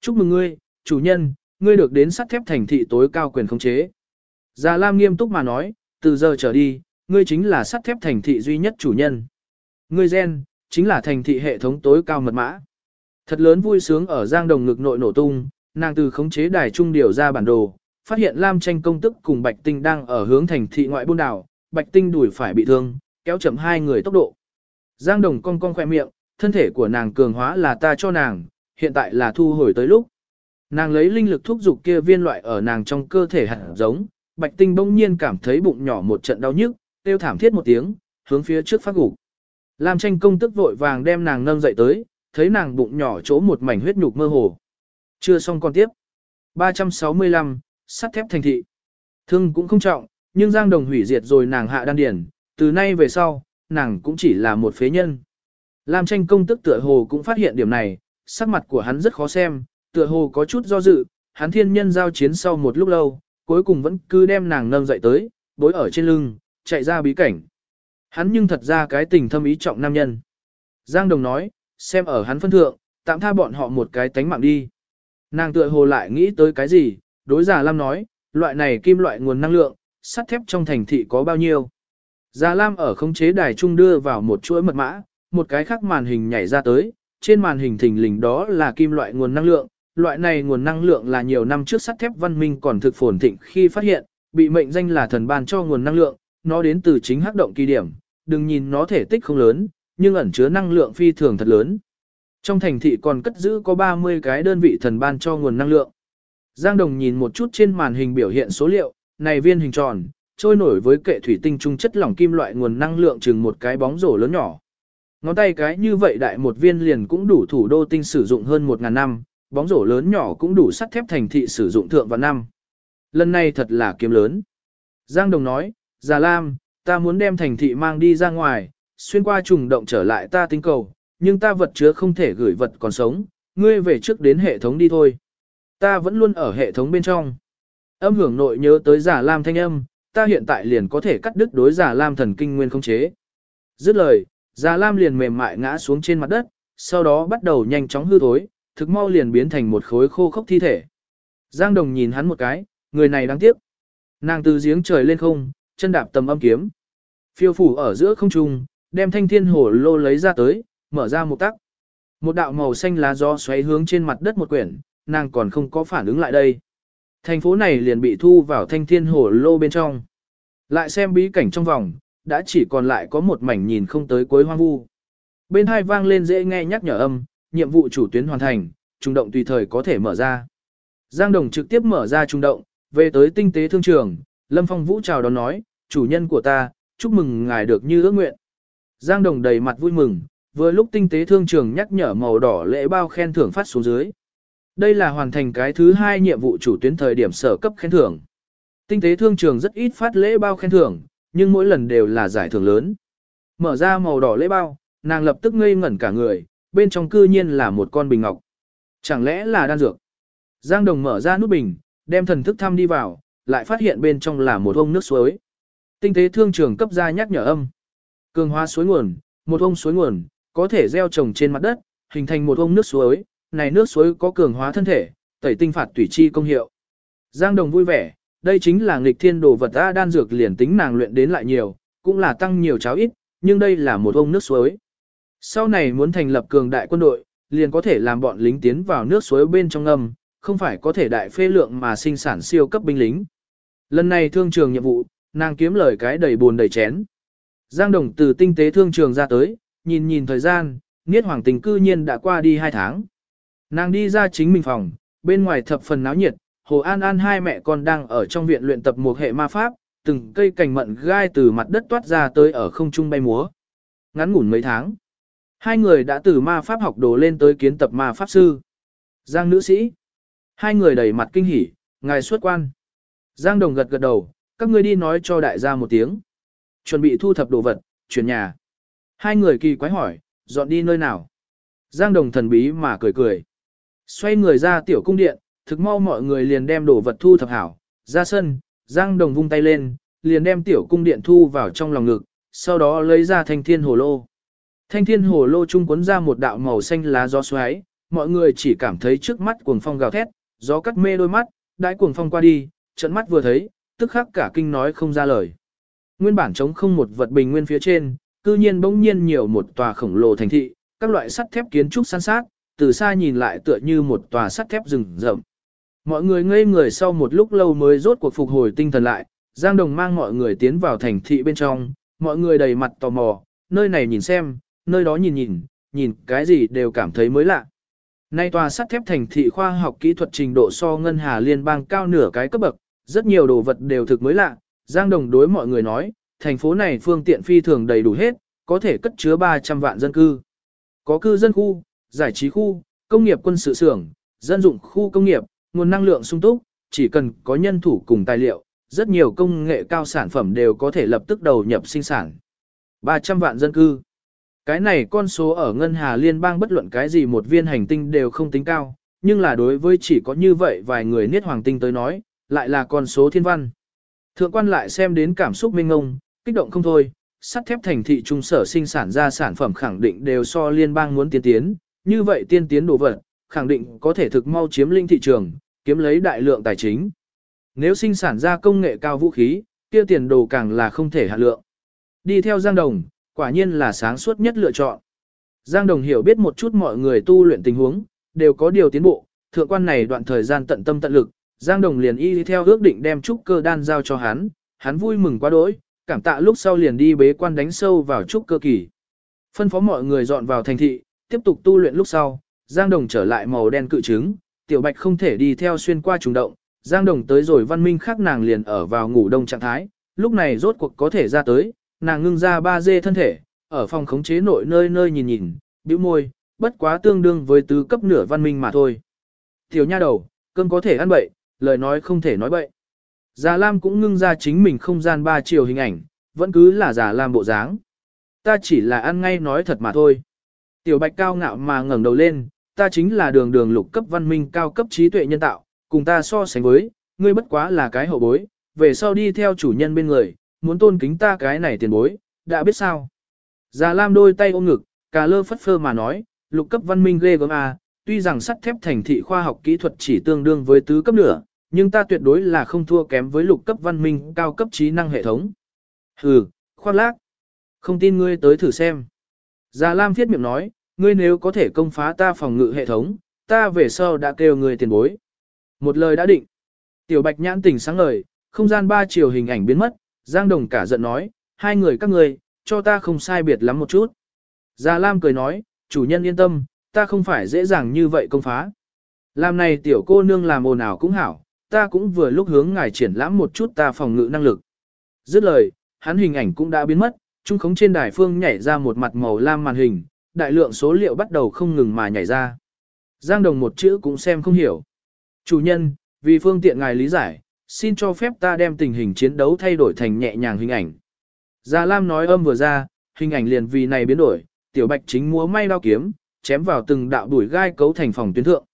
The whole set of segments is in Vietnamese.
Chúc mừng ngươi, chủ nhân, ngươi được đến sắt thép thành thị tối cao quyền khống chế. Già Lam nghiêm túc mà nói, từ giờ trở đi, ngươi chính là sắt thép thành thị duy nhất chủ nhân. Ngươi gen, chính là thành thị hệ thống tối cao mật mã. Thật lớn vui sướng ở giang đồng ngực nội nổ tung, nàng từ khống chế đài trung điều ra bản đồ, phát hiện Lam tranh công tức cùng Bạch Tinh đang ở hướng thành thị ngoại buôn đảo, Bạch Tinh đuổi phải bị thương, kéo chậm hai người tốc độ. Giang đồng cong cong khoe miệng, thân thể của nàng cường hóa là ta cho nàng, hiện tại là thu hồi tới lúc. Nàng lấy linh lực thúc dục kia viên loại ở nàng trong cơ thể hạt giống, Bạch Tinh bỗng nhiên cảm thấy bụng nhỏ một trận đau nhức, kêu thảm thiết một tiếng, hướng phía trước phát gục. Lam tranh công tức vội vàng đem nàng nâng dậy tới, thấy nàng bụng nhỏ chỗ một mảnh huyết nhục mơ hồ. Chưa xong con tiếp. 365, sắt thép thành thị. Thương cũng không trọng, nhưng Giang Đồng hủy diệt rồi nàng hạ đan điển, từ nay về sau, nàng cũng chỉ là một phế nhân. Lam tranh công tức tựa hồ cũng phát hiện điểm này, sắc mặt của hắn rất khó xem, tựa hồ có chút do dự, hắn thiên nhân giao chiến sau một lúc lâu, cuối cùng vẫn cứ đem nàng nâng dậy tới, bối ở trên lưng, chạy ra bí cảnh. Hắn nhưng thật ra cái tình thâm ý trọng nam nhân. Giang Đồng nói, xem ở hắn phân thượng, tạm tha bọn họ một cái tánh mạng đi. Nàng tựa hồ lại nghĩ tới cái gì, đối giả Lam nói, loại này kim loại nguồn năng lượng, sắt thép trong thành thị có bao nhiêu. Già Lam ở khống chế đài trung đưa vào một chuỗi mật mã, một cái khác màn hình nhảy ra tới, trên màn hình thình lình đó là kim loại nguồn năng lượng, loại này nguồn năng lượng là nhiều năm trước sắt thép văn minh còn thực phồn thịnh khi phát hiện, bị mệnh danh là thần ban cho nguồn năng lượng, nó đến từ chính hắc động kỳ điểm, đừng nhìn nó thể tích không lớn, nhưng ẩn chứa năng lượng phi thường thật lớn. Trong thành thị còn cất giữ có 30 cái đơn vị thần ban cho nguồn năng lượng. Giang Đồng nhìn một chút trên màn hình biểu hiện số liệu, này viên hình tròn, trôi nổi với kệ thủy tinh trung chất lỏng kim loại nguồn năng lượng chừng một cái bóng rổ lớn nhỏ. Ngón tay cái như vậy đại một viên liền cũng đủ thủ đô tinh sử dụng hơn 1.000 năm, bóng rổ lớn nhỏ cũng đủ sắt thép thành thị sử dụng thượng vào năm. Lần này thật là kiếm lớn. Giang Đồng nói, Già Lam, ta muốn đem thành thị mang đi ra ngoài, xuyên qua trùng động trở lại ta tinh cầu, nhưng ta vật chứa không thể gửi vật còn sống, ngươi về trước đến hệ thống đi thôi. Ta vẫn luôn ở hệ thống bên trong. Âm hưởng nội nhớ tới giả lam thanh âm, ta hiện tại liền có thể cắt đứt đối giả lam thần kinh nguyên không chế. Dứt lời, Già lam liền mềm mại ngã xuống trên mặt đất, sau đó bắt đầu nhanh chóng hư thối, thực mau liền biến thành một khối khô khốc thi thể. Giang Đồng nhìn hắn một cái, người này đáng tiếc. Nàng từ giếng trời lên không, chân đạp tầm âm kiếm. Phiêu phủ ở giữa không trung, đem thanh thiên hổ lô lấy ra tới, mở ra một tắc. Một đạo màu xanh lá gió xoáy hướng trên mặt đất một quyển, nàng còn không có phản ứng lại đây. Thành phố này liền bị thu vào thanh thiên hổ lô bên trong. Lại xem bí cảnh trong vòng, đã chỉ còn lại có một mảnh nhìn không tới cuối hoang vu. Bên hai vang lên dễ nghe nhắc nhở âm, nhiệm vụ chủ tuyến hoàn thành, trung động tùy thời có thể mở ra. Giang Đồng trực tiếp mở ra trung động, về tới tinh tế thương trường, Lâm Phong Vũ chào đón nói, chủ nhân của ta, chúc mừng ngài được như ước nguyện. Giang Đồng đầy mặt vui mừng, vừa lúc tinh tế thương trường nhắc nhở màu đỏ lễ bao khen thưởng phát xuống dưới. Đây là hoàn thành cái thứ hai nhiệm vụ chủ tuyến thời điểm sở cấp khen thưởng. Tinh tế thương trường rất ít phát lễ bao khen thưởng, nhưng mỗi lần đều là giải thưởng lớn. Mở ra màu đỏ lễ bao, nàng lập tức ngây ngẩn cả người, bên trong cư nhiên là một con bình ngọc. Chẳng lẽ là đan dược? Giang Đồng mở ra nút bình, đem thần thức thăm đi vào, lại phát hiện bên trong là một ông nước suối. Tinh tế thương trường cấp ra nhắc nhở âm. Cường hóa suối nguồn, một ông suối nguồn, có thể gieo trồng trên mặt đất, hình thành một ông nước suối, này nước suối có cường hóa thân thể, tẩy tinh phạt tủy chi công hiệu. Giang Đồng vui vẻ, đây chính là nghịch thiên đồ vật A đan dược liền tính nàng luyện đến lại nhiều, cũng là tăng nhiều cháo ít, nhưng đây là một ông nước suối. Sau này muốn thành lập cường đại quân đội, liền có thể làm bọn lính tiến vào nước suối bên trong âm, không phải có thể đại phê lượng mà sinh sản siêu cấp binh lính. Lần này thương trường nhiệm vụ, nàng kiếm lời cái đầy buồn đầy chén. Giang Đồng từ tinh tế thương trường ra tới, nhìn nhìn thời gian, Niết Hoàng tình cư nhiên đã qua đi 2 tháng. Nàng đi ra chính mình phòng, bên ngoài thập phần náo nhiệt, Hồ An An hai mẹ con đang ở trong viện luyện tập một hệ ma pháp, từng cây cành mận gai từ mặt đất toát ra tới ở không trung bay múa. Ngắn ngủn mấy tháng, hai người đã từ ma pháp học đồ lên tới kiến tập ma pháp sư. Giang nữ sĩ, hai người đầy mặt kinh hỉ, ngài xuất quan. Giang đồng gật gật đầu, các ngươi đi nói cho đại gia một tiếng. Chuẩn bị thu thập đồ vật, chuyển nhà. Hai người kỳ quái hỏi, dọn đi nơi nào? Giang đồng thần bí mà cười cười. Xoay người ra tiểu cung điện, thực mau mọi người liền đem đồ vật thu thập hảo, ra sân, Giang Đồng vung tay lên, liền đem tiểu cung điện thu vào trong lòng ngực, sau đó lấy ra thanh thiên hồ lô. Thanh thiên hồ lô trung cuốn ra một đạo màu xanh lá gió xoáy, mọi người chỉ cảm thấy trước mắt cuồng phong gào thét, gió cắt mê đôi mắt, đại cuồng phong qua đi, trận mắt vừa thấy, tức khắc cả kinh nói không ra lời. Nguyên bản trống không một vật bình nguyên phía trên, cư nhiên bỗng nhiên nhiều một tòa khổng lồ thành thị, các loại sắt thép kiến trúc san sát, từ xa nhìn lại tựa như một tòa sắt thép rừng rậm. Mọi người ngây người sau một lúc lâu mới rốt cuộc phục hồi tinh thần lại, Giang Đồng mang mọi người tiến vào thành thị bên trong, mọi người đầy mặt tò mò, nơi này nhìn xem, nơi đó nhìn nhìn, nhìn cái gì đều cảm thấy mới lạ. Nay tòa sắt thép thành thị khoa học kỹ thuật trình độ so ngân hà liên bang cao nửa cái cấp bậc, rất nhiều đồ vật đều thực mới lạ. Giang Đồng đối mọi người nói, thành phố này phương tiện phi thường đầy đủ hết, có thể cất chứa 300 vạn dân cư. Có cư dân khu, giải trí khu, công nghiệp quân sự xưởng, dân dụng khu công nghiệp, nguồn năng lượng sung túc, chỉ cần có nhân thủ cùng tài liệu, rất nhiều công nghệ cao sản phẩm đều có thể lập tức đầu nhập sinh sản. 300 vạn dân cư. Cái này con số ở Ngân Hà Liên bang bất luận cái gì một viên hành tinh đều không tính cao, nhưng là đối với chỉ có như vậy vài người niết hoàng tinh tới nói, lại là con số thiên văn. Thượng quan lại xem đến cảm xúc minh ngông, kích động không thôi, sắt thép thành thị trung sở sinh sản ra sản phẩm khẳng định đều so liên bang muốn tiến tiến, như vậy tiên tiến đồ vật, khẳng định có thể thực mau chiếm linh thị trường, kiếm lấy đại lượng tài chính. Nếu sinh sản ra công nghệ cao vũ khí, kia tiền đồ càng là không thể hạ lượng. Đi theo Giang Đồng, quả nhiên là sáng suốt nhất lựa chọn. Giang Đồng hiểu biết một chút mọi người tu luyện tình huống, đều có điều tiến bộ, thượng quan này đoạn thời gian tận tâm tận lực, Giang Đồng liền y theo ước định đem trúc cơ đan giao cho hắn, hắn vui mừng quá đỗi, cảm tạ lúc sau liền đi bế quan đánh sâu vào trúc cơ kỳ. Phân phó mọi người dọn vào thành thị, tiếp tục tu luyện lúc sau, Giang Đồng trở lại màu đen cự trứng, Tiểu Bạch không thể đi theo xuyên qua trùng động, Giang Đồng tới rồi văn minh khác nàng liền ở vào ngủ đông trạng thái, lúc này rốt cuộc có thể ra tới, nàng ngưng ra ba dê thân thể, ở phòng khống chế nội nơi nơi nhìn nhìn, bĩu môi, bất quá tương đương với tứ cấp nửa văn minh mà thôi. Tiểu nha đầu, cơm có thể ăn bậy, lời nói không thể nói bậy. Già Lam cũng ngưng ra chính mình không gian ba chiều hình ảnh, vẫn cứ là Già Lam bộ dáng. Ta chỉ là ăn ngay nói thật mà thôi. Tiểu Bạch cao ngạo mà ngẩng đầu lên, ta chính là đường đường lục cấp văn minh cao cấp trí tuệ nhân tạo, cùng ta so sánh với, ngươi bất quá là cái hậu bối, về sau đi theo chủ nhân bên người, muốn tôn kính ta cái này tiền bối, đã biết sao. Già Lam đôi tay ôm ngực, cà lơ phất phơ mà nói, lục cấp văn minh ghê gớm à, tuy rằng sắt thép thành thị khoa học kỹ thuật chỉ tương đương với tứ cấp nửa, nhưng ta tuyệt đối là không thua kém với lục cấp văn minh cao cấp trí năng hệ thống. Hừ, khoan lác. Không tin ngươi tới thử xem. Già Lam thiết miệng nói, ngươi nếu có thể công phá ta phòng ngự hệ thống, ta về sau đã kêu ngươi tiền bối. Một lời đã định. Tiểu Bạch nhãn tỉnh sáng ngời, không gian ba chiều hình ảnh biến mất, Giang Đồng cả giận nói, hai người các ngươi, cho ta không sai biệt lắm một chút. Già Lam cười nói, chủ nhân yên tâm, ta không phải dễ dàng như vậy công phá. Làm này tiểu cô nương làm ồn ào cũng hảo, ta cũng vừa lúc hướng ngài triển lãm một chút ta phòng ngự năng lực. Dứt lời, hắn hình ảnh cũng đã biến mất, trung khống trên đài phương nhảy ra một mặt màu lam màn hình, đại lượng số liệu bắt đầu không ngừng mà nhảy ra. Giang Đồng một chữ cũng xem không hiểu. Chủ nhân, vì phương tiện ngài lý giải, xin cho phép ta đem tình hình chiến đấu thay đổi thành nhẹ nhàng hình ảnh. Gia Lam nói âm vừa ra, hình ảnh liền vì này biến đổi, tiểu bạch chính múa may đao kiếm, chém vào từng đạo đuổi gai cấu thành phòng tuyến thượng.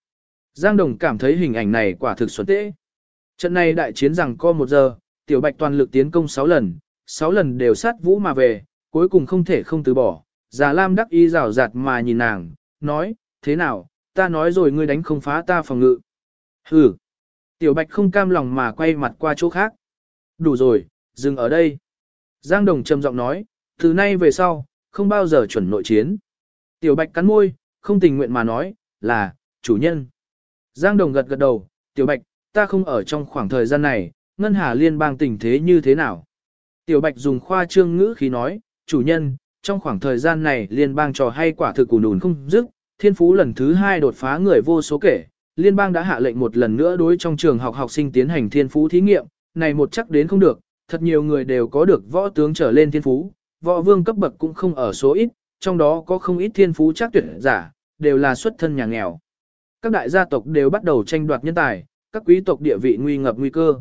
Giang Đồng cảm thấy hình ảnh này quả thực xuân tễ. Trận này đại chiến rằng co một giờ, tiểu bạch toàn lực tiến công 6 lần, 6 lần đều sát vũ mà về, cuối cùng không thể không từ bỏ. Già Lam đắc y rào rạt mà nhìn nàng, nói, thế nào, ta nói rồi ngươi đánh không phá ta phòng ngự. Hừ. Tiểu Bạch không cam lòng mà quay mặt qua chỗ khác. Đủ rồi, dừng ở đây. Giang Đồng trầm giọng nói, từ nay về sau, không bao giờ chuẩn nội chiến. Tiểu Bạch cắn môi, không tình nguyện mà nói, là, chủ nhân. Giang Đồng gật gật đầu, Tiểu Bạch, ta không ở trong khoảng thời gian này, Ngân Hà Liên bang tình thế như thế nào? Tiểu Bạch dùng khoa trương ngữ khí nói, chủ nhân, trong khoảng thời gian này liên bang trò hay quả thực củ nùn không dứt, thiên phú lần thứ hai đột phá người vô số kể, liên bang đã hạ lệnh một lần nữa đối trong trường học học sinh tiến hành thiên phú thí nghiệm, này một chắc đến không được, thật nhiều người đều có được võ tướng trở lên thiên phú, võ vương cấp bậc cũng không ở số ít, trong đó có không ít thiên phú chắc tuyệt giả, đều là xuất thân nhà nghèo. Các đại gia tộc đều bắt đầu tranh đoạt nhân tài, các quý tộc địa vị nguy ngập nguy cơ.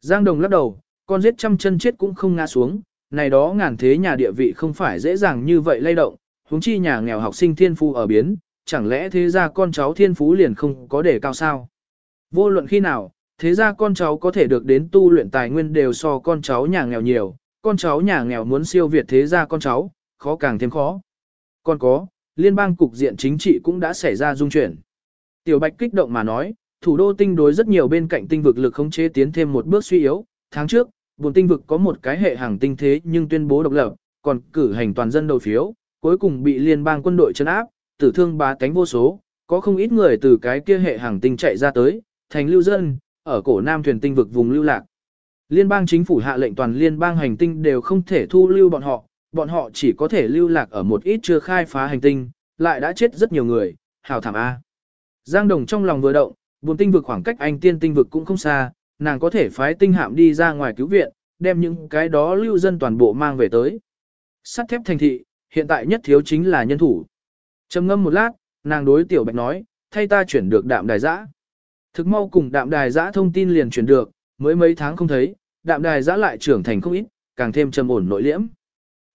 Giang Đồng lắc đầu, con giết trăm chân chết cũng không ngã xuống, này đó ngàn thế nhà địa vị không phải dễ dàng như vậy lay động, huống chi nhà nghèo học sinh thiên phú ở biến, chẳng lẽ thế gia con cháu thiên phú liền không có để cao sao? Vô luận khi nào, thế gia con cháu có thể được đến tu luyện tài nguyên đều so con cháu nhà nghèo nhiều, con cháu nhà nghèo muốn siêu việt thế gia con cháu, khó càng thêm khó. Còn có, liên bang cục diện chính trị cũng đã xảy ra dung chuyển. Tiểu Bạch kích động mà nói, thủ đô tinh đối rất nhiều bên cạnh tinh vực lực khống chế tiến thêm một bước suy yếu. Tháng trước, buồn tinh vực có một cái hệ hàng tinh thế nhưng tuyên bố độc lập, còn cử hành toàn dân đầu phiếu, cuối cùng bị liên bang quân đội chấn áp, tử thương bá cánh vô số, có không ít người từ cái kia hệ hàng tinh chạy ra tới, thành lưu dân, ở cổ nam thuyền tinh vực vùng lưu lạc. Liên bang chính phủ hạ lệnh toàn liên bang hành tinh đều không thể thu lưu bọn họ, bọn họ chỉ có thể lưu lạc ở một ít chưa khai phá hành tinh, lại đã chết rất nhiều người, hào thảm A. Giang Đồng trong lòng vừa động, buồn tinh vực khoảng cách anh tiên tinh vực cũng không xa, nàng có thể phái tinh hạm đi ra ngoài cứu viện, đem những cái đó lưu dân toàn bộ mang về tới. Sắt thép thành thị, hiện tại nhất thiếu chính là nhân thủ. Trầm ngâm một lát, nàng đối tiểu bạch nói, thay ta chuyển được đạm đài giã. Thực mau cùng đạm đài giã thông tin liền chuyển được, mới mấy tháng không thấy, đạm đài giã lại trưởng thành không ít, càng thêm trầm ổn nội liễm.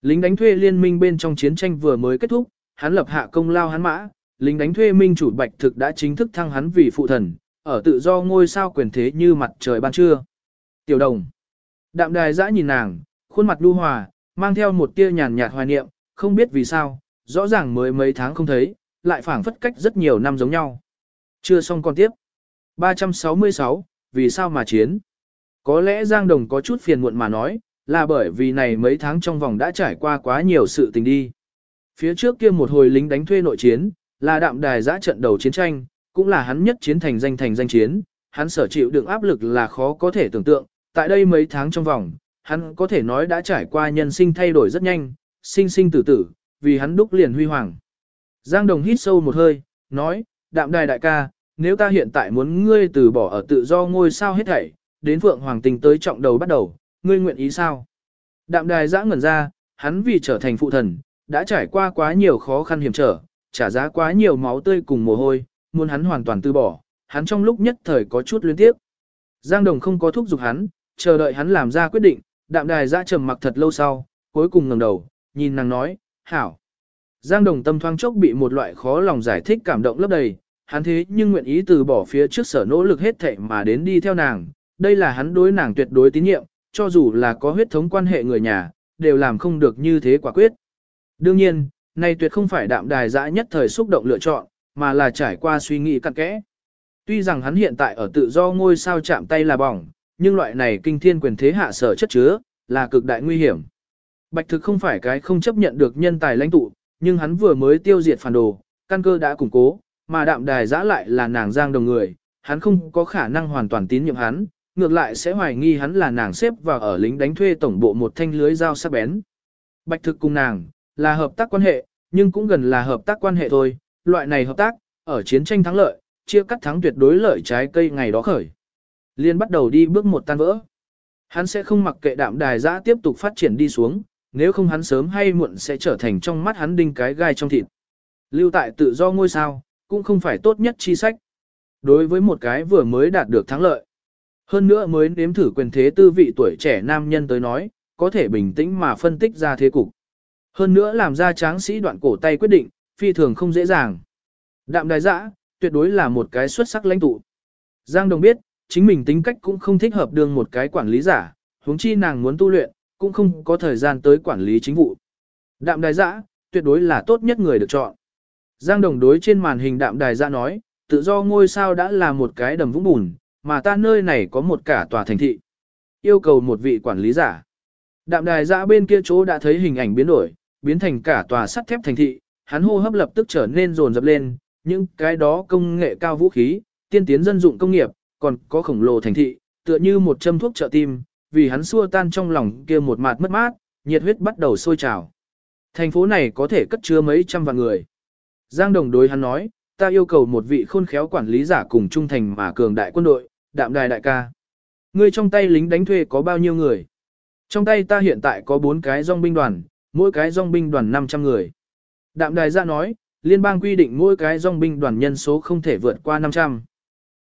Lính đánh thuê liên minh bên trong chiến tranh vừa mới kết thúc, hắn lập hạ công lao hắn mã, lính đánh thuê minh chủ bạch thực đã chính thức thăng hắn vì phụ thần, ở tự do ngôi sao quyền thế như mặt trời ban trưa. Tiểu đồng. Đạm đài dã nhìn nàng, khuôn mặt đu hòa, mang theo một tia nhàn nhạt hoài niệm, không biết vì sao, rõ ràng mới mấy tháng không thấy, lại phảng phất cách rất nhiều năm giống nhau. Chưa xong con tiếp. 366, vì sao mà chiến? Có lẽ Giang Đồng có chút phiền muộn mà nói, là bởi vì này mấy tháng trong vòng đã trải qua quá nhiều sự tình đi. Phía trước kia một hồi lính đánh thuê nội chiến, là đạm đài giã trận đầu chiến tranh, cũng là hắn nhất chiến thành danh thành danh chiến, hắn sở chịu đựng áp lực là khó có thể tưởng tượng, tại đây mấy tháng trong vòng, hắn có thể nói đã trải qua nhân sinh thay đổi rất nhanh, sinh sinh tử tử, vì hắn đúc liền huy hoàng. Giang Đồng hít sâu một hơi, nói, đạm đài đại ca, nếu ta hiện tại muốn ngươi từ bỏ ở tự do ngôi sao hết thảy, đến Phượng Hoàng Tình tới trọng đầu bắt đầu, ngươi nguyện ý sao? Đạm đài giã ngẩn ra, hắn vì trở thành phụ thần, đã trải qua quá nhiều khó khăn hiểm trở, trả giá quá nhiều máu tươi cùng mồ hôi, muốn hắn hoàn toàn từ bỏ, hắn trong lúc nhất thời có chút luyến tiếc. Giang Đồng không có thúc giục hắn, chờ đợi hắn làm ra quyết định, đạm đài giã trầm mặc thật lâu sau, cuối cùng ngẩng đầu, nhìn nàng nói, hảo. Giang Đồng tâm thoáng chốc bị một loại khó lòng giải thích cảm động lấp đầy, hắn thế nhưng nguyện ý từ bỏ phía trước sở nỗ lực hết thảy mà đến đi theo nàng, đây là hắn đối nàng tuyệt đối tín nhiệm, cho dù là có huyết thống quan hệ người nhà, đều làm không được như thế quả quyết. Đương nhiên, này tuyệt không phải đạm đài dã nhất thời xúc động lựa chọn, mà là trải qua suy nghĩ cặn kẽ. Tuy rằng hắn hiện tại ở tự do ngôi sao chạm tay là bỏng, nhưng loại này kinh thiên quyền thế hạ sở chất chứa, là cực đại nguy hiểm. Bạch thực không phải cái không chấp nhận được nhân tài lãnh tụ, nhưng hắn vừa mới tiêu diệt phản đồ, căn cơ đã củng cố, mà đạm đài giã lại là nàng giang đồng người, hắn không có khả năng hoàn toàn tín nhiệm hắn, ngược lại sẽ hoài nghi hắn là nàng xếp vào ở lính đánh thuê tổng bộ một thanh lưới dao sắc bén. Bạch thực cùng nàng, là hợp tác quan hệ, nhưng cũng gần là hợp tác quan hệ thôi, loại này hợp tác, ở chiến tranh thắng lợi, chia cắt thắng tuyệt đối lợi trái cây ngày đó khởi. Liên bắt đầu đi bước một tan vỡ. Hắn sẽ không mặc kệ đạm đài giã tiếp tục phát triển đi xuống, nếu không hắn sớm hay muộn sẽ trở thành trong mắt hắn đinh cái gai trong thịt. Lưu tại tự do ngôi sao, cũng không phải tốt nhất chi sách. Đối với một cái vừa mới đạt được thắng lợi, hơn nữa mới nếm thử quyền thế tư vị tuổi trẻ nam nhân tới nói, có thể bình tĩnh mà phân tích ra thế cục. Hơn nữa làm ra tráng sĩ đoạn cổ tay quyết định, phi thường không dễ dàng. Đạm đài dã, tuyệt đối là một cái xuất sắc lãnh tụ. Giang Đồng biết, chính mình tính cách cũng không thích hợp đương một cái quản lý giả, huống chi nàng muốn tu luyện, cũng không có thời gian tới quản lý chính vụ. Đạm đài dã, tuyệt đối là tốt nhất người được chọn. Giang Đồng đối trên màn hình đạm đài dã nói, tự do ngôi sao đã là một cái đầm vũng bùn, mà ta nơi này có một cả tòa thành thị. Yêu cầu một vị quản lý giả. Đạm đài dã bên kia chỗ đã thấy hình ảnh biến đổi, biến thành cả tòa sắt thép thành thị, hắn hô hấp lập tức trở nên rồn rập lên, những cái đó công nghệ cao vũ khí, tiên tiến dân dụng công nghiệp, còn có khổng lồ thành thị, tựa như một châm thuốc trợ tim, vì hắn xua tan trong lòng kia một mạt mất mát, nhiệt huyết bắt đầu sôi trào. Thành phố này có thể cất chứa mấy trăm vạn người. Giang Đồng đối hắn nói, ta yêu cầu một vị khôn khéo quản lý giả cùng trung thành mà cường đại quân đội, đạm đài đại ca. Ngươi trong tay lính đánh thuê có bao nhiêu người? Trong tay ta hiện tại có 4 cái dòng binh đoàn, mỗi cái dòng binh đoàn 500 người. Đạm đài ra nói, liên bang quy định mỗi cái dòng binh đoàn nhân số không thể vượt qua 500.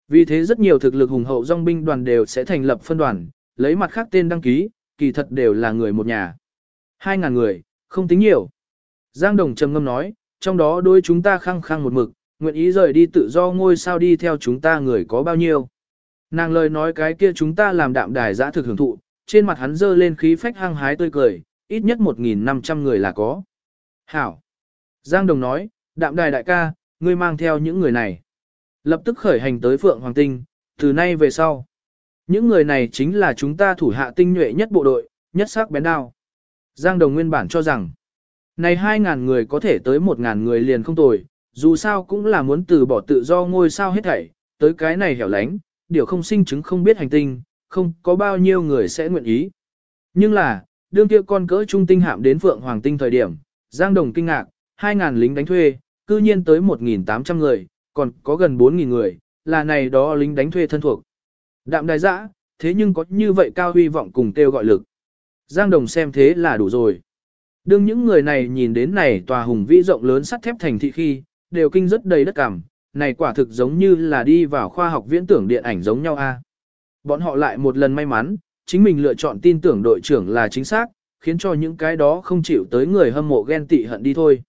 Vì thế rất nhiều thực lực hùng hậu dòng binh đoàn đều sẽ thành lập phân đoàn, lấy mặt khác tên đăng ký, kỳ thật đều là người một nhà. 2.000 người, không tính nhiều. Giang Đồng trầm ngâm nói, trong đó đôi chúng ta khăng khăng một mực, nguyện ý rời đi tự do ngôi sao đi theo chúng ta người có bao nhiêu. Nàng lời nói cái kia chúng ta làm đạm đài giã thực hưởng thụ, trên mặt hắn dơ lên khí phách hăng hái tươi cười, ít nhất 1.500 người là có. Hảo. Giang Đồng nói, Đạm đài đại ca, ngươi mang theo những người này. Lập tức khởi hành tới Phượng Hoàng Tinh, từ nay về sau. Những người này chính là chúng ta thủ hạ tinh nhuệ nhất bộ đội, nhất sắc bén đao. Giang Đồng nguyên bản cho rằng, này 2.000 người có thể tới 1.000 người liền không tồi, dù sao cũng là muốn từ bỏ tự do ngôi sao hết thảy, tới cái này hẻo lánh, điều không sinh chứng không biết hành tinh, không có bao nhiêu người sẽ nguyện ý. Nhưng là, đương kia con cỡ trung tinh hạm đến Phượng Hoàng Tinh thời điểm, Giang Đồng kinh ngạc, 2.000 lính đánh thuê, cư nhiên tới 1.800 người, còn có gần 4.000 người, là này đó lính đánh thuê thân thuộc. Đạm đại dã, thế nhưng có như vậy cao huy vọng cùng kêu gọi lực. Giang Đồng xem thế là đủ rồi. Đương những người này nhìn đến này tòa hùng vĩ rộng lớn sắt thép thành thị khi, đều kinh rất đầy đất cảm, này quả thực giống như là đi vào khoa học viễn tưởng điện ảnh giống nhau a. Bọn họ lại một lần may mắn, chính mình lựa chọn tin tưởng đội trưởng là chính xác, khiến cho những cái đó không chịu tới người hâm mộ ghen tị hận đi thôi.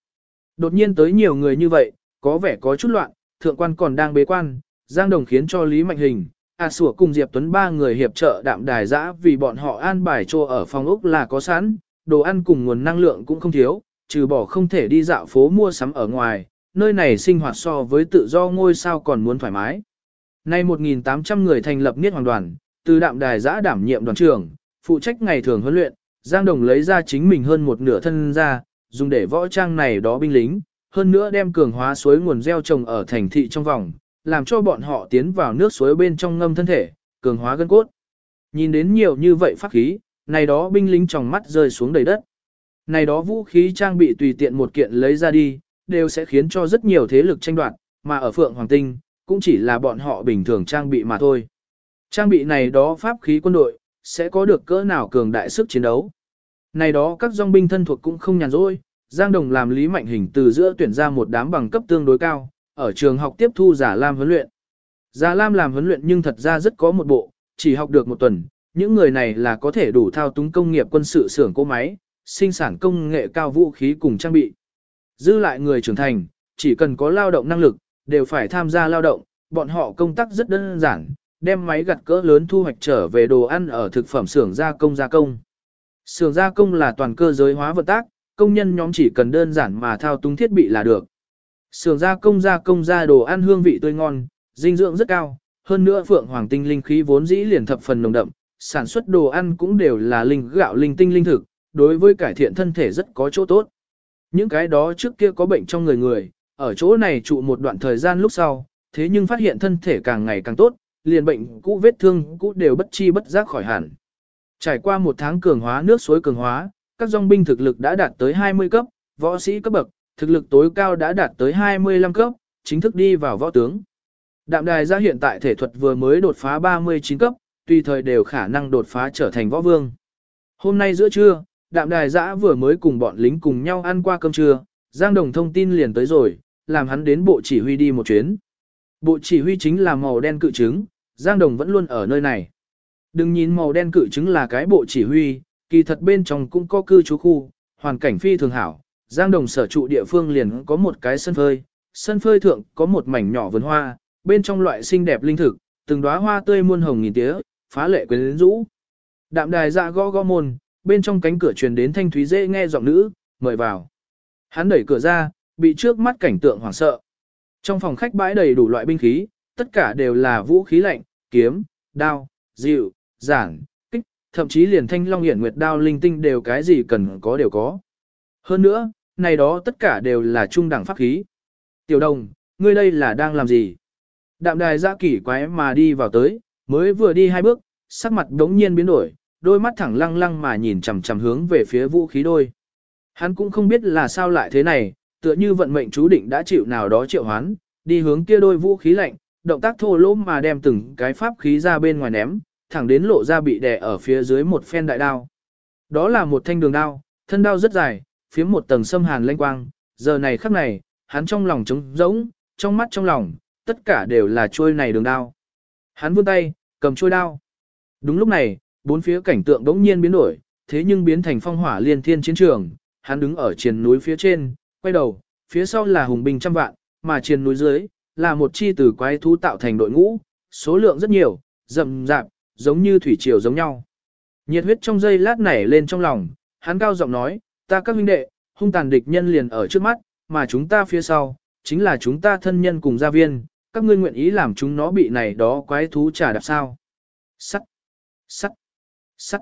Đột nhiên tới nhiều người như vậy, có vẻ có chút loạn, thượng quan còn đang bế quan, Giang Đồng khiến cho Lý Mạnh Hình, A Sủa cùng Diệp Tuấn ba người hiệp trợ đạm đài dã vì bọn họ an bài cho ở phòng ốc là có sẵn, đồ ăn cùng nguồn năng lượng cũng không thiếu, trừ bỏ không thể đi dạo phố mua sắm ở ngoài, nơi này sinh hoạt so với tự do ngôi sao còn muốn thoải mái. Nay 1.800 người thành lập niết hoàng đoàn, từ đạm đài giã đảm nhiệm đoàn trưởng, phụ trách ngày thường huấn luyện, Giang Đồng lấy ra chính mình hơn một nửa thân ra, dùng để võ trang này đó binh lính, hơn nữa đem cường hóa suối nguồn gieo trồng ở thành thị trong vòng, làm cho bọn họ tiến vào nước suối bên trong ngâm thân thể, cường hóa gân cốt. Nhìn đến nhiều như vậy pháp khí, này đó binh lính trong mắt rơi xuống đầy đất. Này đó vũ khí trang bị tùy tiện một kiện lấy ra đi, đều sẽ khiến cho rất nhiều thế lực tranh đoạt, mà ở Phượng Hoàng Tinh, cũng chỉ là bọn họ bình thường trang bị mà thôi. Trang bị này đó pháp khí quân đội, sẽ có được cỡ nào cường đại sức chiến đấu. Này đó các dòng binh thân thuộc cũng không nhàn rỗi, Giang Đồng làm Lý Mạnh Hình từ giữa tuyển ra một đám bằng cấp tương đối cao, ở trường học tiếp thu giả Lam huấn luyện. Giả Lam làm huấn luyện nhưng thật ra rất có một bộ, chỉ học được một tuần, những người này là có thể đủ thao túng công nghiệp quân sự xưởng cỗ máy, sinh sản công nghệ cao vũ khí cùng trang bị. Dư lại người trưởng thành, chỉ cần có lao động năng lực, đều phải tham gia lao động, bọn họ công tác rất đơn giản, đem máy gặt cỡ lớn thu hoạch trở về đồ ăn ở thực phẩm xưởng gia công gia công. Xưởng gia công là toàn cơ giới hóa vận tác, công nhân nhóm chỉ cần đơn giản mà thao túng thiết bị là được. Xưởng gia công gia công ra đồ ăn hương vị tươi ngon, dinh dưỡng rất cao, hơn nữa phượng hoàng tinh linh khí vốn dĩ liền thập phần nồng đậm, sản xuất đồ ăn cũng đều là linh gạo linh tinh linh thực, đối với cải thiện thân thể rất có chỗ tốt. Những cái đó trước kia có bệnh trong người người, ở chỗ này trụ một đoạn thời gian lúc sau, thế nhưng phát hiện thân thể càng ngày càng tốt, liền bệnh cũ vết thương cũ đều bất chi bất giác khỏi hẳn. Trải qua một tháng cường hóa nước suối cường hóa, các dòng binh thực lực đã đạt tới 20 cấp, võ sĩ cấp bậc, thực lực tối cao đã đạt tới 25 cấp, chính thức đi vào võ tướng. Đạm đài ra hiện tại thể thuật vừa mới đột phá 39 cấp, tùy thời đều khả năng đột phá trở thành võ vương. Hôm nay giữa trưa, đạm đài giã vừa mới cùng bọn lính cùng nhau ăn qua cơm trưa, Giang Đồng thông tin liền tới rồi, làm hắn đến bộ chỉ huy đi một chuyến. Bộ chỉ huy chính là màu đen cự trứng, Giang Đồng vẫn luôn ở nơi này. Đừng nhìn màu đen cự trứng là cái bộ chỉ huy, kỳ thật bên trong cũng có cư trú khu, hoàn cảnh phi thường hảo. Giang Đồng sở trụ địa phương liền có một cái sân phơi, sân phơi thượng có một mảnh nhỏ vườn hoa, bên trong loại xinh đẹp linh thực, từng đóa hoa tươi muôn hồng nghìn tía, phá lệ quyến rũ. Đạm đài dạ gõ gõ môn, bên trong cánh cửa truyền đến thanh thúy dễ nghe giọng nữ, mời vào. Hắn đẩy cửa ra, bị trước mắt cảnh tượng hoảng sợ. Trong phòng khách bãi đầy đủ loại binh khí, tất cả đều là vũ khí lạnh, kiếm, đao, dịu, giản, kích, thậm chí liền thanh long hiển nguyệt đao linh tinh đều cái gì cần có đều có. Hơn nữa, này đó tất cả đều là trung đẳng pháp khí. Tiểu đồng, ngươi đây là đang làm gì? Đạm đài giã kỷ quái mà đi vào tới, mới vừa đi hai bước, sắc mặt đống nhiên biến đổi, đôi mắt thẳng lăng lăng mà nhìn chằm chằm hướng về phía vũ khí đôi. Hắn cũng không biết là sao lại thế này, tựa như vận mệnh chú định đã chịu nào đó triệu hoán, đi hướng kia đôi vũ khí lạnh, động tác thô lỗ mà đem từng cái pháp khí ra bên ngoài ném, thẳng đến lộ ra bị đè ở phía dưới một phen đại đao. Đó là một thanh đường đao, thân đao rất dài, phía một tầng sâm hàn lanh quang, giờ này khắc này, hắn trong lòng trống rỗng, trong mắt trong lòng, tất cả đều là chuôi này đường đao. Hắn vươn tay, cầm chuôi đao. Đúng lúc này, bốn phía cảnh tượng đống nhiên biến đổi, thế nhưng biến thành phong hỏa liên thiên chiến trường, hắn đứng ở triền núi phía trên, quay đầu, phía sau là hùng binh trăm vạn, mà triền núi dưới, là một chi từ quái thú tạo thành đội ngũ, số lượng rất nhiều, rậm rạp, giống như thủy triều giống nhau. Nhiệt huyết trong giây lát nảy lên trong lòng, hắn cao giọng nói, ta các huynh đệ, hung tàn địch nhân liền ở trước mắt, mà chúng ta phía sau, chính là chúng ta thân nhân cùng gia viên, các ngươi nguyện ý làm chúng nó bị này đó quái thú trả đạp sao. Sắt, sắt, sắt.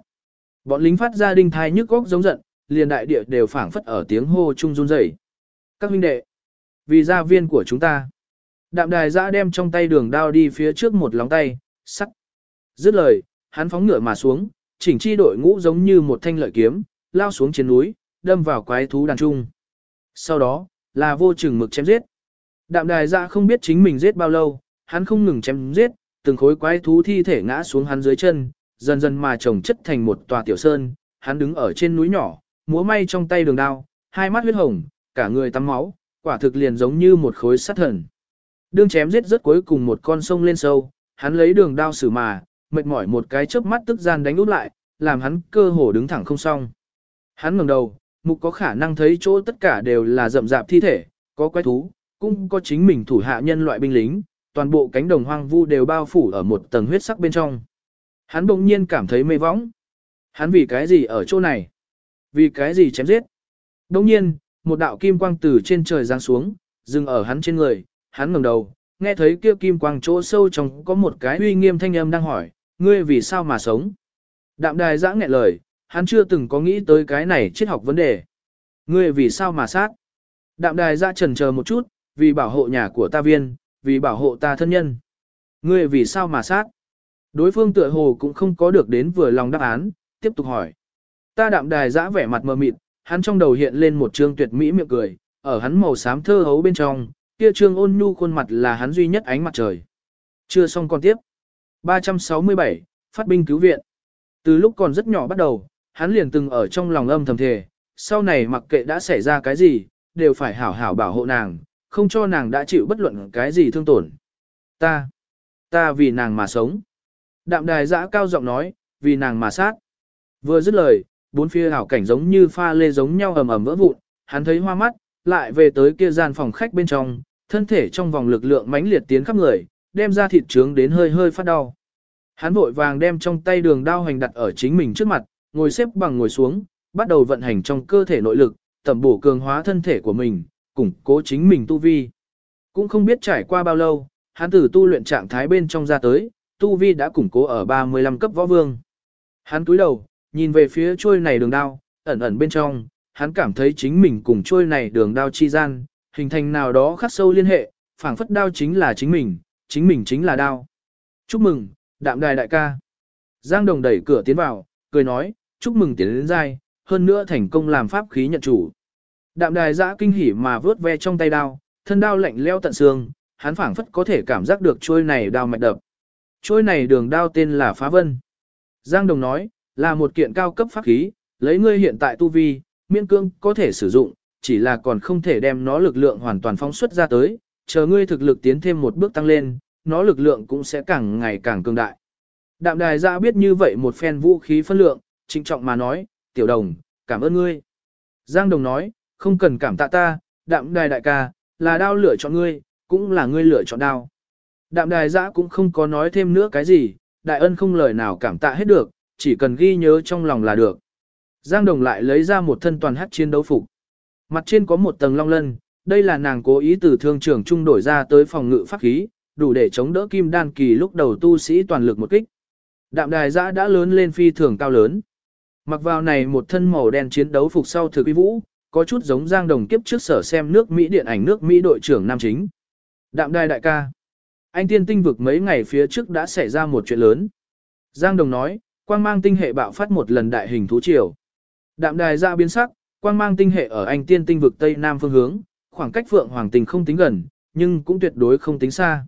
Bọn lính phát ra đinh thai nhức góc giống giận, liền đại địa đều phảng phất ở tiếng hô chung run rẩy. Các huynh đệ, vì gia viên của chúng ta. Đạm đài giã đem trong tay đường đao đi phía trước một lóng tay, sắt. Dứt lời, hắn phóng ngựa mà xuống, chỉnh chi đội ngũ giống như một thanh lợi kiếm, lao xuống trên núi, đâm vào quái thú đàn trung. Sau đó, là vô chừng mực chém giết. Đạm đài ra không biết chính mình giết bao lâu, hắn không ngừng chém giết, từng khối quái thú thi thể ngã xuống hắn dưới chân, dần dần mà chồng chất thành một tòa tiểu sơn, hắn đứng ở trên núi nhỏ, múa may trong tay đường đao, hai mắt huyết hồng, cả người tắm máu, quả thực liền giống như một khối sắt thần. Đương chém giết rất cuối cùng một con sông lên sâu, hắn lấy đường đao xử mà, mệt mỏi một cái chớp mắt tức gian đánh út lại, làm hắn cơ hồ đứng thẳng không xong. Hắn ngẩng đầu, mục có khả năng thấy chỗ tất cả đều là rậm rạp thi thể, có quái thú, cũng có chính mình thủ hạ nhân loại binh lính, toàn bộ cánh đồng hoang vu đều bao phủ ở một tầng huyết sắc bên trong. Hắn bỗng nhiên cảm thấy mê võng. Hắn vì cái gì ở chỗ này? Vì cái gì chém giết? Đồng nhiên, một đạo kim quang từ trên trời giáng xuống, dừng ở hắn trên người, hắn ngẩng đầu, nghe thấy kia kim quang chỗ sâu trong có một cái uy nghiêm thanh âm đang hỏi, ngươi vì sao mà sống? Đạm đài giã nghẹn lời, hắn chưa từng có nghĩ tới cái này triết học vấn đề. Ngươi vì sao mà sát? Đạm đài giã trần chờ một chút, vì bảo hộ nhà của ta viên, vì bảo hộ ta thân nhân. Ngươi vì sao mà sát? Đối phương tựa hồ cũng không có được đến vừa lòng đáp án, tiếp tục hỏi. Ta đạm đài giã vẻ mặt mờ mịt, hắn trong đầu hiện lên một trương tuyệt mỹ miệng cười, ở hắn màu xám thơ hấu bên trong, kia trương ôn nhu khuôn mặt là hắn duy nhất ánh mặt trời. Chưa xong còn tiếp. 367, phát binh cứu viện. Từ lúc còn rất nhỏ bắt đầu, hắn liền từng ở trong lòng âm thầm thề, sau này mặc kệ đã xảy ra cái gì, đều phải hảo hảo bảo hộ nàng, không cho nàng đã chịu bất luận cái gì thương tổn. Ta, ta vì nàng mà sống. Đạm đài giã cao giọng nói, vì nàng mà sát. Vừa dứt lời, bốn phía hảo cảnh giống như pha lê giống nhau ầm ầm vỡ vụn, hắn thấy hoa mắt, lại về tới kia gian phòng khách bên trong, thân thể trong vòng lực lượng mãnh liệt tiến khắp người, đem ra thịt trướng đến hơi hơi phát đau. Hắn vội vàng đem trong tay đường đao hành đặt ở chính mình trước mặt, ngồi xếp bằng ngồi xuống, bắt đầu vận hành trong cơ thể nội lực, tẩm bổ cường hóa thân thể của mình, củng cố chính mình tu vi. Cũng không biết trải qua bao lâu, hắn từ tu luyện trạng thái bên trong ra tới, tu vi đã củng cố ở 35 cấp võ vương. Hắn cúi đầu, nhìn về phía chuôi này đường đao, ẩn ẩn bên trong, hắn cảm thấy chính mình cùng trôi này đường đao chi gian, hình thành nào đó khắc sâu liên hệ, phảng phất đao chính là chính mình, chính mình chính là đao. Chúc mừng, đạm đài đại ca. Giang Đồng đẩy cửa tiến vào, cười nói, chúc mừng tiến đến giai, hơn nữa thành công làm pháp khí nhận chủ. Đạm đài giã kinh hỉ mà vớt ve trong tay đao, thân đao lạnh leo tận xương, hắn phảng phất có thể cảm giác được trôi này đao mạch đập. Trôi này đường đao tên là phá vân. Giang Đồng nói, là một kiện cao cấp pháp khí, lấy ngươi hiện tại tu vi, miễn cương có thể sử dụng, chỉ là còn không thể đem nó lực lượng hoàn toàn phóng xuất ra tới, chờ ngươi thực lực tiến thêm một bước tăng lên, nó lực lượng cũng sẽ càng ngày càng cường đại. Đạm đài ra biết như vậy một phen vũ khí phân lượng, trịnh trọng mà nói, tiểu đồng, cảm ơn ngươi. Giang đồng nói, không cần cảm tạ ta, đạm đài đại ca, là đao lựa chọn ngươi, cũng là ngươi lựa chọn đao. Đạm đài giã cũng không có nói thêm nữa cái gì, đại ân không lời nào cảm tạ hết được, chỉ cần ghi nhớ trong lòng là được. Giang đồng lại lấy ra một thân toàn hắc chiến đấu phục. Mặt trên có một tầng long lân, đây là nàng cố ý từ thương trưởng trung đổi ra tới phòng ngự pháp khí, đủ để chống đỡ kim đan kỳ lúc đầu tu sĩ toàn lực một kích. Đạm đài giã đã lớn lên phi thường cao lớn. Mặc vào này một thân màu đen chiến đấu phục sau thực uy vũ, có chút giống Giang Đồng kiếp trước sở xem nước Mỹ điện ảnh nước Mỹ đội trưởng nam chính. Đạm đài đại ca. Anh tiên tinh vực mấy ngày phía trước đã xảy ra một chuyện lớn. Giang Đồng nói, quang mang tinh hệ bạo phát một lần đại hình thú triều. Đạm đài ra biến sắc, quang mang tinh hệ ở anh tiên tinh vực tây nam phương hướng, khoảng cách phượng hoàng tinh không tính gần, nhưng cũng tuyệt đối không tính xa.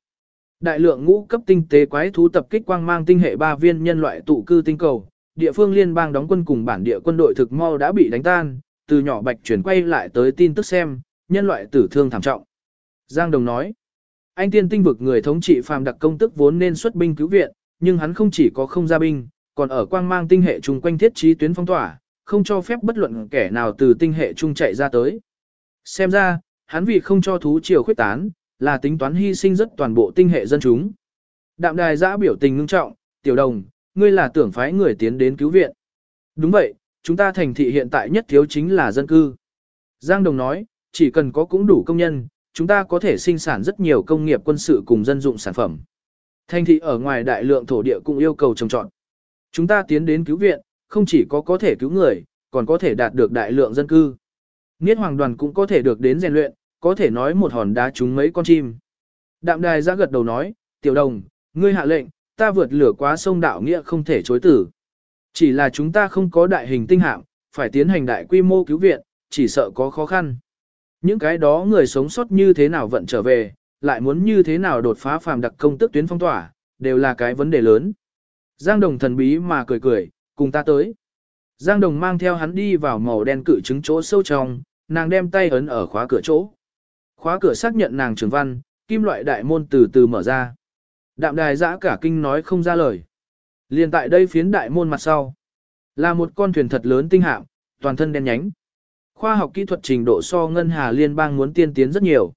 Đại lượng ngũ cấp tinh tế quái thú tập kích quang mang tinh hệ ba viên nhân loại tụ cư tinh cầu, địa phương liên bang đóng quân cùng bản địa quân đội thực mau đã bị đánh tan, từ nhỏ bạch chuyển quay lại tới tin tức xem, nhân loại tử thương thảm trọng. Giang Đồng nói, anh tiên tinh vực người thống trị phàm đặc công tức vốn nên xuất binh cứu viện, nhưng hắn không chỉ có không ra binh, còn ở quang mang tinh hệ chung quanh thiết trí tuyến phong tỏa, không cho phép bất luận kẻ nào từ tinh hệ chung chạy ra tới. Xem ra, hắn vì không cho thú triều khuyết tán, là tính toán hy sinh rất toàn bộ tinh hệ dân chúng. Đạm đài giã biểu tình ngưng trọng, tiểu đồng, ngươi là tưởng phái người tiến đến cứu viện. Đúng vậy, chúng ta thành thị hiện tại nhất thiếu chính là dân cư. Giang đồng nói, chỉ cần có cũng đủ công nhân, chúng ta có thể sinh sản rất nhiều công nghiệp quân sự cùng dân dụng sản phẩm. Thành thị ở ngoài đại lượng thổ địa cũng yêu cầu trồng trọt. Chúng ta tiến đến cứu viện, không chỉ có có thể cứu người, còn có thể đạt được đại lượng dân cư. Niết hoàng đoàn cũng có thể được đến rèn luyện, có thể nói một hòn đá trúng mấy con chim. Đạm đài ra gật đầu nói, tiểu đồng, ngươi hạ lệnh, ta vượt lửa quá sông đạo nghĩa không thể chối tử. Chỉ là chúng ta không có đại hình tinh hạm, phải tiến hành đại quy mô cứu viện, chỉ sợ có khó khăn. Những cái đó người sống sót như thế nào vận trở về, lại muốn như thế nào đột phá phàm đặc công tức tuyến phong tỏa, đều là cái vấn đề lớn. Giang Đồng thần bí mà cười cười, cùng ta tới. Giang Đồng mang theo hắn đi vào màu đen cự trứng chỗ sâu trong, nàng đem tay ấn ở khóa cửa chỗ. Khóa cửa xác nhận nàng trường văn, kim loại đại môn từ từ mở ra. Đạm đài giã cả kinh nói không ra lời. Liền tại đây phiến đại môn mặt sau. Là một con thuyền thật lớn tinh hạm, toàn thân đen nhánh. Khoa học kỹ thuật trình độ so ngân hà liên bang muốn tiên tiến rất nhiều.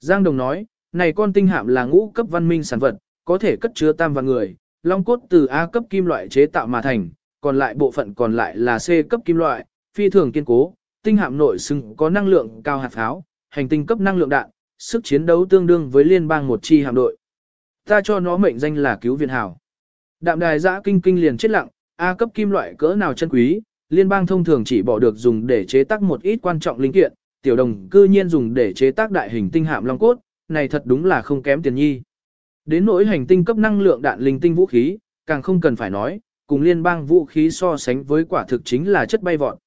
Giang Đồng nói, này con tinh hạm là ngũ cấp văn minh sản vật, có thể cất chứa tam vạn người, long cốt từ A cấp kim loại chế tạo mà thành, còn lại bộ phận còn lại là C cấp kim loại, phi thường kiên cố, tinh hạm nội xưng có năng lượng cao hạt pháo, hành tinh cấp năng lượng đạn, sức chiến đấu tương đương với liên bang một chi hạm đội. Ta cho nó mệnh danh là cứu viện hảo. Đạm đài giã kinh kinh liền chết lặng, A cấp kim loại cỡ nào chân quý, liên bang thông thường chỉ bỏ được dùng để chế tác một ít quan trọng linh kiện, tiểu đồng cư nhiên dùng để chế tác đại hình tinh hạm long cốt, này thật đúng là không kém tiền nhi. Đến nỗi hành tinh cấp năng lượng đạn linh tinh vũ khí, càng không cần phải nói, cùng liên bang vũ khí so sánh với quả thực chính là chất bay vọt.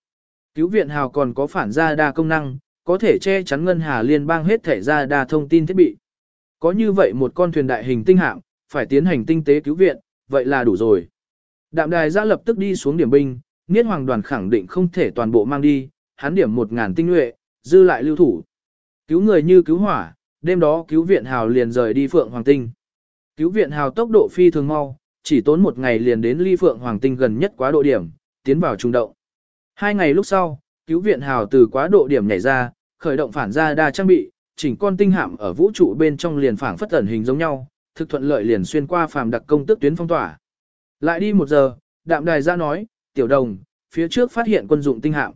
Cứu viện hào còn có phản ra đa công năng, có thể che chắn ngân hà liên bang hết thể ra đa thông tin thiết bị. Có như vậy một con thuyền đại hình tinh hạm, phải tiến hành tinh tế cứu viện, vậy là đủ rồi. Đạm đài ra lập tức đi xuống điểm binh, Niết Hoàng đoàn khẳng định không thể toàn bộ mang đi, hắn điểm 1000 tinh nhuệ, dư lại lưu thủ. Cứu người như cứu hỏa, đêm đó cứu viện hào liền rời đi Phượng Hoàng Tinh. Cứu viện hào tốc độ phi thường mau, chỉ tốn một ngày liền đến ly Phượng Hoàng Tinh gần nhất quá độ điểm, tiến vào trung động. Hai ngày lúc sau, cứu viện hào từ quá độ điểm nhảy ra, khởi động phản ra đa trang bị, chỉnh con tinh hạm ở vũ trụ bên trong liền phản phất ẩn hình giống nhau, thực thuận lợi liền xuyên qua phàm đặc công tức tuyến phong tỏa. Lại đi một giờ, đạm đài ra nói, tiểu đồng, phía trước phát hiện quân dụng tinh hạm.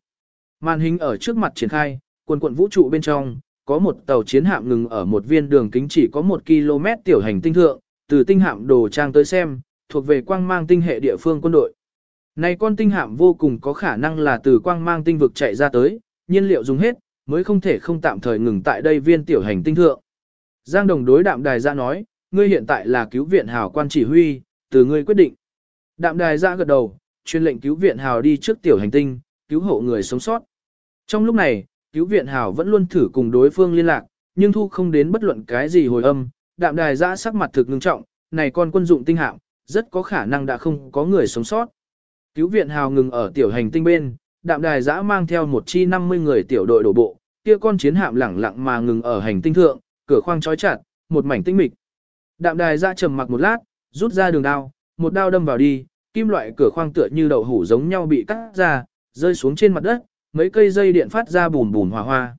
Màn hình ở trước mặt triển khai, quần quận vũ trụ bên trong, có một tàu chiến hạm ngừng ở một viên đường kính chỉ có một km tiểu hành tinh thượng, từ tinh hạm đồ trang tới xem, thuộc về quang mang tinh hệ địa phương quân đội. Này con tinh hạm vô cùng có khả năng là từ quang mang tinh vực chạy ra tới, nhiên liệu dùng hết, mới không thể không tạm thời ngừng tại đây viên tiểu hành tinh thượng. Giang đồng đối đạm đài ra nói, ngươi hiện tại là cứu viện hào quan chỉ huy, từ ngươi quyết định. Đạm đài ra gật đầu, truyền lệnh cứu viện hào đi trước tiểu hành tinh, cứu hộ người sống sót. Trong lúc này, cứu viện hào vẫn luôn thử cùng đối phương liên lạc, nhưng thu không đến bất luận cái gì hồi âm, đạm đài ra sắc mặt thực ngưng trọng, này con quân dụng tinh hạm, rất có khả năng đã không có người sống sót. Cứu viện hào ngừng ở tiểu hành tinh bên, đạm đài giã mang theo một chi 50 người tiểu đội đổ bộ, kia con chiến hạm lẳng lặng mà ngừng ở hành tinh thượng, cửa khoang trói chặt, một mảnh tinh mịch. Đạm đài giã trầm mặc một lát, rút ra đường đao, một đao đâm vào đi, kim loại cửa khoang tựa như đậu hủ giống nhau bị cắt ra, rơi xuống trên mặt đất, mấy cây dây điện phát ra bùn bùn hòa hoa.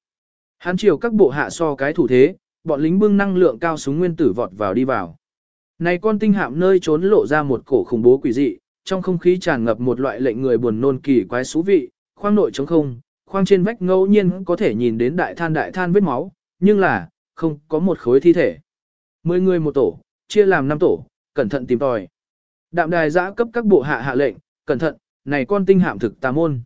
Hắn chiều các bộ hạ so cái thủ thế, bọn lính bưng năng lượng cao súng nguyên tử vọt vào đi vào. Này con tinh hạm nơi trốn lộ ra một cổ khủng bố quỷ dị, trong không khí tràn ngập một loại lệnh người buồn nôn kỳ quái xú vị, khoang nội trống không, khoang trên vách ngẫu nhiên có thể nhìn đến đại than đại than vết máu, nhưng là, không có một khối thi thể. Mười người một tổ, chia làm năm tổ, cẩn thận tìm tòi. Đạm đài giã cấp các bộ hạ hạ lệnh, cẩn thận, này con tinh hạm thực tà môn.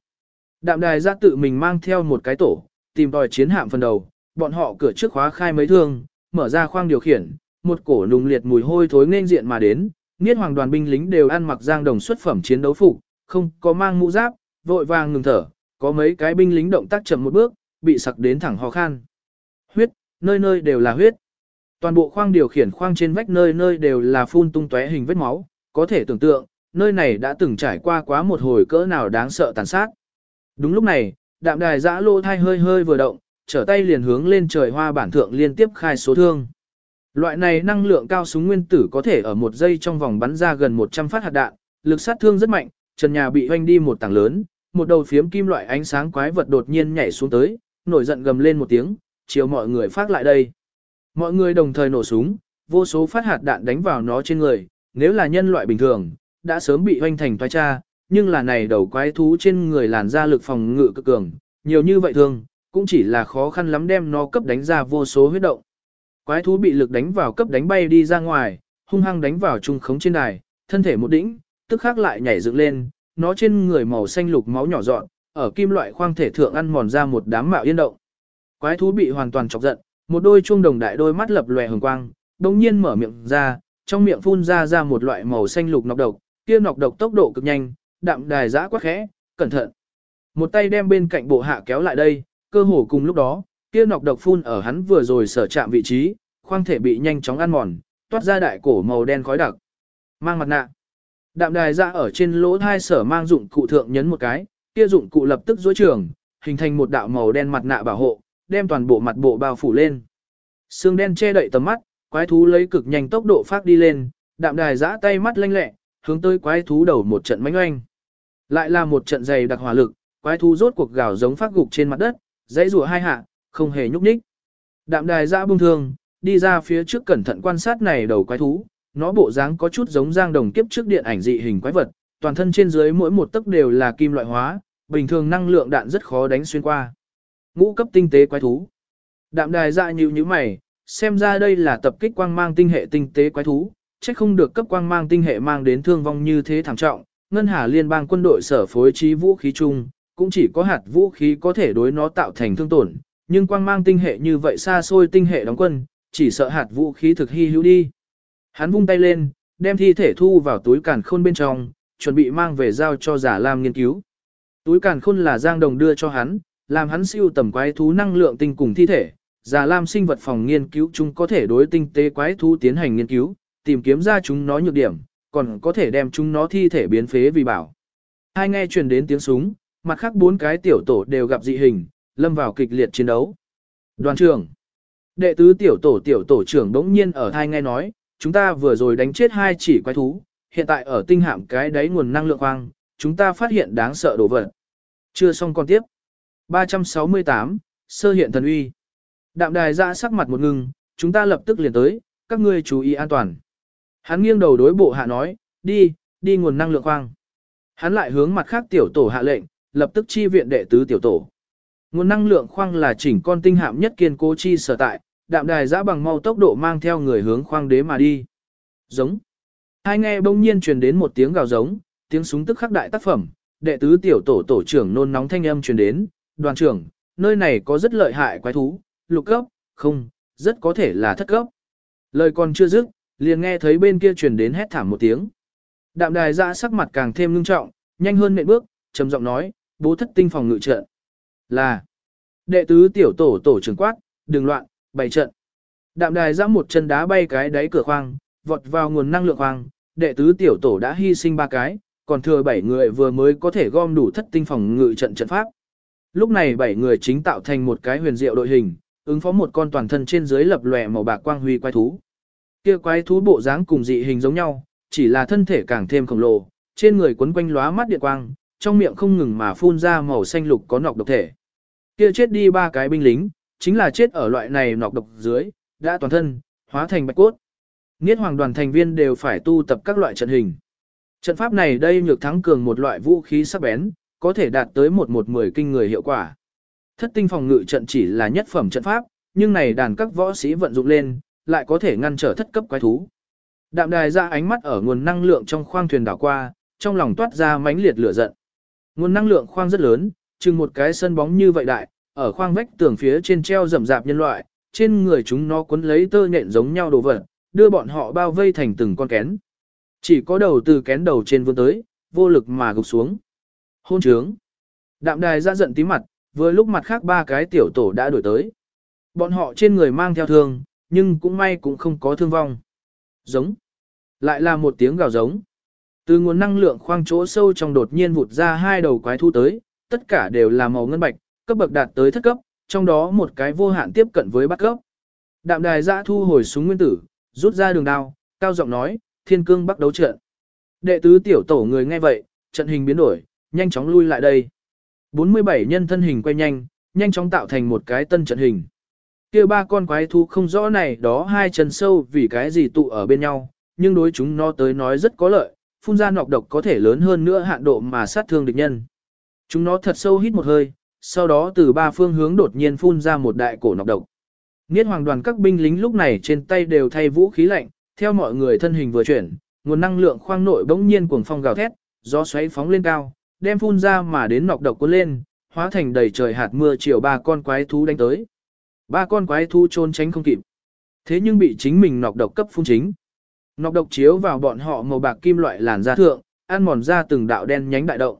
Đạm đài giã tự mình mang theo một cái tổ, tìm tòi chiến hạm phần đầu, bọn họ cửa trước khóa khai mấy thương, mở ra khoang điều khiển, một cổ nùng liệt mùi hôi thối nên diện mà đến, Niết hoàng đoàn binh lính đều ăn mặc giang đồng xuất phẩm chiến đấu phục, không có mang mũ giáp, vội vàng ngừng thở, có mấy cái binh lính động tác chậm một bước, bị sặc đến thẳng ho khan. Huyết, nơi nơi đều là huyết. Toàn bộ khoang điều khiển khoang trên vách nơi nơi đều là phun tung tóe hình vết máu, có thể tưởng tượng, nơi này đã từng trải qua quá một hồi cỡ nào đáng sợ tàn sát. Đúng lúc này, đạm đài giã lô thai hơi hơi vừa động, trở tay liền hướng lên trời hoa bản thượng liên tiếp khai số thương. Loại này năng lượng cao súng nguyên tử có thể ở một giây trong vòng bắn ra gần 100 phát hạt đạn, lực sát thương rất mạnh, trần nhà bị hoanh đi một tảng lớn, một đầu phiếm kim loại ánh sáng quái vật đột nhiên nhảy xuống tới, nổi giận gầm lên một tiếng, chiều mọi người phát lại đây. Mọi người đồng thời nổ súng, vô số phát hạt đạn đánh vào nó trên người, nếu là nhân loại bình thường, đã sớm bị hoanh thành toái cha, nhưng là này đầu quái thú trên người làn ra lực phòng ngự cực cường, nhiều như vậy thường, cũng chỉ là khó khăn lắm đem nó cấp đánh ra vô số huyết động. Quái thú bị lực đánh vào cấp đánh bay đi ra ngoài, hung hăng đánh vào trung khống trên đài, thân thể một đỉnh, tức khắc lại nhảy dựng lên, nó trên người màu xanh lục máu nhỏ dọn, ở kim loại khoang thể thượng ăn mòn ra một đám mạo yên động. Quái thú bị hoàn toàn chọc giận, một đôi chuông đồng đại đôi mắt lập lòe hừng quang, đồng nhiên mở miệng ra, trong miệng phun ra ra một loại màu xanh lục nọc độc, kia nọc độc tốc độ cực nhanh, đạm đài giã quá khẽ, cẩn thận. Một tay đem bên cạnh bộ hạ kéo lại đây, cơ hồ cùng lúc đó, kia nọc độc phun ở hắn vừa rồi sở chạm vị trí, khoang thể bị nhanh chóng ăn mòn, toát ra đại cổ màu đen khói đặc. Mang mặt nạ. Đạm đài ra ở trên lỗ thai sở mang dụng cụ thượng nhấn một cái, kia dụng cụ lập tức duỗi trường, hình thành một đạo màu đen mặt nạ bảo hộ, đem toàn bộ mặt bộ bao phủ lên. Xương đen che đậy tầm mắt, quái thú lấy cực nhanh tốc độ phát đi lên, đạm đài giã tay mắt lanh lẹ, hướng tới quái thú đầu một trận mánh oanh. Lại là một trận dày đặc hỏa lực, quái thú rốt cuộc gào giống phát gục trên mặt đất, dãy rùa hai hạ, không hề nhúc nhích. Đạm đài dã bung thương, đi ra phía trước cẩn thận quan sát này đầu quái thú, nó bộ dáng có chút giống giang đồng kiếp trước điện ảnh dị hình quái vật, toàn thân trên dưới mỗi một tấc đều là kim loại hóa, bình thường năng lượng đạn rất khó đánh xuyên qua. Ngũ cấp tinh tế quái thú. Đạm đài dạ nhíu như mày, xem ra đây là tập kích quang mang tinh hệ tinh tế quái thú, chắc không được cấp quang mang tinh hệ mang đến thương vong như thế thảm trọng. Ngân Hà Liên bang quân đội sở phối trí vũ khí chung, cũng chỉ có hạt vũ khí có thể đối nó tạo thành thương tổn, nhưng quang mang tinh hệ như vậy xa xôi tinh hệ đóng quân, chỉ sợ hạt vũ khí thực hy hữu đi. Hắn vung tay lên, đem thi thể thu vào túi càn khôn bên trong, chuẩn bị mang về giao cho giả Lam nghiên cứu. Túi càn khôn là Giang Đồng đưa cho hắn, làm hắn siêu tầm quái thú năng lượng tinh cùng thi thể. Giả Lam sinh vật phòng nghiên cứu chúng có thể đối tinh tế quái thú tiến hành nghiên cứu, tìm kiếm ra chúng nó nhược điểm, còn có thể đem chúng nó thi thể biến phế vì bảo. Hai nghe truyền đến tiếng súng, mặt khác bốn cái tiểu tổ đều gặp dị hình, lâm vào kịch liệt chiến đấu. Đoàn trưởng, đệ tứ tiểu tổ tiểu tổ trưởng đống nhiên ở thai nghe nói, chúng ta vừa rồi đánh chết hai chỉ quái thú, hiện tại ở tinh hạm cái đáy nguồn năng lượng hoang, chúng ta phát hiện đáng sợ đồ vật. Chưa xong còn tiếp. 368, sơ hiện thần uy. Đạm đài ra sắc mặt một ngưng, chúng ta lập tức liền tới, các ngươi chú ý an toàn. Hắn nghiêng đầu đối bộ hạ nói, đi, đi nguồn năng lượng khoang. Hắn lại hướng mặt khác tiểu tổ hạ lệnh, lập tức chi viện đệ tứ tiểu tổ. Nguồn năng lượng khoang là chỉnh con tinh hạm nhất kiên cố chi sở tại, đạm đài giã bằng mau tốc độ mang theo người hướng khoang đế mà đi. Giống. Hai nghe bỗng nhiên truyền đến một tiếng gào giống, tiếng súng tức khắc đại tác phẩm, đệ tứ tiểu tổ tổ trưởng nôn nóng thanh âm truyền đến, đoàn trưởng, nơi này có rất lợi hại quái thú, lục cấp, không, rất có thể là thất cấp. Lời còn chưa dứt, liền nghe thấy bên kia truyền đến hét thảm một tiếng. Đạm đài giã sắc mặt càng thêm ngưng trọng, nhanh hơn nệm bước, trầm giọng nói, bố thất tinh phòng ngự trận. Là, đệ tứ tiểu tổ tổ trưởng quát, đừng loạn, bày trận. Đạm đài giã một chân đá bay cái đáy cửa khoang, vọt vào nguồn năng lượng khoang, đệ tứ tiểu tổ đã hy sinh ba cái, còn thừa bảy người vừa mới có thể gom đủ thất tinh phòng ngự trận trận pháp. Lúc này bảy người chính tạo thành một cái huyền diệu đội hình, ứng phó một con toàn thân trên dưới lập lòe màu bạc quang huy quái thú. Kia quái thú bộ dáng cùng dị hình giống nhau, chỉ là thân thể càng thêm khổng lồ, trên người quấn quanh lóa mắt điện quang, trong miệng không ngừng mà phun ra màu xanh lục có nọc độc thể. Kia chết đi ba cái binh lính, chính là chết ở loại này nọc độc dưới, đã toàn thân, hóa thành bạch cốt. Niết hoàng đoàn thành viên đều phải tu tập các loại trận hình. Trận pháp này đây nhược thắng cường một loại vũ khí sắc bén, có thể đạt tới một một mười kinh người hiệu quả. Thất tinh phòng ngự trận chỉ là nhất phẩm trận pháp, nhưng này đàn các võ sĩ vận dụng lên, lại có thể ngăn trở thất cấp quái thú. Đạm đài ra ánh mắt ở nguồn năng lượng trong khoang thuyền đảo qua, trong lòng toát ra mãnh liệt lửa giận. Nguồn năng lượng khoang rất lớn, chừng một cái sân bóng như vậy đại, ở khoang vách tường phía trên treo rậm rạp nhân loại, trên người chúng nó cuốn lấy tơ nhện giống nhau đồ vật, đưa bọn họ bao vây thành từng con kén. Chỉ có đầu từ kén đầu trên vươn tới, vô lực mà gục xuống. Hôn trướng. Đạm đài ra giận tí mặt, vừa lúc mặt khác ba cái tiểu tổ đã đổi tới. Bọn họ trên người mang theo thương, nhưng cũng may cũng không có thương vong. Giống. Lại là một tiếng gào giống. Từ nguồn năng lượng khoang chỗ sâu trong đột nhiên vụt ra hai đầu quái thu tới, tất cả đều là màu ngân bạch, cấp bậc đạt tới thất cấp, trong đó một cái vô hạn tiếp cận với bắt cấp. Đạm đài giã thu hồi súng nguyên tử, rút ra đường đao, cao giọng nói, thiên cương bắt đấu trận. Đệ tứ tiểu tổ người nghe vậy, trận hình biến đổi, nhanh chóng lui lại đây. 47 nhân thân hình quay nhanh, nhanh chóng tạo thành một cái tân trận hình. kia ba con quái thú không rõ này đó hai chân sâu vì cái gì tụ ở bên nhau, nhưng đối chúng nó tới nói rất có lợi, phun ra nọc độc có thể lớn hơn nữa hạn độ mà sát thương địch nhân. Chúng nó thật sâu hít một hơi, sau đó từ ba phương hướng đột nhiên phun ra một đại cổ nọc độc. Niết hoàng đoàn các binh lính lúc này trên tay đều thay vũ khí lạnh, theo mọi người thân hình vừa chuyển, nguồn năng lượng khoang nội bỗng nhiên cuồng phong gào thét, gió xoáy phóng lên cao, đem phun ra mà đến nọc độc cuốn lên, hóa thành đầy trời hạt mưa chiều ba con quái thú đánh tới. Ba con quái thú trốn tránh không kịp. Thế nhưng bị chính mình nọc độc cấp phun chính. Nọc độc chiếu vào bọn họ màu bạc kim loại làn da thượng, ăn mòn ra từng đạo đen nhánh đại động.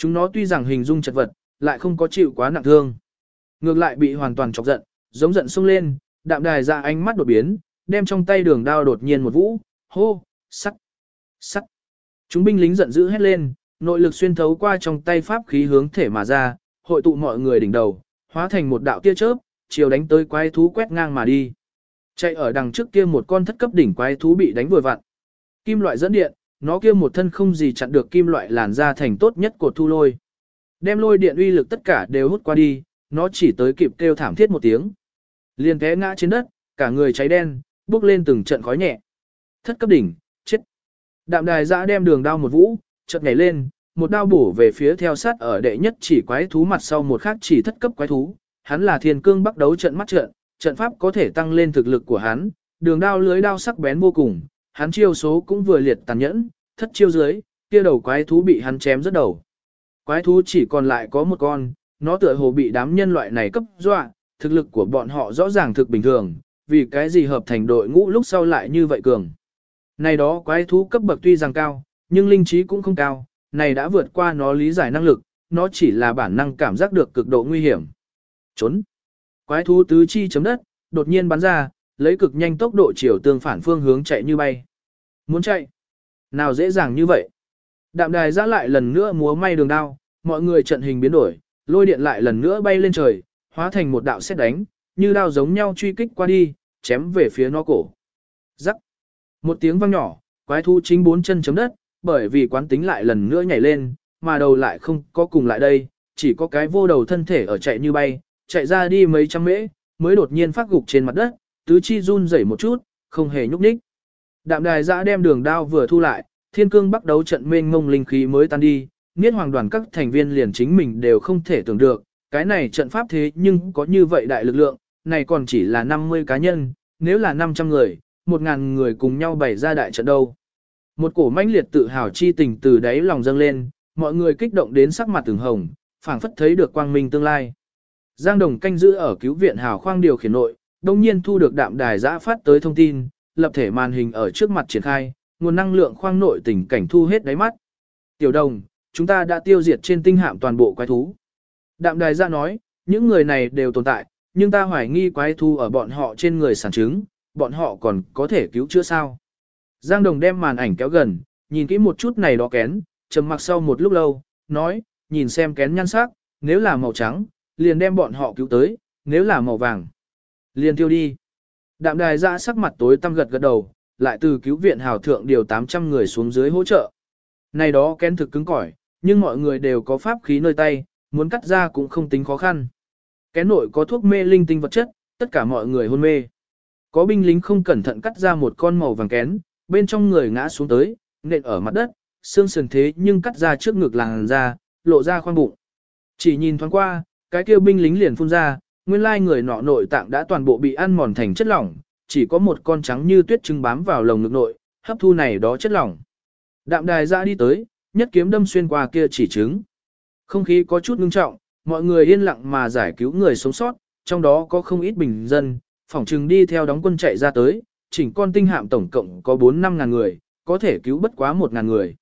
Chúng nó tuy rằng hình dung chật vật, lại không có chịu quá nặng thương. Ngược lại bị hoàn toàn chọc giận, giống giận sung lên, đạm đài ra ánh mắt đột biến, đem trong tay đường đao đột nhiên một vũ, hô, sắt, sắt. Chúng binh lính giận dữ hét lên, nội lực xuyên thấu qua trong tay pháp khí hướng thể mà ra, hội tụ mọi người đỉnh đầu, hóa thành một đạo tia chớp, chiều đánh tới quái thú quét ngang mà đi. Chạy ở đằng trước kia một con thất cấp đỉnh quái thú bị đánh vừa vặn. Kim loại dẫn điện, nó kia một thân không gì chặn được kim loại làn ra thành tốt nhất của thu lôi. Đem lôi điện uy lực tất cả đều hút qua đi, nó chỉ tới kịp kêu thảm thiết một tiếng. Liền té ngã trên đất, cả người cháy đen, bước lên từng trận khói nhẹ. Thất cấp đỉnh, chết. Đạm đài giã đem đường đao một vũ, chợt nhảy lên, một đao bổ về phía theo sát ở đệ nhất chỉ quái thú mặt sau một khác chỉ thất cấp quái thú. Hắn là thiên cương bắt đấu trận mắt trận, trận pháp có thể tăng lên thực lực của hắn, đường đao lưới đao sắc bén vô cùng, hắn chiêu số cũng vừa liệt tàn nhẫn, thất chiêu dưới, kia đầu quái thú bị hắn chém rất đầu. Quái thú chỉ còn lại có một con, nó tựa hồ bị đám nhân loại này cấp dọa, thực lực của bọn họ rõ ràng thực bình thường, vì cái gì hợp thành đội ngũ lúc sau lại như vậy cường. Này đó quái thú cấp bậc tuy rằng cao, nhưng linh trí cũng không cao, này đã vượt qua nó lý giải năng lực, nó chỉ là bản năng cảm giác được cực độ nguy hiểm. Trốn. Quái thú tứ chi chấm đất, đột nhiên bắn ra, lấy cực nhanh tốc độ chiều tương phản phương hướng chạy như bay. Muốn chạy? Nào dễ dàng như vậy? Đạm đài ra lại lần nữa múa may đường đao, mọi người trận hình biến đổi, lôi điện lại lần nữa bay lên trời, hóa thành một đạo xét đánh, như đao giống nhau truy kích qua đi, chém về phía nó cổ. Rắc. Một tiếng vang nhỏ, quái thú chính bốn chân chấm đất, bởi vì quán tính lại lần nữa nhảy lên, mà đầu lại không có cùng lại đây, chỉ có cái vô đầu thân thể ở chạy như bay, chạy ra đi mấy trăm mễ, mới đột nhiên phát gục trên mặt đất, tứ chi run rẩy một chút, không hề nhúc nhích. Đạm đài giã đem đường đao vừa thu lại, thiên cương bắt đấu trận mênh ngông linh khí mới tan đi, niết hoàng đoàn các thành viên liền chính mình đều không thể tưởng được, cái này trận pháp thế nhưng có như vậy đại lực lượng, này còn chỉ là 50 cá nhân, nếu là 500 người, 1.000 người cùng nhau bày ra đại trận đâu. Một cổ mãnh liệt tự hào chi tình từ đáy lòng dâng lên, mọi người kích động đến sắc mặt từng hồng, phảng phất thấy được quang minh tương lai. Giang Đồng canh giữ ở cứu viện hào khoang điều khiển nội, đồng nhiên thu được đạm đài giã phát tới thông tin, lập thể màn hình ở trước mặt triển khai, nguồn năng lượng khoang nội tình cảnh thu hết đáy mắt. Tiểu đồng, chúng ta đã tiêu diệt trên tinh hạm toàn bộ quái thú. Đạm đài giã nói, những người này đều tồn tại, nhưng ta hoài nghi quái thú ở bọn họ trên người sản chứng, bọn họ còn có thể cứu chữa sao. Giang Đồng đem màn ảnh kéo gần, nhìn kỹ một chút này đó kén, trầm mặc sau một lúc lâu, nói, nhìn xem kén nhan sắc, nếu là màu trắng, liền đem bọn họ cứu tới, nếu là màu vàng, liền tiêu đi. Đạm đài ra sắc mặt tối tăm gật gật đầu, lại từ cứu viện hào thượng điều 800 người xuống dưới hỗ trợ. Này đó kén thực cứng cỏi, nhưng mọi người đều có pháp khí nơi tay, muốn cắt ra cũng không tính khó khăn. Kén nội có thuốc mê linh tinh vật chất, tất cả mọi người hôn mê. Có binh lính không cẩn thận cắt ra một con màu vàng kén, bên trong người ngã xuống tới, nện ở mặt đất, xương sườn thế nhưng cắt ra trước ngực làng ra, lộ ra khoang bụng. Chỉ nhìn thoáng qua, cái kia binh lính liền phun ra, nguyên lai người nọ nội tạng đã toàn bộ bị ăn mòn thành chất lỏng, chỉ có một con trắng như tuyết trứng bám vào lồng ngực nội, hấp thu này đó chất lỏng. Đạm đài ra đi tới, nhất kiếm đâm xuyên qua kia chỉ trứng. Không khí có chút ngưng trọng, mọi người yên lặng mà giải cứu người sống sót, trong đó có không ít bình dân, phỏng trừng đi theo đóng quân chạy ra tới, chỉnh con tinh hạm tổng cộng có 4-5 ngàn người, có thể cứu bất quá 1 ngàn người.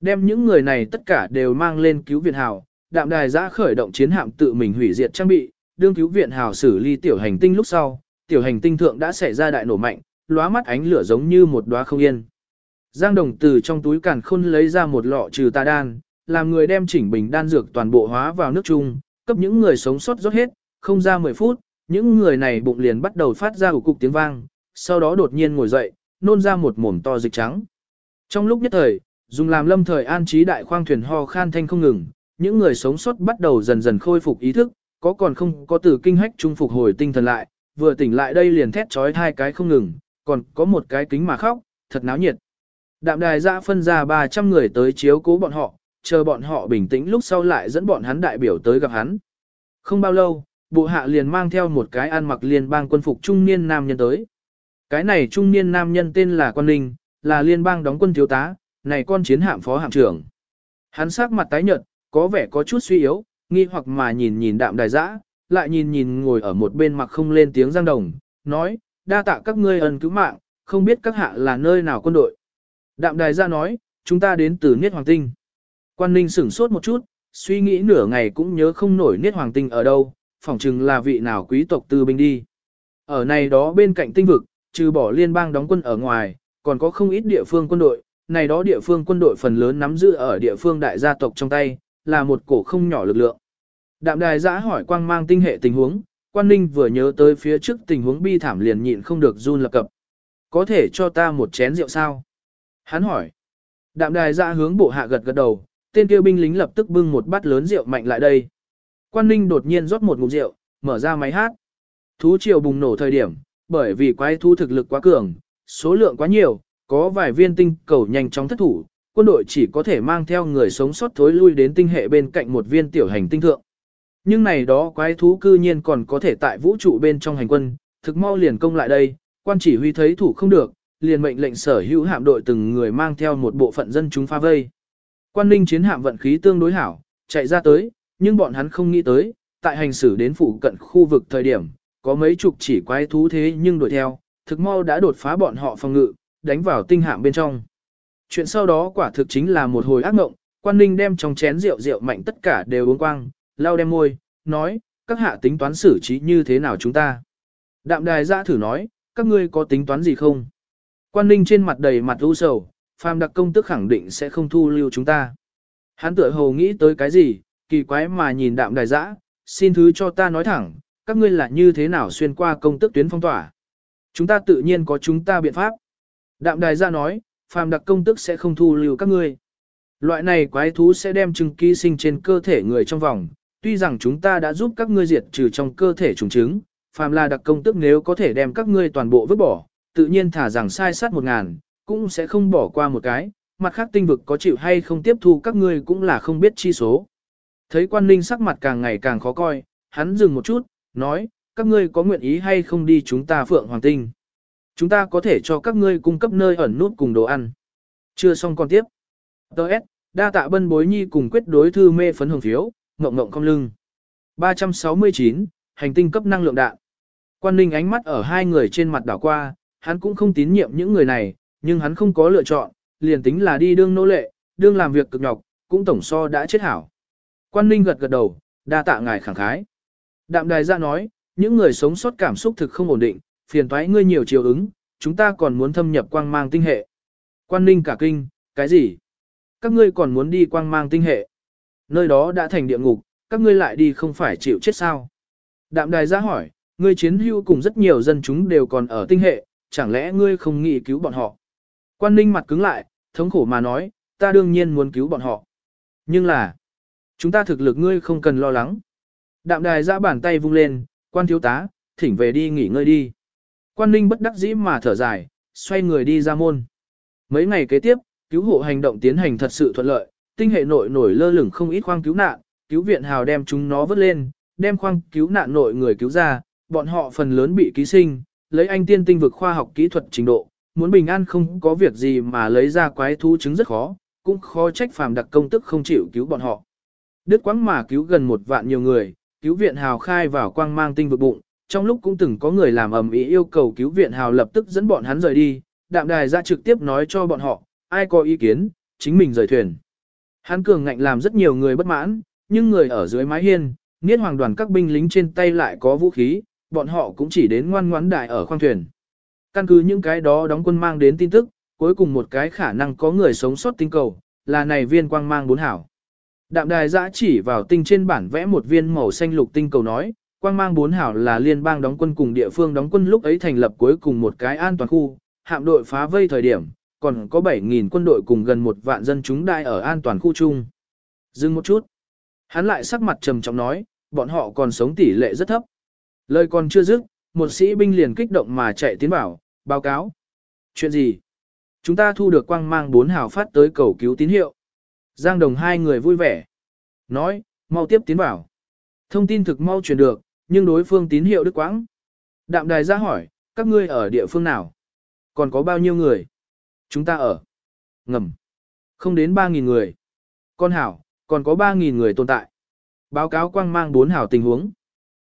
Đem những người này tất cả đều mang lên cứu viện hào, đạm đài giã khởi động chiến hạm tự mình hủy diệt trang bị, đương cứu viện hào xử ly tiểu hành tinh lúc sau, tiểu hành tinh thượng đã xảy ra đại nổ mạnh, lóa mắt ánh lửa giống như một đóa không yên. Giang đồng từ trong túi càn khôn lấy ra một lọ trừ tà đan, làm người đem chỉnh bình đan dược toàn bộ hóa vào nước chung, cấp những người sống sót rót hết, không ra 10 phút, những người này bụng liền bắt đầu phát ra ủ cục tiếng vang, sau đó đột nhiên ngồi dậy, nôn ra một mồm to dịch trắng. Trong lúc nhất thời, dùng làm lâm thời an trí đại khoang thuyền ho khan thanh không ngừng, những người sống sót bắt đầu dần dần khôi phục ý thức, có còn không có từ kinh hách trung phục hồi tinh thần lại, vừa tỉnh lại đây liền thét trói hai cái không ngừng, còn có một cái kính mà khóc, thật náo nhiệt. Đạm đài ra phân ra 300 người tới chiếu cố bọn họ, chờ bọn họ bình tĩnh lúc sau lại dẫn bọn hắn đại biểu tới gặp hắn. Không bao lâu, bộ hạ liền mang theo một cái ăn mặc liên bang quân phục trung niên nam nhân tới. Cái này trung niên nam nhân tên là Quan Ninh, là liên bang đóng quân thiếu tá, này con chiến hạm phó hạm trưởng. Hắn sắc mặt tái nhợt, có vẻ có chút suy yếu, nghi hoặc mà nhìn nhìn đạm đài giã, lại nhìn nhìn ngồi ở một bên mặc không lên tiếng giang đồng, nói, đa tạ các ngươi ân cứu mạng, không biết các hạ là nơi nào quân đội. Đạm đài ra nói, chúng ta đến từ Niết Hoàng Tinh. Quan ninh sửng sốt một chút, suy nghĩ nửa ngày cũng nhớ không nổi Niết Hoàng Tinh ở đâu, phỏng chừng là vị nào quý tộc tư binh đi. Ở này đó bên cạnh tinh vực, trừ bỏ liên bang đóng quân ở ngoài, còn có không ít địa phương quân đội, này đó địa phương quân đội phần lớn nắm giữ ở địa phương đại gia tộc trong tay, là một cổ không nhỏ lực lượng. Đạm đài giã hỏi quang mang tinh hệ tình huống, quan ninh vừa nhớ tới phía trước tình huống bi thảm liền nhịn không được run lập cập. Có thể cho ta một chén rượu sao? Hắn hỏi. Đạm đài giã hướng bộ hạ gật gật đầu, tên kêu binh lính lập tức bưng một bát lớn rượu mạnh lại đây. Quan ninh đột nhiên rót một ngụm rượu, mở ra máy hát. Thú triều bùng nổ thời điểm, bởi vì quái thú thực lực quá cường, số lượng quá nhiều, có vài viên tinh cầu nhanh chóng thất thủ, quân đội chỉ có thể mang theo người sống sót thối lui đến tinh hệ bên cạnh một viên tiểu hành tinh thượng. Nhưng này đó quái thú cư nhiên còn có thể tại vũ trụ bên trong hành quân, thực mau liền công lại đây, quan chỉ huy thấy thủ không được, liền mệnh lệnh sở hữu hạm đội từng người mang theo một bộ phận dân chúng pha vây. Quan ninh chiến hạm vận khí tương đối hảo, chạy ra tới, nhưng bọn hắn không nghĩ tới, tại hành xử đến phụ cận khu vực thời điểm, có mấy chục chỉ quái thú thế nhưng đuổi theo, thực mau đã đột phá bọn họ phòng ngự, đánh vào tinh hạm bên trong. Chuyện sau đó quả thực chính là một hồi ác mộng, quan ninh đem trong chén rượu rượu mạnh tất cả đều uống quang, lau đem môi, nói, các hạ tính toán xử trí như thế nào chúng ta. Đạm đài ra thử nói, các ngươi có tính toán gì không? Quan ninh trên mặt đầy mặt u sầu, phàm đặc công tức khẳng định sẽ không thu lưu chúng ta. Hắn tựa hồ nghĩ tới cái gì, kỳ quái mà nhìn đạm đài giã, xin thứ cho ta nói thẳng, các ngươi là như thế nào xuyên qua công tức tuyến phong tỏa. Chúng ta tự nhiên có chúng ta biện pháp. Đạm đài giã nói, phàm đặc công tức sẽ không thu lưu các ngươi. Loại này quái thú sẽ đem trứng ký sinh trên cơ thể người trong vòng, tuy rằng chúng ta đã giúp các ngươi diệt trừ trong cơ thể trùng trứng, phàm là đặc công tức nếu có thể đem các ngươi toàn bộ vứt bỏ, tự nhiên thả rằng sai sát một ngàn, cũng sẽ không bỏ qua một cái, mặt khác tinh vực có chịu hay không tiếp thu các ngươi cũng là không biết chi số. Thấy quan ninh sắc mặt càng ngày càng khó coi, hắn dừng một chút, nói, các ngươi có nguyện ý hay không đi chúng ta phượng hoàng tinh. Chúng ta có thể cho các ngươi cung cấp nơi ẩn nút cùng đồ ăn. Chưa xong còn tiếp. Đợt, đa tạ bân bối nhi cùng quyết đối thư mê phấn hưởng phiếu, ngộng ngộng không lưng. 369, hành tinh cấp năng lượng đạn. Quan ninh ánh mắt ở hai người trên mặt đảo qua, hắn cũng không tín nhiệm những người này, nhưng hắn không có lựa chọn, liền tính là đi đương nô lệ, đương làm việc cực nhọc, cũng tổng so đã chết hảo. Quan ninh gật gật đầu, đa tạ ngài khẳng khái. Đạm đài ra nói, những người sống sót cảm xúc thực không ổn định, phiền thoái ngươi nhiều chiều ứng, chúng ta còn muốn thâm nhập quang mang tinh hệ. Quan ninh cả kinh, cái gì? Các ngươi còn muốn đi quang mang tinh hệ? Nơi đó đã thành địa ngục, các ngươi lại đi không phải chịu chết sao? Đạm đài ra hỏi, ngươi chiến hưu cùng rất nhiều dân chúng đều còn ở tinh hệ, chẳng lẽ ngươi không nghĩ cứu bọn họ? Quan ninh mặt cứng lại, thống khổ mà nói, ta đương nhiên muốn cứu bọn họ. Nhưng là, chúng ta thực lực ngươi không cần lo lắng. Đạm đài ra bàn tay vung lên, quan thiếu tá, thỉnh về đi nghỉ ngơi đi. Quan ninh bất đắc dĩ mà thở dài, xoay người đi ra môn. Mấy ngày kế tiếp, cứu hộ hành động tiến hành thật sự thuận lợi, tinh hệ nội nổi lơ lửng không ít khoang cứu nạn, cứu viện hào đem chúng nó vớt lên, đem khoang cứu nạn nội người cứu ra, bọn họ phần lớn bị ký sinh, lấy anh tiên tinh vực khoa học kỹ thuật trình độ, muốn bình an không có việc gì mà lấy ra quái thú chứng rất khó, cũng khó trách phàm đặc công tức không chịu cứu bọn họ. Đức quãng mà cứu gần một vạn nhiều người, cứu viện hào khai vào quang mang tinh vực bụng, trong lúc cũng từng có người làm ầm ĩ yêu cầu cứu viện hào lập tức dẫn bọn hắn rời đi, đạm đài ra trực tiếp nói cho bọn họ, ai có ý kiến, chính mình rời thuyền. Hắn cường ngạnh làm rất nhiều người bất mãn, nhưng người ở dưới mái hiên, niết hoàng đoàn các binh lính trên tay lại có vũ khí, bọn họ cũng chỉ đến ngoan ngoãn đại ở khoang thuyền. Căn cứ những cái đó đóng quân mang đến tin tức, cuối cùng một cái khả năng có người sống sót tinh cầu, là này viên quang mang bốn hảo. Đạm đài giã chỉ vào tinh trên bản vẽ một viên màu xanh lục tinh cầu nói, quang mang bốn hảo là liên bang đóng quân cùng địa phương đóng quân lúc ấy thành lập cuối cùng một cái an toàn khu, hạm đội phá vây thời điểm, còn có 7.000 quân đội cùng gần một vạn dân chúng đai ở an toàn khu chung. Dừng một chút. Hắn lại sắc mặt trầm trọng nói, bọn họ còn sống tỷ lệ rất thấp. Lời còn chưa dứt, một sĩ binh liền kích động mà chạy tiến bảo, báo cáo. Chuyện gì? Chúng ta thu được quang mang bốn hào phát tới cầu cứu tín hiệu. Giang đồng hai người vui vẻ. Nói, mau tiếp tiến bảo. Thông tin thực mau truyền được, nhưng đối phương tín hiệu Đức quãng. Đạm đài ra hỏi, các ngươi ở địa phương nào? Còn có bao nhiêu người? Chúng ta ở. Ngầm. Không đến 3.000 người. Con hảo, còn có 3.000 người tồn tại. Báo cáo quang mang bốn hảo tình huống.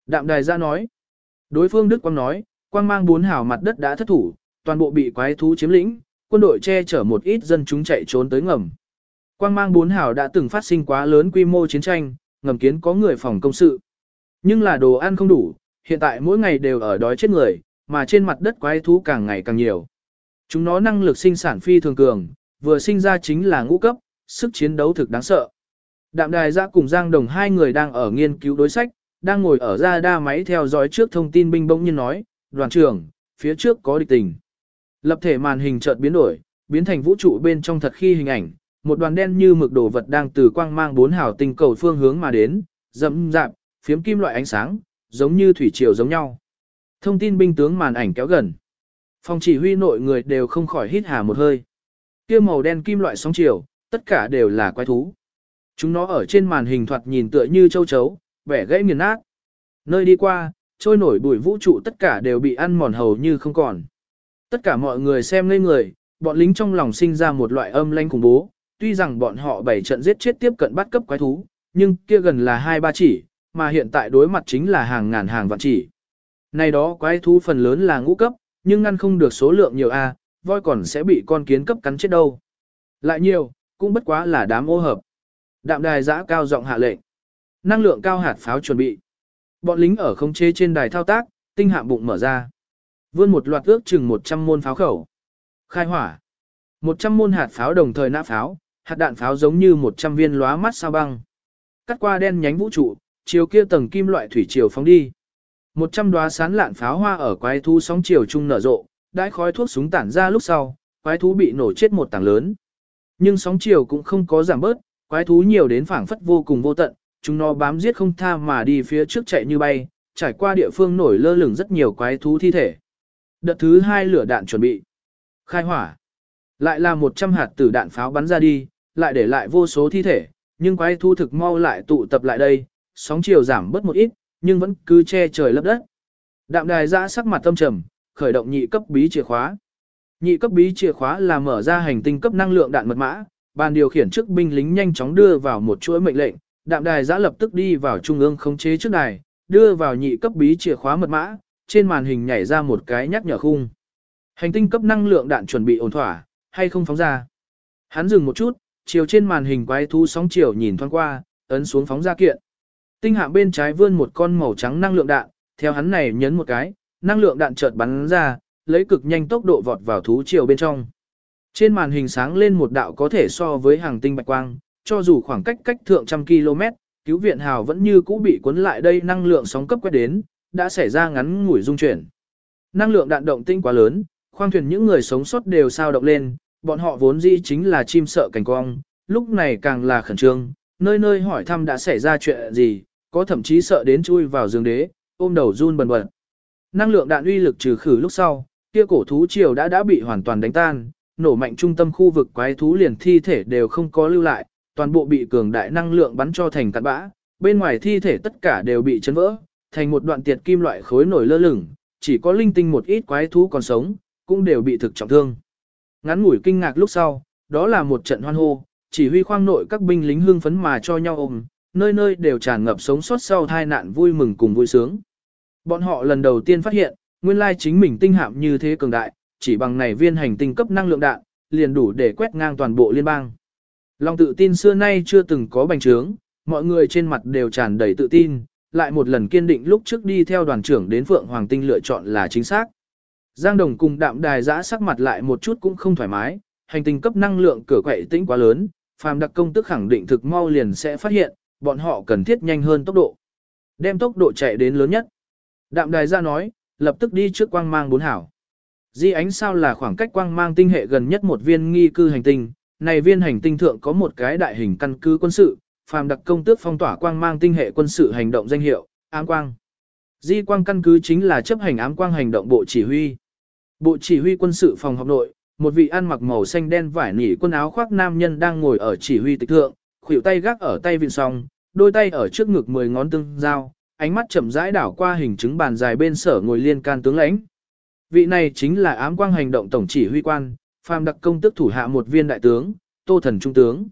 Đạm đài ra nói. Đối phương Đức Quang nói, quang mang bốn hảo mặt đất đã thất thủ, toàn bộ bị quái thú chiếm lĩnh, quân đội che chở một ít dân chúng chạy trốn tới ngầm. Quang mang bốn hảo đã từng phát sinh quá lớn quy mô chiến tranh, ngầm kiến có người phòng công sự. Nhưng là đồ ăn không đủ, hiện tại mỗi ngày đều ở đói chết người, mà trên mặt đất quái thú càng ngày càng nhiều. Chúng nó năng lực sinh sản phi thường cường, vừa sinh ra chính là ngũ cấp, sức chiến đấu thực đáng sợ. Đạm đài ra cùng Giang Đồng hai người đang ở nghiên cứu đối sách, đang ngồi ở ra đa máy theo dõi trước thông tin binh bỗng nhiên nói, đoàn trưởng, phía trước có địch tình. Lập thể màn hình chợt biến đổi, biến thành vũ trụ bên trong thật khi hình ảnh, một đoàn đen như mực đồ vật đang từ quang mang bốn hào tinh cầu phương hướng mà đến, dẫm dạp, phiếm kim loại ánh sáng, giống như thủy triều giống nhau. Thông tin binh tướng màn ảnh kéo gần. Phòng chỉ huy nội người đều không khỏi hít hà một hơi. Kia màu đen kim loại sóng chiều, tất cả đều là quái thú. Chúng nó ở trên màn hình thoạt nhìn tựa như châu chấu, vẻ gãy nghiền nát. Nơi đi qua, trôi nổi bụi vũ trụ tất cả đều bị ăn mòn hầu như không còn. Tất cả mọi người xem ngây người, bọn lính trong lòng sinh ra một loại âm lanh khủng bố, tuy rằng bọn họ bảy trận giết chết tiếp cận bắt cấp quái thú, nhưng kia gần là hai ba chỉ, mà hiện tại đối mặt chính là hàng ngàn hàng vạn chỉ. Này đó quái thú phần lớn là ngũ cấp, nhưng ngăn không được số lượng nhiều A, voi còn sẽ bị con kiến cấp cắn chết đâu. Lại nhiều, cũng bất quá là đám ô hợp. Đạm đài giã cao giọng hạ lệnh. Năng lượng cao hạt pháo chuẩn bị. Bọn lính ở không chế trên đài thao tác, tinh hạm bụng mở ra. Vươn một loạt ước chừng 100 môn pháo khẩu. Khai hỏa. 100 môn hạt pháo đồng thời nã pháo, hạt đạn pháo giống như 100 viên lóa mắt sao băng. Cắt qua đen nhánh vũ trụ, chiều kia tầng kim loại thủy chiều phóng đi. 100 đóa sán lạn pháo hoa ở quái thú sóng chiều trung nở rộ, đãi khói thuốc súng tản ra lúc sau, quái thú bị nổ chết một tảng lớn. Nhưng sóng chiều cũng không có giảm bớt, quái thú nhiều đến phảng phất vô cùng vô tận, chúng nó bám giết không tha mà đi phía trước chạy như bay, trải qua địa phương nổi lơ lửng rất nhiều quái thú thi thể. Đợt thứ hai lửa đạn chuẩn bị. Khai hỏa. Lại là 100 hạt tử đạn pháo bắn ra đi, lại để lại vô số thi thể, nhưng quái thú thực mau lại tụ tập lại đây, sóng chiều giảm bớt một ít, nhưng vẫn cứ che trời lấp đất. Đạm đài giã sắc mặt tâm trầm, khởi động nhị cấp bí chìa khóa. Nhị cấp bí chìa khóa là mở ra hành tinh cấp năng lượng đạn mật mã, bàn điều khiển trước binh lính nhanh chóng đưa vào một chuỗi mệnh lệnh, đạm đài giã lập tức đi vào trung ương khống chế trước đài, đưa vào nhị cấp bí chìa khóa mật mã, trên màn hình nhảy ra một cái nhắc nhở khung. Hành tinh cấp năng lượng đạn chuẩn bị ổn thỏa, hay không phóng ra. Hắn dừng một chút, chiều trên màn hình quái thú sóng chiều nhìn thoáng qua, ấn xuống phóng ra kiện. Tinh hạ bên trái vươn một con màu trắng năng lượng đạn, theo hắn này nhấn một cái, năng lượng đạn chợt bắn ra, lấy cực nhanh tốc độ vọt vào thú chiều bên trong. Trên màn hình sáng lên một đạo có thể so với hàng tinh bạch quang, cho dù khoảng cách cách thượng trăm km, cứu viện hào vẫn như cũ bị cuốn lại đây năng lượng sóng cấp quét đến, đã xảy ra ngắn ngủi dung chuyển. Năng lượng đạn động tinh quá lớn, khoang thuyền những người sống sót đều sao động lên, bọn họ vốn dĩ chính là chim sợ cảnh cong, lúc này càng là khẩn trương, nơi nơi hỏi thăm đã xảy ra chuyện gì, có thậm chí sợ đến chui vào giường đế, ôm đầu run bần bật. Năng lượng đạn uy lực trừ khử lúc sau, kia cổ thú triều đã đã bị hoàn toàn đánh tan, nổ mạnh trung tâm khu vực quái thú liền thi thể đều không có lưu lại, toàn bộ bị cường đại năng lượng bắn cho thành cát bã, bên ngoài thi thể tất cả đều bị chấn vỡ, thành một đoạn tiệt kim loại khối nổi lơ lửng, chỉ có linh tinh một ít quái thú còn sống, cũng đều bị thực trọng thương. Ngắn ngủi kinh ngạc lúc sau, đó là một trận hoan hô, chỉ huy khoang nội các binh lính hưng phấn mà cho nhau ôm, nơi nơi đều tràn ngập sống sót sau tai nạn vui mừng cùng vui sướng. Bọn họ lần đầu tiên phát hiện, nguyên lai chính mình tinh hạm như thế cường đại, chỉ bằng này viên hành tinh cấp năng lượng đạn, liền đủ để quét ngang toàn bộ liên bang. Lòng tự tin xưa nay chưa từng có bành trướng, mọi người trên mặt đều tràn đầy tự tin, lại một lần kiên định lúc trước đi theo đoàn trưởng đến Phượng Hoàng Tinh lựa chọn là chính xác. Giang Đồng cùng đạm đài giã sắc mặt lại một chút cũng không thoải mái, hành tinh cấp năng lượng cửa quậy tĩnh quá lớn, phàm đặc công tức khẳng định thực mau liền sẽ phát hiện, bọn họ cần thiết nhanh hơn tốc độ. Đem tốc độ chạy đến lớn nhất. Đạm đài ra nói, lập tức đi trước quang mang bốn hảo. Di ánh sao là khoảng cách quang mang tinh hệ gần nhất một viên nghi cư hành tinh, này viên hành tinh thượng có một cái đại hình căn cứ quân sự, phàm đặc công tước phong tỏa quang mang tinh hệ quân sự hành động danh hiệu, ám quang. Di quang căn cứ chính là chấp hành ám quang hành động bộ chỉ huy. Bộ chỉ huy quân sự phòng học nội, một vị ăn mặc màu xanh đen vải nỉ quân áo khoác nam nhân đang ngồi ở chỉ huy tịch thượng, khuỷu tay gác ở tay vịn song, đôi tay ở trước ngực mười ngón tương giao, ánh mắt chậm rãi đảo qua hình chứng bàn dài bên sở ngồi liên can tướng lãnh. Vị này chính là ám quang hành động tổng chỉ huy quan, phàm đặc công tức thủ hạ một viên đại tướng, tô thần trung tướng.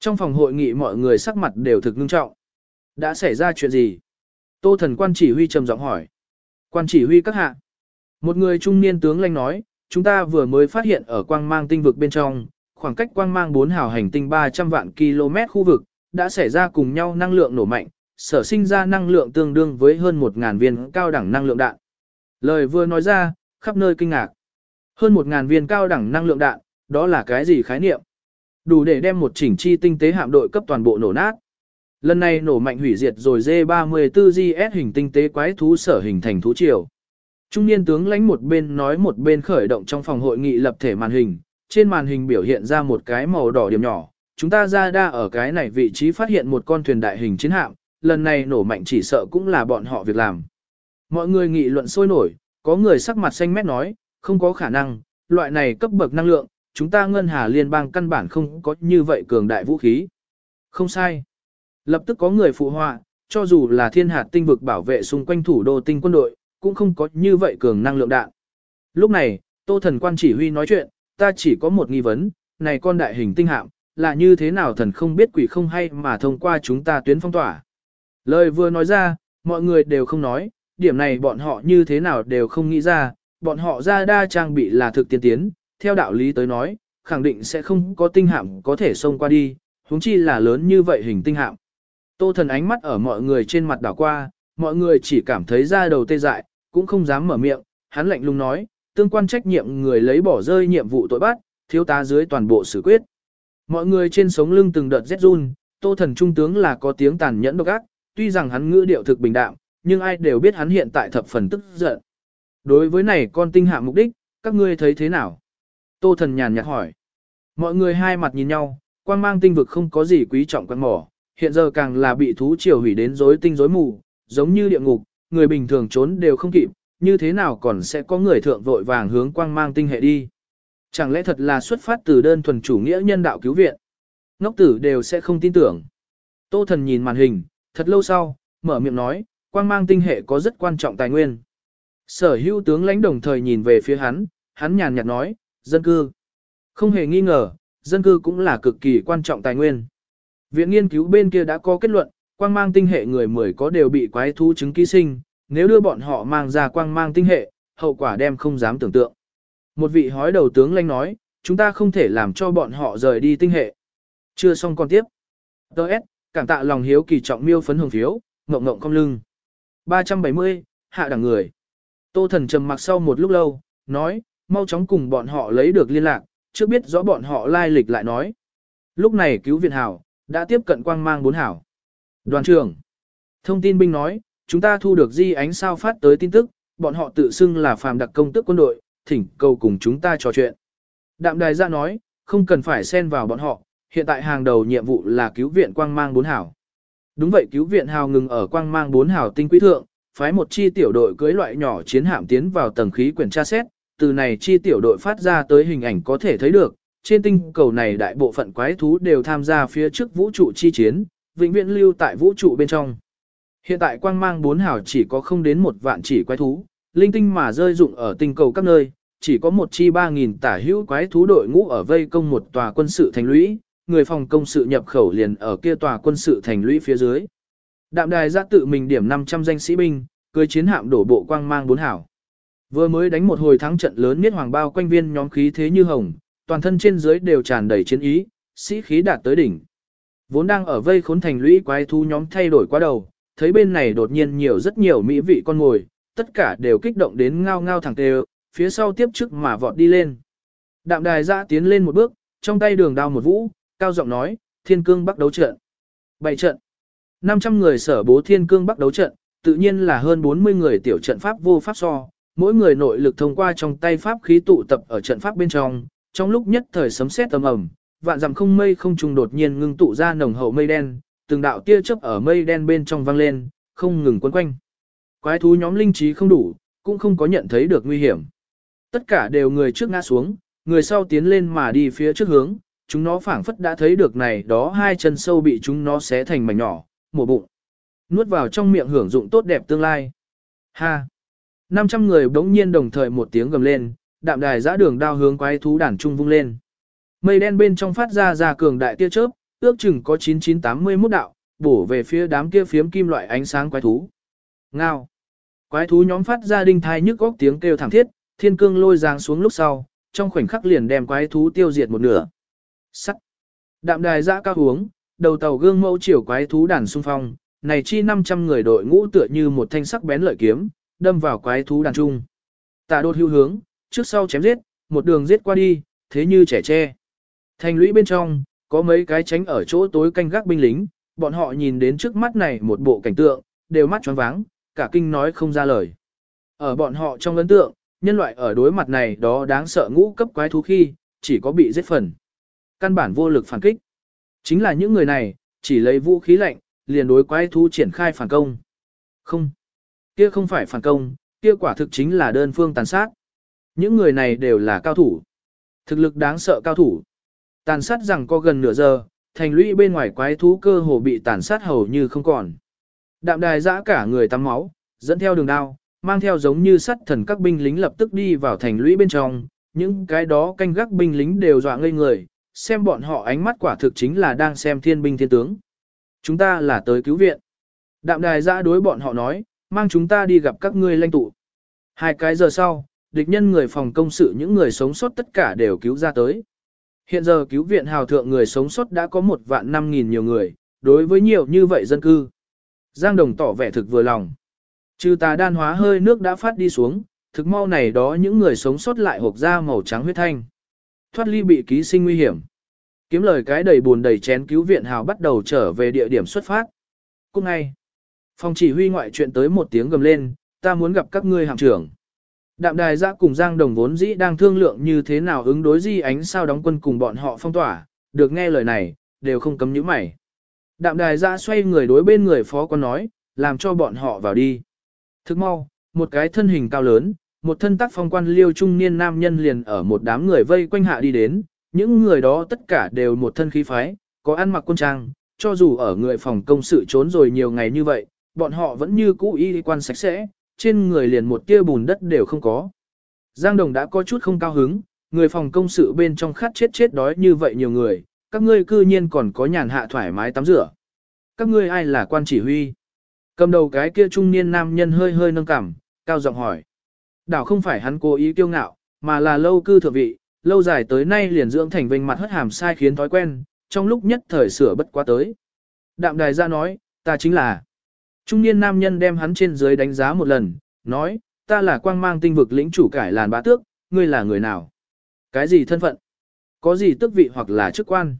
Trong phòng hội nghị mọi người sắc mặt đều thực ngưng trọng. Đã xảy ra chuyện gì? Tô thần quan chỉ huy trầm giọng hỏi. Quan chỉ huy các hạ. Một người trung niên tướng lãnh nói, chúng ta vừa mới phát hiện ở quang mang tinh vực bên trong, khoảng cách quang mang 4 hào hành tinh 300 vạn km khu vực, đã xảy ra cùng nhau năng lượng nổ mạnh, sở sinh ra năng lượng tương đương với hơn 1.000 viên cao đẳng năng lượng đạn. Lời vừa nói ra, khắp nơi kinh ngạc. Hơn 1.000 viên cao đẳng năng lượng đạn, đó là cái gì khái niệm? Đủ để đem một chỉnh chi tinh tế hạm đội cấp toàn bộ nổ nát. Lần này nổ mạnh hủy diệt rồi D34GS hình tinh tế quái thú sở hình thành thú triều. Trung niên tướng lãnh một bên nói một bên khởi động trong phòng hội nghị lập thể màn hình, trên màn hình biểu hiện ra một cái màu đỏ điểm nhỏ. Chúng ta ra đa ở cái này vị trí phát hiện một con thuyền đại hình chiến hạm, lần này nổ mạnh chỉ sợ cũng là bọn họ việc làm. Mọi người nghị luận sôi nổi, có người sắc mặt xanh mét nói, không có khả năng, loại này cấp bậc năng lượng, chúng ta ngân hà liên bang căn bản không có như vậy cường đại vũ khí. Không sai. Lập tức có người phụ họa, cho dù là thiên hạt tinh vực bảo vệ xung quanh thủ đô tinh quân đội, cũng không có như vậy cường năng lượng đạn. Lúc này, Tô Thần Quan chỉ huy nói chuyện, ta chỉ có một nghi vấn, này con đại hình tinh hạm, là như thế nào thần không biết quỷ không hay mà thông qua chúng ta tuyến phong tỏa. Lời vừa nói ra, mọi người đều không nói, điểm này bọn họ như thế nào đều không nghĩ ra, bọn họ ra đa trang bị là thực tiên tiến, theo đạo lý tới nói, khẳng định sẽ không có tinh hạm có thể xông qua đi, huống chi là lớn như vậy hình tinh hạm. Tô thần ánh mắt ở mọi người trên mặt đảo qua, mọi người chỉ cảm thấy da đầu tê dại, cũng không dám mở miệng, hắn lạnh lùng nói, tương quan trách nhiệm người lấy bỏ rơi nhiệm vụ tội bắt, thiếu tá dưới toàn bộ xử quyết. Mọi người trên sống lưng từng đợt rét run, tô thần trung tướng là có tiếng tàn nhẫn độc ác, tuy rằng hắn ngữ điệu thực bình đạm, nhưng ai đều biết hắn hiện tại thập phần tức giận. Đối với này con tinh hạ mục đích, các ngươi thấy thế nào? Tô thần nhàn nhạt hỏi. Mọi người hai mặt nhìn nhau, quang mang tinh vực không có gì quý trọng quan mỏ, hiện giờ càng là bị thú triều hủy đến rối tinh rối mù, giống như địa ngục, người bình thường trốn đều không kịp, như thế nào còn sẽ có người thượng vội vàng hướng quang mang tinh hệ đi. Chẳng lẽ thật là xuất phát từ đơn thuần chủ nghĩa nhân đạo cứu viện? Ngốc tử đều sẽ không tin tưởng. Tô thần nhìn màn hình, thật lâu sau, mở miệng nói, quang mang tinh hệ có rất quan trọng tài nguyên. Sở hữu tướng lãnh đồng thời nhìn về phía hắn, hắn nhàn nhạt nói, dân cư. Không hề nghi ngờ, dân cư cũng là cực kỳ quan trọng tài nguyên. Viện nghiên cứu bên kia đã có kết luận, quang mang tinh hệ người mười có đều bị quái thú chứng ký sinh, nếu đưa bọn họ mang ra quang mang tinh hệ, hậu quả đem không dám tưởng tượng. Một vị hói đầu tướng lanh nói, chúng ta không thể làm cho bọn họ rời đi tinh hệ. Chưa xong con tiếp. Đợt, cảm tạ lòng hiếu kỳ trọng miêu phấn hồng phiếu, ngộng ngộng cong lưng. 370, hạ đẳng người. Tô thần trầm mặc sau một lúc lâu, nói, mau chóng cùng bọn họ lấy được liên lạc, trước biết rõ bọn họ lai lịch lại nói. Lúc này cứu viện hảo, đã tiếp cận quang mang bốn hảo. Đoàn trưởng. Thông tin binh nói, chúng ta thu được di ánh sao phát tới tin tức, bọn họ tự xưng là phàm đặc công tức quân đội, thỉnh cầu cùng chúng ta trò chuyện. Đạm đài ra nói, không cần phải xen vào bọn họ, hiện tại hàng đầu nhiệm vụ là cứu viện quang mang bốn hảo. Đúng vậy cứu viện hào ngừng ở quang mang bốn hảo tinh quý thượng, phái một chi tiểu đội cưới loại nhỏ chiến hạm tiến vào tầng khí quyển tra xét, từ này chi tiểu đội phát ra tới hình ảnh có thể thấy được, trên tinh cầu này đại bộ phận quái thú đều tham gia phía trước vũ trụ chi chiến, vĩnh viễn lưu tại vũ trụ bên trong. Hiện tại quang mang bốn hảo chỉ có không đến một vạn chỉ quái thú, linh tinh mà rơi dụng ở tinh cầu các nơi, chỉ có một chi 3.000 tả hữu quái thú đội ngũ ở vây công một tòa quân sự thành lũy, người phòng công sự nhập khẩu liền ở kia tòa quân sự thành lũy phía dưới. Đạm đài ra tự mình điểm 500 danh sĩ binh, cưới chiến hạm đổ bộ quang mang bốn hảo. Vừa mới đánh một hồi thắng trận lớn miết hoàng bao quanh viên nhóm khí thế như hồng, toàn thân trên dưới đều tràn đầy chiến ý, sĩ khí đạt tới đỉnh. Vốn đang ở vây khốn thành lũy quái thú nhóm thay đổi quá đầu, thấy bên này đột nhiên nhiều rất nhiều mỹ vị con ngồi, tất cả đều kích động đến ngao ngao thẳng tê phía sau tiếp trước mà vọt đi lên. Đạm đài ra tiến lên một bước, trong tay đường đao một vũ, cao giọng nói, thiên cương bắc đấu trận. Bảy trận. 500 người sở bố thiên cương bắc đấu trận, tự nhiên là hơn 40 người tiểu trận pháp vô pháp so, mỗi người nội lực thông qua trong tay pháp khí tụ tập ở trận pháp bên trong, trong lúc nhất thời sấm sét tầm ầm, vạn dặm không mây không trùng đột nhiên ngưng tụ ra nồng hậu mây đen, từng đạo tia chớp ở mây đen bên trong vang lên, không ngừng quấn quanh. Quái thú nhóm linh trí không đủ, cũng không có nhận thấy được nguy hiểm. Tất cả đều người trước ngã xuống, người sau tiến lên mà đi phía trước hướng, chúng nó phảng phất đã thấy được này đó hai chân sâu bị chúng nó xé thành mảnh nhỏ, mổ bụng. Nuốt vào trong miệng hưởng dụng tốt đẹp tương lai. Ha! 500 người bỗng nhiên đồng thời một tiếng gầm lên, đạm đài giã đường đao hướng quái thú đàn trung vung lên. Mây đen bên trong phát ra ra cường đại tia chớp, ước chừng có 9981 đạo, bổ về phía đám kia phiếm kim loại ánh sáng quái thú. Ngao! Quái thú nhóm phát ra đinh thai nhức góc tiếng kêu thảm thiết, thiên cương lôi giáng xuống lúc sau, trong khoảnh khắc liền đem quái thú tiêu diệt một nửa. Sắc! Đạm đài dã cao uống, đầu tàu gương mẫu chiều quái thú đàn xung phong, này chi 500 người đội ngũ tựa như một thanh sắc bén lợi kiếm, đâm vào quái thú đàn trung. Tạ đột hưu hướng, trước sau chém giết, một đường giết qua đi, thế như trẻ tre. Thành lũy bên trong, có mấy cái tránh ở chỗ tối canh gác binh lính, bọn họ nhìn đến trước mắt này một bộ cảnh tượng, đều mắt choáng váng, cả kinh nói không ra lời. Ở bọn họ trong ấn tượng, nhân loại ở đối mặt này đó đáng sợ ngũ cấp quái thú khi, chỉ có bị giết phần. Căn bản vô lực phản kích. Chính là những người này, chỉ lấy vũ khí lạnh, liền đối quái thú triển khai phản công. Không, kia không phải phản công, kia quả thực chính là đơn phương tàn sát. Những người này đều là cao thủ. Thực lực đáng sợ cao thủ. Tàn sát rằng có gần nửa giờ, thành lũy bên ngoài quái thú cơ hồ bị tàn sát hầu như không còn. Đạm đài dã cả người tắm máu, dẫn theo đường đao, mang theo giống như sắt thần các binh lính lập tức đi vào thành lũy bên trong, những cái đó canh gác binh lính đều dọa ngây người, xem bọn họ ánh mắt quả thực chính là đang xem thiên binh thiên tướng. Chúng ta là tới cứu viện. Đạm đài giã đối bọn họ nói, mang chúng ta đi gặp các ngươi lãnh tụ. Hai cái giờ sau, địch nhân người phòng công sự những người sống sót tất cả đều cứu ra tới. Hiện giờ cứu viện hào thượng người sống sót đã có một vạn năm nghìn nhiều người, đối với nhiều như vậy dân cư. Giang Đồng tỏ vẻ thực vừa lòng. Trừ tà đan hóa hơi nước đã phát đi xuống, thực mau này đó những người sống sót lại hộp ra màu trắng huyết thanh. Thoát ly bị ký sinh nguy hiểm. Kiếm lời cái đầy buồn đầy chén cứu viện hào bắt đầu trở về địa điểm xuất phát. Cũng ngay, phòng chỉ huy ngoại chuyện tới một tiếng gầm lên, ta muốn gặp các ngươi hạm trưởng. Đạm đài giã cùng Giang Đồng vốn dĩ đang thương lượng như thế nào ứng đối di ánh sao đóng quân cùng bọn họ phong tỏa, được nghe lời này, đều không cấm nhíu mày. Đạm đài giã xoay người đối bên người phó quan nói, làm cho bọn họ vào đi. Thức mau, một cái thân hình cao lớn, một thân tác phong quan liêu trung niên nam nhân liền ở một đám người vây quanh hạ đi đến, những người đó tất cả đều một thân khí phái, có ăn mặc quân trang, cho dù ở người phòng công sự trốn rồi nhiều ngày như vậy, bọn họ vẫn như cũ y quan sạch sẽ, trên người liền một tia bùn đất đều không có. Giang Đồng đã có chút không cao hứng, người phòng công sự bên trong khát chết chết đói như vậy nhiều người, các ngươi cư nhiên còn có nhàn hạ thoải mái tắm rửa. Các ngươi ai là quan chỉ huy? Cầm đầu cái kia trung niên nam nhân hơi hơi nâng cằm, cao giọng hỏi. Đảo không phải hắn cố ý kiêu ngạo, mà là lâu cư thượng vị, lâu dài tới nay liền dưỡng thành vinh mặt hất hàm sai khiến thói quen, trong lúc nhất thời sửa bất quá tới. Đạm đài ra nói, ta chính là. Trung niên nam nhân đem hắn trên dưới đánh giá một lần, nói, ta là quang mang tinh vực lĩnh chủ cải làn bá tước, ngươi là người nào? Cái gì thân phận? Có gì tước vị hoặc là chức quan?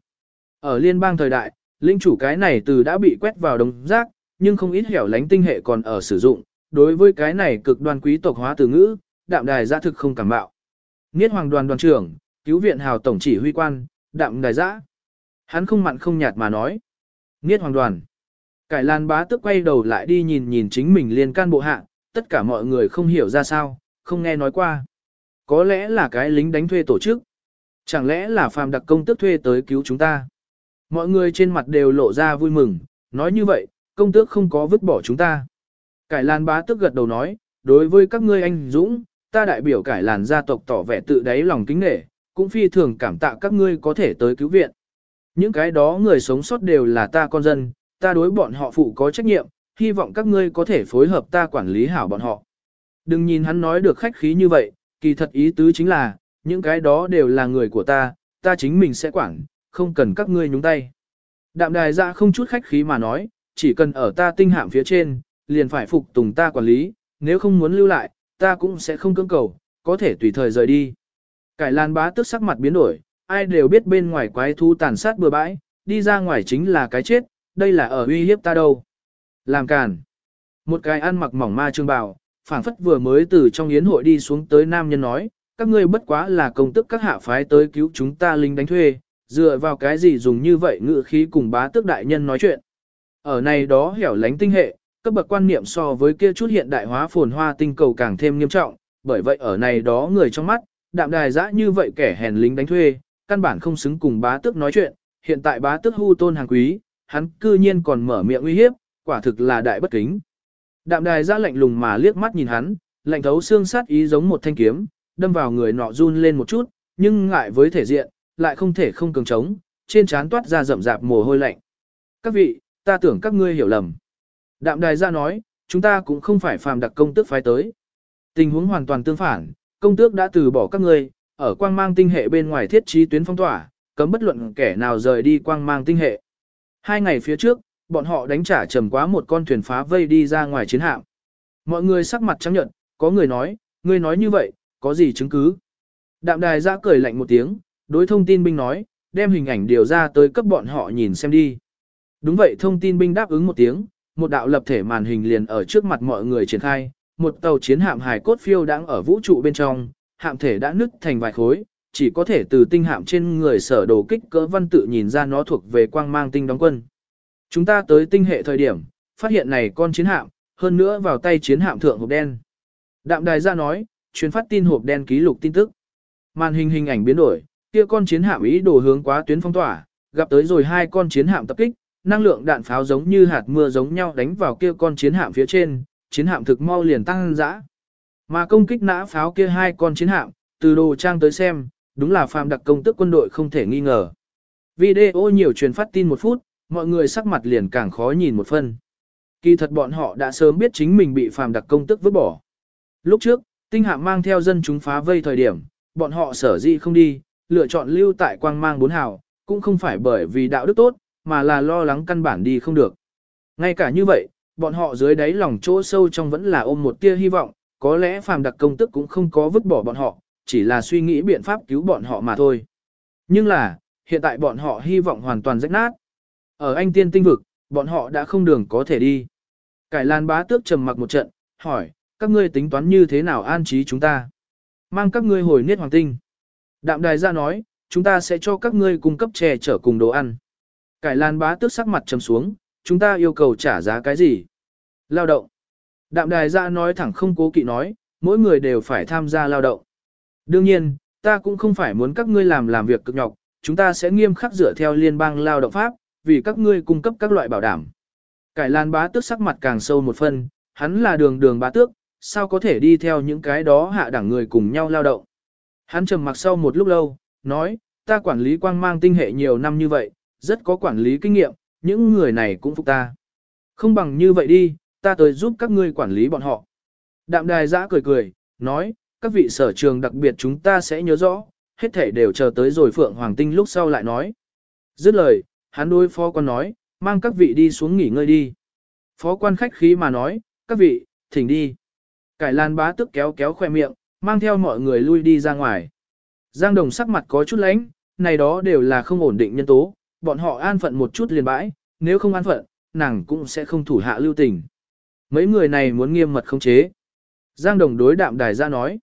Ở liên bang thời đại, lĩnh chủ cái này từ đã bị quét vào đống rác, nhưng không ít hẻo lánh tinh hệ còn ở sử dụng, đối với cái này cực đoan quý tộc hóa từ ngữ, đạm đài giã thực không cảm bạo. Niết hoàng đoàn đoàn trưởng, cứu viện hào tổng chỉ huy quan, đạm đài giã. Hắn không mặn không nhạt mà nói. Niết hoàng đoàn. Cải lan bá tức quay đầu lại đi nhìn nhìn chính mình liên can bộ hạ, tất cả mọi người không hiểu ra sao, không nghe nói qua. Có lẽ là cái lính đánh thuê tổ chức. Chẳng lẽ là phàm đặc công tước thuê tới cứu chúng ta. Mọi người trên mặt đều lộ ra vui mừng, nói như vậy, công tước không có vứt bỏ chúng ta. Cải Lan bá tức gật đầu nói, đối với các ngươi anh Dũng, ta đại biểu cải làn gia tộc tỏ vẻ tự đáy lòng kính nể, cũng phi thường cảm tạ các ngươi có thể tới cứu viện. Những cái đó người sống sót đều là ta con dân, ta đối bọn họ phụ có trách nhiệm, hy vọng các ngươi có thể phối hợp ta quản lý hảo bọn họ. Đừng nhìn hắn nói được khách khí như vậy, kỳ thật ý tứ chính là, những cái đó đều là người của ta, ta chính mình sẽ quản, không cần các ngươi nhúng tay. Đạm đài ra không chút khách khí mà nói, chỉ cần ở ta tinh hạm phía trên, liền phải phục tùng ta quản lý, nếu không muốn lưu lại, ta cũng sẽ không cưỡng cầu, có thể tùy thời rời đi. Cải lan bá tức sắc mặt biến đổi, ai đều biết bên ngoài quái thú tàn sát bừa bãi, đi ra ngoài chính là cái chết, đây là ở uy hiếp ta đâu. Làm càn. Một cái ăn mặc mỏng ma trương bào, phảng phất vừa mới từ trong yến hội đi xuống tới nam nhân nói, các ngươi bất quá là công tức các hạ phái tới cứu chúng ta lính đánh thuê, dựa vào cái gì dùng như vậy ngự khí cùng bá tước đại nhân nói chuyện. Ở này đó hẻo lánh tinh hệ, cấp bậc quan niệm so với kia chút hiện đại hóa phồn hoa tinh cầu càng thêm nghiêm trọng, bởi vậy ở này đó người trong mắt, đạm đài dã như vậy kẻ hèn lính đánh thuê, căn bản không xứng cùng bá tước nói chuyện, hiện tại bá tước hưu tôn hàng quý, hắn cư nhiên còn mở miệng uy hiếp, quả thực là đại bất kính. Đạm đài ra lạnh lùng mà liếc mắt nhìn hắn, lạnh thấu xương sát ý giống một thanh kiếm, đâm vào người nọ run lên một chút, nhưng ngại với thể diện, lại không thể không cường trống, trên trán toát ra rậm rạp mồ hôi lạnh. Các vị, ta tưởng các ngươi hiểu lầm. Đạm đài ra nói, chúng ta cũng không phải phàm đặc công tước phái tới. Tình huống hoàn toàn tương phản, công tước đã từ bỏ các ngươi, ở quang mang tinh hệ bên ngoài thiết trí tuyến phong tỏa, cấm bất luận kẻ nào rời đi quang mang tinh hệ. Hai ngày phía trước, bọn họ đánh trả trầm quá một con thuyền phá vây đi ra ngoài chiến hạm. Mọi người sắc mặt trắng nhận, có người nói, ngươi nói như vậy, có gì chứng cứ? Đạm đài ra cười lạnh một tiếng, đối thông tin binh nói, đem hình ảnh điều ra tới cấp bọn họ nhìn xem đi. Đúng vậy thông tin binh đáp ứng một tiếng, một đạo lập thể màn hình liền ở trước mặt mọi người triển khai, một tàu chiến hạm hải cốt phiêu đang ở vũ trụ bên trong, hạm thể đã nứt thành vài khối, chỉ có thể từ tinh hạm trên người sở đồ kích cỡ văn tự nhìn ra nó thuộc về quang mang tinh đóng quân. Chúng ta tới tinh hệ thời điểm, phát hiện này con chiến hạm, hơn nữa vào tay chiến hạm thượng hộp đen. Đạm đài ra nói, truyền phát tin hộp đen ký lục tin tức. Màn hình hình ảnh biến đổi, kia con chiến hạm ý đồ hướng quá tuyến phong tỏa, gặp tới rồi hai con chiến hạm tập kích, năng lượng đạn pháo giống như hạt mưa giống nhau đánh vào kia con chiến hạm phía trên, chiến hạm thực mau liền tăng dã. Mà công kích nã pháo kia hai con chiến hạm, từ đồ trang tới xem, đúng là phàm đặc công tức quân đội không thể nghi ngờ. Video nhiều truyền phát tin một phút, mọi người sắc mặt liền càng khó nhìn một phân. Kỳ thật bọn họ đã sớm biết chính mình bị phàm đặc công tức vứt bỏ. Lúc trước, tinh hạm mang theo dân chúng phá vây thời điểm, bọn họ sở dĩ không đi, lựa chọn lưu tại quang mang bốn hào, cũng không phải bởi vì đạo đức tốt, mà là lo lắng căn bản đi không được. Ngay cả như vậy, bọn họ dưới đáy lòng chỗ sâu trong vẫn là ôm một tia hy vọng, có lẽ phàm đặc công tức cũng không có vứt bỏ bọn họ, chỉ là suy nghĩ biện pháp cứu bọn họ mà thôi. Nhưng là, hiện tại bọn họ hy vọng hoàn toàn rách nát. Ở anh tiên tinh vực, bọn họ đã không đường có thể đi. Cải Lan bá tước trầm mặc một trận, hỏi, các ngươi tính toán như thế nào an trí chúng ta? Mang các ngươi hồi niết hoàng tinh. Đạm đài ra nói, chúng ta sẽ cho các ngươi cung cấp chè chở cùng đồ ăn. Cải Lan bá tước sắc mặt trầm xuống, chúng ta yêu cầu trả giá cái gì? Lao động. Đạm đài ra nói thẳng không cố kỵ nói, mỗi người đều phải tham gia lao động. Đương nhiên, ta cũng không phải muốn các ngươi làm làm việc cực nhọc, chúng ta sẽ nghiêm khắc dựa theo liên bang lao động pháp, vì các ngươi cung cấp các loại bảo đảm. Cải Lan bá tước sắc mặt càng sâu một phân, hắn là đường đường bá tước, sao có thể đi theo những cái đó hạ đẳng người cùng nhau lao động. Hắn trầm mặc sau một lúc lâu, nói, ta quản lý quang mang tinh hệ nhiều năm như vậy, rất có quản lý kinh nghiệm, những người này cũng phục ta. Không bằng như vậy đi, ta tới giúp các ngươi quản lý bọn họ. Đạm đài giã cười cười, nói, các vị sở trường đặc biệt chúng ta sẽ nhớ rõ, hết thể đều chờ tới rồi Phượng Hoàng Tinh lúc sau lại nói. Dứt lời, hắn đối phó quan nói, mang các vị đi xuống nghỉ ngơi đi. Phó quan khách khí mà nói, các vị, thỉnh đi. Cải Lan bá tức kéo kéo khoe miệng, mang theo mọi người lui đi ra ngoài. Giang Đồng sắc mặt có chút lánh, này đó đều là không ổn định nhân tố, bọn họ an phận một chút liền bãi, nếu không an phận, nàng cũng sẽ không thủ hạ lưu tình. Mấy người này muốn nghiêm mật không chế. Giang Đồng đối đạm đài ra nói.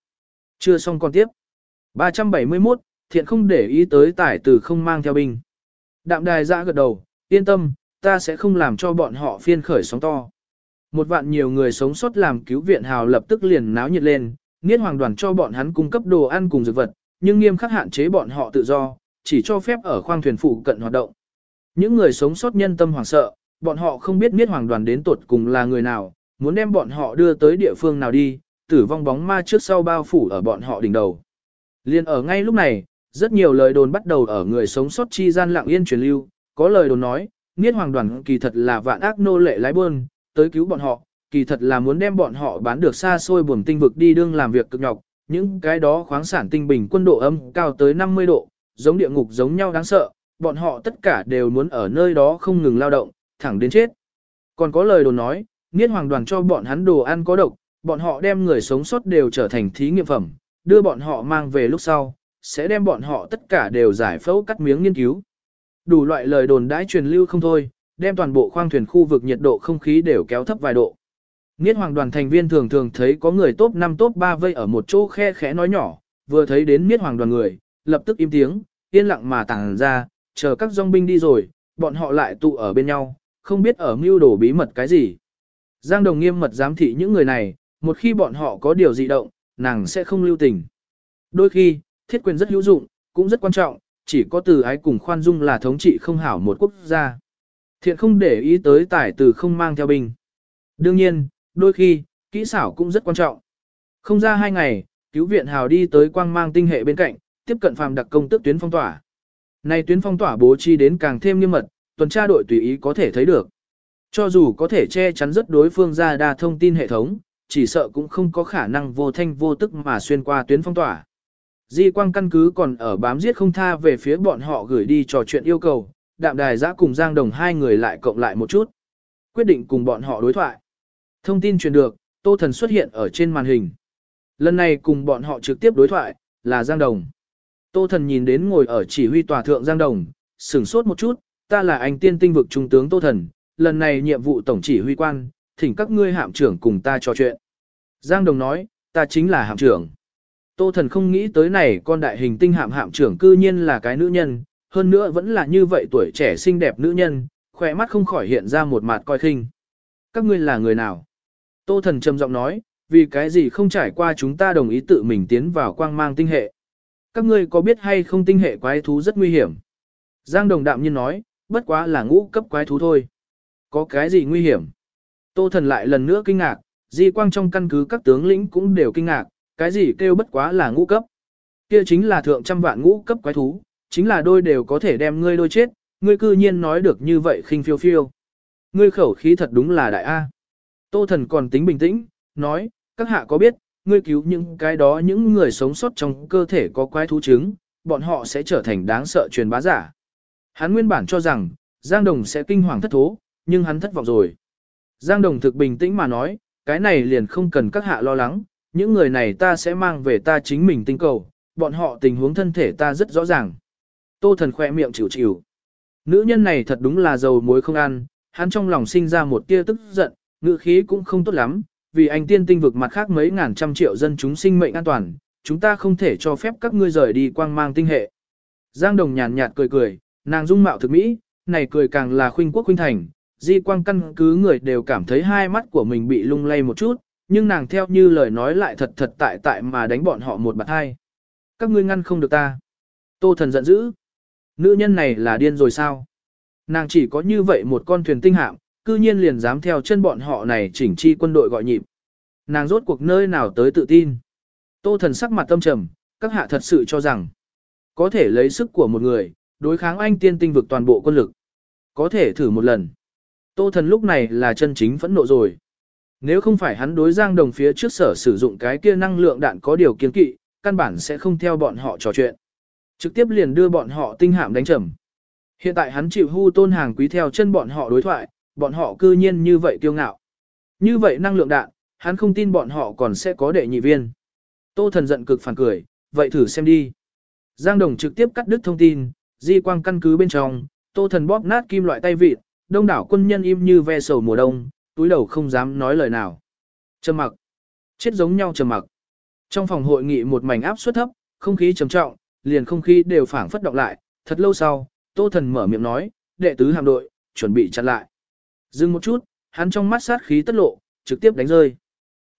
Chưa xong còn tiếp. 371, thiện không để ý tới tải từ không mang theo binh. Đạm đài giã gật đầu, yên tâm, ta sẽ không làm cho bọn họ phiên khởi sóng to. Một vạn nhiều người sống sót làm cứu viện hào lập tức liền náo nhiệt lên, Niết hoàng đoàn cho bọn hắn cung cấp đồ ăn cùng dược vật, nhưng nghiêm khắc hạn chế bọn họ tự do, chỉ cho phép ở khoang thuyền phụ cận hoạt động. Những người sống sót nhân tâm hoảng sợ, bọn họ không biết Niết hoàng đoàn đến tuột cùng là người nào, muốn đem bọn họ đưa tới địa phương nào đi, tử vong bóng ma trước sau bao phủ ở bọn họ đỉnh đầu. Liên ở ngay lúc này, rất nhiều lời đồn bắt đầu ở người sống sót chi gian lặng yên truyền lưu, có lời đồn nói, Niết hoàng đoàn kỳ thật là vạn ác nô lệ lái buôn, tới cứu bọn họ, kỳ thật là muốn đem bọn họ bán được xa xôi buồm tinh vực đi đương làm việc cực nhọc, những cái đó khoáng sản tinh bình quân độ âm cao tới 50 độ, giống địa ngục giống nhau đáng sợ, bọn họ tất cả đều muốn ở nơi đó không ngừng lao động, thẳng đến chết. Còn có lời đồn nói, Niết hoàng đoàn cho bọn hắn đồ ăn có độc, bọn họ đem người sống sót đều trở thành thí nghiệm phẩm, đưa bọn họ mang về lúc sau, sẽ đem bọn họ tất cả đều giải phẫu cắt miếng nghiên cứu. Đủ loại lời đồn đãi truyền lưu không thôi, đem toàn bộ khoang thuyền khu vực nhiệt độ không khí đều kéo thấp vài độ. Niết hoàng đoàn thành viên thường thường thấy có người top 5 top 3 vây ở một chỗ khe khẽ nói nhỏ, vừa thấy đến Niết hoàng đoàn người, lập tức im tiếng, yên lặng mà tàng ra, chờ các dòng binh đi rồi, bọn họ lại tụ ở bên nhau, không biết ở mưu đồ bí mật cái gì. Giang Đồng nghiêm mật giám thị những người này, một khi bọn họ có điều dị động, nàng sẽ không lưu tình. Đôi khi, thiết quyền rất hữu dụng, cũng rất quan trọng, chỉ có từ ái cùng khoan dung là thống trị không hảo một quốc gia. Thiện không để ý tới tải từ không mang theo binh. Đương nhiên, đôi khi, kỹ xảo cũng rất quan trọng. Không ra hai ngày, cứu viện hào đi tới quang mang tinh hệ bên cạnh, tiếp cận phàm đặc công tức tuyến phong tỏa. Nay tuyến phong tỏa bố trí đến càng thêm nghiêm mật, tuần tra đội tùy ý có thể thấy được. Cho dù có thể che chắn rất đối phương ra đa thông tin hệ thống, chỉ sợ cũng không có khả năng vô thanh vô tức mà xuyên qua tuyến phong tỏa. Di quang căn cứ còn ở bám giết không tha về phía bọn họ gửi đi trò chuyện yêu cầu, đạm đài giã cùng Giang Đồng hai người lại cộng lại một chút. Quyết định cùng bọn họ đối thoại. Thông tin truyền được, Tô Thần xuất hiện ở trên màn hình. Lần này cùng bọn họ trực tiếp đối thoại, là Giang Đồng. Tô Thần nhìn đến ngồi ở chỉ huy tòa thượng Giang Đồng, sửng sốt một chút, ta là anh tiên tinh vực trung tướng Tô Thần, lần này nhiệm vụ tổng chỉ huy quan, thỉnh các ngươi hạm trưởng cùng ta trò chuyện. Giang Đồng nói, ta chính là hạm trưởng. Tô Thần không nghĩ tới này con đại hình tinh hạm hạm trưởng cư nhiên là cái nữ nhân, hơn nữa vẫn là như vậy tuổi trẻ xinh đẹp nữ nhân, khỏe mắt không khỏi hiện ra một mặt coi khinh. Các ngươi là người nào? Tô Thần trầm giọng nói, vì cái gì không trải qua chúng ta đồng ý tự mình tiến vào quang mang tinh hệ. Các ngươi có biết hay không tinh hệ quái thú rất nguy hiểm? Giang Đồng đạm nhiên nói, bất quá là ngũ cấp quái thú thôi. Có cái gì nguy hiểm? Tô Thần lại lần nữa kinh ngạc, di quang trong căn cứ các tướng lĩnh cũng đều kinh ngạc, cái gì kêu bất quá là ngũ cấp. Kia chính là thượng trăm vạn ngũ cấp quái thú, chính là đôi đều có thể đem ngươi đôi chết, ngươi cư nhiên nói được như vậy khinh phiêu phiêu. Ngươi khẩu khí thật đúng là đại A. Tô thần còn tính bình tĩnh, nói, các hạ có biết, ngươi cứu những cái đó những người sống sót trong cơ thể có quái thú chứng, bọn họ sẽ trở thành đáng sợ truyền bá giả. Hắn nguyên bản cho rằng, Giang Đồng sẽ kinh hoàng thất thố, nhưng hắn thất vọng rồi. Giang Đồng thực bình tĩnh mà nói, cái này liền không cần các hạ lo lắng, những người này ta sẽ mang về ta chính mình tinh cầu, bọn họ tình huống thân thể ta rất rõ ràng. Tô thần khỏe miệng chịu chịu. Nữ nhân này thật đúng là dầu muối không ăn, hắn trong lòng sinh ra một tia tức giận, ngữ khí cũng không tốt lắm, vì anh tiên tinh vực mặt khác mấy ngàn trăm triệu dân chúng sinh mệnh an toàn, chúng ta không thể cho phép các ngươi rời đi quang mang tinh hệ. Giang Đồng nhàn nhạt cười cười, nàng dung mạo thực mỹ, này cười càng là khuynh quốc khuynh thành, di quang căn cứ người đều cảm thấy hai mắt của mình bị lung lay một chút, nhưng nàng theo như lời nói lại thật thật tại tại mà đánh bọn họ một bạt hai. Các ngươi ngăn không được ta. Tô thần giận dữ. Nữ nhân này là điên rồi sao? Nàng chỉ có như vậy một con thuyền tinh hạm, cư nhiên liền dám theo chân bọn họ này chỉnh chi quân đội gọi nhịp. Nàng rốt cuộc nơi nào tới tự tin. Tô thần sắc mặt tâm trầm, các hạ thật sự cho rằng, có thể lấy sức của một người, đối kháng anh tiên tinh vực toàn bộ quân lực. Có thể thử một lần. Tô thần lúc này là chân chính phẫn nộ rồi. Nếu không phải hắn đối giang đồng phía trước sở sử dụng cái kia năng lượng đạn có điều kiên kỵ, căn bản sẽ không theo bọn họ trò chuyện. Trực tiếp liền đưa bọn họ tinh hạm đánh trầm. Hiện tại hắn chịu hưu tôn hàng quý theo chân bọn họ đối thoại, bọn họ cư nhiên như vậy kiêu ngạo. Như vậy năng lượng đạn, hắn không tin bọn họ còn sẽ có đệ nhị viên. Tô thần giận cực phản cười, vậy thử xem đi. Giang Đồng trực tiếp cắt đứt thông tin, di quang căn cứ bên trong, tô thần bóp nát kim loại tay vịt, đông đảo quân nhân im như ve sầu mùa đông, túi đầu không dám nói lời nào. Trầm mặc. Chết giống nhau trầm mặc. Trong phòng hội nghị một mảnh áp suất thấp, không khí trầm trọng, liền không khí đều phảng phất động lại, thật lâu sau, Tô Thần mở miệng nói, đệ tứ hạm đội, chuẩn bị chặn lại. Dừng một chút, hắn trong mắt sát khí tất lộ, trực tiếp đánh rơi.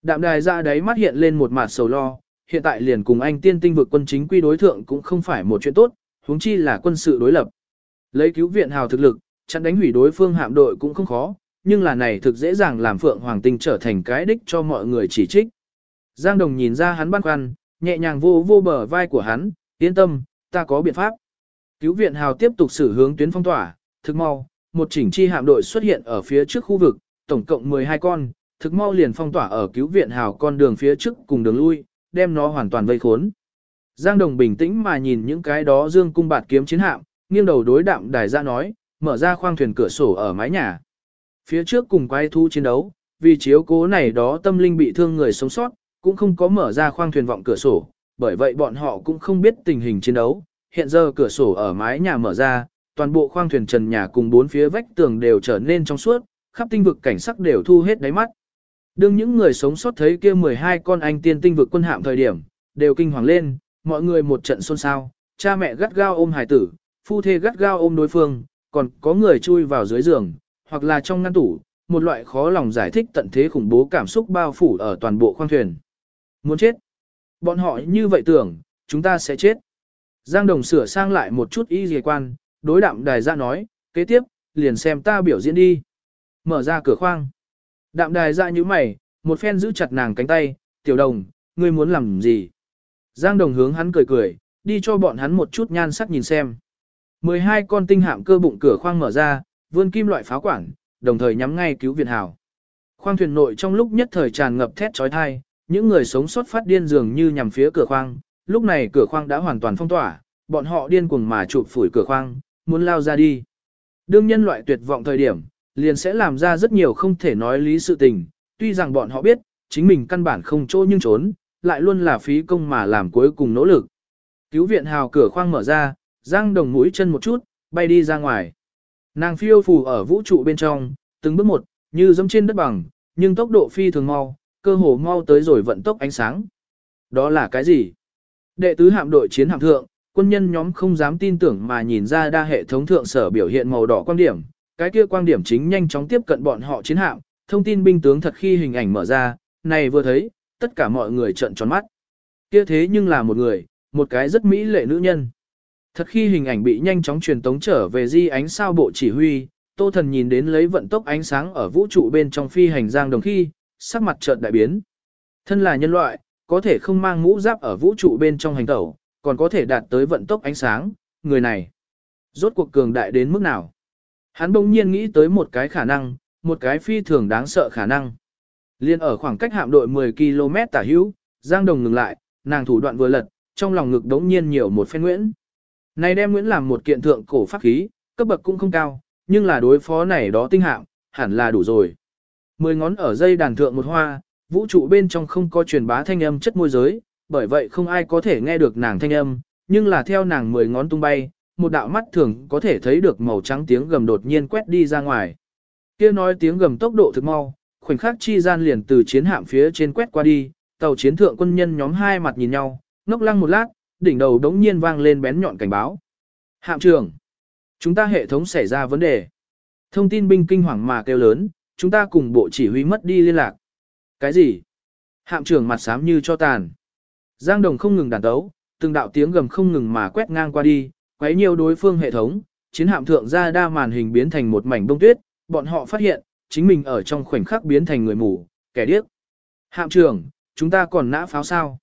Đạm đài ra đấy mắt hiện lên một mặt sầu lo, hiện tại liền cùng anh tiên tinh vực quân chính quy đối thượng cũng không phải một chuyện tốt, huống chi là quân sự đối lập. Lấy cứu viện hào thực lực, chặn đánh hủy đối phương hạm đội cũng không khó, nhưng là này thực dễ dàng làm Phượng Hoàng Tinh trở thành cái đích cho mọi người chỉ trích. Giang Đồng nhìn ra hắn băn khoăn, nhẹ nhàng vô vô bờ vai của hắn, yên tâm, ta có biện pháp. Cứu viện hào tiếp tục xử hướng tuyến phong tỏa, thực mau, một chỉnh chi hạm đội xuất hiện ở phía trước khu vực, tổng cộng 12 con, thực mau liền phong tỏa ở cứu viện hào con đường phía trước cùng đường lui, đem nó hoàn toàn vây khốn. Giang Đồng bình tĩnh mà nhìn những cái đó dương cung bạt kiếm chiến hạm, nghiêng đầu đối đạm đài ra nói, mở ra khoang thuyền cửa sổ ở mái nhà. Phía trước cùng quái thu chiến đấu, vì chiếu cố này đó tâm linh bị thương người sống sót, cũng không có mở ra khoang thuyền vọng cửa sổ, bởi vậy bọn họ cũng không biết tình hình chiến đấu. Hiện giờ cửa sổ ở mái nhà mở ra, toàn bộ khoang thuyền trần nhà cùng bốn phía vách tường đều trở nên trong suốt, khắp tinh vực cảnh sắc đều thu hết đáy mắt. Đương những người sống sót thấy kia 12 con anh tiên tinh vực quân hạm thời điểm, đều kinh hoàng lên, mọi người một trận xôn xao, cha mẹ gắt gao ôm hải tử, phu thê gắt gao ôm đối phương, còn có người chui vào dưới giường, hoặc là trong ngăn tủ, một loại khó lòng giải thích tận thế khủng bố cảm xúc bao phủ ở toàn bộ khoang thuyền. Muốn chết. Bọn họ như vậy tưởng, chúng ta sẽ chết. Giang Đồng sửa sang lại một chút y dề quan, đối đạm đài ra nói, kế tiếp, liền xem ta biểu diễn đi. Mở ra cửa khoang. Đạm đài ra như mày, một phen giữ chặt nàng cánh tay, tiểu đồng, ngươi muốn làm gì? Giang đồng hướng hắn cười cười, đi cho bọn hắn một chút nhan sắc nhìn xem. 12 con tinh hạm cơ bụng cửa khoang mở ra, vươn kim loại pháo quản, đồng thời nhắm ngay cứu viện hào. Khoang thuyền nội trong lúc nhất thời tràn ngập thét chói tai, những người sống sót phát điên dường như nhằm phía cửa khoang, lúc này cửa khoang đã hoàn toàn phong tỏa, bọn họ điên cuồng mà chụp phủi cửa khoang, muốn lao ra đi. Đương nhân loại tuyệt vọng thời điểm, liền sẽ làm ra rất nhiều không thể nói lý sự tình, tuy rằng bọn họ biết, chính mình căn bản không chỗ nhưng trốn, lại luôn là phí công mà làm cuối cùng nỗ lực. Cứu viện hào cửa khoang mở ra, giang đồng mũi chân một chút, bay đi ra ngoài. Nàng phiêu phù ở vũ trụ bên trong, từng bước một, như giống trên đất bằng, nhưng tốc độ phi thường mau, cơ hồ mau tới rồi vận tốc ánh sáng. Đó là cái gì? Đệ tứ hạm đội chiến hạm thượng, quân nhân nhóm không dám tin tưởng mà nhìn ra đa hệ thống thượng sở biểu hiện màu đỏ quan điểm, cái kia quang điểm chính nhanh chóng tiếp cận bọn họ chiến hạm, thông tin binh tướng thật khi hình ảnh mở ra, này vừa thấy, tất cả mọi người trợn tròn mắt. Kia thế nhưng là một người, một cái rất mỹ lệ nữ nhân. Thật khi hình ảnh bị nhanh chóng truyền tống trở về di ánh sao bộ chỉ huy, Tô Thần nhìn đến lấy vận tốc ánh sáng ở vũ trụ bên trong phi hành giang đồng khi, sắc mặt chợt đại biến. Thân là nhân loại, có thể không mang mũ giáp ở vũ trụ bên trong hành tẩu, còn có thể đạt tới vận tốc ánh sáng, người này. Rốt cuộc cường đại đến mức nào? Hắn bỗng nhiên nghĩ tới một cái khả năng, một cái phi thường đáng sợ khả năng. Liên ở khoảng cách hạm đội 10 km tả hữu, Giang Đồng ngừng lại, nàng thủ đoạn vừa lật, trong lòng ngực đống nhiên nhiều một phen Nguyễn. Này đem Nguyễn làm một kiện thượng cổ pháp khí, cấp bậc cũng không cao, nhưng là đối phó này đó tinh hạng, hẳn là đủ rồi. Mười ngón ở dây đàn thượng một hoa, vũ trụ bên trong không có truyền bá thanh âm chất môi giới, bởi vậy không ai có thể nghe được nàng thanh âm, nhưng là theo nàng mười ngón tung bay, một đạo mắt thường có thể thấy được màu trắng tiếng gầm đột nhiên quét đi ra ngoài. Kia nói tiếng gầm tốc độ thực mau, khoảnh khắc chi gian liền từ chiến hạm phía trên quét qua đi, tàu chiến thượng quân nhân nhóm hai mặt nhìn nhau, ngốc lăng một lát, đỉnh đầu đống nhiên vang lên bén nhọn cảnh báo. Hạm trưởng, chúng ta hệ thống xảy ra vấn đề. Thông tin binh kinh hoàng mà kêu lớn, chúng ta cùng bộ chỉ huy mất đi liên lạc. Cái gì? Hạm trưởng mặt xám như cho tàn. Giang Đồng không ngừng đàn tấu, từng đạo tiếng gầm không ngừng mà quét ngang qua đi, quấy nhiều đối phương hệ thống, chiến hạm thượng ra đa màn hình biến thành một mảnh bông tuyết, bọn họ phát hiện, chính mình ở trong khoảnh khắc biến thành người mù, kẻ điếc. Hạm trưởng, chúng ta còn nã pháo sao?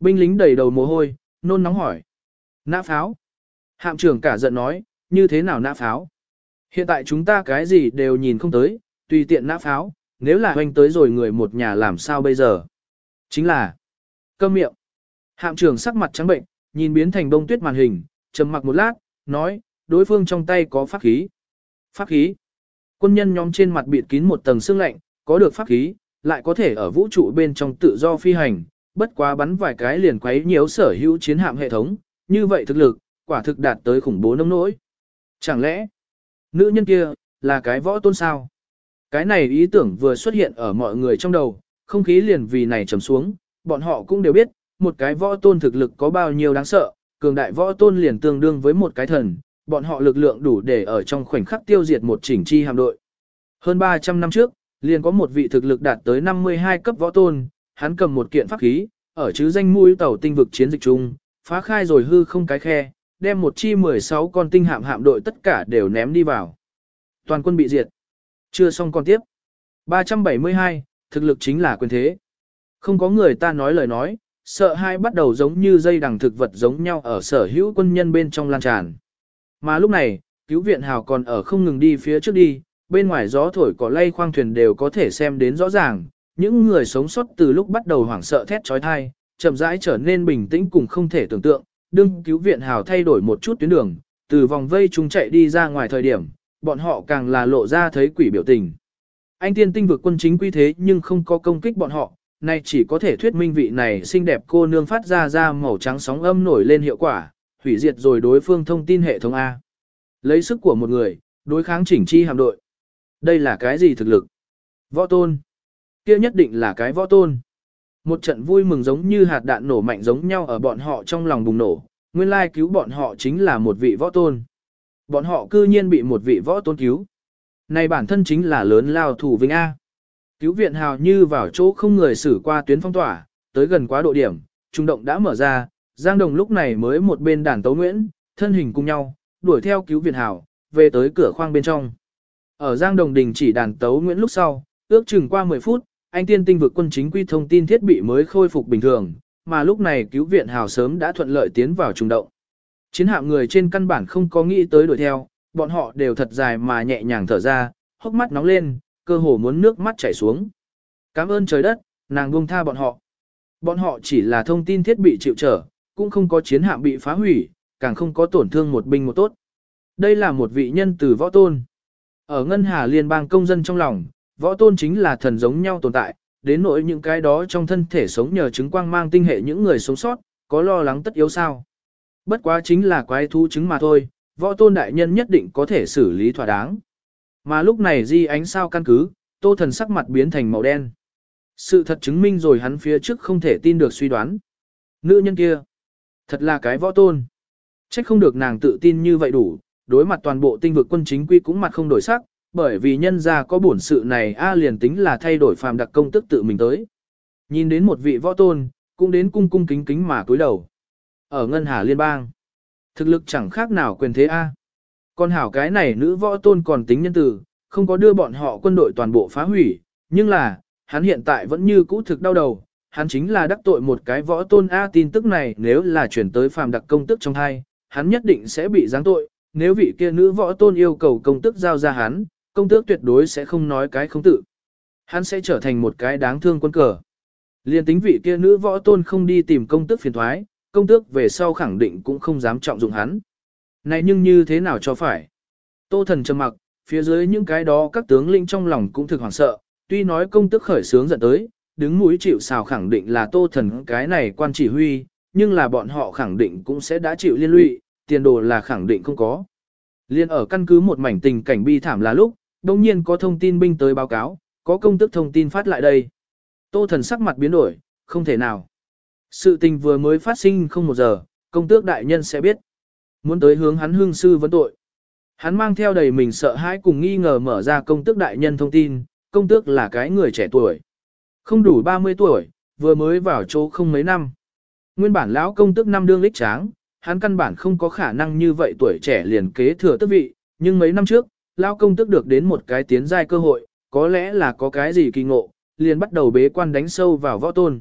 Binh lính đầy đầu mồ hôi, nôn nóng hỏi. Nã pháo? Hạm trưởng cả giận nói, như thế nào nã pháo? Hiện tại chúng ta cái gì đều nhìn không tới, tùy tiện nã pháo, nếu là hoanh tới rồi người một nhà làm sao bây giờ? Chính là, cơm miệng. Hạm trưởng sắc mặt trắng bệnh, nhìn biến thành bông tuyết màn hình, trầm mặc một lát, nói, đối phương trong tay có pháp khí. Pháp khí. Quân nhân nhóm trên mặt bịt kín một tầng xương lạnh, có được pháp khí, lại có thể ở vũ trụ bên trong tự do phi hành, bất quá bắn vài cái liền quấy nhiễu sở hữu chiến hạm hệ thống, như vậy thực lực, quả thực đạt tới khủng bố nông nỗi. Chẳng lẽ, nữ nhân kia, là cái võ tôn sao? Cái này ý tưởng vừa xuất hiện ở mọi người trong đầu, không khí liền vì này trầm xuống, bọn họ cũng đều biết, một cái võ tôn thực lực có bao nhiêu đáng sợ, cường đại võ tôn liền tương đương với một cái thần, bọn họ lực lượng đủ để ở trong khoảnh khắc tiêu diệt một chỉnh chi hạm đội. Hơn 300 năm trước, liền có một vị thực lực đạt tới 52 cấp võ tôn, hắn cầm một kiện pháp khí, ở chứ danh mũi tàu tinh vực chiến dịch chung, phá khai rồi hư không cái khe, đem một chi 16 con tinh hạm hạm đội tất cả đều ném đi vào. Toàn quân bị diệt. Chưa xong con tiếp. 372, thực lực chính là quyền thế. Không có người ta nói lời nói, sợ hai bắt đầu giống như dây đằng thực vật giống nhau ở sở hữu quân nhân bên trong lan tràn. Mà lúc này, cứu viện hào còn ở không ngừng đi phía trước đi, bên ngoài gió thổi cỏ lay khoang thuyền đều có thể xem đến rõ ràng, những người sống sót từ lúc bắt đầu hoảng sợ thét trói thai, chậm rãi trở nên bình tĩnh cùng không thể tưởng tượng, đương cứu viện hào thay đổi một chút tuyến đường, từ vòng vây chúng chạy đi ra ngoài thời điểm, bọn họ càng là lộ ra thấy quỷ biểu tình. Anh tiên tinh vực quân chính quy thế nhưng không có công kích bọn họ, nay chỉ có thể thuyết minh vị này xinh đẹp cô nương phát ra ra màu trắng sóng âm nổi lên hiệu quả, hủy diệt rồi đối phương thông tin hệ thống A. Lấy sức của một người, đối kháng chỉnh chi hạm đội. Đây là cái gì thực lực? Võ tôn kia nhất định là cái võ tôn. Một trận vui mừng giống như hạt đạn nổ mạnh giống nhau ở bọn họ trong lòng bùng nổ, nguyên lai cứu bọn họ chính là một vị võ tôn. Bọn họ cư nhiên bị một vị võ tôn cứu. Này bản thân chính là lớn lao thủ vinh A. Cứu viện hào như vào chỗ không người xử qua tuyến phong tỏa, tới gần quá độ điểm, trung động đã mở ra, Giang Đồng lúc này mới một bên đàn tấu nguyễn, thân hình cùng nhau, đuổi theo cứu viện hào, về tới cửa khoang bên trong. Ở Giang Đồng Đình chỉ đàn tấu Nguyễn lúc sau, ước chừng qua 10 phút, anh tiên tinh vực quân chính quy thông tin thiết bị mới khôi phục bình thường, mà lúc này cứu viện hào sớm đã thuận lợi tiến vào trung động. Chiến hạm người trên căn bản không có nghĩ tới đuổi theo, bọn họ đều thật dài mà nhẹ nhàng thở ra, hốc mắt nóng lên, cơ hồ muốn nước mắt chảy xuống. Cảm ơn trời đất, nàng buông tha bọn họ. Bọn họ chỉ là thông tin thiết bị chịu trở, cũng không có chiến hạm bị phá hủy, càng không có tổn thương một binh một tốt. Đây là một vị nhân từ võ tôn. Ở Ngân Hà Liên bang công dân trong lòng, võ tôn chính là thần giống nhau tồn tại, đến nỗi những cái đó trong thân thể sống nhờ chứng quang mang tinh hệ những người sống sót, có lo lắng tất yếu sao. Bất quá chính là quái thú chứng mà thôi, võ tôn đại nhân nhất định có thể xử lý thỏa đáng. Mà lúc này di ánh sao căn cứ, tô thần sắc mặt biến thành màu đen. Sự thật chứng minh rồi hắn phía trước không thể tin được suy đoán. Nữ nhân kia, thật là cái võ tôn. Trách không được nàng tự tin như vậy đủ, đối mặt toàn bộ tinh vực quân chính quy cũng mặt không đổi sắc, bởi vì nhân ra có bổn sự này A liền tính là thay đổi phàm đặc công tức tự mình tới. Nhìn đến một vị võ tôn, cũng đến cung cung kính kính mà cúi đầu. Ở Ngân Hà Liên bang, thực lực chẳng khác nào quyền thế A. Còn hảo cái này nữ võ tôn còn tính nhân tử, không có đưa bọn họ quân đội toàn bộ phá hủy, nhưng là, hắn hiện tại vẫn như cũ thực đau đầu, hắn chính là đắc tội một cái võ tôn A tin tức này nếu là chuyển tới phàm đặc công tức trong hai, hắn nhất định sẽ bị giáng tội, nếu vị kia nữ võ tôn yêu cầu công tức giao ra hắn, công tước tuyệt đối sẽ không nói cái không tự. Hắn sẽ trở thành một cái đáng thương quân cờ. Liên tính vị kia nữ võ tôn không đi tìm công tước phiền thoái, công tước về sau khẳng định cũng không dám trọng dụng hắn. Này nhưng như thế nào cho phải? Tô thần trầm mặc, phía dưới những cái đó các tướng lĩnh trong lòng cũng thực hoảng sợ, tuy nói công tước khởi sướng dẫn tới, đứng mũi chịu xào khẳng định là tô thần cái này quan chỉ huy, nhưng là bọn họ khẳng định cũng sẽ đã chịu liên lụy, tiền đồ là khẳng định không có. Liên ở căn cứ một mảnh tình cảnh bi thảm là lúc, đồng nhiên có thông tin binh tới báo cáo, có công tức thông tin phát lại đây. Tô thần sắc mặt biến đổi, không thể nào. Sự tình vừa mới phát sinh không một giờ, công tước đại nhân sẽ biết. Muốn tới hướng hắn hương sư vấn tội. Hắn mang theo đầy mình sợ hãi cùng nghi ngờ mở ra công tước đại nhân thông tin, công tước là cái người trẻ tuổi. Không đủ 30 tuổi, vừa mới vào chỗ không mấy năm. Nguyên bản lão công tước năm đương lích tráng, hắn căn bản không có khả năng như vậy tuổi trẻ liền kế thừa tước vị, nhưng mấy năm trước, lão công tước được đến một cái tiến giai cơ hội, có lẽ là có cái gì kỳ ngộ, liền bắt đầu bế quan đánh sâu vào võ tôn.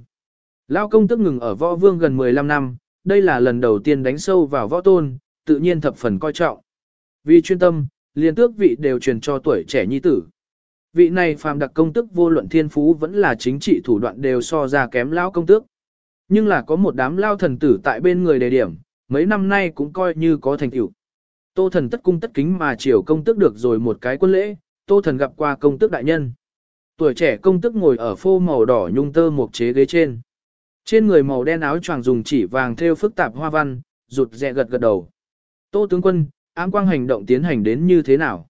Lão công tước ngừng ở võ vương gần 15 năm, đây là lần đầu tiên đánh sâu vào võ tôn, tự nhiên thập phần coi trọng. Vì chuyên tâm, liền tước vị đều truyền cho tuổi trẻ nhi tử. Vị này phàm đặc công tức vô luận thiên phú vẫn là chính trị thủ đoạn đều so ra kém lão công tước. Nhưng là có một đám lao thần tử tại bên người đề điểm, mấy năm nay cũng coi như có thành tựu. Tô thần tất cung tất kính mà chiều công tước được rồi một cái quân lễ, tô thần gặp qua công tước đại nhân. Tuổi trẻ công tước ngồi ở phô màu đỏ nhung tơ một chế ghế trên. Trên người màu đen áo choàng dùng chỉ vàng thêu phức tạp hoa văn, rụt rẹ gật gật đầu. Tô tướng quân, ám quang hành động tiến hành đến như thế nào?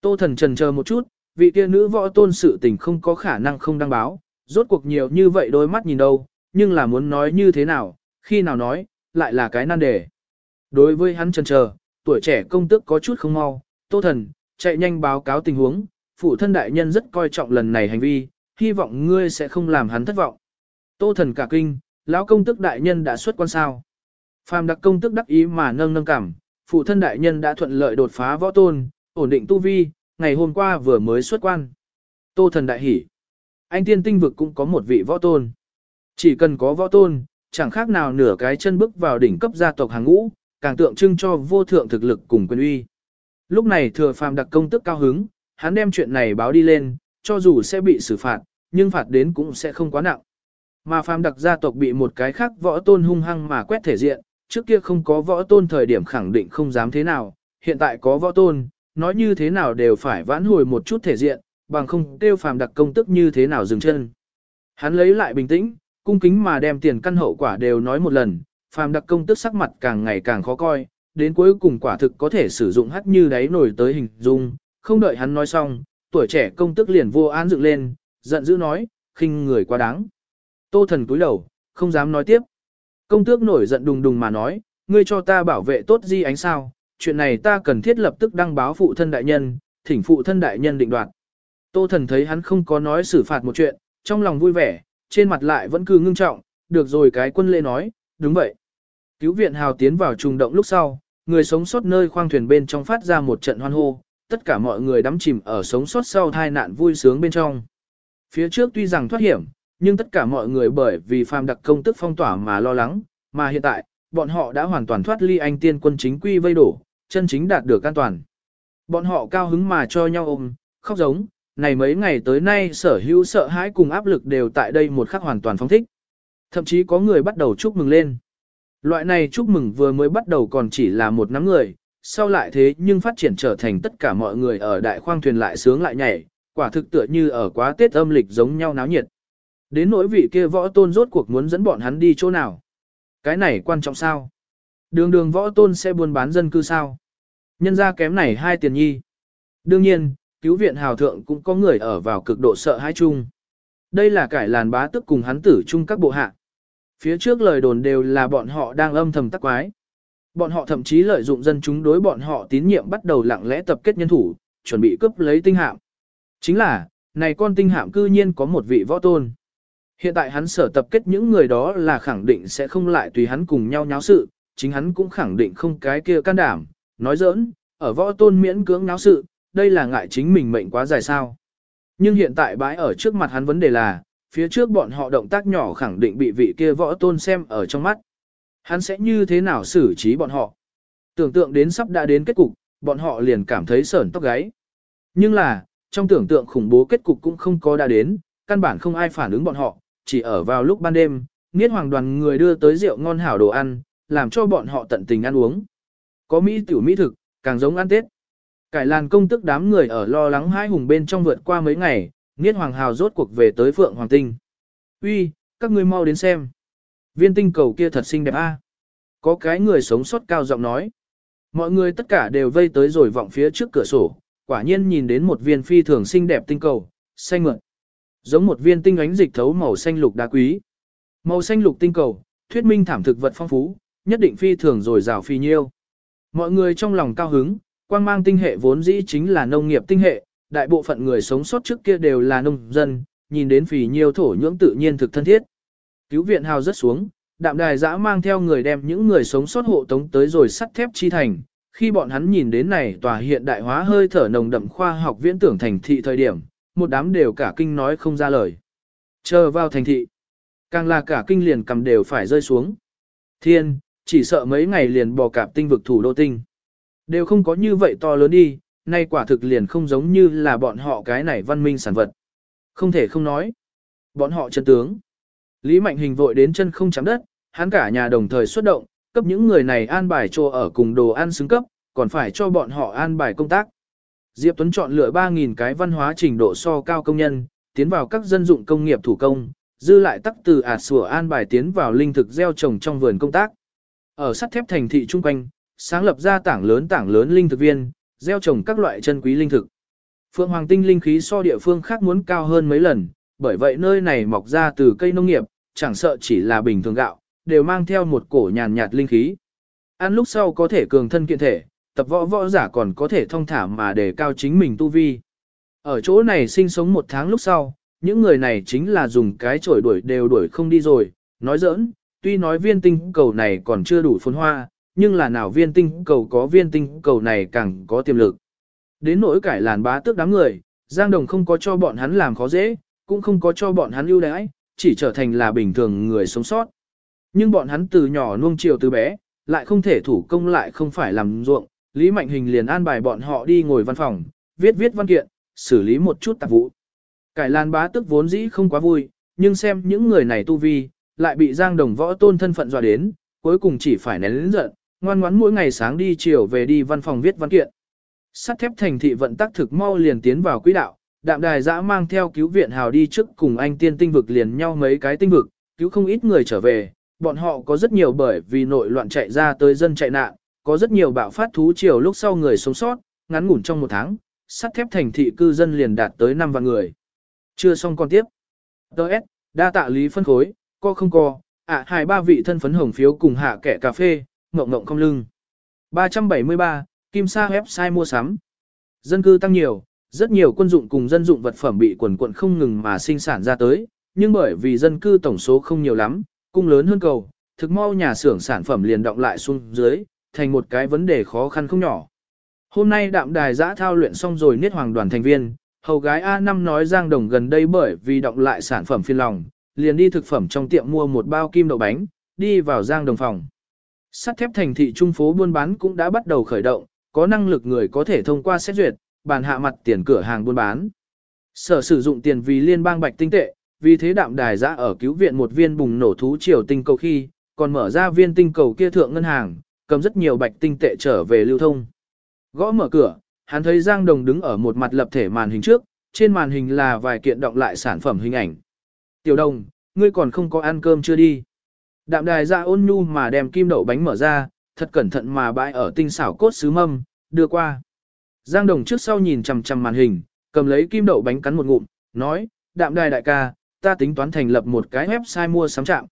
Tô thần trần chờ một chút, vị kia nữ võ tôn sự tình không có khả năng không đăng báo, rốt cuộc nhiều như vậy đôi mắt nhìn đâu, nhưng là muốn nói như thế nào, khi nào nói, lại là cái nan đề. Đối với hắn trần chờ, tuổi trẻ công tước có chút không mau, tô thần, chạy nhanh báo cáo tình huống, phụ thân đại nhân rất coi trọng lần này hành vi, hy vọng ngươi sẽ không làm hắn thất vọng. Tô thần cả kinh, lão công tước đại nhân đã xuất quan sao. Phàm đặc công tước đắc ý mà nâng nâng cảm, phụ thân đại nhân đã thuận lợi đột phá võ tôn, ổn định tu vi, ngày hôm qua vừa mới xuất quan. Tô thần đại hỉ. Anh tiên tinh vực cũng có một vị võ tôn. Chỉ cần có võ tôn, chẳng khác nào nửa cái chân bước vào đỉnh cấp gia tộc hàng ngũ, càng tượng trưng cho vô thượng thực lực cùng quyền uy. Lúc này thừa phàm đặc công tức cao hứng, hắn đem chuyện này báo đi lên, cho dù sẽ bị xử phạt, nhưng phạt đến cũng sẽ không quá nặng. Mà phàm đặc gia tộc bị một cái khác võ tôn hung hăng mà quét thể diện, trước kia không có võ tôn thời điểm khẳng định không dám thế nào, hiện tại có võ tôn, nói như thế nào đều phải vãn hồi một chút thể diện, bằng không tiêu phàm đặc công tức như thế nào dừng chân. Hắn lấy lại bình tĩnh, cung kính mà đem tiền căn hậu quả đều nói một lần, phàm đặc công tức sắc mặt càng ngày càng khó coi, đến cuối cùng quả thực có thể sử dụng hắt như đáy nổi tới hình dung, không đợi hắn nói xong, tuổi trẻ công tức liền vô án dựng lên, giận dữ nói, khinh người quá đáng. Tô thần cúi đầu, không dám nói tiếp. Công tước nổi giận đùng đùng mà nói, ngươi cho ta bảo vệ tốt di ánh sao, chuyện này ta cần thiết lập tức đăng báo phụ thân đại nhân, thỉnh phụ thân đại nhân định đoạt. Tô thần thấy hắn không có nói xử phạt một chuyện, trong lòng vui vẻ, trên mặt lại vẫn cứ ngưng trọng, được rồi cái quân lê nói, đúng vậy. Cứu viện hào tiến vào trùng động lúc sau, người sống sót nơi khoang thuyền bên trong phát ra một trận hoan hô, tất cả mọi người đắm chìm ở sống sót sau tai nạn vui sướng bên trong. Phía trước tuy rằng thoát hiểm, nhưng tất cả mọi người bởi vì phàm đặc công tức phong tỏa mà lo lắng, mà hiện tại, bọn họ đã hoàn toàn thoát ly anh tiên quân chính quy vây đổ, chân chính đạt được an toàn. Bọn họ cao hứng mà cho nhau ôm, khóc giống, này mấy ngày tới nay sở hữu sợ hãi cùng áp lực đều tại đây một khắc hoàn toàn phóng thích. Thậm chí có người bắt đầu chúc mừng lên. Loại này chúc mừng vừa mới bắt đầu còn chỉ là một nắm người, sau lại thế nhưng phát triển trở thành tất cả mọi người ở đại khoang thuyền lại sướng lại nhảy, quả thực tựa như ở quá Tết âm lịch giống nhau náo nhiệt. Đến nỗi vị kia võ tôn rốt cuộc muốn dẫn bọn hắn đi chỗ nào. Cái này quan trọng sao? Đường đường võ tôn sẽ buôn bán dân cư sao? Nhân ra kém này hai tiền nhi. Đương nhiên, cứu viện hào thượng cũng có người ở vào cực độ sợ hãi chung. Đây là cải làn bá tức cùng hắn tử chung các bộ hạ. Phía trước lời đồn đều là bọn họ đang âm thầm tắc quái. Bọn họ thậm chí lợi dụng dân chúng đối bọn họ tín nhiệm bắt đầu lặng lẽ tập kết nhân thủ, chuẩn bị cướp lấy tinh hạm. Chính là, này con tinh hạm cư nhiên có một vị võ tôn. Hiện tại hắn sở tập kết những người đó là khẳng định sẽ không lại tùy hắn cùng nhau nháo sự, chính hắn cũng khẳng định không cái kia can đảm, nói giỡn, ở võ tôn miễn cưỡng nháo sự, đây là ngại chính mình mệnh quá dài sao. Nhưng hiện tại bãi ở trước mặt hắn vấn đề là, phía trước bọn họ động tác nhỏ khẳng định bị vị kia võ tôn xem ở trong mắt. Hắn sẽ như thế nào xử trí bọn họ? Tưởng tượng đến sắp đã đến kết cục, bọn họ liền cảm thấy sởn tóc gáy. Nhưng là, trong tưởng tượng khủng bố kết cục cũng không có đã đến, căn bản không ai phản ứng bọn họ, chỉ ở vào lúc ban đêm, Niết Hoàng đoàn người đưa tới rượu ngon hảo đồ ăn, làm cho bọn họ tận tình ăn uống. Có mỹ tiểu mỹ thực, càng giống ăn Tết. Cải làn công tức đám người ở lo lắng hai hùng bên trong vượt qua mấy ngày, Niết Hoàng Hào rốt cuộc về tới Phượng Hoàng Tinh. Uy, các ngươi mau đến xem. Viên tinh cầu kia thật xinh đẹp a. Có cái người sống sót cao giọng nói. Mọi người tất cả đều vây tới rồi vọng phía trước cửa sổ, quả nhiên nhìn đến một viên phi thường xinh đẹp tinh cầu, xanh mượt, Giống một viên tinh ánh dịch thấu màu xanh lục đá quý. Màu xanh lục tinh cầu, thuyết minh thảm thực vật phong phú, nhất định phi thường rồi rào phi nhiêu. Mọi người trong lòng cao hứng, quang mang tinh hệ vốn dĩ chính là nông nghiệp tinh hệ, đại bộ phận người sống sót trước kia đều là nông dân, nhìn đến phì nhiều thổ nhưỡng tự nhiên thực thân thiết. Cứu viện hào rất xuống, đạm đài giã mang theo người đem những người sống sót hộ tống tới rồi sắt thép chi thành. Khi bọn hắn nhìn đến này tòa hiện đại hóa hơi thở nồng đậm khoa học viễn tưởng thành thị thời điểm, một đám đều cả kinh nói không ra lời. Chờ vào thành thị, càng là cả kinh liền cầm đều phải rơi xuống. Thiên, chỉ sợ mấy ngày liền bò cạp tinh vực thủ đô tinh. Đều không có như vậy to lớn đi, nay quả thực liền không giống như là bọn họ cái này văn minh sản vật. Không thể không nói. Bọn họ chân tướng. Lý Mạnh Hình vội đến chân không chạm đất, hắn cả nhà đồng thời xuất động, cấp những người này an bài cho ở cùng đồ ăn xứng cấp, còn phải cho bọn họ an bài công tác. Diệp Tuấn chọn lựa 3.000 cái văn hóa trình độ so cao công nhân, tiến vào các dân dụng công nghiệp thủ công, dư lại tắc từ ả sủa an bài tiến vào linh thực gieo trồng trong vườn công tác. Ở sắt thép thành thị trung quanh, sáng lập ra tảng lớn tảng lớn linh thực viên, gieo trồng các loại chân quý linh thực. Phượng Hoàng Tinh linh khí so địa phương khác muốn cao hơn mấy lần, bởi vậy nơi này mọc ra từ cây nông nghiệp, chẳng sợ chỉ là bình thường gạo, đều mang theo một cổ nhàn nhạt linh khí. Ăn lúc sau có thể cường thân kiện thể, tập võ võ giả còn có thể thông thả mà đề cao chính mình tu vi. Ở chỗ này sinh sống một tháng lúc sau, những người này chính là dùng cái chổi đuổi đều đuổi không đi rồi, nói giỡn, tuy nói viên tinh cầu này còn chưa đủ phồn hoa, nhưng là nào viên tinh cầu có viên tinh cầu này càng có tiềm lực. Đến nỗi cải làn bá tước đám người, Giang Đồng không có cho bọn hắn làm khó dễ, cũng không có cho bọn hắn ưu đãi, chỉ trở thành là bình thường người sống sót. Nhưng bọn hắn từ nhỏ nuông chiều từ bé, lại không thể thủ công lại không phải làm ruộng, Lý Mạnh Hình liền an bài bọn họ đi ngồi văn phòng, viết viết văn kiện, xử lý một chút tạp vụ. Cải Lan bá tức vốn dĩ không quá vui, nhưng xem những người này tu vi, lại bị Giang Đồng võ tôn thân phận dọa đến, cuối cùng chỉ phải nén lĩnh giận, ngoan ngoãn mỗi ngày sáng đi chiều về đi văn phòng viết văn kiện. Sắt thép thành thị vận tắc thực mau liền tiến vào quỹ đạo, đạm đài dã mang theo cứu viện hào đi trước cùng anh tiên tinh vực liền nhau mấy cái tinh vực, cứu không ít người trở về, bọn họ có rất nhiều bởi vì nội loạn chạy ra tới dân chạy nạn, có rất nhiều bạo phát thú chiều lúc sau người sống sót, ngắn ngủn trong một tháng, sắt thép thành thị cư dân liền đạt tới 5 vạn người. Chưa xong con tiếp. Đợt, đa tạ lý phân khối, co không co, ạ à, hai ba vị thân phấn hồng phiếu cùng hạ kẻ cà phê, ngộng ngộng không lưng. 373, Kim Sa website mua sắm. Dân cư tăng nhiều, rất nhiều quân dụng cùng dân dụng vật phẩm bị quần quận không ngừng mà sinh sản ra tới, nhưng bởi vì dân cư tổng số không nhiều lắm, cung lớn hơn cầu, thực mau nhà xưởng sản phẩm liền động lại xuống dưới, thành một cái vấn đề khó khăn không nhỏ. Hôm nay đạm đài giã thao luyện xong rồi niết hoàng đoàn thành viên, hầu gái A5 nói Giang Đồng gần đây bởi vì động lại sản phẩm phiên lòng, liền đi thực phẩm trong tiệm mua một bao kim đậu bánh, đi vào Giang Đồng phòng. Sắt thép thành thị trung phố buôn bán cũng đã bắt đầu khởi động, có năng lực người có thể thông qua xét duyệt, bàn hạ mặt tiền cửa hàng buôn bán. Sở sử dụng tiền vì liên bang bạch tinh tệ, vì thế đạm đài giã ở cứu viện một viên bùng nổ thú triều tinh cầu khi, còn mở ra viên tinh cầu kia thượng ngân hàng, cầm rất nhiều bạch tinh tệ trở về lưu thông. Gõ mở cửa, hắn thấy Giang Đồng đứng ở một mặt lập thể màn hình trước, trên màn hình là vài kiện động lại sản phẩm hình ảnh. Tiểu đồng, ngươi còn không có ăn cơm chưa đi. Đạm đài ra ôn nhu mà đem kim đậu bánh mở ra, thật cẩn thận mà bãi ở tinh xảo cốt sứ mâm, đưa qua. Giang đồng trước sau nhìn chằm chằm màn hình, cầm lấy kim đậu bánh cắn một ngụm, nói, đạm đài đại ca, ta tính toán thành lập một cái website mua sắm trạm.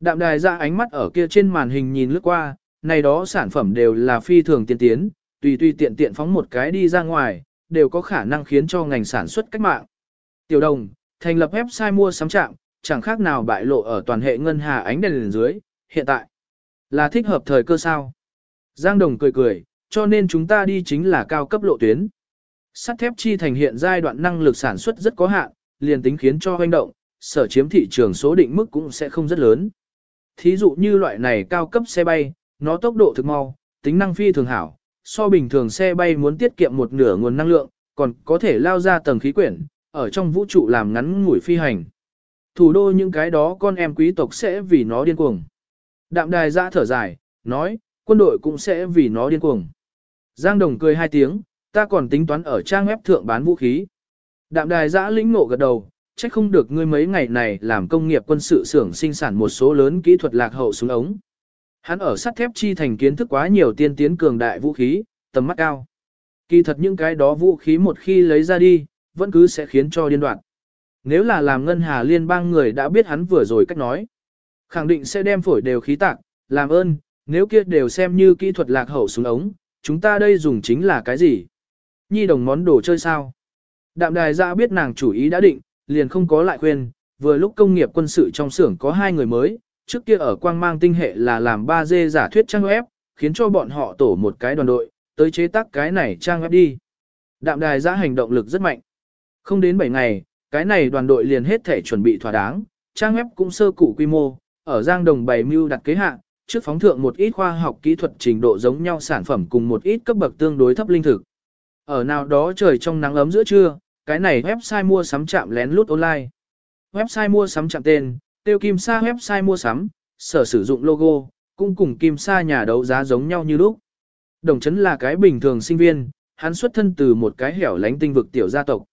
Đạm đài ra ánh mắt ở kia trên màn hình nhìn lướt qua, này đó sản phẩm đều là phi thường tiên tiến, tùy tùy tiện tiện phóng một cái đi ra ngoài, đều có khả năng khiến cho ngành sản xuất cách mạng. Tiểu đồng, thành lập website mua sắm trạm, chẳng khác nào bại lộ ở toàn hệ ngân hà ánh đèn lên dưới, hiện tại là thích hợp thời cơ sao. Giang Đồng cười cười, cho nên chúng ta đi chính là cao cấp lộ tuyến. Sắt thép chi thành hiện giai đoạn năng lực sản xuất rất có hạn, liền tính khiến cho hoành động, sở chiếm thị trường số định mức cũng sẽ không rất lớn. Thí dụ như loại này cao cấp xe bay, nó tốc độ thực mau, tính năng phi thường hảo, so bình thường xe bay muốn tiết kiệm một nửa nguồn năng lượng, còn có thể lao ra tầng khí quyển, ở trong vũ trụ làm ngắn ngủi phi hành. Thủ đô những cái đó con em quý tộc sẽ vì nó điên cuồng. Đạm đài ra thở dài, nói, quân đội cũng sẽ vì nó điên cuồng. Giang Đồng cười hai tiếng, ta còn tính toán ở trang web thượng bán vũ khí. Đạm đài giã lĩnh ngộ gật đầu, trách không được ngươi mấy ngày này làm công nghiệp quân sự xưởng sinh sản một số lớn kỹ thuật lạc hậu xuống ống. Hắn ở sắt thép chi thành kiến thức quá nhiều tiên tiến cường đại vũ khí, tầm mắt cao. Kỳ thật những cái đó vũ khí một khi lấy ra đi, vẫn cứ sẽ khiến cho điên đoạn. Nếu là làm ngân hà liên bang người đã biết hắn vừa rồi cách nói, khẳng định sẽ đem phổi đều khí tạc, làm ơn, nếu kia đều xem như kỹ thuật lạc hậu xuống ống, chúng ta đây dùng chính là cái gì? Nhi đồng món đồ chơi sao? Đạm đài ra biết nàng chủ ý đã định, liền không có lại khuyên, vừa lúc công nghiệp quân sự trong xưởng có hai người mới, trước kia ở quang mang tinh hệ là làm 3D giả thuyết trang web, khiến cho bọn họ tổ một cái đoàn đội, tới chế tác cái này trang web đi. Đạm đài ra hành động lực rất mạnh. Không đến 7 ngày, cái này đoàn đội liền hết thể chuẩn bị thỏa đáng, trang web cũng sơ cụ quy mô, ở Giang Đồng bày mưu đặt kế hạ, trước phóng thượng một ít khoa học kỹ thuật trình độ giống nhau sản phẩm cùng một ít cấp bậc tương đối thấp linh thực. Ở nào đó trời trong nắng ấm giữa trưa, cái này website mua sắm chạm lén lút online. Website mua sắm chạm tên, tiêu kim sa website mua sắm, sở sử dụng logo, cũng cùng kim sa nhà đấu giá giống nhau như lúc. Đồng chấn là cái bình thường sinh viên, hắn xuất thân từ một cái hẻo lánh tinh vực tiểu gia tộc.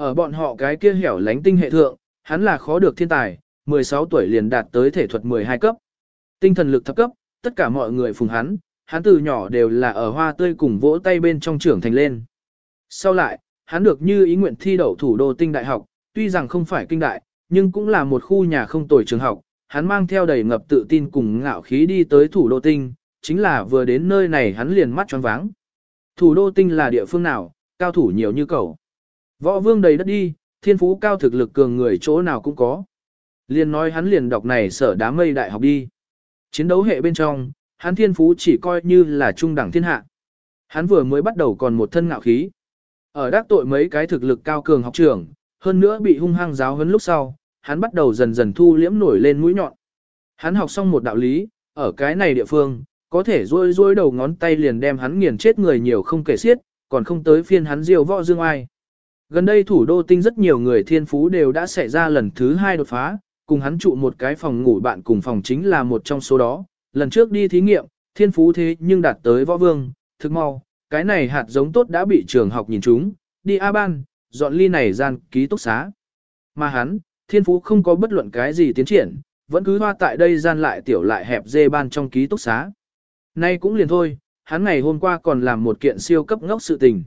Ở bọn họ cái kia hẻo lánh tinh hệ thượng, hắn là khó được thiên tài, 16 tuổi liền đạt tới thể thuật 12 cấp. Tinh thần lực thấp cấp, tất cả mọi người phùng hắn, hắn từ nhỏ đều là ở hoa tươi cùng vỗ tay bên trong trưởng thành lên. Sau lại, hắn được như ý nguyện thi đậu thủ đô tinh đại học, tuy rằng không phải kinh đại, nhưng cũng là một khu nhà không tồi trường học, hắn mang theo đầy ngập tự tin cùng ngạo khí đi tới thủ đô tinh, chính là vừa đến nơi này hắn liền mắt choáng váng. Thủ đô tinh là địa phương nào, cao thủ nhiều như cầu. Võ vương đầy đất đi, thiên phú cao thực lực cường người chỗ nào cũng có. Liền nói hắn liền đọc này sở đám mây đại học đi. Chiến đấu hệ bên trong, hắn thiên phú chỉ coi như là trung đẳng thiên hạ. Hắn vừa mới bắt đầu còn một thân ngạo khí. Ở đắc tội mấy cái thực lực cao cường học trưởng, hơn nữa bị hung hăng giáo huấn lúc sau, hắn bắt đầu dần dần thu liễm nổi lên mũi nhọn. Hắn học xong một đạo lý, ở cái này địa phương, có thể rôi rôi đầu ngón tay liền đem hắn nghiền chết người nhiều không kể xiết, còn không tới phiên hắn diều võ dương ai. Gần đây thủ đô tinh rất nhiều người thiên phú đều đã xảy ra lần thứ hai đột phá, cùng hắn trụ một cái phòng ngủ bạn cùng phòng chính là một trong số đó. Lần trước đi thí nghiệm, thiên phú thế nhưng đạt tới võ vương, thực mau, cái này hạt giống tốt đã bị trường học nhìn chúng, đi A ban, dọn ly này gian ký túc xá. Mà hắn, thiên phú không có bất luận cái gì tiến triển, vẫn cứ hoa tại đây gian lại tiểu lại hẹp dê ban trong ký túc xá. Nay cũng liền thôi, hắn ngày hôm qua còn làm một kiện siêu cấp ngốc sự tình.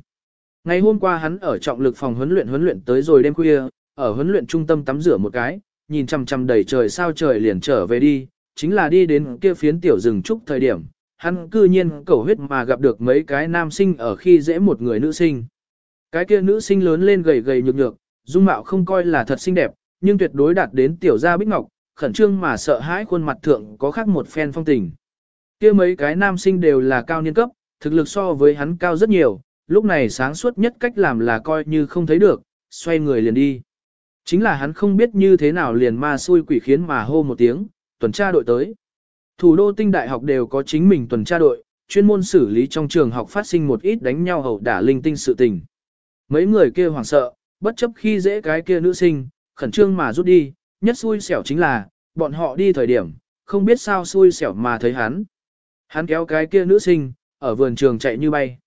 Ngày hôm qua hắn ở trọng lực phòng huấn luyện huấn luyện tới rồi đêm khuya, ở huấn luyện trung tâm tắm rửa một cái, nhìn chằm chằm đầy trời sao trời liền trở về đi, chính là đi đến kia phiến tiểu rừng trúc thời điểm, hắn cư nhiên cầu huyết mà gặp được mấy cái nam sinh ở khi dễ một người nữ sinh. Cái kia nữ sinh lớn lên gầy gầy nhược nhược, dung mạo không coi là thật xinh đẹp, nhưng tuyệt đối đạt đến tiểu gia bích ngọc, khẩn trương mà sợ hãi khuôn mặt thượng có khác một phen phong tình. Kia mấy cái nam sinh đều là cao niên cấp, thực lực so với hắn cao rất nhiều, lúc này sáng suốt nhất cách làm là coi như không thấy được, xoay người liền đi. Chính là hắn không biết như thế nào liền ma xui quỷ khiến mà hô một tiếng, tuần tra đội tới. Thủ đô tinh đại học đều có chính mình tuần tra đội, chuyên môn xử lý trong trường học phát sinh một ít đánh nhau hậu đả linh tinh sự tình. Mấy người kia hoảng sợ, bất chấp khi dễ cái kia nữ sinh, khẩn trương mà rút đi, nhất xui xẻo chính là, bọn họ đi thời điểm, không biết sao xui xẻo mà thấy hắn. Hắn kéo cái kia nữ sinh, ở vườn trường chạy như bay.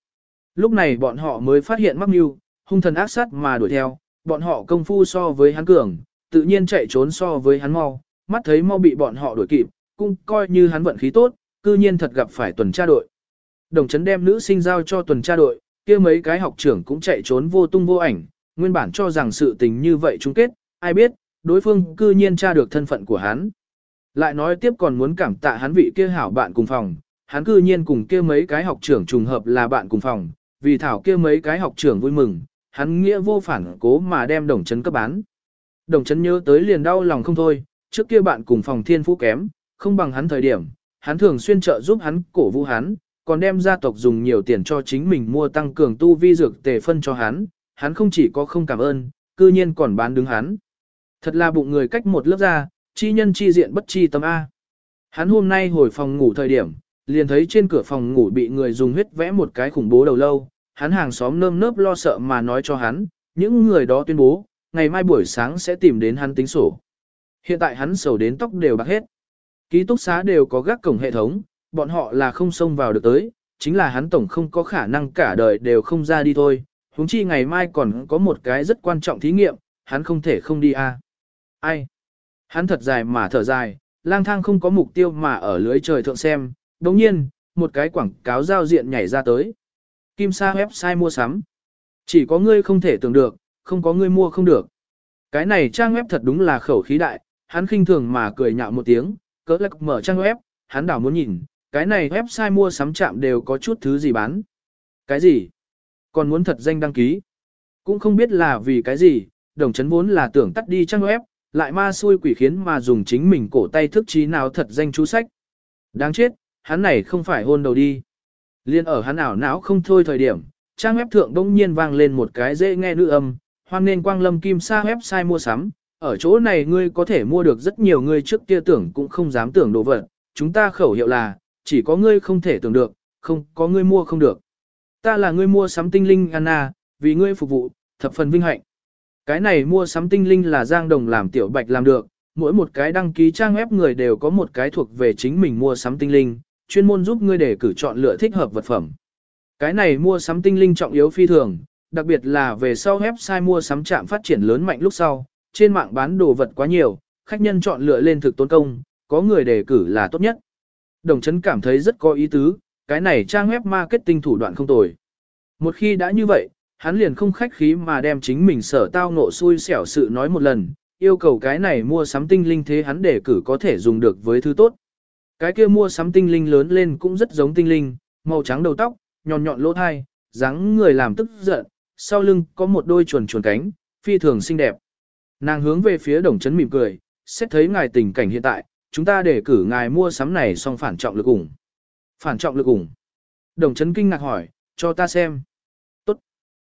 Lúc này bọn họ mới phát hiện mắc mưu, hung thần ác sát mà đuổi theo, bọn họ công phu so với hắn cường, tự nhiên chạy trốn so với hắn mau, mắt thấy mau bị bọn họ đuổi kịp, cũng coi như hắn vận khí tốt, cư nhiên thật gặp phải tuần tra đội. Đồng chấn đem nữ sinh giao cho tuần tra đội, kia mấy cái học trưởng cũng chạy trốn vô tung vô ảnh, nguyên bản cho rằng sự tình như vậy chung kết, ai biết, đối phương cư nhiên tra được thân phận của hắn. Lại nói tiếp còn muốn cảm tạ hắn vị kia hảo bạn cùng phòng, hắn cư nhiên cùng kia mấy cái học trưởng trùng hợp là bạn cùng phòng, vì thảo kia mấy cái học trưởng vui mừng, hắn nghĩa vô phản cố mà đem đồng chấn cấp bán. Đồng chấn nhớ tới liền đau lòng không thôi, trước kia bạn cùng phòng thiên phú kém, không bằng hắn thời điểm, hắn thường xuyên trợ giúp hắn cổ vũ hắn, còn đem gia tộc dùng nhiều tiền cho chính mình mua tăng cường tu vi dược tề phân cho hắn, hắn không chỉ có không cảm ơn, cư nhiên còn bán đứng hắn. Thật là bụng người cách một lớp ra, chi nhân chi diện bất chi tâm A. Hắn hôm nay hồi phòng ngủ thời điểm, liền thấy trên cửa phòng ngủ bị người dùng huyết vẽ một cái khủng bố đầu lâu, hắn hàng xóm nơm nớp lo sợ mà nói cho hắn, những người đó tuyên bố, ngày mai buổi sáng sẽ tìm đến hắn tính sổ. Hiện tại hắn sầu đến tóc đều bạc hết. Ký túc xá đều có gác cổng hệ thống, bọn họ là không xông vào được tới, chính là hắn tổng không có khả năng cả đời đều không ra đi thôi. huống chi ngày mai còn có một cái rất quan trọng thí nghiệm, hắn không thể không đi a. À. Ai? Hắn thật dài mà thở dài, lang thang không có mục tiêu mà ở lưới trời thượng xem, đồng nhiên, một cái quảng cáo giao diện nhảy ra tới. Kim sa website mua sắm. Chỉ có ngươi không thể tưởng được, không có ngươi mua không được. Cái này trang web thật đúng là khẩu khí đại, hắn khinh thường mà cười nhạo một tiếng, cỡ lắc mở trang web, hắn đảo muốn nhìn, cái này website mua sắm chạm đều có chút thứ gì bán. Cái gì? Còn muốn thật danh đăng ký? Cũng không biết là vì cái gì, đồng chấn vốn là tưởng tắt đi trang web, lại ma xui quỷ khiến mà dùng chính mình cổ tay thức trí nào thật danh chú sách. Đáng chết, hắn này không phải hôn đầu đi. Liên ở hắn ảo não không thôi thời điểm, trang web thượng đông nhiên vang lên một cái dễ nghe nữ âm, hoan nên quang lâm kim sa website mua sắm, ở chỗ này ngươi có thể mua được rất nhiều ngươi trước kia tưởng cũng không dám tưởng đồ vật, chúng ta khẩu hiệu là, chỉ có ngươi không thể tưởng được, không có ngươi mua không được. Ta là ngươi mua sắm tinh linh Anna, vì ngươi phục vụ, thập phần vinh hạnh. Cái này mua sắm tinh linh là Giang Đồng làm tiểu bạch làm được, mỗi một cái đăng ký trang web người đều có một cái thuộc về chính mình mua sắm tinh linh, chuyên môn giúp ngươi để cử chọn lựa thích hợp vật phẩm. Cái này mua sắm tinh linh trọng yếu phi thường, đặc biệt là về sau website mua sắm trạm phát triển lớn mạnh lúc sau, trên mạng bán đồ vật quá nhiều, khách nhân chọn lựa lên thực tốn công, có người đề cử là tốt nhất. Đồng chấn cảm thấy rất có ý tứ, cái này trang web marketing thủ đoạn không tồi. Một khi đã như vậy, hắn liền không khách khí mà đem chính mình sở tao ngộ xui xẻo sự nói một lần, yêu cầu cái này mua sắm tinh linh thế hắn đề cử có thể dùng được với thứ tốt. Cái kia mua sắm tinh linh lớn lên cũng rất giống tinh linh, màu trắng đầu tóc, nhọn nhọn lỗ thai, dáng người làm tức giận, sau lưng có một đôi chuồn chuồn cánh, phi thường xinh đẹp. Nàng hướng về phía đồng chấn mỉm cười, xét thấy ngài tình cảnh hiện tại, chúng ta để cử ngài mua sắm này xong phản trọng lực ủng. Phản trọng lực ủng. Đồng chấn kinh ngạc hỏi, cho ta xem. Tốt.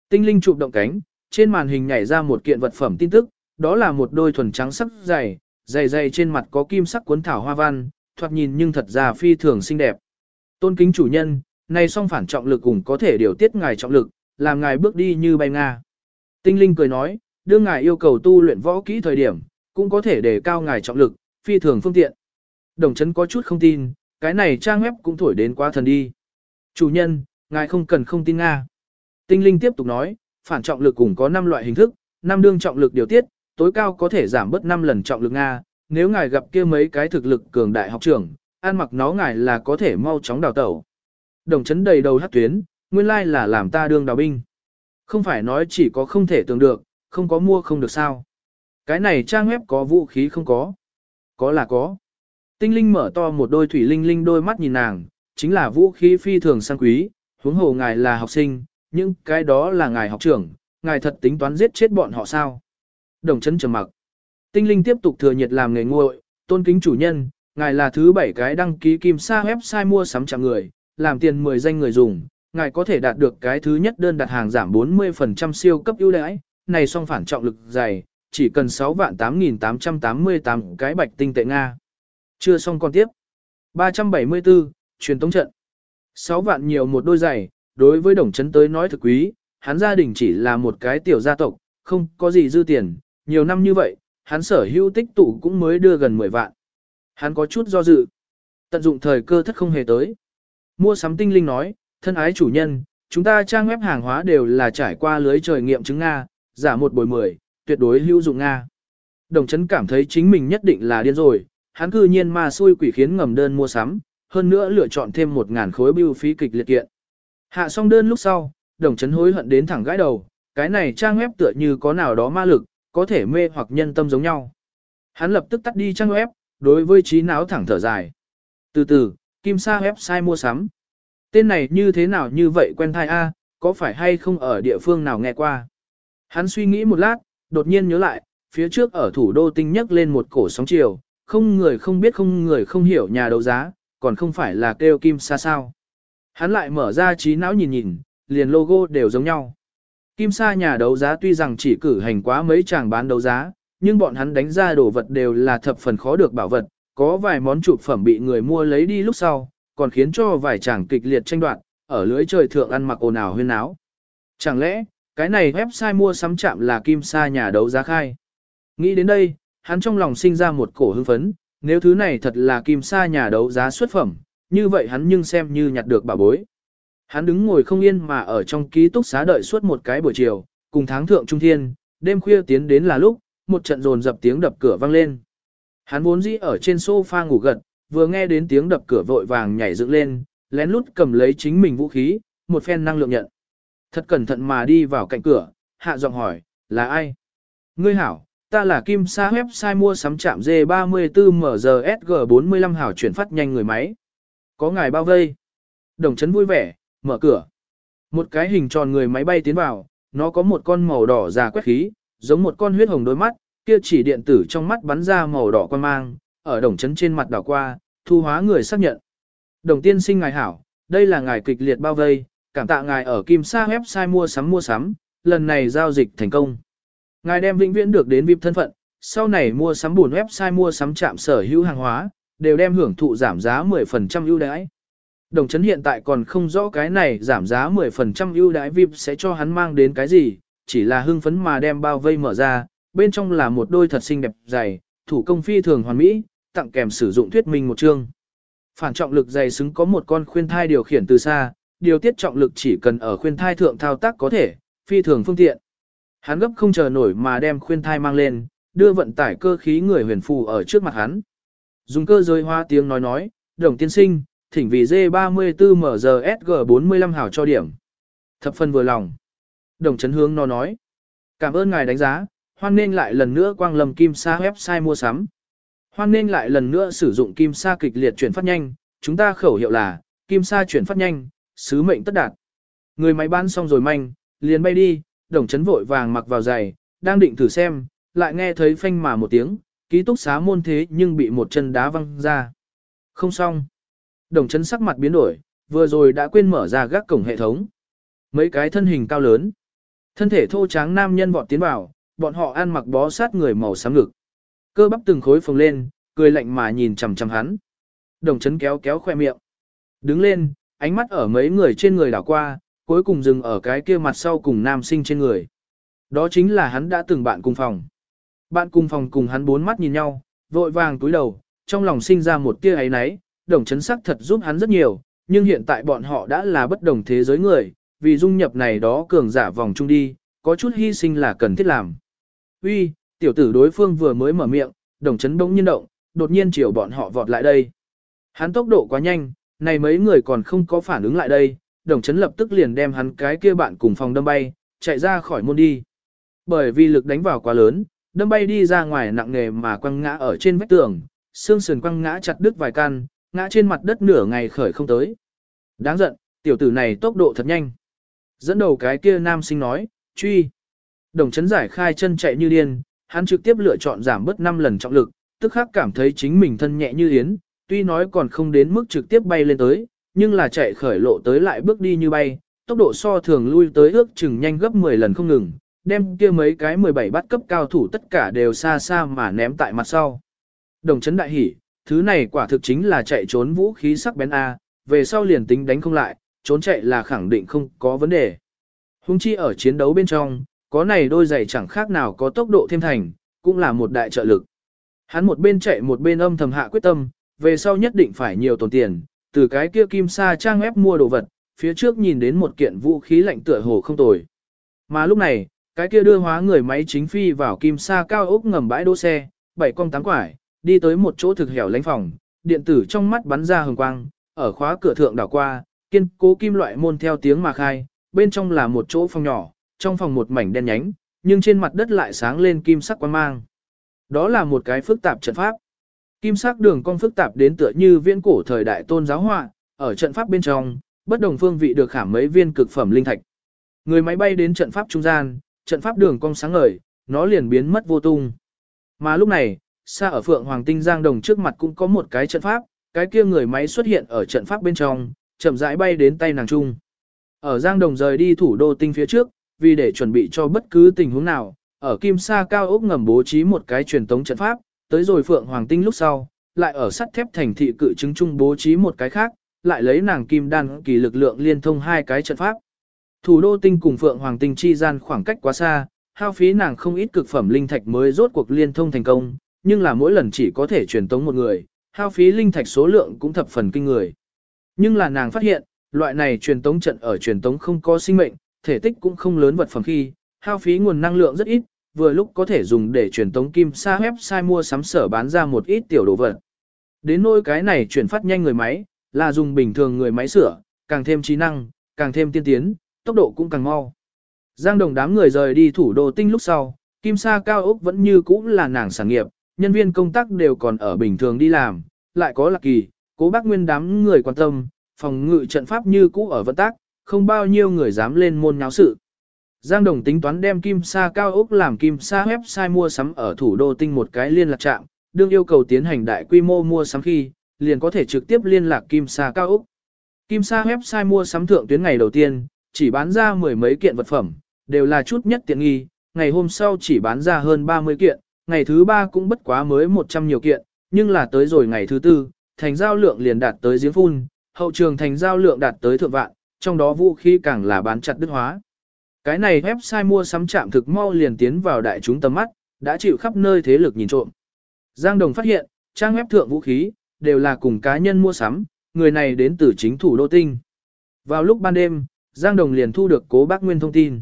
Tinh linh chụp động cánh, trên màn hình nhảy ra một kiện vật phẩm tin tức, đó là một đôi thuần trắng sắc dày, dày dày trên mặt có kim sắc cuốn thảo hoa văn, thoạt nhìn nhưng thật ra phi thường xinh đẹp. Tôn kính chủ nhân, này song phản trọng lực cũng có thể điều tiết ngài trọng lực, làm ngài bước đi như bay nga. Tinh linh cười nói, đưa ngài yêu cầu tu luyện võ kỹ thời điểm, cũng có thể đề cao ngài trọng lực, phi thường phương tiện. Đồng chấn có chút không tin, cái này trang web cũng thổi đến quá thần đi. Chủ nhân, ngài không cần không tin Nga. Tinh linh tiếp tục nói, phản trọng lực cũng có 5 loại hình thức, 5 đương trọng lực điều tiết, tối cao có thể giảm bớt 5 lần trọng lực Nga. Nếu ngài gặp kia mấy cái thực lực cường đại học trưởng, ăn mặc nó ngài là có thể mau chóng đào tẩu. Đồng chấn đầy đầu hát tuyến, nguyên lai là làm ta đương đào binh. Không phải nói chỉ có không thể tưởng được, không có mua không được sao. Cái này trang web có vũ khí không có. Có là có. Tinh linh mở to một đôi thủy linh linh đôi mắt nhìn nàng, chính là vũ khí phi thường sang quý, huống hồ ngài là học sinh, nhưng cái đó là ngài học trưởng, ngài thật tính toán giết chết bọn họ sao. Đồng chấn trầm mặc. Tinh linh tiếp tục thừa nhiệt làm nghề nguội, tôn kính chủ nhân, ngài là thứ bảy cái đăng ký kim sa website mua sắm chạm người, làm tiền 10 danh người dùng, ngài có thể đạt được cái thứ nhất đơn đặt hàng giảm 40% siêu cấp ưu đãi, này song phản trọng lực dày, chỉ cần 6 vạn 8.888 cái bạch tinh tệ Nga. Chưa xong còn tiếp. 374, truyền tống trận. 6 vạn nhiều một đôi giày, đối với đồng chấn tới nói thực quý, hắn gia đình chỉ là một cái tiểu gia tộc, không có gì dư tiền, nhiều năm như vậy, hắn sở hữu tích tụ cũng mới đưa gần 10 vạn. Hắn có chút do dự. Tận dụng thời cơ thất không hề tới. Mua sắm tinh linh nói, thân ái chủ nhân, chúng ta trang web hàng hóa đều là trải qua lưới trời nghiệm chứng Nga, giả một bồi mười, tuyệt đối hữu dụng Nga. Đồng chấn cảm thấy chính mình nhất định là điên rồi, hắn cư nhiên mà xui quỷ khiến ngầm đơn mua sắm, hơn nữa lựa chọn thêm một ngàn khối bưu phí kịch liệt kiện. Hạ xong đơn lúc sau, đồng chấn hối hận đến thẳng gãi đầu, cái này trang web tựa như có nào đó ma lực, có thể mê hoặc nhân tâm giống nhau. Hắn lập tức tắt đi trang web, đối với trí não thẳng thở dài. Từ từ, Kim Sa website mua sắm. Tên này như thế nào như vậy quen thai A, có phải hay không ở địa phương nào nghe qua. Hắn suy nghĩ một lát, đột nhiên nhớ lại, phía trước ở thủ đô tinh nhắc lên một cổ sóng chiều, không người không biết không người không hiểu nhà đấu giá, còn không phải là kêu Kim Sa sao. Hắn lại mở ra trí não nhìn nhìn, liền logo đều giống nhau. Kim Sa nhà đấu giá tuy rằng chỉ cử hành quá mấy chàng bán đấu giá, nhưng bọn hắn đánh ra đồ vật đều là thập phần khó được bảo vật, có vài món chụp phẩm bị người mua lấy đi lúc sau, còn khiến cho vài chàng kịch liệt tranh đoạt, ở lưới trời thượng ăn mặc ồn ào huyên áo. Chẳng lẽ, cái này website mua sắm chạm là Kim Sa nhà đấu giá khai? Nghĩ đến đây, hắn trong lòng sinh ra một cổ hưng phấn, nếu thứ này thật là Kim Sa nhà đấu giá xuất phẩm, như vậy hắn nhưng xem như nhặt được bảo bối. Hắn đứng ngồi không yên mà ở trong ký túc xá đợi suốt một cái buổi chiều, cùng tháng thượng trung thiên, đêm khuya tiến đến là lúc, một trận rồn dập tiếng đập cửa vang lên. Hắn vốn dĩ ở trên sofa ngủ gật, vừa nghe đến tiếng đập cửa vội vàng nhảy dựng lên, lén lút cầm lấy chính mình vũ khí, một phen năng lượng nhận. Thật cẩn thận mà đi vào cạnh cửa, hạ giọng hỏi, là ai? Ngươi hảo, ta là Kim Sa website mua sắm trạm D34MGSG45 hảo chuyển phát nhanh người máy. Có ngài bao vây. Đồng chấn vui vẻ, mở cửa. Một cái hình tròn người máy bay tiến vào, nó có một con màu đỏ già quét khí, giống một con huyết hồng đôi mắt, kia chỉ điện tử trong mắt bắn ra màu đỏ quan mang, ở đồng chấn trên mặt đảo qua, thu hóa người xác nhận. Đồng tiên sinh ngài hảo, đây là ngài kịch liệt bao vây, cảm tạ ngài ở Kim Sa website mua sắm mua sắm, lần này giao dịch thành công. Ngài đem vĩnh viễn được đến VIP thân phận, sau này mua sắm buồn website mua sắm trạm sở hữu hàng hóa, đều đem hưởng thụ giảm giá 10% ưu đãi. Đồng chấn hiện tại còn không rõ cái này giảm giá 10% ưu đãi VIP sẽ cho hắn mang đến cái gì, chỉ là hưng phấn mà đem bao vây mở ra, bên trong là một đôi thật xinh đẹp dày, thủ công phi thường hoàn mỹ, tặng kèm sử dụng thuyết minh một chương. Phản trọng lực dày xứng có một con khuyên thai điều khiển từ xa, điều tiết trọng lực chỉ cần ở khuyên thai thượng thao tác có thể, phi thường phương tiện. Hắn gấp không chờ nổi mà đem khuyên thai mang lên, đưa vận tải cơ khí người huyền phù ở trước mặt hắn. Dùng cơ giới hoa tiếng nói nói, đồng tiên sinh, thỉnh vì J34MGSG45 hảo cho điểm. Thập phân vừa lòng. Đồng chấn hướng nó nói. Cảm ơn ngài đánh giá, hoan nên lại lần nữa quang lầm kim sa website mua sắm. Hoan nên lại lần nữa sử dụng kim sa kịch liệt chuyển phát nhanh, chúng ta khẩu hiệu là, kim sa chuyển phát nhanh, sứ mệnh tất đạt. Người máy bán xong rồi manh, liền bay đi, đồng chấn vội vàng mặc vào giày, đang định thử xem, lại nghe thấy phanh mà một tiếng, ký túc xá môn thế nhưng bị một chân đá văng ra. Không xong. Đồng chấn sắc mặt biến đổi, vừa rồi đã quên mở ra gác cổng hệ thống. Mấy cái thân hình cao lớn. Thân thể thô tráng nam nhân vọt tiến vào, bọn họ ăn mặc bó sát người màu xám ngực. Cơ bắp từng khối phồng lên, cười lạnh mà nhìn chằm chằm hắn. Đồng chấn kéo kéo khoe miệng. Đứng lên, ánh mắt ở mấy người trên người đảo qua, cuối cùng dừng ở cái kia mặt sau cùng nam sinh trên người. Đó chính là hắn đã từng bạn cùng phòng. Bạn cùng phòng cùng hắn bốn mắt nhìn nhau, vội vàng túi đầu, trong lòng sinh ra một tia ấy náy, đồng chấn sắc thật giúp hắn rất nhiều, nhưng hiện tại bọn họ đã là bất đồng thế giới người, vì dung nhập này đó cường giả vòng chung đi, có chút hy sinh là cần thiết làm. Uy, tiểu tử đối phương vừa mới mở miệng, đồng chấn bỗng nhiên động, đột nhiên chiều bọn họ vọt lại đây. Hắn tốc độ quá nhanh, này mấy người còn không có phản ứng lại đây, đồng chấn lập tức liền đem hắn cái kia bạn cùng phòng đâm bay, chạy ra khỏi môn đi. Bởi vì lực đánh vào quá lớn, đâm bay đi ra ngoài nặng nề mà quăng ngã ở trên vách tường, xương sườn quăng ngã chặt đứt vài căn, ngã trên mặt đất nửa ngày khởi không tới. Đáng giận, tiểu tử này tốc độ thật nhanh. Dẫn đầu cái kia nam sinh nói, truy. Đồng chấn giải khai chân chạy như điên, hắn trực tiếp lựa chọn giảm bớt 5 lần trọng lực, tức khắc cảm thấy chính mình thân nhẹ như yến, tuy nói còn không đến mức trực tiếp bay lên tới, nhưng là chạy khởi lộ tới lại bước đi như bay, tốc độ so thường lui tới ước chừng nhanh gấp 10 lần không ngừng, đem kia mấy cái 17 bắt cấp cao thủ tất cả đều xa xa mà ném tại mặt sau. Đồng chấn đại hỉ, thứ này quả thực chính là chạy trốn vũ khí sắc bén A, về sau liền tính đánh không lại, trốn chạy là khẳng định không có vấn đề. Hung chi ở chiến đấu bên trong, có này đôi giày chẳng khác nào có tốc độ thêm thành, cũng là một đại trợ lực. Hắn một bên chạy một bên âm thầm hạ quyết tâm, về sau nhất định phải nhiều tồn tiền, từ cái kia kim sa trang ép mua đồ vật, phía trước nhìn đến một kiện vũ khí lạnh tựa hồ không tồi. Mà lúc này, cái kia đưa hóa người máy chính phi vào kim sa cao ốc ngầm bãi đỗ xe, bảy con tám quải, đi tới một chỗ thực hẻo lánh phòng, điện tử trong mắt bắn ra hừng quang, ở khóa cửa thượng đảo qua, kiên cố kim loại môn theo tiếng mà khai, bên trong là một chỗ phòng nhỏ, trong phòng một mảnh đen nhánh, nhưng trên mặt đất lại sáng lên kim sắc quang mang. Đó là một cái phức tạp trận pháp. Kim sắc đường cong phức tạp đến tựa như viễn cổ thời đại tôn giáo họa, ở trận pháp bên trong, bất đồng phương vị được khảm mấy viên cực phẩm linh thạch. Người máy bay đến trận pháp trung gian, trận pháp đường cong sáng ngời, nó liền biến mất vô tung. Mà lúc này, xa ở Phượng Hoàng Tinh Giang Đồng trước mặt cũng có một cái trận pháp, cái kia người máy xuất hiện ở trận pháp bên trong, chậm rãi bay đến tay nàng trung. Ở Giang Đồng rời đi thủ đô tinh phía trước, vì để chuẩn bị cho bất cứ tình huống nào, ở Kim Sa cao ốc ngầm bố trí một cái truyền tống trận pháp, tới rồi Phượng Hoàng Tinh lúc sau, lại ở sắt thép thành thị cự chứng trung bố trí một cái khác, lại lấy nàng kim đan kỳ lực lượng liên thông hai cái trận pháp. Thủ đô tinh cùng Phượng Hoàng Tinh chi gian khoảng cách quá xa, hao phí nàng không ít cực phẩm linh thạch mới rốt cuộc liên thông thành công, nhưng là mỗi lần chỉ có thể truyền tống một người, hao phí linh thạch số lượng cũng thập phần kinh người. Nhưng là nàng phát hiện, loại này truyền tống trận ở truyền tống không có sinh mệnh, thể tích cũng không lớn vật phẩm khi, hao phí nguồn năng lượng rất ít, vừa lúc có thể dùng để truyền tống kim sa sai mua sắm sở bán ra một ít tiểu đồ vật. Đến nỗi cái này chuyển phát nhanh người máy, là dùng bình thường người máy sửa, càng thêm trí năng, càng thêm tiên tiến, tốc độ cũng càng mau. Giang đồng đám người rời đi thủ đô tinh lúc sau, kim sa cao ốc vẫn như cũ là nàng sản nghiệp, nhân viên công tác đều còn ở bình thường đi làm, lại có lạc kỳ, cố bác nguyên đám người quan tâm, phòng ngự trận pháp như cũ ở vận tác, không bao nhiêu người dám lên môn nháo sự. Giang Đồng tính toán đem Kim Sa cao ốc làm Kim Sa website mua sắm ở thủ đô tinh một cái liên lạc trạm, đương yêu cầu tiến hành đại quy mô mua sắm khi, liền có thể trực tiếp liên lạc Kim Sa cao ốc. Kim Sa website mua sắm thượng tuyến ngày đầu tiên, chỉ bán ra mười mấy kiện vật phẩm, đều là chút nhất tiện nghi, ngày hôm sau chỉ bán ra hơn 30 kiện, ngày thứ ba cũng bất quá mới 100 nhiều kiện, nhưng là tới rồi ngày thứ tư, thành giao lượng liền đạt tới giếng phun, hậu trường thành giao lượng đạt tới thượng vạn, trong đó vũ khí càng là bán chặt đứt hóa. Cái này website mua sắm chạm thực mau liền tiến vào đại chúng tầm mắt, đã chịu khắp nơi thế lực nhìn trộm. Giang Đồng phát hiện, trang web thượng vũ khí, đều là cùng cá nhân mua sắm, người này đến từ chính thủ đô tinh. Vào lúc ban đêm, Giang Đồng liền thu được cố bác Nguyên thông tin.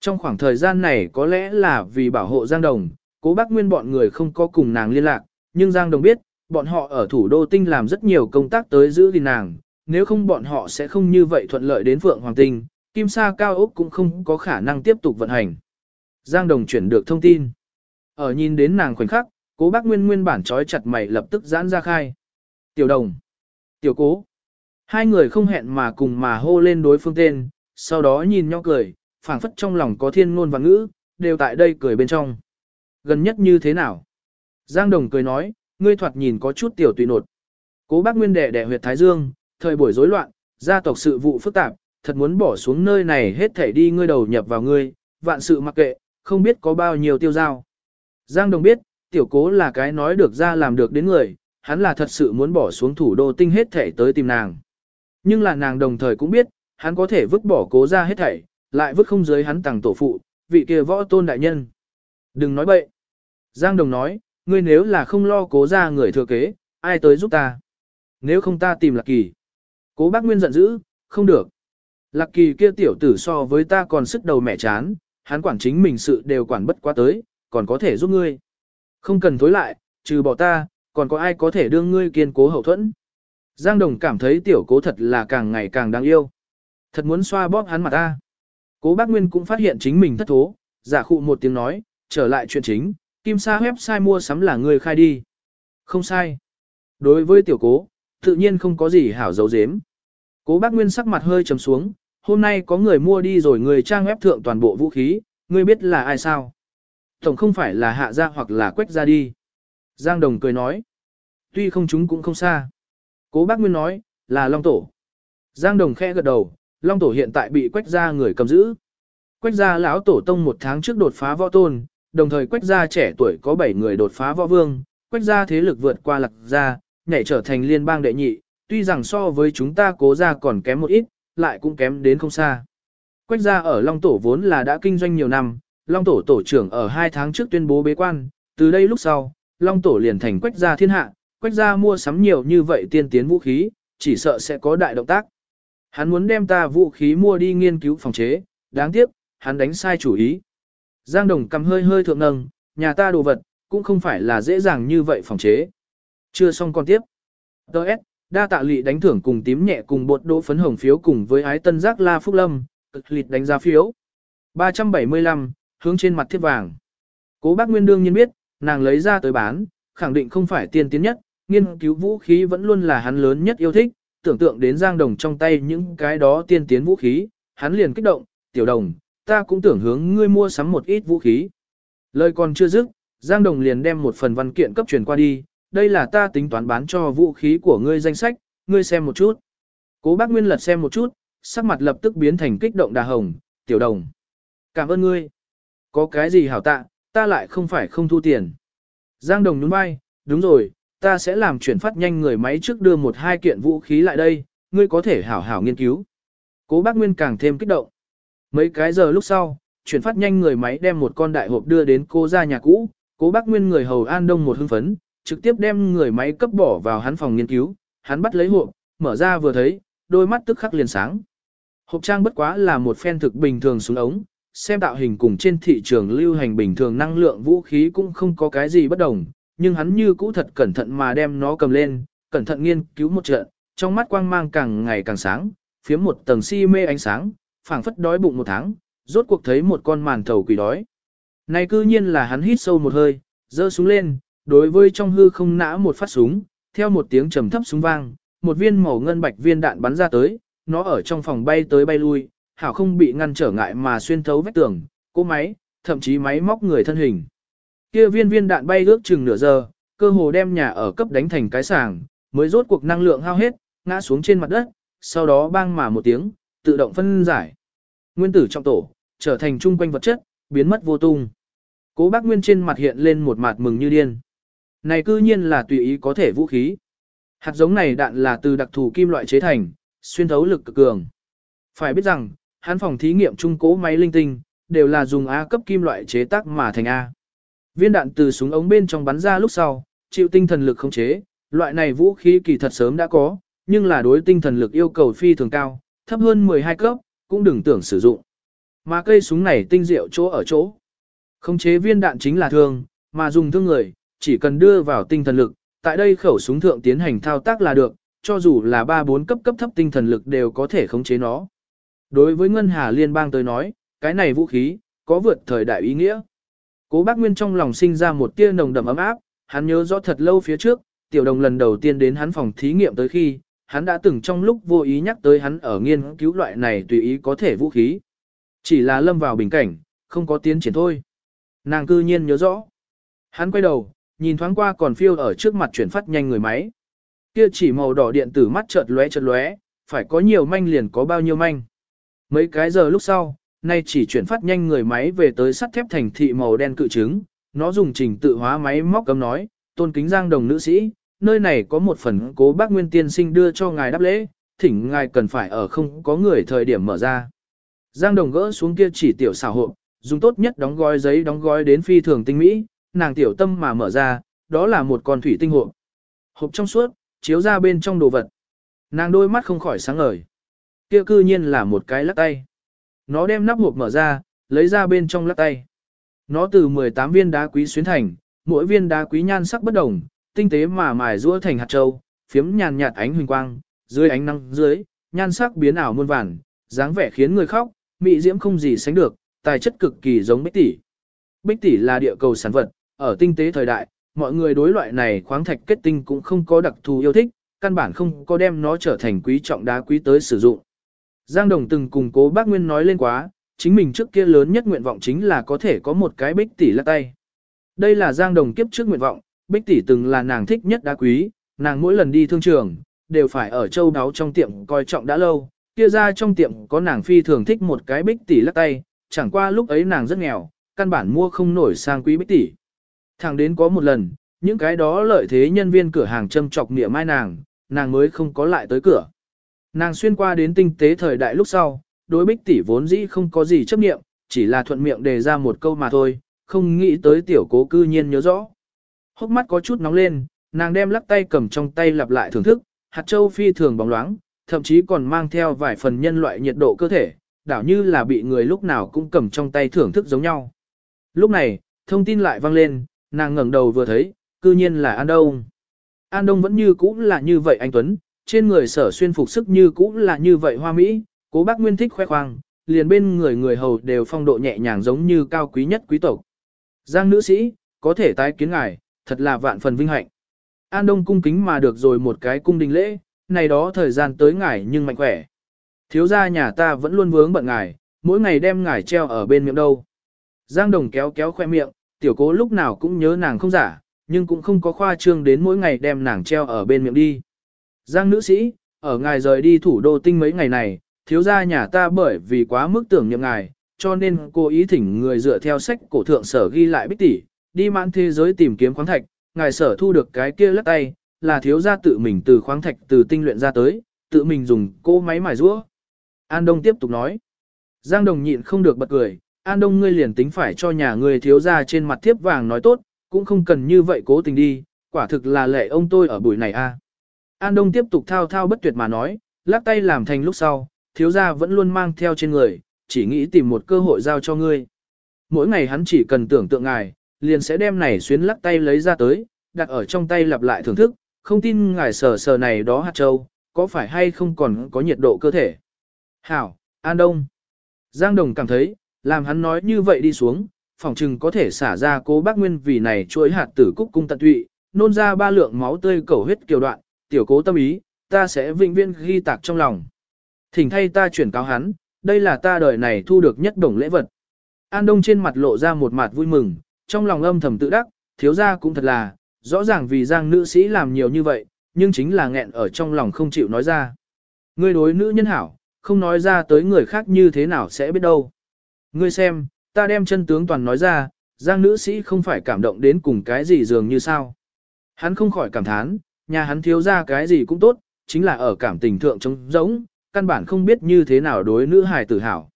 Trong khoảng thời gian này có lẽ là vì bảo hộ Giang Đồng, cố bác Nguyên bọn người không có cùng nàng liên lạc, nhưng Giang Đồng biết, bọn họ ở thủ đô tinh làm rất nhiều công tác tới giữ gìn nàng, nếu không bọn họ sẽ không như vậy thuận lợi đến Phượng Hoàng Tinh, Kim Sa Cao Úc cũng không có khả năng tiếp tục vận hành. Giang Đồng chuyển được thông tin. Ở nhìn đến nàng khoảnh khắc, cố bác Nguyên nguyên bản trói chặt mày lập tức giãn ra khai. Tiểu Đồng. Tiểu Cố. Hai người không hẹn mà cùng mà hô lên đối phương tên, sau đó nhìn nhau cười, phảng phất trong lòng có thiên ngôn và ngữ, đều tại đây cười bên trong. Gần nhất như thế nào? Giang Đồng cười nói, ngươi thoạt nhìn có chút tiểu tùy nột. Cố bác Nguyên đệ đệ huyệt Thái Dương, thời buổi rối loạn, gia tộc sự vụ phức tạp, thật muốn bỏ xuống nơi này hết thể đi ngươi đầu nhập vào ngươi, vạn sự mặc kệ, không biết có bao nhiêu tiêu giao. Giang Đồng biết, tiểu cố là cái nói được ra làm được đến người, hắn là thật sự muốn bỏ xuống thủ đô tinh hết thể tới tìm nàng. Nhưng là nàng đồng thời cũng biết, hắn có thể vứt bỏ cố ra hết thảy, lại vứt không giới hắn tàng tổ phụ, vị kia võ tôn đại nhân. Đừng nói bậy. Giang Đồng nói, ngươi nếu là không lo cố ra người thừa kế, ai tới giúp ta? Nếu không ta tìm Lạc Kỳ. Cố bác Nguyên giận dữ, không được. Lạc Kỳ kia tiểu tử so với ta còn sức đầu mẹ chán, hắn quản chính mình sự đều quản bất quá tới, còn có thể giúp ngươi. Không cần thối lại, trừ bỏ ta, còn có ai có thể đương ngươi kiên cố hậu thuẫn. Giang Đồng cảm thấy tiểu cố thật là càng ngày càng đáng yêu. Thật muốn xoa bóp hắn mặt ta. Cố bác Nguyên cũng phát hiện chính mình thất thố, giả khụ một tiếng nói, trở lại chuyện chính, Kim Sa website mua sắm là người khai đi. Không sai. Đối với tiểu cố, tự nhiên không có gì hảo dấu dếm. Cố bác Nguyên sắc mặt hơi trầm xuống, hôm nay có người mua đi rồi người trang web thượng toàn bộ vũ khí, ngươi biết là ai sao? Tổng không phải là hạ ra hoặc là quách ra đi. Giang Đồng cười nói. Tuy không chúng cũng không xa. Cố bác Nguyên nói, là Long Tổ. Giang Đồng khẽ gật đầu, Long Tổ hiện tại bị quách gia người cầm giữ. Quách gia lão tổ tông một tháng trước đột phá võ tôn, đồng thời quách gia trẻ tuổi có 7 người đột phá võ vương, quách gia thế lực vượt qua lạc gia, nhảy trở thành liên bang đệ nhị, tuy rằng so với chúng ta cố gia còn kém một ít, lại cũng kém đến không xa. Quách gia ở Long Tổ vốn là đã kinh doanh nhiều năm, Long Tổ tổ trưởng ở 2 tháng trước tuyên bố bế quan, từ đây lúc sau, Long Tổ liền thành quách gia thiên hạ, quách gia mua sắm nhiều như vậy tiên tiến vũ khí, chỉ sợ sẽ có đại động tác. Hắn muốn đem ta vũ khí mua đi nghiên cứu phòng chế, đáng tiếc, hắn đánh sai chủ ý. Giang Đồng cầm hơi hơi thượng nâng, nhà ta đồ vật, cũng không phải là dễ dàng như vậy phòng chế. Chưa xong con tiếp. Đợt, đa tạ lị đánh thưởng cùng tím nhẹ cùng bột đỗ phấn hồng phiếu cùng với ái tân giác la phúc lâm, cực lịt đánh giá phiếu. 375, hướng trên mặt thiết vàng. Cố bác Nguyên đương nhiên biết, nàng lấy ra tới bán, khẳng định không phải tiên tiến nhất, nghiên cứu vũ khí vẫn luôn là hắn lớn nhất yêu thích, tưởng tượng đến Giang Đồng trong tay những cái đó tiên tiến vũ khí, hắn liền kích động, tiểu đồng, ta cũng tưởng hướng ngươi mua sắm một ít vũ khí. Lời còn chưa dứt, Giang Đồng liền đem một phần văn kiện cấp truyền qua đi, đây là ta tính toán bán cho vũ khí của ngươi danh sách, ngươi xem một chút. Cố bác Nguyên lật xem một chút, sắc mặt lập tức biến thành kích động đà hồng, tiểu đồng. Cảm ơn ngươi. Có cái gì hảo tạ, ta lại không phải không thu tiền. Giang Đồng nhún vai, đúng rồi, ta sẽ làm chuyển phát nhanh người máy trước đưa một hai kiện vũ khí lại đây, ngươi có thể hảo hảo nghiên cứu. Cố bác Nguyên càng thêm kích động. Mấy cái giờ lúc sau, chuyển phát nhanh người máy đem một con đại hộp đưa đến cô ra nhà cũ, cố bác Nguyên người hầu an đông một hưng phấn, trực tiếp đem người máy cấp bỏ vào hắn phòng nghiên cứu, hắn bắt lấy hộp, mở ra vừa thấy, đôi mắt tức khắc liền sáng. Hộp trang bất quá là một phen thực bình thường xuống ống, xem tạo hình cùng trên thị trường lưu hành bình thường năng lượng vũ khí cũng không có cái gì bất đồng, nhưng hắn như cũ thật cẩn thận mà đem nó cầm lên, cẩn thận nghiên cứu một trận, trong mắt quang mang càng ngày càng sáng, phía một tầng si mê ánh sáng, phảng phất đói bụng một tháng, rốt cuộc thấy một con màn thầu quỷ đói. Này cư nhiên là hắn hít sâu một hơi, giơ súng lên, đối với trong hư không nã một phát súng, theo một tiếng trầm thấp súng vang, một viên màu ngân bạch viên đạn bắn ra tới, nó ở trong phòng bay tới bay lui, hảo không bị ngăn trở ngại mà xuyên thấu vách tường, cỗ máy, thậm chí máy móc người thân hình. Kia viên viên đạn bay ước chừng nửa giờ, cơ hồ đem nhà ở cấp đánh thành cái sàng, mới rốt cuộc năng lượng hao hết, ngã xuống trên mặt đất, sau đó bang mà một tiếng, tự động phân giải. Nguyên tử trong tổ, trở thành trung quanh vật chất, biến mất vô tung. Cố bác Nguyên trên mặt hiện lên một mặt mừng như điên. Này cư nhiên là tùy ý có thể vũ khí. Hạt giống này đạn là từ đặc thù kim loại chế thành, xuyên thấu lực cực cường. Phải biết rằng, hắn phòng thí nghiệm trung cố máy linh tinh, đều là dùng A cấp kim loại chế tác mà thành A. Viên đạn từ súng ống bên trong bắn ra lúc sau, chịu tinh thần lực không chế, loại này vũ khí kỳ thật sớm đã có, nhưng là đối tinh thần lực yêu cầu phi thường cao, thấp hơn 12 cấp, cũng đừng tưởng sử dụng. Mà cây súng này tinh diệu chỗ ở chỗ. khống chế viên đạn chính là thương, mà dùng thương người, chỉ cần đưa vào tinh thần lực, tại đây khẩu súng thượng tiến hành thao tác là được, cho dù là 3-4 cấp cấp thấp tinh thần lực đều có thể khống chế nó. Đối với Ngân Hà Liên bang tới nói, cái này vũ khí, có vượt thời đại ý nghĩa. Cố bác Nguyên trong lòng sinh ra một tia nồng đậm ấm áp, hắn nhớ rõ thật lâu phía trước, tiểu đồng lần đầu tiên đến hắn phòng thí nghiệm tới khi, hắn đã từng trong lúc vô ý nhắc tới hắn ở nghiên cứu loại này tùy ý có thể vũ khí. Chỉ là lâm vào bình cảnh, không có tiến triển thôi. Nàng cư nhiên nhớ rõ. Hắn quay đầu, nhìn thoáng qua còn phiêu ở trước mặt chuyển phát nhanh người máy. Kia chỉ màu đỏ điện tử mắt chợt lóe chợt lóe, phải có nhiều manh liền có bao nhiêu manh. Mấy cái giờ lúc sau, nay chỉ chuyển phát nhanh người máy về tới sắt thép thành thị màu đen cự trứng, nó dùng trình tự hóa máy móc cấm nói, tôn kính giang đồng nữ sĩ, nơi này có một phần cố bác Nguyên Tiên Sinh đưa cho ngài đáp lễ, thỉnh ngài cần phải ở không có người thời điểm mở ra. Giang đồng gỡ xuống kia chỉ tiểu xảo hộp, dùng tốt nhất đóng gói giấy đóng gói đến phi thường tinh mỹ, nàng tiểu tâm mà mở ra, đó là một con thủy tinh hộp. Hộp trong suốt, chiếu ra bên trong đồ vật. Nàng đôi mắt không khỏi sáng ngời. Kia cư nhiên là một cái lắc tay. Nó đem nắp hộp mở ra, lấy ra bên trong lắc tay. Nó từ 18 viên đá quý xuyến thành, mỗi viên đá quý nhan sắc bất đồng, tinh tế mà mài rũa thành hạt châu, phiếm nhàn nhạt ánh huỳnh quang, dưới ánh nắng dưới, nhan sắc biến ảo muôn vàn, dáng vẻ khiến người khóc, mỹ diễm không gì sánh được, tài chất cực kỳ giống bích tỷ. Bích tỷ là địa cầu sản vật, ở tinh tế thời đại, mọi người đối loại này khoáng thạch kết tinh cũng không có đặc thù yêu thích, căn bản không có đem nó trở thành quý trọng đá quý tới sử dụng. Giang Đồng từng cùng cố bác Nguyên nói lên quá, chính mình trước kia lớn nhất nguyện vọng chính là có thể có một cái bích tỷ lắc tay. Đây là Giang Đồng kiếp trước nguyện vọng, bích tỷ từng là nàng thích nhất đá quý, nàng mỗi lần đi thương trường, đều phải ở châu đáo trong tiệm coi trọng đã lâu, kia ra trong tiệm có nàng phi thường thích một cái bích tỷ lắc tay, chẳng qua lúc ấy nàng rất nghèo, căn bản mua không nổi sang quý bích tỷ. Thẳng đến có một lần, những cái đó lợi thế nhân viên cửa hàng châm chọc niệm mai nàng, nàng mới không có lại tới cửa. Nàng xuyên qua đến tinh tế thời đại lúc sau, đối bích tỷ vốn dĩ không có gì chấp niệm, chỉ là thuận miệng đề ra một câu mà thôi, không nghĩ tới tiểu cố cư nhiên nhớ rõ. Hốc mắt có chút nóng lên, nàng đem lắc tay cầm trong tay lặp lại thưởng thức, hạt châu phi thường bóng loáng, thậm chí còn mang theo vài phần nhân loại nhiệt độ cơ thể, đảo như là bị người lúc nào cũng cầm trong tay thưởng thức giống nhau. Lúc này, thông tin lại vang lên, nàng ngẩng đầu vừa thấy, cư nhiên là An Đông. An Đông vẫn như cũ là như vậy anh Tuấn, trên người sở xuyên phục sức như cũ là như vậy hoa mỹ, cố bác Nguyên thích khoe khoang, liền bên người người hầu đều phong độ nhẹ nhàng giống như cao quý nhất quý tộc. Giang nữ sĩ, có thể tái kiến ngài, thật là vạn phần vinh hạnh. An Đông cung kính mà được rồi một cái cung đình lễ, này đó thời gian tới ngài nhưng mạnh khỏe. Thiếu gia nhà ta vẫn luôn vướng bận ngài, mỗi ngày đem ngài treo ở bên miệng đâu. Giang Đồng kéo kéo khoe miệng, tiểu cố lúc nào cũng nhớ nàng không giả, nhưng cũng không có khoa trương đến mỗi ngày đem nàng treo ở bên miệng đi. Giang nữ sĩ, ở ngài rời đi thủ đô tinh mấy ngày này, thiếu gia nhà ta bởi vì quá mức tưởng niệm ngài, cho nên cô ý thỉnh người dựa theo sách cổ thượng sở ghi lại bích tỷ, đi mãn thế giới tìm kiếm khoáng thạch, ngài sở thu được cái kia lắc tay, là thiếu gia tự mình từ khoáng thạch từ tinh luyện ra tới, tự mình dùng cô máy mài rũa. An Đông tiếp tục nói. Giang Đồng nhịn không được bật cười, An Đông ngươi liền tính phải cho nhà ngươi thiếu gia trên mặt thiếp vàng nói tốt, cũng không cần như vậy cố tình đi, quả thực là lệ ông tôi ở buổi này a. An Đông tiếp tục thao thao bất tuyệt mà nói, lắc tay làm thành lúc sau, thiếu gia vẫn luôn mang theo trên người, chỉ nghĩ tìm một cơ hội giao cho ngươi. Mỗi ngày hắn chỉ cần tưởng tượng ngài, liền sẽ đem này xuyến lắc tay lấy ra tới, đặt ở trong tay lặp lại thưởng thức, không tin ngài sờ sờ này đó hạt châu, có phải hay không còn có nhiệt độ cơ thể. Hảo, An Đông. Giang Đồng cảm thấy, làm hắn nói như vậy đi xuống, phòng trừng có thể xả ra cố bác nguyên vì này chuỗi hạt tử cúc cung tận tụy, nôn ra ba lượng máu tươi cầu huyết kiều đoạn, tiểu cố tâm ý, ta sẽ vĩnh viên ghi tạc trong lòng. Thỉnh thay ta chuyển cáo hắn, đây là ta đời này thu được nhất đồng lễ vật. An Đông trên mặt lộ ra một mặt vui mừng, trong lòng âm thầm tự đắc, thiếu gia cũng thật là, rõ ràng vì giang nữ sĩ làm nhiều như vậy, nhưng chính là nghẹn ở trong lòng không chịu nói ra. Ngươi đối nữ nhân hảo, không nói ra tới người khác như thế nào sẽ biết đâu. Ngươi xem, ta đem chân tướng toàn nói ra, giang nữ sĩ không phải cảm động đến cùng cái gì dường như sao. Hắn không khỏi cảm thán, nhà hắn thiếu ra cái gì cũng tốt, chính là ở cảm tình thượng trống giống, căn bản không biết như thế nào đối nữ hài tử hảo.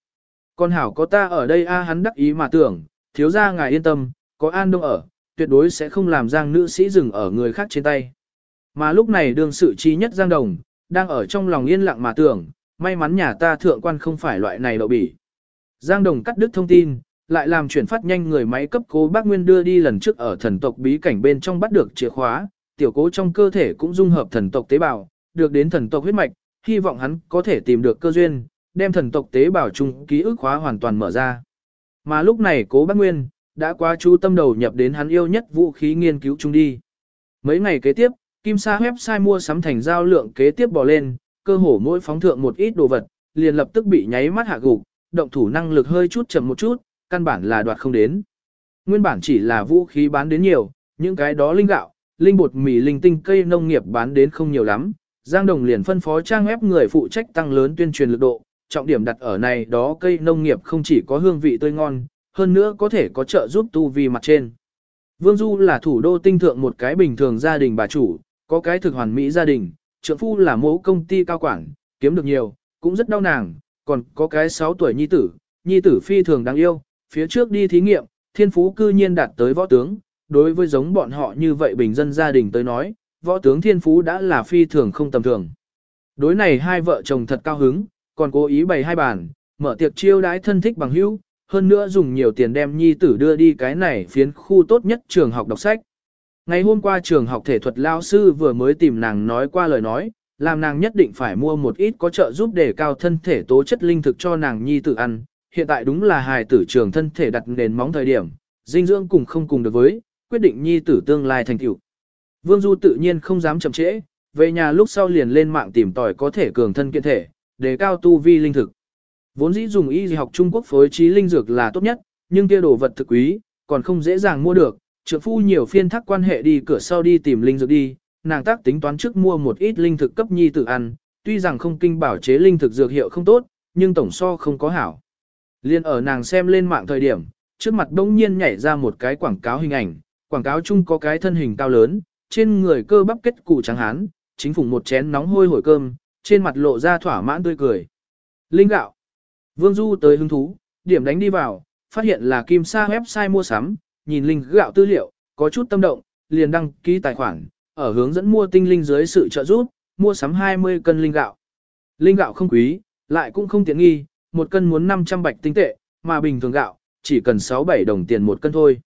Con hảo có ta ở đây a hắn đắc ý mà tưởng, thiếu ra ngài yên tâm, có an đông ở, tuyệt đối sẽ không làm giang nữ sĩ dừng ở người khác trên tay. Mà lúc này đương sự chi nhất giang đồng, đang ở trong lòng yên lặng mà tưởng, may mắn nhà ta thượng quan không phải loại này đậu bỉ. Giang đồng cắt đứt thông tin, lại làm chuyển phát nhanh người máy cấp cố bác Nguyên đưa đi lần trước ở thần tộc bí cảnh bên trong bắt được chìa khóa, tiểu cố trong cơ thể cũng dung hợp thần tộc tế bào, được đến thần tộc huyết mạch, hy vọng hắn có thể tìm được cơ duyên, đem thần tộc tế bào chung ký ức khóa hoàn toàn mở ra. Mà lúc này cố bác Nguyên, đã quá chú tâm đầu nhập đến hắn yêu nhất vũ khí nghiên cứu chung đi. Mấy ngày kế tiếp, Kim Sa website mua sắm thành giao lượng kế tiếp bỏ lên, cơ hồ mỗi phóng thượng một ít đồ vật, liền lập tức bị nháy mắt hạ gục, động thủ năng lực hơi chút chậm một chút, căn bản là đoạt không đến. Nguyên bản chỉ là vũ khí bán đến nhiều, những cái đó linh gạo, linh bột mì linh tinh cây nông nghiệp bán đến không nhiều lắm. Giang Đồng liền phân phó trang web người phụ trách tăng lớn tuyên truyền lực độ, trọng điểm đặt ở này đó cây nông nghiệp không chỉ có hương vị tươi ngon, hơn nữa có thể có trợ giúp tu vi mặt trên. Vương Du là thủ đô tinh thượng một cái bình thường gia đình bà chủ, có cái thực hoàn mỹ gia đình, trượng phu là mẫu công ty cao quản, kiếm được nhiều, cũng rất đau nàng, còn có cái 6 tuổi nhi tử, nhi tử phi thường đáng yêu, phía trước đi thí nghiệm, thiên phú cư nhiên đạt tới võ tướng, đối với giống bọn họ như vậy bình dân gia đình tới nói, võ tướng thiên phú đã là phi thường không tầm thường. Đối này hai vợ chồng thật cao hứng, còn cố ý bày hai bàn, mở tiệc chiêu đãi thân thích bằng hữu, hơn nữa dùng nhiều tiền đem nhi tử đưa đi cái này phiến khu tốt nhất trường học đọc sách. Ngày hôm qua trường học thể thuật lao sư vừa mới tìm nàng nói qua lời nói, làm nàng nhất định phải mua một ít có trợ giúp để cao thân thể tố chất linh thực cho nàng nhi tử ăn. Hiện tại đúng là hài tử trường thân thể đặt nền móng thời điểm, dinh dưỡng cùng không cùng được với, quyết định nhi tử tương lai thành tựu. Vương Du tự nhiên không dám chậm trễ, về nhà lúc sau liền lên mạng tìm tòi có thể cường thân kiện thể, để cao tu vi linh thực. Vốn dĩ dùng y học Trung Quốc phối trí linh dược là tốt nhất, nhưng kia đồ vật thực quý, còn không dễ dàng mua được, trượng phu nhiều phiên thác quan hệ đi cửa sau đi tìm linh dược đi, nàng tác tính toán trước mua một ít linh thực cấp nhi tử ăn, tuy rằng không kinh bảo chế linh thực dược hiệu không tốt, nhưng tổng so không có hảo. Liên ở nàng xem lên mạng thời điểm, trước mặt đông nhiên nhảy ra một cái quảng cáo hình ảnh, quảng cáo chung có cái thân hình cao lớn, trên người cơ bắp kết củ trắng hán, chính phủ một chén nóng hôi hổi cơm, trên mặt lộ ra thỏa mãn tươi cười. Linh gạo. Vương Du tới hứng thú, điểm đánh đi vào, phát hiện là kim sa website mua sắm, nhìn linh gạo tư liệu, có chút tâm động, liền đăng ký tài khoản, ở hướng dẫn mua tinh linh dưới sự trợ giúp, mua sắm 20 cân linh gạo. Linh gạo không quý, lại cũng không tiện nghi, một cân muốn 500 bạch tinh tệ, mà bình thường gạo, chỉ cần 6-7 đồng tiền một cân thôi.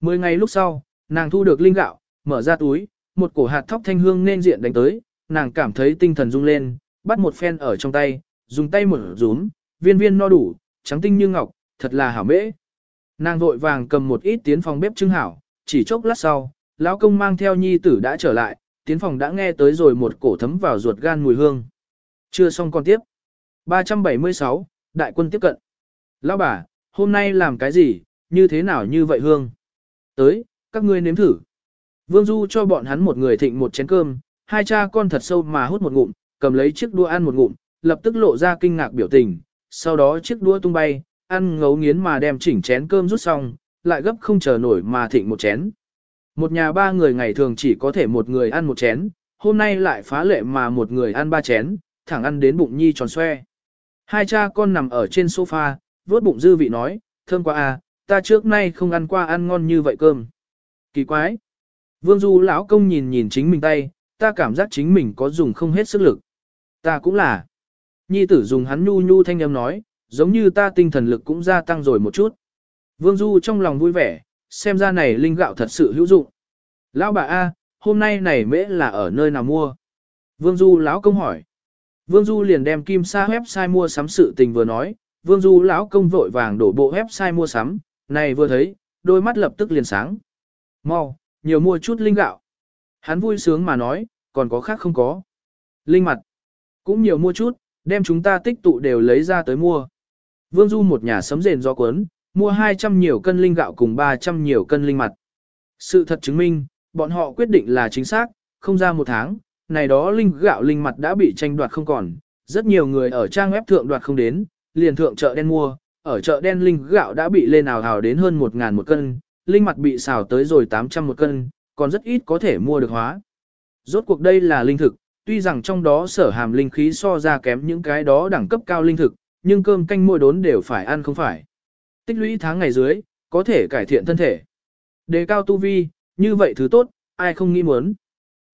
Mười ngày lúc sau, nàng thu được linh gạo, mở ra túi, một cổ hạt thóc thanh hương nên diện đánh tới, nàng cảm thấy tinh thần rung lên, bắt một phen ở trong tay, dùng tay mở rúm, viên viên no đủ, trắng tinh như ngọc, thật là hảo mễ. Nàng vội vàng cầm một ít tiến phòng bếp trưng hảo, chỉ chốc lát sau, lão công mang theo nhi tử đã trở lại, tiến phòng đã nghe tới rồi một cổ thấm vào ruột gan mùi hương. Chưa xong còn tiếp. 376, đại quân tiếp cận. Lão bà, hôm nay làm cái gì, như thế nào như vậy hương? Tới, các ngươi nếm thử. Vương Du cho bọn hắn một người thịnh một chén cơm, hai cha con thật sâu mà hút một ngụm, cầm lấy chiếc đũa ăn một ngụm, lập tức lộ ra kinh ngạc biểu tình, sau đó chiếc đũa tung bay, ăn ngấu nghiến mà đem chỉnh chén cơm rút xong, lại gấp không chờ nổi mà thịnh một chén. Một nhà ba người ngày thường chỉ có thể một người ăn một chén, hôm nay lại phá lệ mà một người ăn ba chén, thẳng ăn đến bụng nhi tròn xoe. Hai cha con nằm ở trên sofa, vớt bụng dư vị nói, thơm quá à, ta trước nay không ăn qua ăn ngon như vậy cơm. Kỳ quái. Vương Du lão công nhìn nhìn chính mình tay, ta cảm giác chính mình có dùng không hết sức lực. Ta cũng là. Nhi tử dùng hắn nhu nhu thanh âm nói, giống như ta tinh thần lực cũng gia tăng rồi một chút. Vương Du trong lòng vui vẻ, xem ra này linh gạo thật sự hữu dụng. Lão bà A, hôm nay này mễ là ở nơi nào mua? Vương Du lão công hỏi. Vương Du liền đem kim sa website mua sắm sự tình vừa nói, Vương Du lão công vội vàng đổ bộ website mua sắm, này vừa thấy, đôi mắt lập tức liền sáng. Mau, nhiều mua chút linh gạo. Hắn vui sướng mà nói, còn có khác không có. Linh mặt, cũng nhiều mua chút, đem chúng ta tích tụ đều lấy ra tới mua. Vương Du một nhà sấm rền do cuốn, mua 200 nhiều cân linh gạo cùng 300 nhiều cân linh mặt. Sự thật chứng minh, bọn họ quyết định là chính xác, không ra một tháng, này đó linh gạo linh mặt đã bị tranh đoạt không còn, rất nhiều người ở trang web thượng đoạt không đến, liền thượng chợ đen mua, ở chợ đen linh gạo đã bị lên ào hào đến hơn 1.000 một cân, linh mặt bị xào tới rồi 800 một cân, còn rất ít có thể mua được hóa. Rốt cuộc đây là linh thực, tuy rằng trong đó sở hàm linh khí so ra kém những cái đó đẳng cấp cao linh thực, nhưng cơm canh mỗi đốn đều phải ăn không phải. Tích lũy tháng ngày dưới, có thể cải thiện thân thể. Đề cao tu vi, như vậy thứ tốt, ai không nghĩ muốn.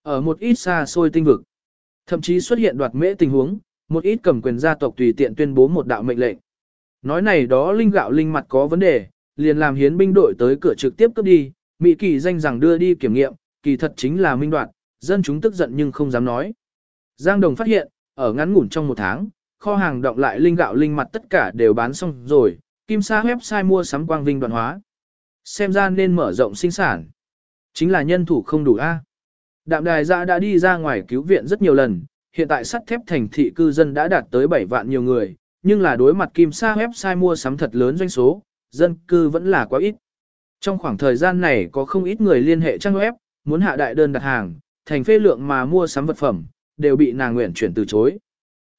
Ở một ít xa xôi tinh vực, thậm chí xuất hiện đoạt mễ tình huống, một ít cầm quyền gia tộc tùy tiện tuyên bố một đạo mệnh lệnh. Nói này đó linh gạo linh mặt có vấn đề, liền làm hiến binh đội tới cửa trực tiếp cướp đi, Mỹ kỳ danh rằng đưa đi kiểm nghiệm, kỳ thật chính là minh đoạn, dân chúng tức giận nhưng không dám nói. Giang Đồng phát hiện, ở ngắn ngủn trong một tháng, kho hàng động lại linh gạo linh mặt tất cả đều bán xong rồi, kim sa website mua sắm quang vinh đoạn hóa. Xem ra nên mở rộng sinh sản. Chính là nhân thủ không đủ A. Đạm đài dạ đã đi ra ngoài cứu viện rất nhiều lần, hiện tại sắt thép thành thị cư dân đã đạt tới 7 vạn nhiều người, nhưng là đối mặt kim sa website mua sắm thật lớn doanh số, dân cư vẫn là quá ít. Trong khoảng thời gian này có không ít người liên hệ trang web, muốn hạ đại đơn đặt hàng, thành phê lượng mà mua sắm vật phẩm, đều bị nàng nguyện chuyển từ chối.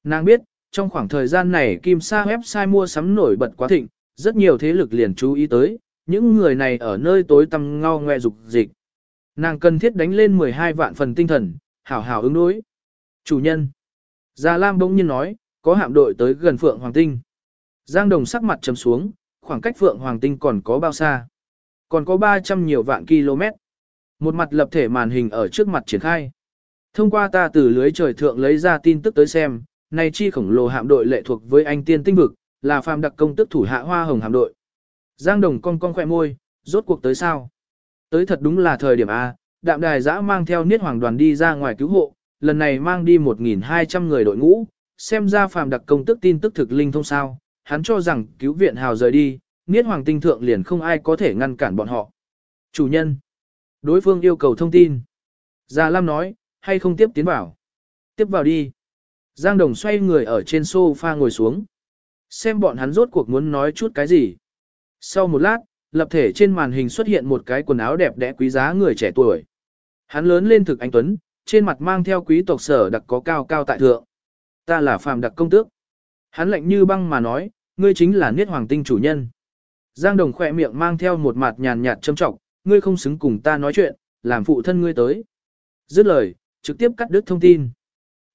Nàng biết, trong khoảng thời gian này Kim Sa website mua sắm nổi bật quá thịnh, rất nhiều thế lực liền chú ý tới, những người này ở nơi tối tăm ngao ngoe dục dịch. Nàng cần thiết đánh lên 12 vạn phần tinh thần, hảo hảo ứng đối. Chủ nhân. Gia Lam bỗng nhiên nói, có hạm đội tới gần Phượng Hoàng Tinh. Giang Đồng sắc mặt trầm xuống, khoảng cách Phượng Hoàng Tinh còn có bao xa? Còn có 300 nhiều vạn km. Một mặt lập thể màn hình ở trước mặt triển khai. Thông qua ta từ lưới trời thượng lấy ra tin tức tới xem, này chi khổng lồ hạm đội lệ thuộc với anh tiên tinh vực, là phàm đặc công tức thủ hạ hoa hồng hạm đội. Giang Đồng cong cong khỏe môi, rốt cuộc tới sao? Tới thật đúng là thời điểm A, đạm đài giã mang theo niết hoàng đoàn đi ra ngoài cứu hộ, lần này mang đi 1.200 người đội ngũ, xem ra phàm đặc công tức tin tức thực linh thông sao, hắn cho rằng cứu viện hào rời đi, niết hoàng tinh thượng liền không ai có thể ngăn cản bọn họ. Chủ nhân, đối phương yêu cầu thông tin. Già Lam nói, hay không tiếp tiến vào? Tiếp vào đi. Giang Đồng xoay người ở trên sofa ngồi xuống. Xem bọn hắn rốt cuộc muốn nói chút cái gì. Sau một lát, lập thể trên màn hình xuất hiện một cái quần áo đẹp đẽ quý giá người trẻ tuổi. Hắn lớn lên thực anh Tuấn, trên mặt mang theo quý tộc sở đặc có cao cao tại thượng. Ta là phàm đặc công tước. Hắn lạnh như băng mà nói, ngươi chính là niết hoàng tinh chủ nhân. Giang Đồng khỏe miệng mang theo một mặt nhàn nhạt châm trọng, ngươi không xứng cùng ta nói chuyện, làm phụ thân ngươi tới. Dứt lời, trực tiếp cắt đứt thông tin.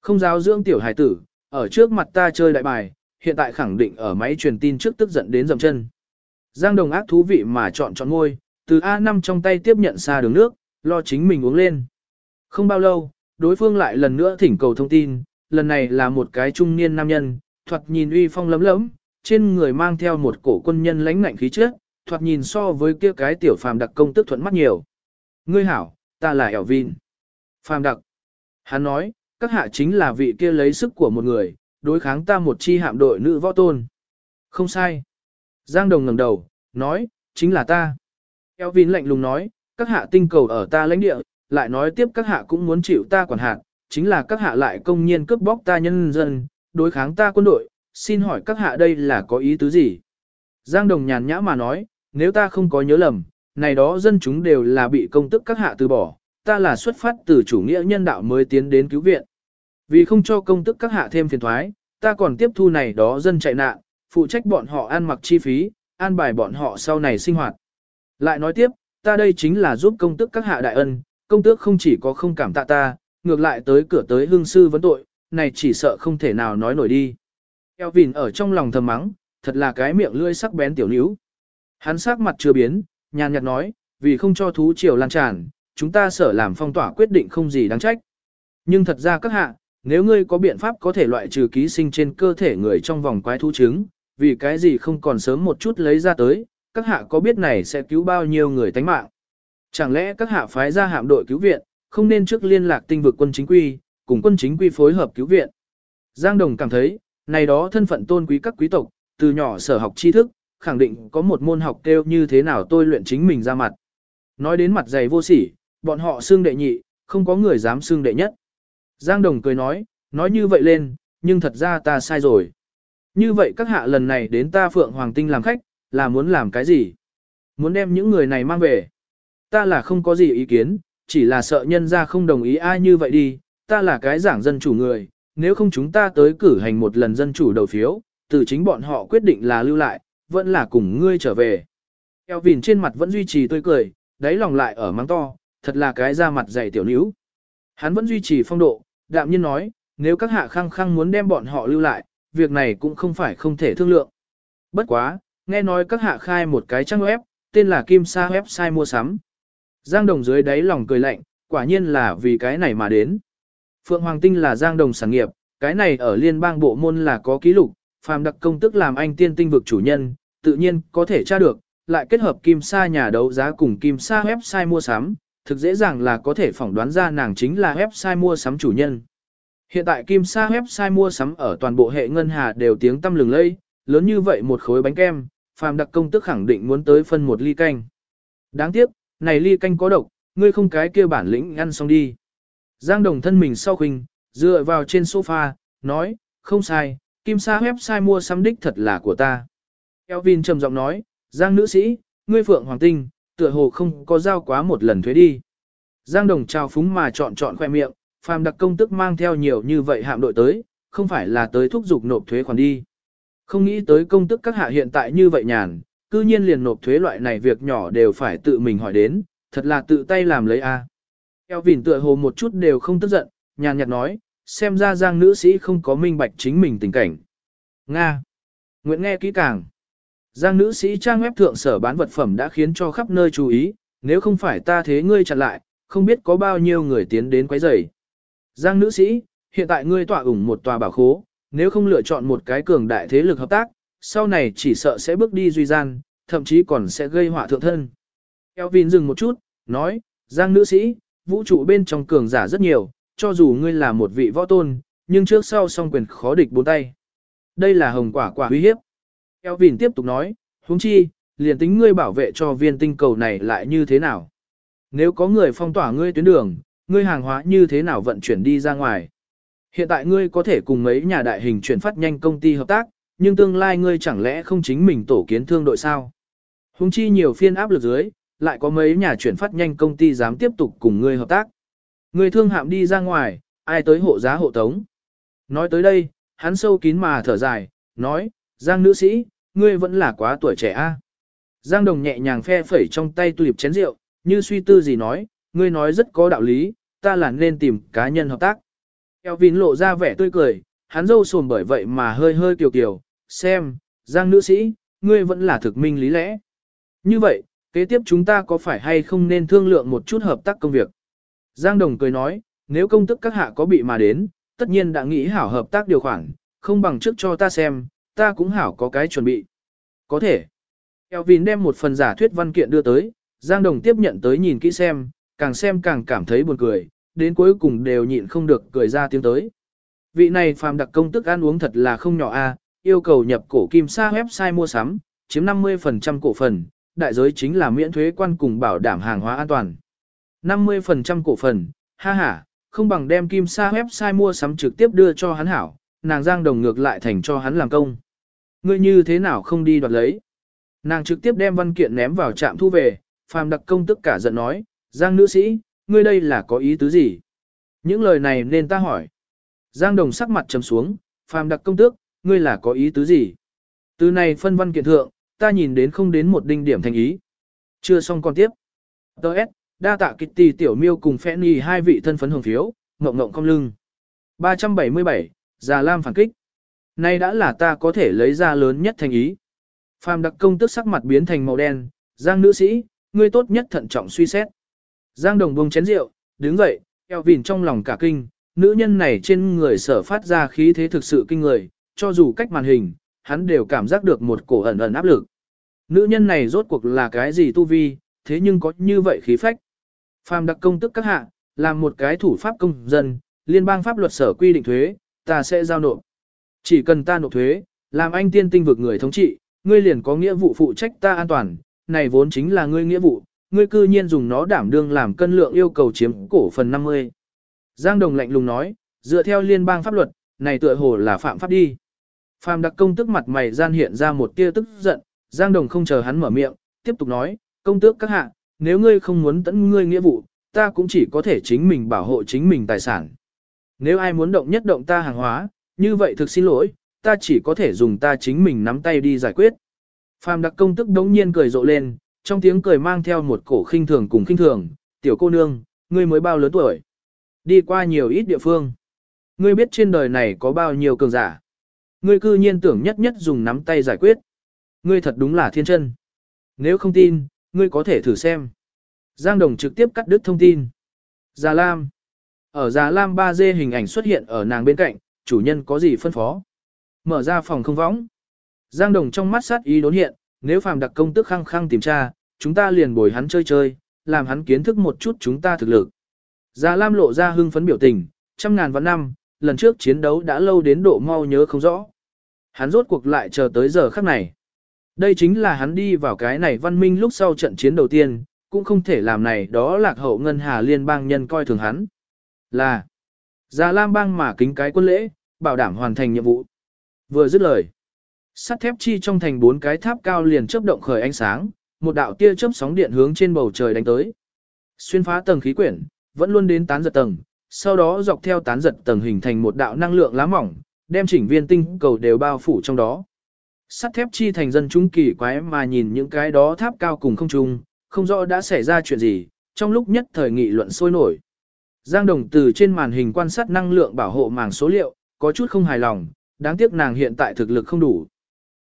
Không giáo dưỡng tiểu hải tử, ở trước mặt ta chơi đại bài, hiện tại khẳng định ở máy truyền tin trước tức giận đến dầm chân. Giang Đồng ác thú vị mà chọn chọn ngôi, từ A5 trong tay tiếp nhận xa đường nước, lo chính mình uống lên. Không bao lâu, đối phương lại lần nữa thỉnh cầu thông tin, lần này là một cái trung niên nam nhân, thoạt nhìn uy phong lấm lấm, trên người mang theo một cổ quân nhân lãnh ngạnh khí chất, thoạt nhìn so với kia cái tiểu phàm đặc công tức thuận mắt nhiều. Ngươi hảo, ta là Eo Vin. Phàm đặc. Hắn nói, các hạ chính là vị kia lấy sức của một người, đối kháng ta một chi hạm đội nữ võ tôn. Không sai. Giang Đồng ngẩng đầu, nói, chính là ta. Eo Vin lạnh lùng nói, các hạ tinh cầu ở ta lãnh địa, lại nói tiếp các hạ cũng muốn chịu ta quản hạt, chính là các hạ lại công nhiên cướp bóc ta nhân dân, đối kháng ta quân đội, xin hỏi các hạ đây là có ý tứ gì? Giang Đồng nhàn nhã mà nói, nếu ta không có nhớ lầm, này đó dân chúng đều là bị công tức các hạ từ bỏ, ta là xuất phát từ chủ nghĩa nhân đạo mới tiến đến cứu viện. Vì không cho công tức các hạ thêm phiền thoái, ta còn tiếp thu này đó dân chạy nạn, phụ trách bọn họ ăn mặc chi phí, an bài bọn họ sau này sinh hoạt. Lại nói tiếp, ta đây chính là giúp công tức các hạ đại ân, công tước không chỉ có không cảm tạ ta, ngược lại tới cửa tới hương sư vấn tội, này chỉ sợ không thể nào nói nổi đi. Elvin ở trong lòng thầm mắng, thật là cái miệng lưỡi sắc bén tiểu níu. Hắn sắc mặt chưa biến, nhàn nhạt nói, vì không cho thú triều lan tràn, chúng ta sở làm phong tỏa quyết định không gì đáng trách. Nhưng thật ra các hạ, nếu ngươi có biện pháp có thể loại trừ ký sinh trên cơ thể người trong vòng quái thú trứng, vì cái gì không còn sớm một chút lấy ra tới, các hạ có biết này sẽ cứu bao nhiêu người tánh mạng. Chẳng lẽ các hạ phái ra hạm đội cứu viện, không nên trước liên lạc tinh vực quân chính quy, cùng quân chính quy phối hợp cứu viện. Giang Đồng cảm thấy, này đó thân phận tôn quý các quý tộc, từ nhỏ sở học tri thức, khẳng định có một môn học kêu như thế nào tôi luyện chính mình ra mặt. Nói đến mặt dày vô sỉ, bọn họ xương đệ nhị, không có người dám xương đệ nhất. Giang Đồng cười nói, nói như vậy lên, nhưng thật ra ta sai rồi. Như vậy các hạ lần này đến ta Phượng Hoàng Tinh làm khách, là muốn làm cái gì? Muốn đem những người này mang về. Ta là không có gì ý kiến, chỉ là sợ nhân ra không đồng ý ai như vậy đi, ta là cái giảng dân chủ người, nếu không chúng ta tới cử hành một lần dân chủ đầu phiếu, từ chính bọn họ quyết định là lưu lại, vẫn là cùng ngươi trở về. Elvin trên mặt vẫn duy trì tươi cười, đáy lòng lại ở mắng to, thật là cái da mặt dày tiểu níu. Hắn vẫn duy trì phong độ, đạm nhiên nói, nếu các hạ khăng khăng muốn đem bọn họ lưu lại, việc này cũng không phải không thể thương lượng. Bất quá, nghe nói các hạ khai một cái trang web, tên là Kim Sa website mua sắm. Giang Đồng dưới đáy lòng cười lạnh, quả nhiên là vì cái này mà đến. Phượng Hoàng Tinh là Giang Đồng sản nghiệp, cái này ở liên bang bộ môn là có ký lục, phàm đặc công tức làm anh tiên tinh vực chủ nhân, tự nhiên có thể tra được, lại kết hợp Kim Sa nhà đấu giá cùng Kim Sa website mua sắm, thực dễ dàng là có thể phỏng đoán ra nàng chính là website mua sắm chủ nhân. Hiện tại Kim Sa website mua sắm ở toàn bộ hệ ngân hà đều tiếng tăm lừng lây, lớn như vậy một khối bánh kem, phàm đặc công tức khẳng định muốn tới phân một ly canh. Đáng tiếc, này ly canh có độc, ngươi không cái kia bản lĩnh ăn xong đi. Giang Đồng thân mình sau khinh, dựa vào trên sofa, nói, không sai, Kim Sa website mua sắm đích thật là của ta. Elvin trầm giọng nói, Giang nữ sĩ, ngươi phượng hoàng tinh, tựa hồ không có giao quá một lần thuế đi. Giang Đồng trao phúng mà chọn chọn khoe miệng, phàm đặc công tức mang theo nhiều như vậy hạm đội tới, không phải là tới thúc giục nộp thuế khoản đi. Không nghĩ tới công tức các hạ hiện tại như vậy nhàn, cư nhiên liền nộp thuế loại này việc nhỏ đều phải tự mình hỏi đến, thật là tự tay làm lấy a. Eo tựa hồ một chút đều không tức giận, nhàn nhạt nói, xem ra giang nữ sĩ không có minh bạch chính mình tình cảnh. Nga. Nguyện nghe kỹ càng. Giang nữ sĩ trang web thượng sở bán vật phẩm đã khiến cho khắp nơi chú ý, nếu không phải ta thế ngươi chặn lại, không biết có bao nhiêu người tiến đến quấy rầy. Giang nữ sĩ, hiện tại ngươi tỏa ủng một tòa bảo khố, nếu không lựa chọn một cái cường đại thế lực hợp tác, sau này chỉ sợ sẽ bước đi duy gian, thậm chí còn sẽ gây họa thượng thân. Elvin dừng một chút, nói, Giang nữ sĩ, vũ trụ bên trong cường giả rất nhiều, cho dù ngươi là một vị võ tôn, nhưng trước sau song quyền khó địch bốn tay. Đây là hồng quả quả uy hiếp. Elvin tiếp tục nói, huống chi, liền tính ngươi bảo vệ cho viên tinh cầu này lại như thế nào? Nếu có người phong tỏa ngươi tuyến đường, ngươi hàng hóa như thế nào vận chuyển đi ra ngoài? Hiện tại ngươi có thể cùng mấy nhà đại hình chuyển phát nhanh công ty hợp tác, nhưng tương lai ngươi chẳng lẽ không chính mình tổ kiến thương đội sao? Hùng chi nhiều phiên áp lực dưới, lại có mấy nhà chuyển phát nhanh công ty dám tiếp tục cùng ngươi hợp tác. Ngươi thương hạm đi ra ngoài, ai tới hộ giá hộ tống. Nói tới đây, hắn sâu kín mà thở dài, nói, Giang nữ sĩ, ngươi vẫn là quá tuổi trẻ a. Giang Đồng nhẹ nhàng phe phẩy trong tay tulip chén rượu, như suy tư gì nói, ngươi nói rất có đạo lý, ta là nên tìm cá nhân hợp tác. Elvin lộ ra vẻ tươi cười, hắn dâu sồn bởi vậy mà hơi hơi kiều kiều, xem, Giang nữ sĩ, ngươi vẫn là thực minh lý lẽ. Như vậy, kế tiếp chúng ta có phải hay không nên thương lượng một chút hợp tác công việc? Giang Đồng cười nói, nếu công tức các hạ có bị mà đến, tất nhiên đã nghĩ hảo hợp tác điều khoản, không bằng trước cho ta xem, ta cũng hảo có cái chuẩn bị. Có thể. Elvin đem một phần giả thuyết văn kiện đưa tới, Giang Đồng tiếp nhận tới nhìn kỹ xem, càng xem càng cảm thấy buồn cười, đến cuối cùng đều nhịn không được cười ra tiếng tới. Vị này phàm đặc công tức ăn uống thật là không nhỏ a, yêu cầu nhập cổ kim sa website mua sắm, chiếm 50% cổ phần, đại giới chính là miễn thuế quan cùng bảo đảm hàng hóa an toàn. 50% cổ phần, ha ha, không bằng đem kim sa website mua sắm trực tiếp đưa cho hắn hảo, nàng Giang Đồng ngược lại thành cho hắn làm công. Ngươi như thế nào không đi đoạt lấy? Nàng trực tiếp đem văn kiện ném vào trạm thu về, phàm đặc công tức cả giận nói, Giang nữ sĩ, ngươi đây là có ý tứ gì? Những lời này nên ta hỏi. Giang Đồng sắc mặt trầm xuống, phàm đặc công tước, ngươi là có ý tứ gì? Từ này phân văn kiện thượng, ta nhìn đến không đến một đinh điểm thành ý. Chưa xong còn tiếp. Đợt, đa tạ Kitty tiểu miêu cùng Fanny hai vị thân phấn hưởng phiếu, ngộng ngộng không lưng. 377, Già Lam phản kích. Nay đã là ta có thể lấy ra lớn nhất thành ý. Phàm đặc công tức sắc mặt biến thành màu đen, Giang nữ sĩ, ngươi tốt nhất thận trọng suy xét. Giang đồng buông chén rượu, đứng dậy, eo vìn trong lòng cả kinh, nữ nhân này trên người sở phát ra khí thế thực sự kinh người, cho dù cách màn hình, hắn đều cảm giác được một cổ ẩn ẩn áp lực. Nữ nhân này rốt cuộc là cái gì tu vi, thế nhưng có như vậy khí phách. Phàm đặc công tức các hạ, làm một cái thủ pháp công dân, liên bang pháp luật sở quy định thuế, ta sẽ giao nộp. Chỉ cần ta nộp thuế, làm anh tiên tinh vực người thống trị, ngươi liền có nghĩa vụ phụ trách ta an toàn, này vốn chính là ngươi nghĩa vụ, ngươi cư nhiên dùng nó đảm đương làm cân lượng yêu cầu chiếm cổ phần 50. Giang Đồng lạnh lùng nói, dựa theo liên bang pháp luật, này tựa hồ là phạm pháp đi. Phạm đặc công tức mặt mày gian hiện ra một tia tức giận, Giang Đồng không chờ hắn mở miệng, tiếp tục nói, công tước các hạ, nếu ngươi không muốn tẫn ngươi nghĩa vụ, ta cũng chỉ có thể chính mình bảo hộ chính mình tài sản. Nếu ai muốn động nhất động ta hàng hóa, như vậy thực xin lỗi, ta chỉ có thể dùng ta chính mình nắm tay đi giải quyết. Phàm đặc công tức đống nhiên cười rộ lên, trong tiếng cười mang theo một cổ khinh thường cùng khinh thường, tiểu cô nương, ngươi mới bao lớn tuổi. Đi qua nhiều ít địa phương. Ngươi biết trên đời này có bao nhiêu cường giả. Ngươi cư nhiên tưởng nhất nhất dùng nắm tay giải quyết. Ngươi thật đúng là thiên chân. Nếu không tin, ngươi có thể thử xem. Giang Đồng trực tiếp cắt đứt thông tin. Già Lam. Ở Già Lam 3D hình ảnh xuất hiện ở nàng bên cạnh, chủ nhân có gì phân phó. Mở ra phòng không võng. Giang Đồng trong mắt sát ý đốn hiện, nếu phàm đặc công tức khăng khăng tìm tra, chúng ta liền bồi hắn chơi chơi, làm hắn kiến thức một chút chúng ta thực lực. Già Lam lộ ra hưng phấn biểu tình, trăm ngàn vạn năm, lần trước chiến đấu đã lâu đến độ mau nhớ không rõ. Hắn rốt cuộc lại chờ tới giờ khắc này. Đây chính là hắn đi vào cái này văn minh lúc sau trận chiến đầu tiên, cũng không thể làm này đó lạc hậu ngân hà liên bang nhân coi thường hắn. Là, Già Lam bang mà kính cái quân lễ, bảo đảm hoàn thành nhiệm vụ. Vừa dứt lời, sắt thép chi trong thành bốn cái tháp cao liền chớp động khởi ánh sáng, một đạo tia chớp sóng điện hướng trên bầu trời đánh tới. Xuyên phá tầng khí quyển, vẫn luôn đến tán giật tầng, sau đó dọc theo tán giật tầng hình thành một đạo năng lượng lá mỏng, đem chỉnh viên tinh cầu đều bao phủ trong đó. Sắt thép chi thành dân chúng kỳ quái mà nhìn những cái đó tháp cao cùng không trung, không rõ đã xảy ra chuyện gì, trong lúc nhất thời nghị luận sôi nổi. Giang Đồng từ trên màn hình quan sát năng lượng bảo hộ màng số liệu, có chút không hài lòng, đáng tiếc nàng hiện tại thực lực không đủ.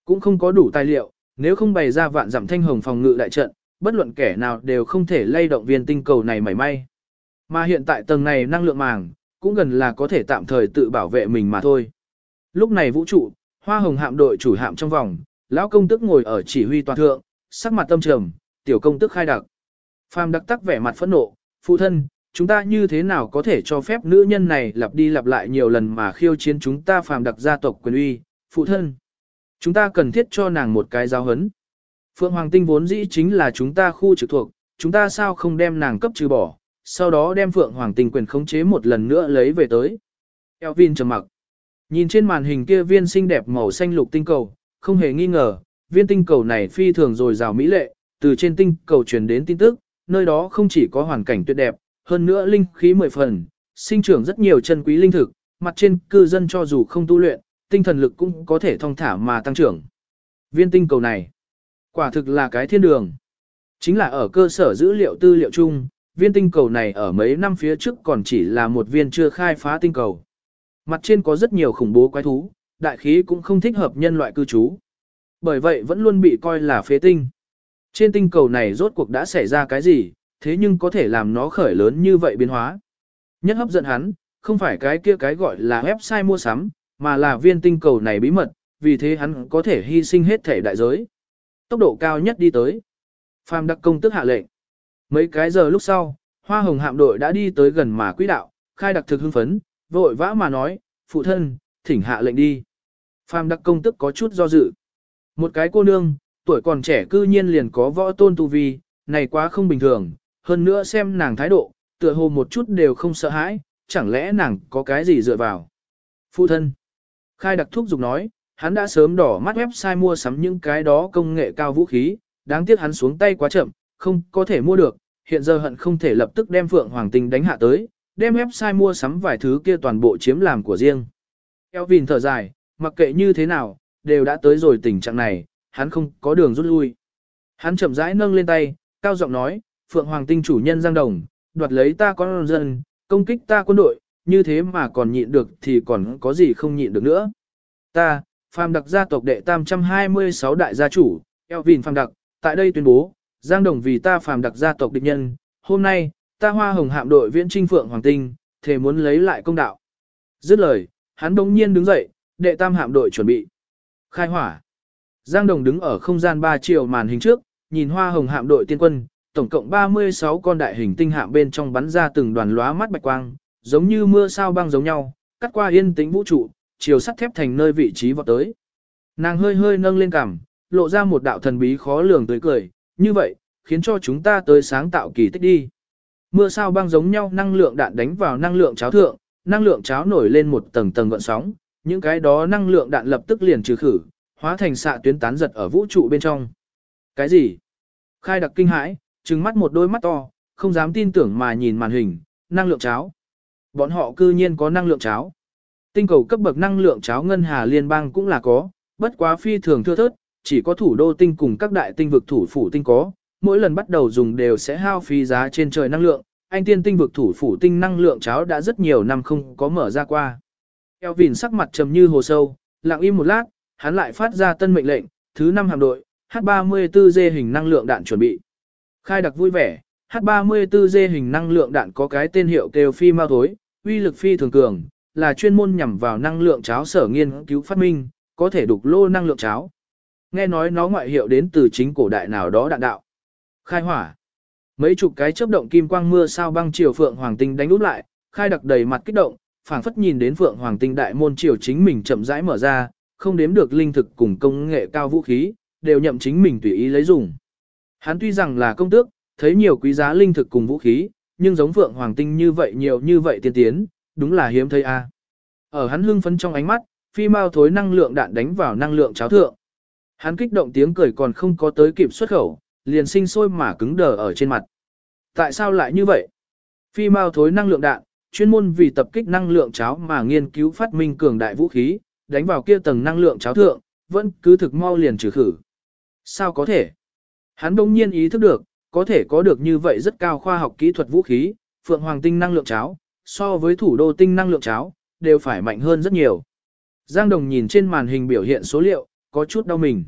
Cũng không có đủ tài liệu, nếu không bày ra vạn giảm thanh hồng phòng ngự đại trận, bất luận kẻ nào đều không thể lay động viên tinh cầu này mảy may. Mà hiện tại tầng này năng lượng màng, cũng gần là có thể tạm thời tự bảo vệ mình mà thôi. Lúc này vũ trụ, hoa hồng hạm đội chủ hạm trong vòng, lão công tức ngồi ở chỉ huy toàn thượng, sắc mặt tâm trầm, tiểu công tức khai đặc. Phàm đặc tắc vẻ mặt phẫn nộ, phụ thân, chúng ta như thế nào có thể cho phép nữ nhân này lặp đi lặp lại nhiều lần mà khiêu chiến chúng ta phàm đặc gia tộc quyền uy, phụ thân. Chúng ta cần thiết cho nàng một cái giáo hấn. Phượng Hoàng Tinh vốn dĩ chính là chúng ta khu trực thuộc, chúng ta sao không đem nàng cấp trừ bỏ, sau đó đem Phượng Hoàng Tinh quyền khống chế một lần nữa lấy về tới. Elvin trầm mặc. Nhìn trên màn hình kia viên xinh đẹp màu xanh lục tinh cầu, không hề nghi ngờ, viên tinh cầu này phi thường rồi rào mỹ lệ, từ trên tinh cầu truyền đến tin tức, nơi đó không chỉ có hoàn cảnh tuyệt đẹp, hơn nữa linh khí mười phần, sinh trưởng rất nhiều chân quý linh thực, mặt trên cư dân cho dù không tu luyện, tinh thần lực cũng có thể thông thả mà tăng trưởng. Viên tinh cầu này, quả thực là cái thiên đường. Chính là ở cơ sở dữ liệu tư liệu chung, viên tinh cầu này ở mấy năm phía trước còn chỉ là một viên chưa khai phá tinh cầu. Mặt trên có rất nhiều khủng bố quái thú, đại khí cũng không thích hợp nhân loại cư trú. Bởi vậy vẫn luôn bị coi là phế tinh. Trên tinh cầu này rốt cuộc đã xảy ra cái gì, thế nhưng có thể làm nó khởi lớn như vậy biến hóa. Nhất hấp dẫn hắn, không phải cái kia cái gọi là website mua sắm, mà là viên tinh cầu này bí mật, vì thế hắn có thể hy sinh hết thể đại giới. Tốc độ cao nhất đi tới. Phạm đặc công tức hạ lệnh. Mấy cái giờ lúc sau, hoa hồng hạm đội đã đi tới gần mà quỹ đạo, khai đặc thực hưng phấn, vội vã mà nói, phụ thân, thỉnh hạ lệnh đi. Phạm đặc công tức có chút do dự. Một cái cô nương, tuổi còn trẻ cư nhiên liền có võ tôn tu vi, này quá không bình thường, hơn nữa xem nàng thái độ, tựa hồ một chút đều không sợ hãi, chẳng lẽ nàng có cái gì dựa vào. Phụ thân. Khai đặc thúc dục nói, hắn đã sớm đỏ mắt website mua sắm những cái đó công nghệ cao vũ khí, đáng tiếc hắn xuống tay quá chậm, không có thể mua được, hiện giờ hận không thể lập tức đem Phượng Hoàng Tinh đánh hạ tới, đem website mua sắm vài thứ kia toàn bộ chiếm làm của riêng. Kelvin thở dài, mặc kệ như thế nào, đều đã tới rồi tình trạng này, hắn không có đường rút lui. Hắn chậm rãi nâng lên tay, cao giọng nói, Phượng Hoàng Tinh chủ nhân Giang Đồng, đoạt lấy ta con dân, công kích ta quân đội, như thế mà còn nhịn được thì còn có gì không nhịn được nữa. Ta, Phàm Đặc gia tộc đệ 326 đại gia chủ, Elvin Phàm Đặc, tại đây tuyên bố, Giang Đồng vì ta Phàm Đặc gia tộc địch nhân, hôm nay, ta hoa hồng hạm đội viễn trinh Phượng Hoàng Tinh, thề muốn lấy lại công đạo. Dứt lời, hắn đống nhiên đứng dậy, đệ tam hạm đội chuẩn bị. Khai hỏa. Giang Đồng đứng ở không gian 3 chiều màn hình trước, nhìn hoa hồng hạm đội tiên quân, tổng cộng 36 con đại hình tinh hạm bên trong bắn ra từng đoàn lóa mắt bạch quang, giống như mưa sao băng giống nhau, cắt qua yên tĩnh vũ trụ, chiều sắt thép thành nơi vị trí vọt tới. Nàng hơi hơi nâng lên cằm, lộ ra một đạo thần bí khó lường tươi cười, như vậy, khiến cho chúng ta tới sáng tạo kỳ tích đi. Mưa sao băng giống nhau năng lượng đạn đánh vào năng lượng cháo thượng, năng lượng cháo nổi lên một tầng tầng gợn sóng, những cái đó năng lượng đạn lập tức liền trừ khử, hóa thành xạ tuyến tán giật ở vũ trụ bên trong. Cái gì? Khai đặc kinh hãi, trừng mắt một đôi mắt to, không dám tin tưởng mà nhìn màn hình, năng lượng cháo. Bọn họ cư nhiên có năng lượng cháo. Tinh cầu cấp bậc năng lượng cháo ngân hà liên bang cũng là có, bất quá phi thường thưa thớt, chỉ có thủ đô tinh cùng các đại tinh vực thủ phủ tinh có, mỗi lần bắt đầu dùng đều sẽ hao phí giá trên trời năng lượng. Anh tiên tinh vực thủ phủ tinh năng lượng cháo đã rất nhiều năm không có mở ra qua. Kelvin sắc mặt trầm như hồ sâu, lặng im một lát, hắn lại phát ra tân mệnh lệnh, thứ năm hạm đội, H34G hình năng lượng đạn chuẩn bị. Khai đặc vui vẻ, H34G hình năng lượng đạn có cái tên hiệu kêu phi mau thối, uy lực phi thường cường, là chuyên môn nhằm vào năng lượng cháo sở nghiên cứu phát minh, có thể đục lô năng lượng cháo. Nghe nói nó ngoại hiệu đến từ chính cổ đại nào đó đạn đạo. Khai hỏa. Mấy chục cái chớp động kim quang mưa sao băng chiều phượng hoàng tinh đánh úp lại, khai đặc đầy mặt kích động, phảng phất nhìn đến phượng hoàng tinh đại môn chiều chính mình chậm rãi mở ra, không đếm được linh thực cùng công nghệ cao vũ khí, đều nhậm chính mình tùy ý lấy dùng. Hắn tuy rằng là công tước, thấy nhiều quý giá linh thực cùng vũ khí, nhưng giống Phượng Hoàng Tinh như vậy nhiều như vậy tiên tiến, đúng là hiếm thấy a. Ở hắn hưng phấn trong ánh mắt, phi mao thối năng lượng đạn đánh vào năng lượng cháo thượng. Hắn kích động tiếng cười còn không có tới kịp xuất khẩu, liền sinh sôi mà cứng đờ ở trên mặt. Tại sao lại như vậy? Phi mao thối năng lượng đạn, chuyên môn vì tập kích năng lượng cháo mà nghiên cứu phát minh cường đại vũ khí, đánh vào kia tầng năng lượng cháo thượng, vẫn cứ thực mau liền trừ khử. Sao có thể? Hắn đông nhiên ý thức được, có thể có được như vậy rất cao khoa học kỹ thuật vũ khí, phượng hoàng tinh năng lượng cháo, so với thủ đô tinh năng lượng cháo, đều phải mạnh hơn rất nhiều. Giang Đồng nhìn trên màn hình biểu hiện số liệu, có chút đau mình.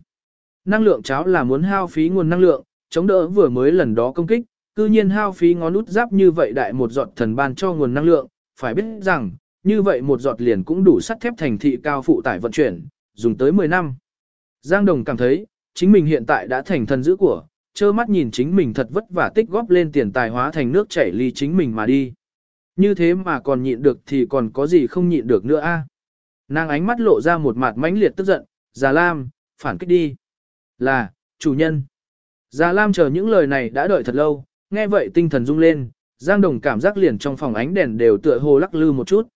Năng lượng cháo là muốn hao phí nguồn năng lượng, chống đỡ vừa mới lần đó công kích, cư nhiên hao phí ngón út giáp như vậy đại một giọt thần ban cho nguồn năng lượng, phải biết rằng, như vậy một giọt liền cũng đủ sắt thép thành thị cao phụ tải vận chuyển, dùng tới 10 năm. Giang Đồng cảm thấy, chính mình hiện tại đã thành thần giữ của, trơ mắt nhìn chính mình thật vất vả tích góp lên tiền tài hóa thành nước chảy ly chính mình mà đi. Như thế mà còn nhịn được thì còn có gì không nhịn được nữa a? Nàng ánh mắt lộ ra một mặt mãnh liệt tức giận, Già Lam, phản kích đi. Là, chủ nhân. Già Lam chờ những lời này đã đợi thật lâu, nghe vậy tinh thần rung lên, Giang Đồng cảm giác liền trong phòng ánh đèn đều tựa hồ lắc lư một chút.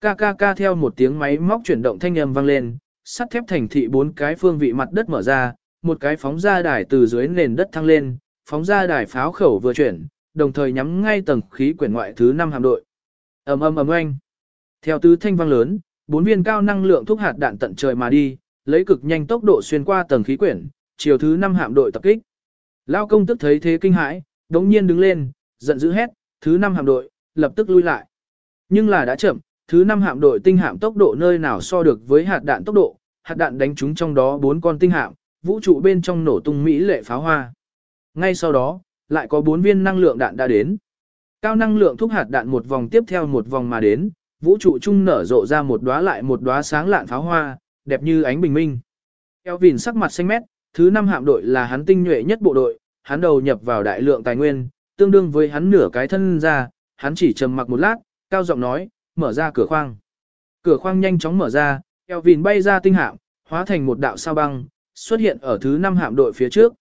Ca ca ca theo một tiếng máy móc chuyển động thanh âm vang lên, sắt thép thành thị bốn cái phương vị mặt đất mở ra, một cái phóng ra đài từ dưới nền đất thăng lên, phóng ra đài pháo khẩu vừa chuyển, đồng thời nhắm ngay tầng khí quyển ngoại thứ năm hạm đội. Ầm ầm ầm oanh. Theo tứ thanh vang lớn, Bốn viên cao năng lượng thuốc hạt đạn tận trời mà đi, lấy cực nhanh tốc độ xuyên qua tầng khí quyển, chiều thứ năm hạm đội tập kích. Lao công tức thấy thế kinh hãi, đống nhiên đứng lên, giận dữ hét, thứ năm hạm đội, lập tức lui lại. Nhưng là đã chậm, thứ năm hạm đội tinh hạm tốc độ nơi nào so được với hạt đạn tốc độ, hạt đạn đánh trúng trong đó bốn con tinh hạm, vũ trụ bên trong nổ tung mỹ lệ pháo hoa. Ngay sau đó, lại có bốn viên năng lượng đạn đã đến. Cao năng lượng thúc hạt đạn một vòng tiếp theo một vòng mà đến, vũ trụ trung nở rộ ra một đóa lại một đóa sáng lạn pháo hoa, đẹp như ánh bình minh. Kelvin sắc mặt xanh mét, thứ năm hạm đội là hắn tinh nhuệ nhất bộ đội, hắn đầu nhập vào đại lượng tài nguyên, tương đương với hắn nửa cái thân ra, hắn chỉ trầm mặc một lát, cao giọng nói, mở ra cửa khoang. Cửa khoang nhanh chóng mở ra, Elvin bay ra tinh hạm, hóa thành một đạo sao băng, xuất hiện ở thứ năm hạm đội phía trước.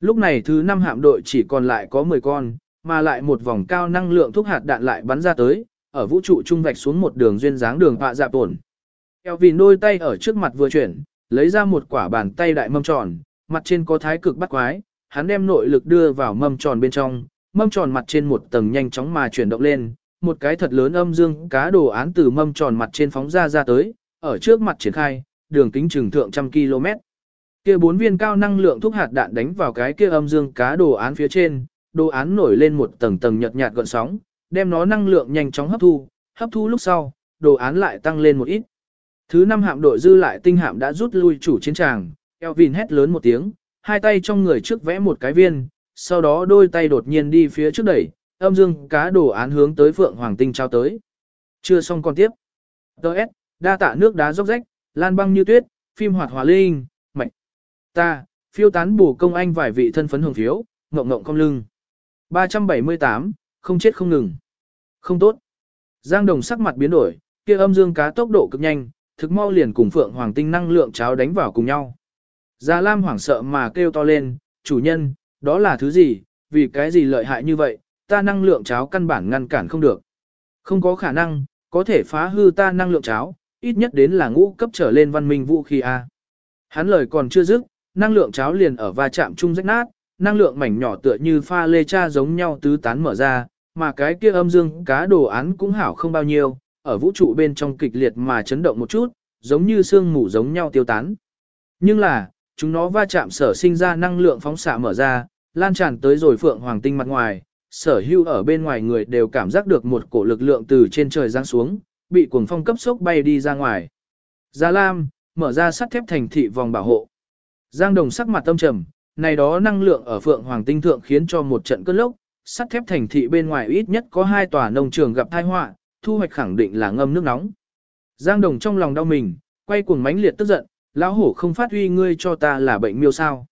Lúc này thứ năm hạm đội chỉ còn lại có 10 con, mà lại một vòng cao năng lượng thuốc hạt đạn lại bắn ra tới, ở vũ trụ trung vạch xuống một đường duyên dáng đường họa dạ tổn. Elvin đôi tay ở trước mặt vừa chuyển, lấy ra một quả bàn tay đại mâm tròn, mặt trên có thái cực bắt quái, hắn đem nội lực đưa vào mâm tròn bên trong, mâm tròn mặt trên một tầng nhanh chóng mà chuyển động lên, một cái thật lớn âm dương cá đồ án từ mâm tròn mặt trên phóng ra ra tới, ở trước mặt triển khai, đường kính trường thượng trăm km. Kia bốn viên cao năng lượng thuốc hạt đạn đánh vào cái kia âm dương cá đồ án phía trên, đồ án nổi lên một tầng tầng nhợt nhạt gợn sóng, đem nó năng lượng nhanh chóng hấp thu, hấp thu lúc sau, đồ án lại tăng lên một ít. Thứ năm hạm đội dư lại tinh hạm đã rút lui chủ chiến tràng, Elvin hét lớn một tiếng, hai tay trong người trước vẽ một cái viên, sau đó đôi tay đột nhiên đi phía trước đẩy, âm dương cá đồ án hướng tới Phượng Hoàng Tinh trao tới. Chưa xong còn tiếp. Đợt, đa tạ nước đá róc rách, lan băng như tuyết, phim hoạt hòa linh, mạnh. Ta, phiêu tán bổ công anh vài vị thân phấn hưởng phiếu, ngộng ngộng cong lưng. 378, không chết không ngừng. Không tốt. Giang Đồng sắc mặt biến đổi, kia âm dương cá tốc độ cực nhanh, thực mau liền cùng Phượng Hoàng Tinh năng lượng cháo đánh vào cùng nhau. Già Lam hoảng sợ mà kêu to lên, chủ nhân, đó là thứ gì, vì cái gì lợi hại như vậy, ta năng lượng cháo căn bản ngăn cản không được. Không có khả năng, có thể phá hư ta năng lượng cháo, ít nhất đến là ngũ cấp trở lên văn minh vũ khí A. Hắn lời còn chưa dứt, năng lượng cháo liền ở va chạm chung rách nát, năng lượng mảnh nhỏ tựa như pha lê cha giống nhau tứ tán mở ra, mà cái kia âm dương cá đồ án cũng hảo không bao nhiêu, ở vũ trụ bên trong kịch liệt mà chấn động một chút, giống như xương mù giống nhau tiêu tán. Nhưng là, chúng nó va chạm sở sinh ra năng lượng phóng xạ mở ra, lan tràn tới rồi phượng hoàng tinh mặt ngoài, sở hưu ở bên ngoài người đều cảm giác được một cổ lực lượng từ trên trời giáng xuống, bị cuồng phong cấp sốc bay đi ra ngoài. Gia Lam, mở ra sắt thép thành thị vòng bảo hộ. Giang Đồng sắc mặt tâm trầm, này đó năng lượng ở Phượng Hoàng Tinh Thượng khiến cho một trận cơn lốc, sắt thép thành thị bên ngoài ít nhất có hai tòa nông trường gặp tai họa, thu hoạch khẳng định là ngâm nước nóng. Giang Đồng trong lòng đau mình, quay cuồng mãnh liệt tức giận, lão hổ không phát huy ngươi cho ta là bệnh miêu sao.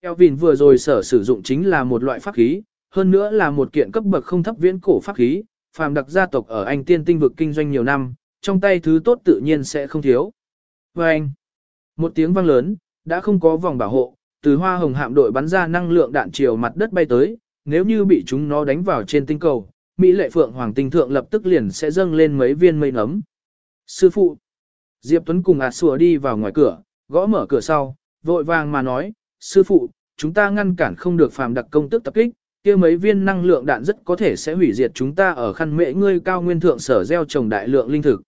Elvin vừa rồi sở sử dụng chính là một loại pháp khí, hơn nữa là một kiện cấp bậc không thấp viễn cổ pháp khí, phàm đặc gia tộc ở Anh tiên tinh vực kinh doanh nhiều năm, trong tay thứ tốt tự nhiên sẽ không thiếu. Và anh, một tiếng vang lớn, đã không có vòng bảo hộ, từ hoa hồng hạm đội bắn ra năng lượng đạn chiều mặt đất bay tới, nếu như bị chúng nó đánh vào trên tinh cầu, Mỹ lệ phượng hoàng tinh thượng lập tức liền sẽ dâng lên mấy viên mây nấm. Sư phụ, Diệp Tuấn cùng ạt sùa đi vào ngoài cửa, gõ mở cửa sau, vội vàng mà nói, sư phụ, chúng ta ngăn cản không được phàm đặc công tức tập kích, kia mấy viên năng lượng đạn rất có thể sẽ hủy diệt chúng ta ở khăn mệ ngươi cao nguyên thượng sở gieo trồng đại lượng linh thực.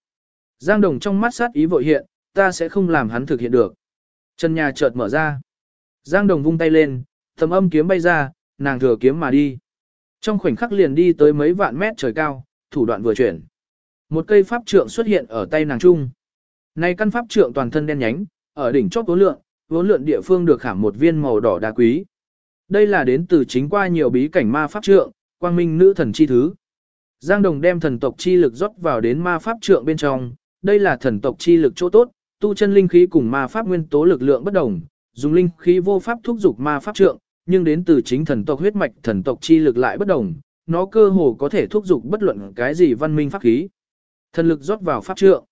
Giang Đồng trong mắt sát ý vội hiện, ta sẽ không làm hắn thực hiện được. Chân nhà chợt mở ra. Giang Đồng vung tay lên, thầm âm kiếm bay ra, nàng thừa kiếm mà đi. Trong khoảnh khắc liền đi tới mấy vạn mét trời cao, thủ đoạn vừa chuyển. Một cây pháp trượng xuất hiện ở tay nàng trung. Này căn pháp trượng toàn thân đen nhánh, ở đỉnh chóp vốn lượng, vốn lượng địa phương được khảm một viên màu đỏ đá quý. Đây là đến từ chính qua nhiều bí cảnh ma pháp trượng, quang minh nữ thần chi thứ. Giang Đồng đem thần tộc chi lực rót vào đến ma pháp trượng bên trong, đây là thần tộc chi lực chỗ tốt, tu chân linh khí cùng ma pháp nguyên tố lực lượng bất đồng, dùng linh khí vô pháp thúc dục ma pháp trượng, nhưng đến từ chính thần tộc huyết mạch thần tộc chi lực lại bất đồng, nó cơ hồ có thể thúc dục bất luận cái gì văn minh pháp khí. Thần lực rót vào pháp trượng.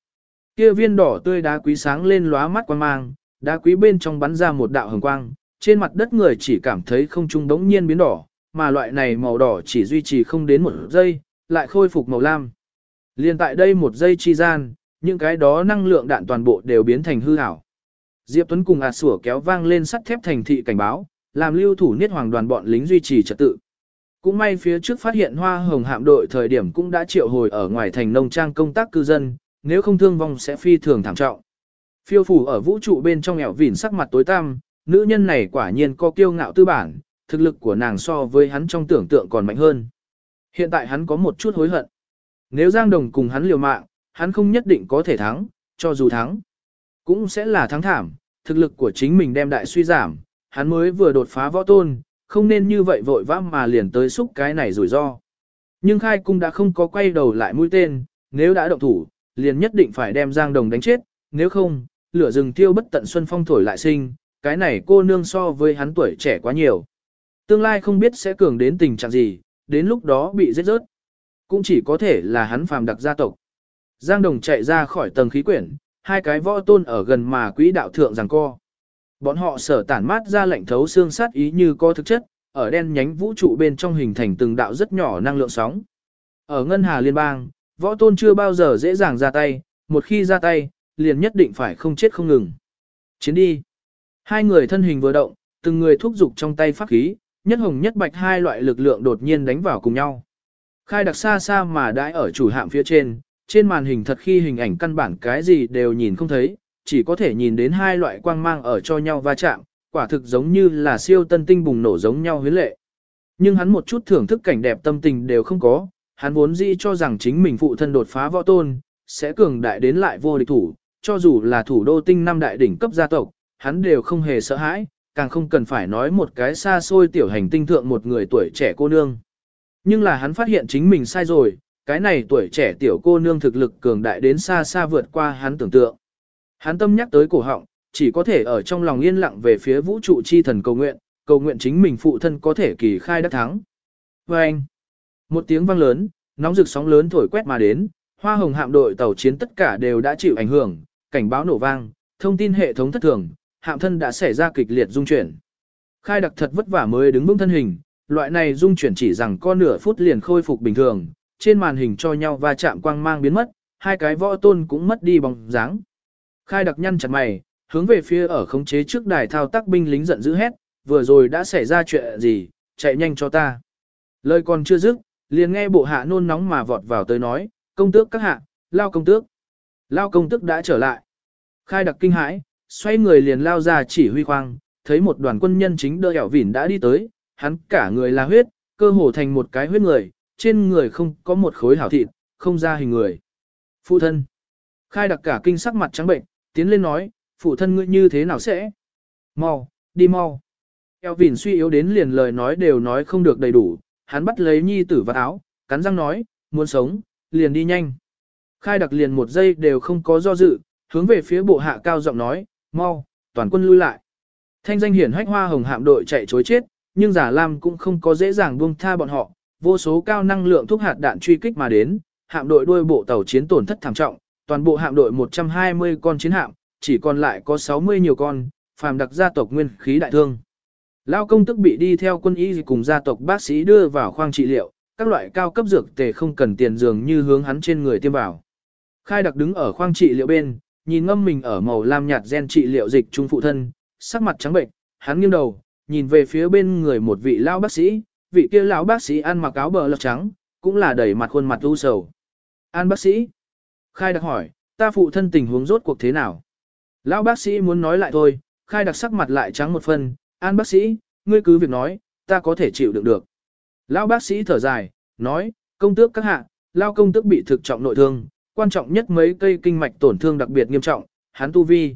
Kia viên đỏ tươi đá quý sáng lên lóa mắt quan mang, đá quý bên trong bắn ra một đạo hồng quang, trên mặt đất người chỉ cảm thấy không trung đống nhiên biến đỏ, mà loại này màu đỏ chỉ duy trì không đến một giây, lại khôi phục màu lam. Liên tại đây một giây chi gian, những cái đó năng lượng đạn toàn bộ đều biến thành hư ảo. Diệp Tuấn cùng ạt sủa kéo vang lên sắt thép thành thị cảnh báo, làm lưu thủ niết hoàng đoàn bọn lính duy trì trật tự. Cũng may phía trước phát hiện hoa hồng hạm đội thời điểm cũng đã triệu hồi ở ngoài thành nông trang công tác cư dân, nếu không thương vong sẽ phi thường thảm trọng. Phiêu phủ ở vũ trụ bên trong ẻo vỉn sắc mặt tối tăm, nữ nhân này quả nhiên có kiêu ngạo tư bản, thực lực của nàng so với hắn trong tưởng tượng còn mạnh hơn. Hiện tại hắn có một chút hối hận. Nếu Giang Đồng cùng hắn liều mạng, hắn không nhất định có thể thắng, cho dù thắng, cũng sẽ là thắng thảm, thực lực của chính mình đem đại suy giảm, hắn mới vừa đột phá võ tôn, không nên như vậy vội vã mà liền tới xúc cái này rủi ro. Nhưng khai cung đã không có quay đầu lại mũi tên, nếu đã động thủ, liền nhất định phải đem Giang Đồng đánh chết, nếu không, lửa rừng tiêu bất tận xuân phong thổi lại sinh, cái này cô nương so với hắn tuổi trẻ quá nhiều. Tương lai không biết sẽ cường đến tình trạng gì, đến lúc đó bị giết rớt. Cũng chỉ có thể là hắn phàm đặc gia tộc. Giang Đồng chạy ra khỏi tầng khí quyển, hai cái võ tôn ở gần mà quỹ đạo thượng giằng co. Bọn họ sở tản mát ra lệnh thấu xương sát ý như có thực chất, ở đen nhánh vũ trụ bên trong hình thành từng đạo rất nhỏ năng lượng sóng. Ở Ngân Hà Liên bang, võ tôn chưa bao giờ dễ dàng ra tay, một khi ra tay, liền nhất định phải không chết không ngừng. Chiến đi. Hai người thân hình vừa động, từng người thúc giục trong tay pháp khí, nhất hồng nhất bạch hai loại lực lượng đột nhiên đánh vào cùng nhau. Khai đặc xa xa mà đãi ở chủ hạm phía trên, trên màn hình thật khi hình ảnh căn bản cái gì đều nhìn không thấy, chỉ có thể nhìn đến hai loại quang mang ở cho nhau va chạm, quả thực giống như là siêu tân tinh bùng nổ giống nhau huyến lệ. Nhưng hắn một chút thưởng thức cảnh đẹp tâm tình đều không có, hắn vốn dĩ cho rằng chính mình phụ thân đột phá võ tôn, sẽ cường đại đến lại vô địch thủ, cho dù là thủ đô tinh năm đại đỉnh cấp gia tộc, hắn đều không hề sợ hãi, càng không cần phải nói một cái xa xôi tiểu hành tinh thượng một người tuổi trẻ cô nương. Nhưng là hắn phát hiện chính mình sai rồi, cái này tuổi trẻ tiểu cô nương thực lực cường đại đến xa xa vượt qua hắn tưởng tượng. Hắn tâm nhắc tới cổ họng, chỉ có thể ở trong lòng yên lặng về phía vũ trụ chi thần cầu nguyện, cầu nguyện chính mình phụ thân có thể kỳ khai đắc thắng. Và anh, một tiếng vang lớn, nóng rực sóng lớn thổi quét mà đến, hoa hồng hạm đội tàu chiến tất cả đều đã chịu ảnh hưởng, cảnh báo nổ vang, thông tin hệ thống thất thường, hạm thân đã xảy ra kịch liệt dung chuyển. Khai đặc thật vất vả mới đứng vững thân hình, loại này dung chuyển chỉ rằng có nửa phút liền khôi phục bình thường, trên màn hình cho nhau va chạm quang mang biến mất, hai cái võ tôn cũng mất đi bóng dáng. Khai đặc nhăn chặt mày, hướng về phía ở khống chế trước đài thao tác binh lính giận dữ hét, vừa rồi đã xảy ra chuyện gì, chạy nhanh cho ta. Lời còn chưa dứt, liền nghe bộ hạ nôn nóng mà vọt vào tới nói, công tước các hạ, lao công tước. Lao công tước đã trở lại. Khai đặc kinh hãi, xoay người liền lao ra chỉ huy khoang, thấy một đoàn quân nhân chính đỡ hẻo vỉn đã đi tới, hắn cả người là huyết, cơ hồ thành một cái huyết người, trên người không có một khối hảo thịt, không ra hình người. Phụ thân. Khai đặc cả kinh sắc mặt trắng bệnh, tiến lên nói, phụ thân ngươi như thế nào sẽ? Mau, đi mau. Eo vỉn suy yếu đến liền lời nói đều nói không được đầy đủ, hắn bắt lấy nhi tử vào áo, cắn răng nói, muốn sống, liền đi nhanh. Khai đặc liền một giây đều không có do dự, hướng về phía bộ hạ cao giọng nói, mau, toàn quân lui lại. Thanh danh hiển hách hoa hồng hạm đội chạy chối chết, nhưng giả lam cũng không có dễ dàng buông tha bọn họ, vô số cao năng lượng thuốc hạt đạn truy kích mà đến, hạm đội đuôi bộ tàu chiến tổn thất thảm trọng, toàn bộ hạm đội 120 con chiến hạm, chỉ còn lại có 60 nhiều con, phàm đặc gia tộc nguyên khí đại thương. Lao công tức bị đi theo quân y cùng gia tộc bác sĩ đưa vào khoang trị liệu, các loại cao cấp dược tề không cần tiền dường như hướng hắn trên người tiêm vào. Khai đặc đứng ở khoang trị liệu bên, nhìn ngâm mình ở màu lam nhạt gen trị liệu dịch trung phụ thân, sắc mặt trắng bệnh, hắn nghiêng đầu, nhìn về phía bên người một vị lão bác sĩ, vị kia lão bác sĩ ăn mặc áo bờ lọc trắng, cũng là đầy mặt khuôn mặt u sầu. An bác sĩ. Khai đặc hỏi, ta phụ thân tình huống rốt cuộc thế nào? Lão bác sĩ muốn nói lại thôi, khai đặc sắc mặt lại trắng một phần, an bác sĩ, ngươi cứ việc nói, ta có thể chịu đựng được. Lão bác sĩ thở dài, nói, công tước các hạ, lao công tước bị thực trọng nội thương, quan trọng nhất mấy cây kinh mạch tổn thương đặc biệt nghiêm trọng, hắn tu vi.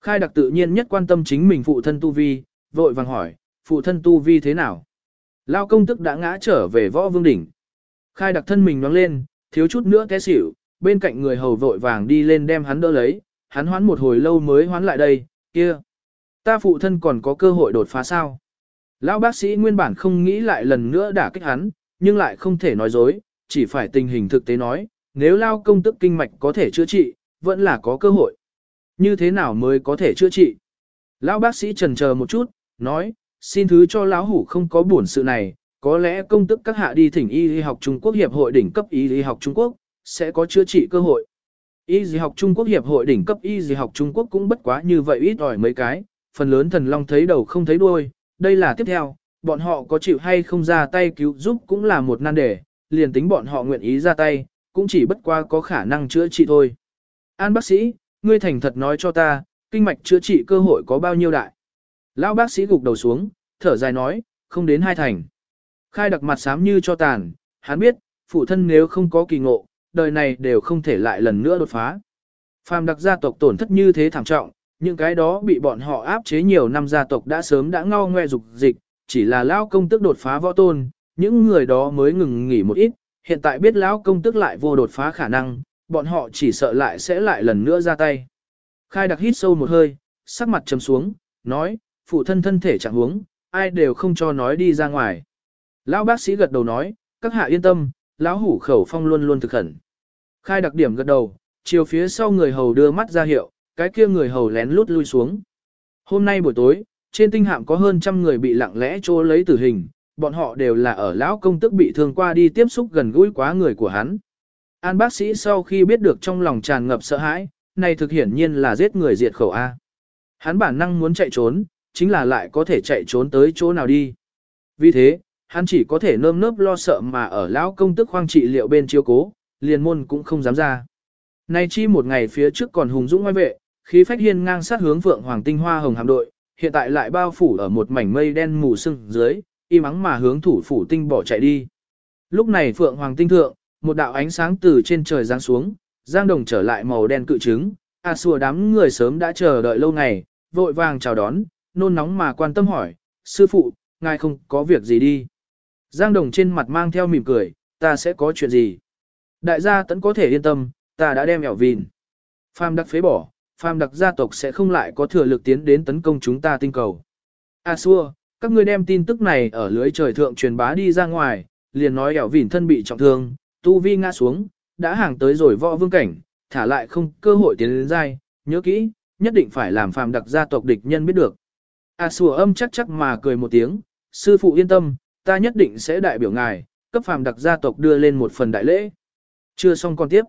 Khai đặc tự nhiên nhất quan tâm chính mình phụ thân tu vi, vội vàng hỏi, phụ thân tu vi thế nào? Lao công tức đã ngã trở về võ vương đỉnh. Khai đặc thân mình nhoáng lên, thiếu chút nữa té xỉu, bên cạnh người hầu vội vàng đi lên đem hắn đỡ lấy, hắn hoán một hồi lâu mới hoán lại đây, kia. Ta phụ thân còn có cơ hội đột phá sao? Lão bác sĩ nguyên bản không nghĩ lại lần nữa đả kích hắn, nhưng lại không thể nói dối, chỉ phải tình hình thực tế nói, nếu lao công tức kinh mạch có thể chữa trị, vẫn là có cơ hội. Như thế nào mới có thể chữa trị? Lão bác sĩ trần chờ một chút, nói, xin thứ cho lão hủ không có buồn sự này, có lẽ công tức các hạ đi thỉnh y y học Trung Quốc Hiệp hội đỉnh cấp y y học Trung Quốc, sẽ có chữa trị cơ hội. Y dì học Trung Quốc Hiệp hội đỉnh cấp y dì học Trung Quốc cũng bất quá như vậy ít ỏi mấy cái, phần lớn thần long thấy đầu không thấy đuôi, đây là tiếp theo, bọn họ có chịu hay không ra tay cứu giúp cũng là một nan đề, liền tính bọn họ nguyện ý ra tay, cũng chỉ bất qua có khả năng chữa trị thôi. An bác sĩ, ngươi thành thật nói cho ta, kinh mạch chữa trị cơ hội có bao nhiêu đại? Lão bác sĩ gục đầu xuống, thở dài nói, không đến hai thành. Khai đặc mặt xám như cho tàn, hắn biết, phụ thân nếu không có kỳ ngộ, đời này đều không thể lại lần nữa đột phá. Phàm đặc gia tộc tổn thất như thế thảm trọng, những cái đó bị bọn họ áp chế nhiều năm gia tộc đã sớm đã ngao ngoe dục dịch, chỉ là lão công tức đột phá võ tôn, những người đó mới ngừng nghỉ một ít, hiện tại biết lão công tức lại vô đột phá khả năng, bọn họ chỉ sợ lại sẽ lại lần nữa ra tay. Khai đặc hít sâu một hơi, sắc mặt trầm xuống, nói, phụ thân thân thể chẳng huống, ai đều không cho nói đi ra ngoài. Lão bác sĩ gật đầu nói, các hạ yên tâm, lão hủ khẩu phong luôn luôn thực khẩn. Khai đặc điểm gật đầu, chiều phía sau người hầu đưa mắt ra hiệu, cái kia người hầu lén lút lui xuống. Hôm nay buổi tối, trên tinh hạm có hơn trăm người bị lặng lẽ trô lấy tử hình, bọn họ đều là ở lão công tức bị thương qua đi tiếp xúc gần gũi quá người của hắn. An bác sĩ sau khi biết được trong lòng tràn ngập sợ hãi, này thực hiển nhiên là giết người diệt khẩu A. Hắn bản năng muốn chạy trốn, chính là lại có thể chạy trốn tới chỗ nào đi. Vì thế, hắn chỉ có thể nơm nớp lo sợ mà ở lão công tức khoang trị liệu bên chiếu cố, liền môn cũng không dám ra. Nay chi một ngày phía trước còn hùng dũng ngoài vệ, khí phách hiên ngang sát hướng vượng hoàng tinh hoa hồng hàm đội, hiện tại lại bao phủ ở một mảnh mây đen mù sưng dưới, im ắng mà hướng thủ phủ tinh bỏ chạy đi. Lúc này phượng hoàng tinh thượng, một đạo ánh sáng từ trên trời giáng xuống, giang đồng trở lại màu đen cự trứng, a xua đám người sớm đã chờ đợi lâu ngày, vội vàng chào đón, nôn nóng mà quan tâm hỏi, sư phụ, ngài không có việc gì đi. Giang đồng trên mặt mang theo mỉm cười, ta sẽ có chuyện gì. Đại gia tẫn có thể yên tâm, ta đã đem ẻo vìn. Pham đặc phế bỏ, pham đặc gia tộc sẽ không lại có thừa lực tiến đến tấn công chúng ta tinh cầu. A xua, các ngươi đem tin tức này ở lưới trời thượng truyền bá đi ra ngoài, liền nói ẻo vìn thân bị trọng thương, tu vi ngã xuống, đã hàng tới rồi võ vương cảnh, thả lại không cơ hội tiến đến dai, nhớ kỹ, nhất định phải làm phàm đặc gia tộc địch nhân biết được. A xua âm chắc chắc mà cười một tiếng, sư phụ yên tâm, ta nhất định sẽ đại biểu ngài, cấp phàm đặc gia tộc đưa lên một phần đại lễ. Chưa xong còn tiếp.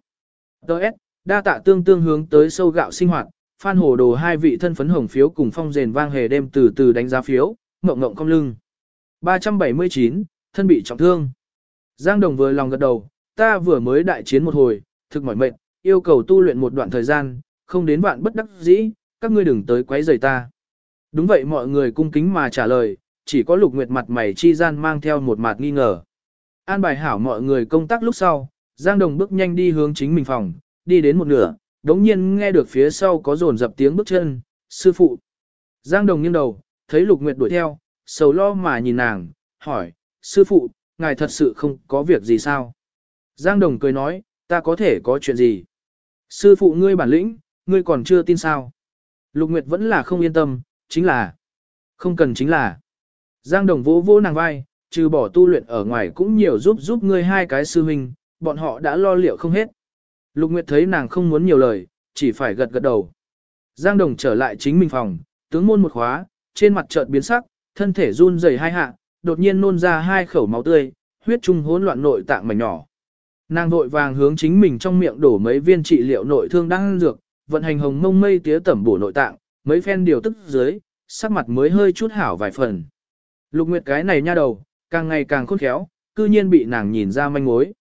Đợt, đa tạ tương tương hướng tới sâu gạo sinh hoạt, Phan Hồ Đồ hai vị thân phấn hồng phiếu cùng phong rền vang hề đêm từ từ đánh giá phiếu, ngộng ngộng cong lưng. 379, thân bị trọng thương. Giang Đồng vừa lòng gật đầu, ta vừa mới đại chiến một hồi, thực mỏi mệt, yêu cầu tu luyện một đoạn thời gian, không đến bạn bất đắc dĩ, các ngươi đừng tới quấy rầy ta. Đúng vậy mọi người cung kính mà trả lời, chỉ có lục nguyệt mặt mày chi gian mang theo một mặt nghi ngờ. An bài hảo mọi người công tác lúc sau, Giang Đồng bước nhanh đi hướng chính mình phòng, đi đến một nửa, đống nhiên nghe được phía sau có rồn dập tiếng bước chân, sư phụ. Giang Đồng nghiêng đầu, thấy Lục Nguyệt đuổi theo, sầu lo mà nhìn nàng, hỏi, sư phụ, ngài thật sự không có việc gì sao? Giang Đồng cười nói, ta có thể có chuyện gì? Sư phụ ngươi bản lĩnh, ngươi còn chưa tin sao? Lục Nguyệt vẫn là không yên tâm, chính là, không cần chính là. Giang Đồng vỗ vỗ nàng vai, trừ bỏ tu luyện ở ngoài cũng nhiều giúp giúp ngươi hai cái sư huynh, bọn họ đã lo liệu không hết. Lục Nguyệt thấy nàng không muốn nhiều lời, chỉ phải gật gật đầu. Giang Đồng trở lại chính mình phòng, tướng môn một khóa, trên mặt chợt biến sắc, thân thể run rẩy hai hạ, đột nhiên nôn ra hai khẩu máu tươi, huyết trung hỗn loạn nội tạng mảnh nhỏ. Nàng vội vàng hướng chính mình trong miệng đổ mấy viên trị liệu nội thương đang dược, vận hành hồng mông mây tía tẩm bổ nội tạng, mấy phen điều tức dưới, sắc mặt mới hơi chút hảo vài phần. Lục Nguyệt cái này nha đầu, càng ngày càng khôn khéo, cư nhiên bị nàng nhìn ra manh mối.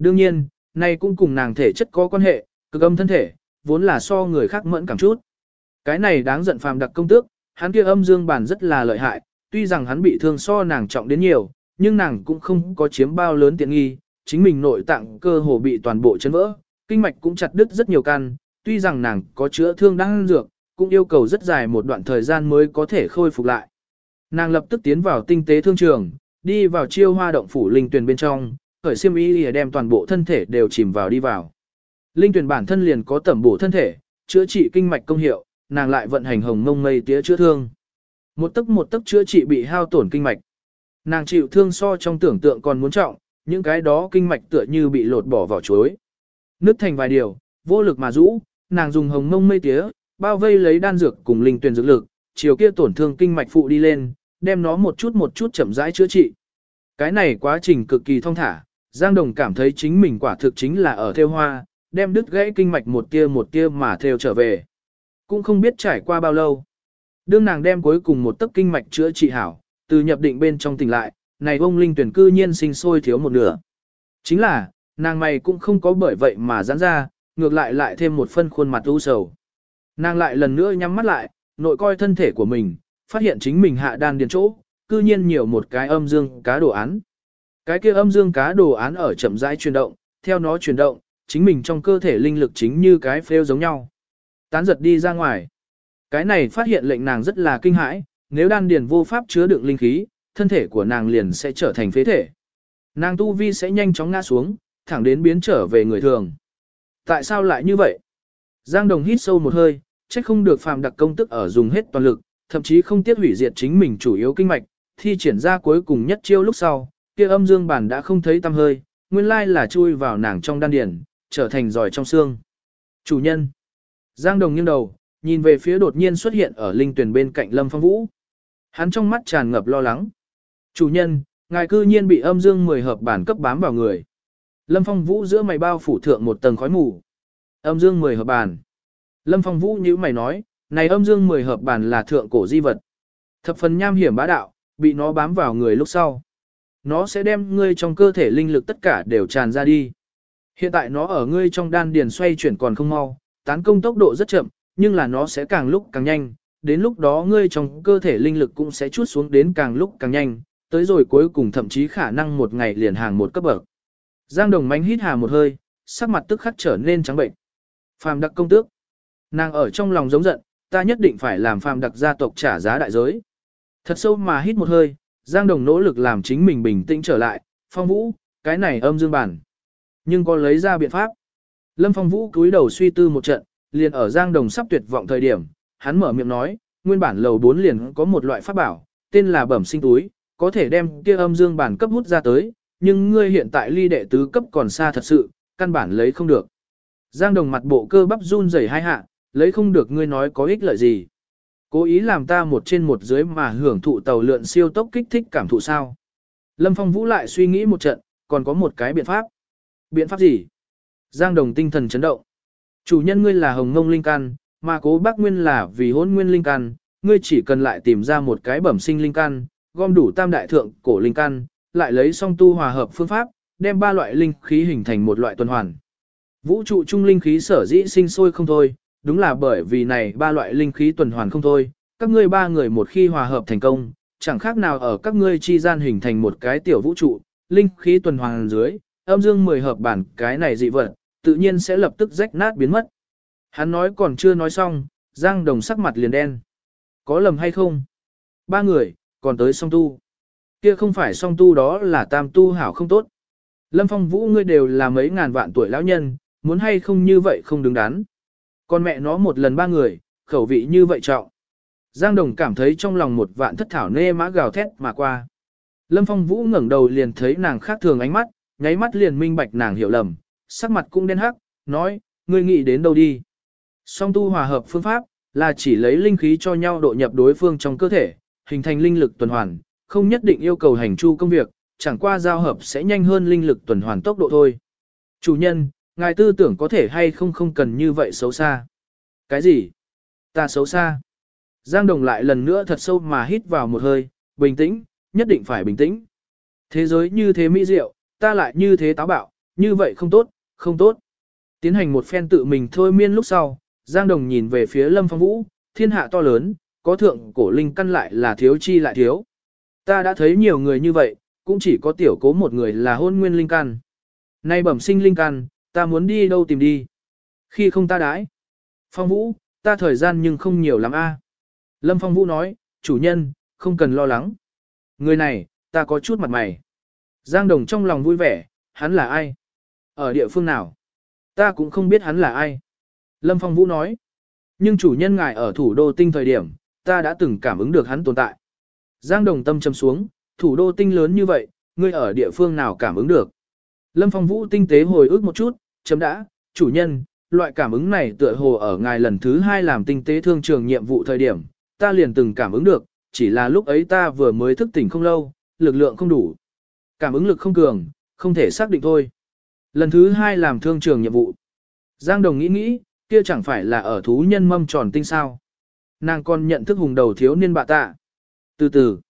Đương nhiên, này cũng cùng nàng thể chất có quan hệ, cực âm thân thể, vốn là so người khác mẫn cảm chút. Cái này đáng giận phàm đặc công tước, hắn kia âm dương bản rất là lợi hại, tuy rằng hắn bị thương so nàng trọng đến nhiều, nhưng nàng cũng không có chiếm bao lớn tiện nghi, chính mình nội tạng cơ hồ bị toàn bộ chấn vỡ, kinh mạch cũng chặt đứt rất nhiều căn, tuy rằng nàng có chữa thương đang dược, cũng yêu cầu rất dài một đoạn thời gian mới có thể khôi phục lại. Nàng lập tức tiến vào tinh tế thương trường, đi vào chiêu hoa động phủ linh tuyển bên trong, khởi xiêm y đem toàn bộ thân thể đều chìm vào đi vào. Linh tuyển bản thân liền có tẩm bổ thân thể, chữa trị kinh mạch công hiệu, nàng lại vận hành hồng mông mây tía chữa thương. Một tấc một tấc chữa trị bị hao tổn kinh mạch. Nàng chịu thương so trong tưởng tượng còn muốn trọng, những cái đó kinh mạch tựa như bị lột bỏ vỏ chuối. Nứt thành vài điều, vô lực mà rũ, nàng dùng hồng mông mây tía, bao vây lấy đan dược cùng linh tuyển dược lực, chiều kia tổn thương kinh mạch phụ đi lên, đem nó một chút một chút chậm rãi chữa trị. Cái này quá trình cực kỳ thông thả, Giang Đồng cảm thấy chính mình quả thực chính là ở theo hoa, đem đứt gãy kinh mạch một tia một tia mà theo trở về. Cũng không biết trải qua bao lâu. Đương nàng đem cuối cùng một tấc kinh mạch chữa trị hảo, từ nhập định bên trong tỉnh lại, này ông linh tuyển cư nhiên sinh sôi thiếu một nửa. Chính là, nàng mày cũng không có bởi vậy mà giãn ra, ngược lại lại thêm một phân khuôn mặt u sầu. Nàng lại lần nữa nhắm mắt lại, nội coi thân thể của mình, phát hiện chính mình hạ đan điền chỗ, cư nhiên nhiều một cái âm dương cá đồ án. Cái kia âm dương cá đồ án ở chậm rãi chuyển động, theo nó chuyển động, chính mình trong cơ thể linh lực chính như cái phêu giống nhau. Tán giật đi ra ngoài. Cái này phát hiện lệnh nàng rất là kinh hãi, nếu đan điền vô pháp chứa đựng linh khí, thân thể của nàng liền sẽ trở thành phế thể. Nàng tu vi sẽ nhanh chóng ngã xuống, thẳng đến biến trở về người thường. Tại sao lại như vậy? Giang Đồng hít sâu một hơi, trách không được phàm đặc công tức ở dùng hết toàn lực, thậm chí không tiếc hủy diệt chính mình chủ yếu kinh mạch, thi triển ra cuối cùng nhất chiêu lúc sau, kia âm dương bản đã không thấy tăm hơi, nguyên lai là chui vào nàng trong đan điển, trở thành giỏi trong xương. Chủ nhân. Giang Đồng nghiêng đầu, nhìn về phía đột nhiên xuất hiện ở linh tuyển bên cạnh Lâm Phong Vũ. Hắn trong mắt tràn ngập lo lắng. Chủ nhân, ngài cư nhiên bị âm dương mười hợp bản cấp bám vào người. Lâm Phong Vũ giữa mày bao phủ thượng một tầng khói mù. Âm dương mười hợp bản. Lâm Phong Vũ như mày nói, này âm dương mười hợp bản là thượng cổ di vật. Thập phần nham hiểm bá đạo, bị nó bám vào người lúc sau. Nó sẽ đem ngươi trong cơ thể linh lực tất cả đều tràn ra đi. Hiện tại nó ở ngươi trong đan điền xoay chuyển còn không mau, tán công tốc độ rất chậm, nhưng là nó sẽ càng lúc càng nhanh, đến lúc đó ngươi trong cơ thể linh lực cũng sẽ chút xuống đến càng lúc càng nhanh, tới rồi cuối cùng thậm chí khả năng một ngày liền hàng một cấp bậc. Giang Đồng Mánh hít hà một hơi, sắc mặt tức khắc trở nên trắng bệnh. Phàm đặc công tước. Nàng ở trong lòng giống giận, ta nhất định phải làm phàm đặc gia tộc trả giá đại giới. Thật sâu mà hít một hơi, Giang Đồng nỗ lực làm chính mình bình tĩnh trở lại, phong vũ, cái này âm dương bản. Nhưng có lấy ra biện pháp. Lâm phong vũ cúi đầu suy tư một trận, liền ở Giang Đồng sắp tuyệt vọng thời điểm, hắn mở miệng nói, nguyên bản lầu 4 liền có một loại pháp bảo, tên là bẩm sinh túi, có thể đem kia âm dương bản cấp hút ra tới, nhưng ngươi hiện tại ly đệ tứ cấp còn xa thật sự, căn bản lấy không được. Giang Đồng mặt bộ cơ bắp run rẩy hai hạ, lấy không được ngươi nói có ích lợi gì. Cố ý làm ta một trên một dưới mà hưởng thụ tàu lượn siêu tốc kích thích cảm thụ sao. Lâm Phong Vũ lại suy nghĩ một trận, còn có một cái biện pháp. Biện pháp gì? Giang Đồng tinh thần chấn động. Chủ nhân ngươi là hồng ngông linh căn, mà cố bác nguyên là vì hôn nguyên linh căn, ngươi chỉ cần lại tìm ra một cái bẩm sinh linh căn, gom đủ tam đại thượng cổ linh căn, lại lấy song tu hòa hợp phương pháp, đem ba loại linh khí hình thành một loại tuần hoàn. Vũ trụ trung linh khí sở dĩ sinh sôi không thôi, đúng là bởi vì này ba loại linh khí tuần hoàn không thôi, các ngươi ba người một khi hòa hợp thành công, chẳng khác nào ở các ngươi chi gian hình thành một cái tiểu vũ trụ, linh khí tuần hoàn dưới, âm dương mười hợp bản cái này dị vật, tự nhiên sẽ lập tức rách nát biến mất. Hắn nói còn chưa nói xong, Giang Đồng sắc mặt liền đen. Có lầm hay không? Ba người, còn tới song tu. Kia không phải song tu đó là tam tu hảo không tốt. Lâm Phong Vũ ngươi đều là mấy ngàn vạn tuổi lão nhân, muốn hay không như vậy không đứng đắn. Con mẹ nó một lần ba người, khẩu vị như vậy trọng. Giang Đồng cảm thấy trong lòng một vạn thất thảo nê mã gào thét mà qua. Lâm Phong Vũ ngẩng đầu liền thấy nàng khác thường ánh mắt, nháy mắt liền minh bạch nàng hiểu lầm, sắc mặt cũng đen hắc, nói, ngươi nghĩ đến đâu đi. Song tu hòa hợp phương pháp, là chỉ lấy linh khí cho nhau độ nhập đối phương trong cơ thể, hình thành linh lực tuần hoàn, không nhất định yêu cầu hành chu công việc, chẳng qua giao hợp sẽ nhanh hơn linh lực tuần hoàn tốc độ thôi. Chủ nhân, ngài tư tưởng có thể hay không không cần như vậy xấu xa. Cái gì? Ta xấu xa. Giang Đồng lại lần nữa thật sâu mà hít vào một hơi, bình tĩnh, nhất định phải bình tĩnh. Thế giới như thế mỹ diệu, ta lại như thế táo bạo, như vậy không tốt, không tốt. Tiến hành một phen tự mình thôi miên lúc sau, Giang Đồng nhìn về phía Lâm Phong Vũ, thiên hạ to lớn, có thượng cổ linh căn lại là thiếu chi lại thiếu. Ta đã thấy nhiều người như vậy, cũng chỉ có tiểu cố một người là hôn nguyên linh căn. Nay bẩm sinh linh căn, ta muốn đi đâu tìm đi. Khi không ta đãi. Phong Vũ, ta thời gian nhưng không nhiều lắm a. Lâm Phong Vũ nói, chủ nhân, không cần lo lắng. Người này, ta có chút mặt mày. Giang Đồng trong lòng vui vẻ, hắn là ai? Ở địa phương nào? Ta cũng không biết hắn là ai. Lâm Phong Vũ nói. Nhưng chủ nhân ngài ở thủ đô tinh thời điểm, ta đã từng cảm ứng được hắn tồn tại. Giang Đồng tâm châm xuống, thủ đô tinh lớn như vậy, ngươi ở địa phương nào cảm ứng được? Lâm Phong Vũ tinh tế hồi ức một chút, chấm đã, chủ nhân, loại cảm ứng này tựa hồ ở ngài lần thứ hai làm tinh tế thương trường nhiệm vụ thời điểm, ta liền từng cảm ứng được, chỉ là lúc ấy ta vừa mới thức tỉnh không lâu, lực lượng không đủ. Cảm ứng lực không cường, không thể xác định thôi. Lần thứ hai làm thương trường nhiệm vụ. Giang Đồng nghĩ nghĩ, kia chẳng phải là ở thú nhân mâm tròn tinh sao. Nàng còn nhận thức hùng đầu thiếu niên bạ tạ. Từ từ,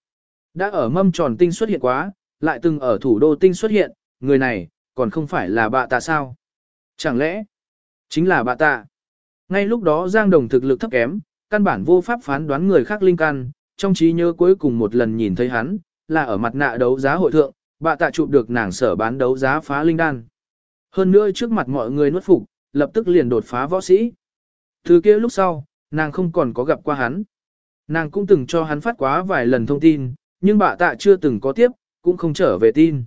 đã ở mâm tròn tinh xuất hiện quá, lại từng ở thủ đô tinh xuất hiện, người này, còn không phải là bạ tạ sao. Chẳng lẽ, Chính là bà tạ. Ngay lúc đó Giang Đồng thực lực thấp kém, căn bản vô pháp phán đoán người khác linh căn, trong trí nhớ cuối cùng một lần nhìn thấy hắn, là ở mặt nạ đấu giá hội thượng, bà tạ chụp được nàng sở bán đấu giá phá linh đan. Hơn nữa trước mặt mọi người nuốt phục, lập tức liền đột phá võ sĩ. Từ kia lúc sau, nàng không còn có gặp qua hắn. Nàng cũng từng cho hắn phát quá vài lần thông tin, nhưng bà tạ chưa từng có tiếp, cũng không trở về tin.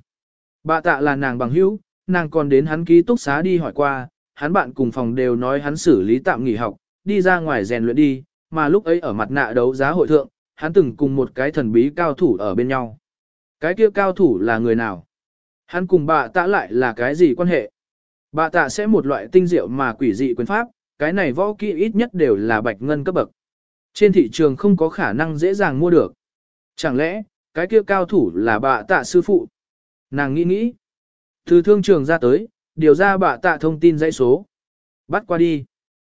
Bà tạ là nàng bằng hữu, nàng còn đến hắn ký túc xá đi hỏi qua, hắn bạn cùng phòng đều nói hắn xử lý tạm nghỉ học, đi ra ngoài rèn luyện đi, mà lúc ấy ở mặt nạ đấu giá hội thượng, hắn từng cùng một cái thần bí cao thủ ở bên nhau. Cái kia cao thủ là người nào? Hắn cùng bà tạ lại là cái gì quan hệ? Bà tạ sẽ một loại tinh diệu mà quỷ dị quyền pháp, cái này võ kỹ ít nhất đều là bạch ngân cấp bậc. Trên thị trường không có khả năng dễ dàng mua được. Chẳng lẽ, cái kia cao thủ là bà tạ sư phụ? Nàng nghĩ nghĩ. Từ thương trường ra tới, điều ra bà tạ thông tin dãy số. Bắt qua đi.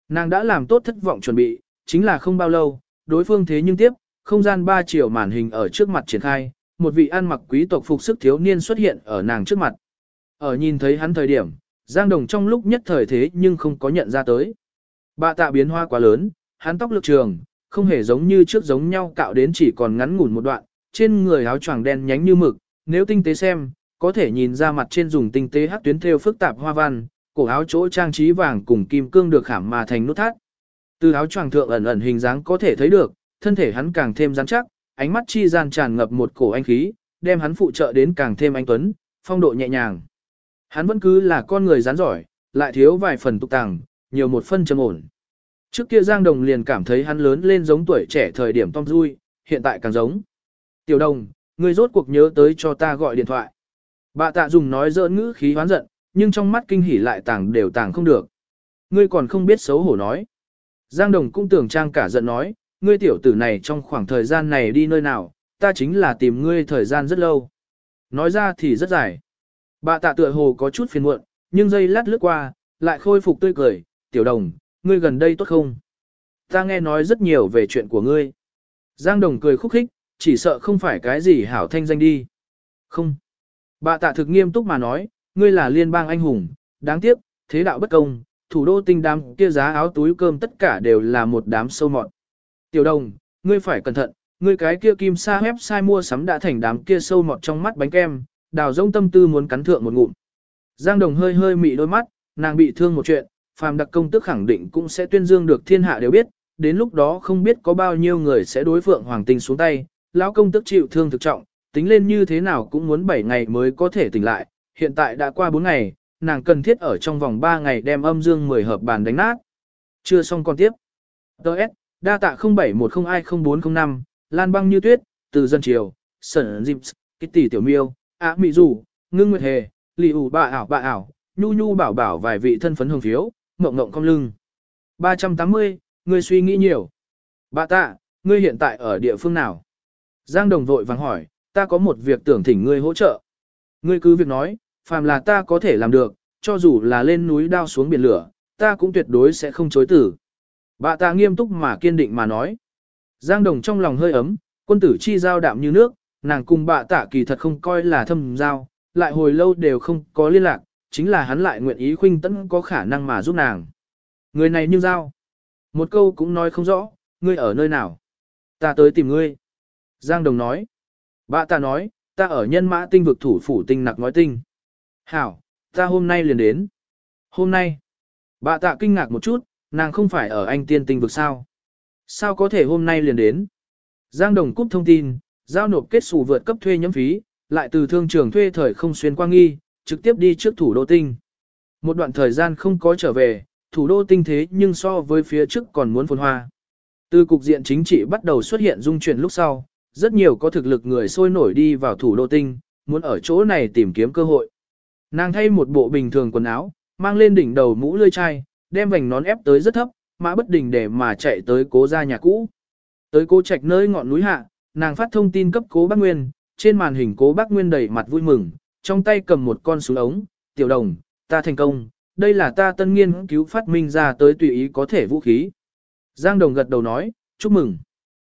Nàng đã làm tốt thất vọng chuẩn bị, chính là không bao lâu, đối phương thế nhưng tiếp, không gian ba chiều màn hình ở trước mặt triển khai, một vị ăn mặc quý tộc phục sức thiếu niên xuất hiện ở nàng trước mặt. Ở nhìn thấy hắn thời điểm, Giang Đồng trong lúc nhất thời thế nhưng không có nhận ra tới. Bà tạ biến hoa quá lớn, hắn tóc lực trường, không hề giống như trước giống nhau cạo đến chỉ còn ngắn ngủn một đoạn, trên người áo choàng đen nhánh như mực, nếu tinh tế xem, có thể nhìn ra mặt trên dùng tinh tế hắc tuyến thêu phức tạp hoa văn, cổ áo chỗ trang trí vàng cùng kim cương được khảm mà thành nút thắt. Từ áo choàng thượng ẩn ẩn hình dáng có thể thấy được, thân thể hắn càng thêm rắn chắc, ánh mắt chi gian tràn ngập một cổ anh khí, đem hắn phụ trợ đến càng thêm anh tuấn, phong độ nhẹ nhàng. Hắn vẫn cứ là con người rắn giỏi, lại thiếu vài phần tục tàng, nhiều một phân trầm ổn. Trước kia Giang Đồng liền cảm thấy hắn lớn lên giống tuổi trẻ thời điểm Tom Rui, hiện tại càng giống. Tiểu Đồng, người rốt cuộc nhớ tới cho ta gọi điện thoại. Bà tạ dùng nói dỡn ngữ khí hoán giận, nhưng trong mắt kinh hỉ lại tàng đều tàng không được. Ngươi còn không biết xấu hổ nói. Giang Đồng cũng tưởng trang cả giận nói, ngươi tiểu tử này trong khoảng thời gian này đi nơi nào, ta chính là tìm ngươi thời gian rất lâu. Nói ra thì rất dài. Bà tạ tựa hồ có chút phiền muộn, nhưng giây lát lướt qua, lại khôi phục tươi cười, tiểu đồng, ngươi gần đây tốt không? Ta nghe nói rất nhiều về chuyện của ngươi. Giang đồng cười khúc khích, chỉ sợ không phải cái gì hảo thanh danh đi. Không. Bà tạ thực nghiêm túc mà nói, ngươi là liên bang anh hùng, đáng tiếc, thế đạo bất công, thủ đô tinh đám kia giá áo túi cơm tất cả đều là một đám sâu mọt. Tiểu đồng, ngươi phải cẩn thận, ngươi cái kia kim sa sai mua sắm đã thành đám kia sâu mọt trong mắt bánh kem, đào rông tâm tư muốn cắn thượng một ngụm. Giang đồng hơi hơi mị đôi mắt, nàng bị thương một chuyện, phàm đặc công tức khẳng định cũng sẽ tuyên dương được thiên hạ đều biết, đến lúc đó không biết có bao nhiêu người sẽ đối phượng hoàng tinh xuống tay, lão công tức chịu thương thực trọng, tính lên như thế nào cũng muốn 7 ngày mới có thể tỉnh lại, hiện tại đã qua 4 ngày, nàng cần thiết ở trong vòng 3 ngày đem âm dương 10 hợp bàn đánh nát. Chưa xong còn tiếp. Đợt, đa tạ 0710200405, Lan băng như tuyết, từ dân triều, sẩn dịp, tỷ tiểu miêu, ạ mị rủ, ngưng nguyệt hề, lì ủ bà ảo bà ảo, nhu nhu bảo bảo vài vị thân phấn hồng phiếu, mộng mộng cong lưng. 380, ngươi suy nghĩ nhiều. Bà tạ, ngươi hiện tại ở địa phương nào? Giang đồng vội vàng hỏi, ta có một việc tưởng thỉnh ngươi hỗ trợ. Ngươi cứ việc nói, phàm là ta có thể làm được, cho dù là lên núi đao xuống biển lửa, ta cũng tuyệt đối sẽ không chối tử. Bà ta nghiêm túc mà kiên định mà nói. Giang đồng trong lòng hơi ấm, quân tử chi giao đạm như nước, nàng cùng bà tạ kỳ thật không coi là thâm giao, lại hồi lâu đều không có liên lạc, chính là hắn lại nguyện ý khuynh tấn có khả năng mà giúp nàng. Người này như giao. Một câu cũng nói không rõ, ngươi ở nơi nào. Ta tới tìm ngươi. Giang Đồng nói. Bà ta nói, ta ở nhân mã tinh vực thủ phủ tinh nặc nói tinh. Hảo, ta hôm nay liền đến. Hôm nay. Bà tạ kinh ngạc một chút, nàng không phải ở anh tiên tinh vực sao. Sao có thể hôm nay liền đến? Giang Đồng cúp thông tin, giao nộp kết xù vượt cấp thuê nhóm phí, lại từ thương trường thuê thời không xuyên qua nghi, trực tiếp đi trước thủ đô tinh. Một đoạn thời gian không có trở về, thủ đô tinh thế nhưng so với phía trước còn muốn phồn hoa. Từ cục diện chính trị bắt đầu xuất hiện dung chuyển lúc sau, rất nhiều có thực lực người sôi nổi đi vào thủ đô tinh, muốn ở chỗ này tìm kiếm cơ hội. Nàng thay một bộ bình thường quần áo, mang lên đỉnh đầu mũ lươi chai, đem vành nón ép tới rất thấp, mã bất đình để mà chạy tới cố gia nhà cũ. Tới cố trạch nơi ngọn núi hạ, nàng phát thông tin cấp cố bác Nguyên, trên màn hình cố bác Nguyên đầy mặt vui mừng, trong tay cầm một con súng ống, tiểu đồng, ta thành công, đây là ta tân nghiên cứu phát minh ra tới tùy ý có thể vũ khí. Giang đồng gật đầu nói, chúc mừng.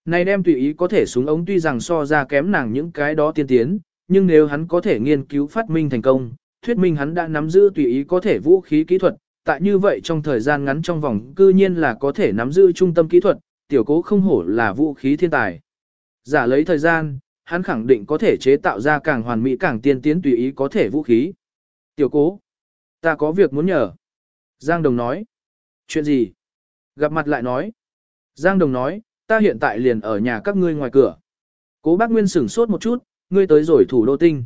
Này đem tùy ý có thể súng ống tuy rằng so ra kém nàng những cái đó tiên tiến, nhưng nếu hắn có thể nghiên cứu phát minh thành công, thuyết minh hắn đã nắm giữ tùy ý có thể vũ khí kỹ thuật, tại như vậy trong thời gian ngắn trong vòng cư nhiên là có thể nắm giữ trung tâm kỹ thuật, tiểu cố không hổ là vũ khí thiên tài. Giả lấy thời gian, hắn khẳng định có thể chế tạo ra càng hoàn mỹ càng tiên tiến tùy ý có thể vũ khí. Tiểu cố, ta có việc muốn nhờ. Giang Đồng nói. Chuyện gì? Gặp mặt lại nói. Giang Đồng nói, ta hiện tại liền ở nhà các ngươi ngoài cửa. Cố bác Nguyên sửng sốt một chút, ngươi tới rồi thủ đô tinh.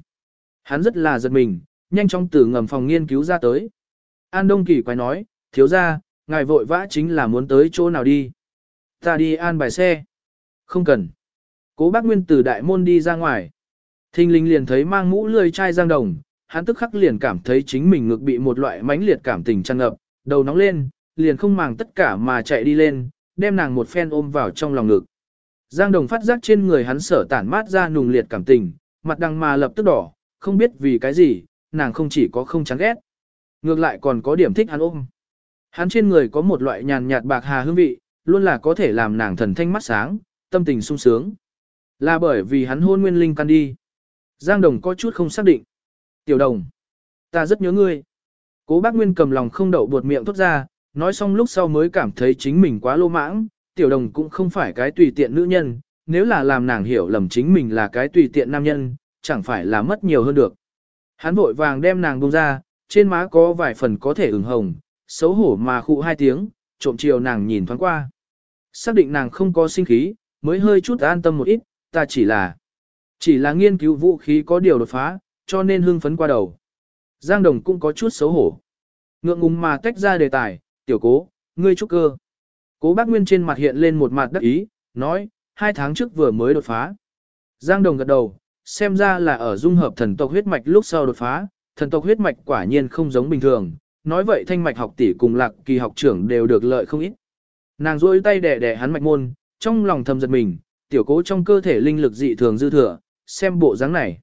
Hắn rất là giật mình, nhanh chóng từ ngầm phòng nghiên cứu ra tới. An Đông Kỳ quay nói, thiếu ra, ngài vội vã chính là muốn tới chỗ nào đi. Ta đi an bài xe. Không cần. Cố bác Nguyên từ đại môn đi ra ngoài. Thinh linh liền thấy mang mũ lươi chai giang đồng, hắn tức khắc liền cảm thấy chính mình ngực bị một loại mãnh liệt cảm tình tràn ngập, đầu nóng lên, liền không màng tất cả mà chạy đi lên, đem nàng một phen ôm vào trong lòng ngực. Giang đồng phát giác trên người hắn sở tản mát ra nùng liệt cảm tình, mặt đằng mà lập tức đỏ, không biết vì cái gì, nàng không chỉ có không chán ghét. Ngược lại còn có điểm thích hắn ôm. Hắn trên người có một loại nhàn nhạt bạc hà hương vị, luôn là có thể làm nàng thần thanh mắt sáng, tâm tình sung sướng. Là bởi vì hắn hôn nguyên linh căn đi. Giang Đồng có chút không xác định. Tiểu Đồng, ta rất nhớ ngươi. Cố bác Nguyên cầm lòng không đậu buột miệng thốt ra, nói xong lúc sau mới cảm thấy chính mình quá lô mãng. Tiểu Đồng cũng không phải cái tùy tiện nữ nhân, nếu là làm nàng hiểu lầm chính mình là cái tùy tiện nam nhân, chẳng phải là mất nhiều hơn được. Hắn vội vàng đem nàng buông ra, trên má có vài phần có thể ửng hồng, xấu hổ mà khụ hai tiếng, trộm chiều nàng nhìn thoáng qua. Xác định nàng không có sinh khí, mới hơi chút an tâm một ít, ta chỉ là chỉ là nghiên cứu vũ khí có điều đột phá, cho nên hưng phấn qua đầu. Giang Đồng cũng có chút xấu hổ. Ngượng ngùng mà tách ra đề tài, tiểu cố, ngươi trúc cơ. Cố bác Nguyên trên mặt hiện lên một mặt đắc ý, nói, hai tháng trước vừa mới đột phá. Giang Đồng gật đầu, xem ra là ở dung hợp thần tộc huyết mạch lúc sau đột phá, thần tộc huyết mạch quả nhiên không giống bình thường, nói vậy thanh mạch học tỷ cùng lạc kỳ học trưởng đều được lợi không ít. Nàng rôi tay đẻ đẻ hắn mạch môn, trong lòng thầm giật mình, tiểu cố trong cơ thể linh lực dị thường dư thừa, xem bộ dáng này.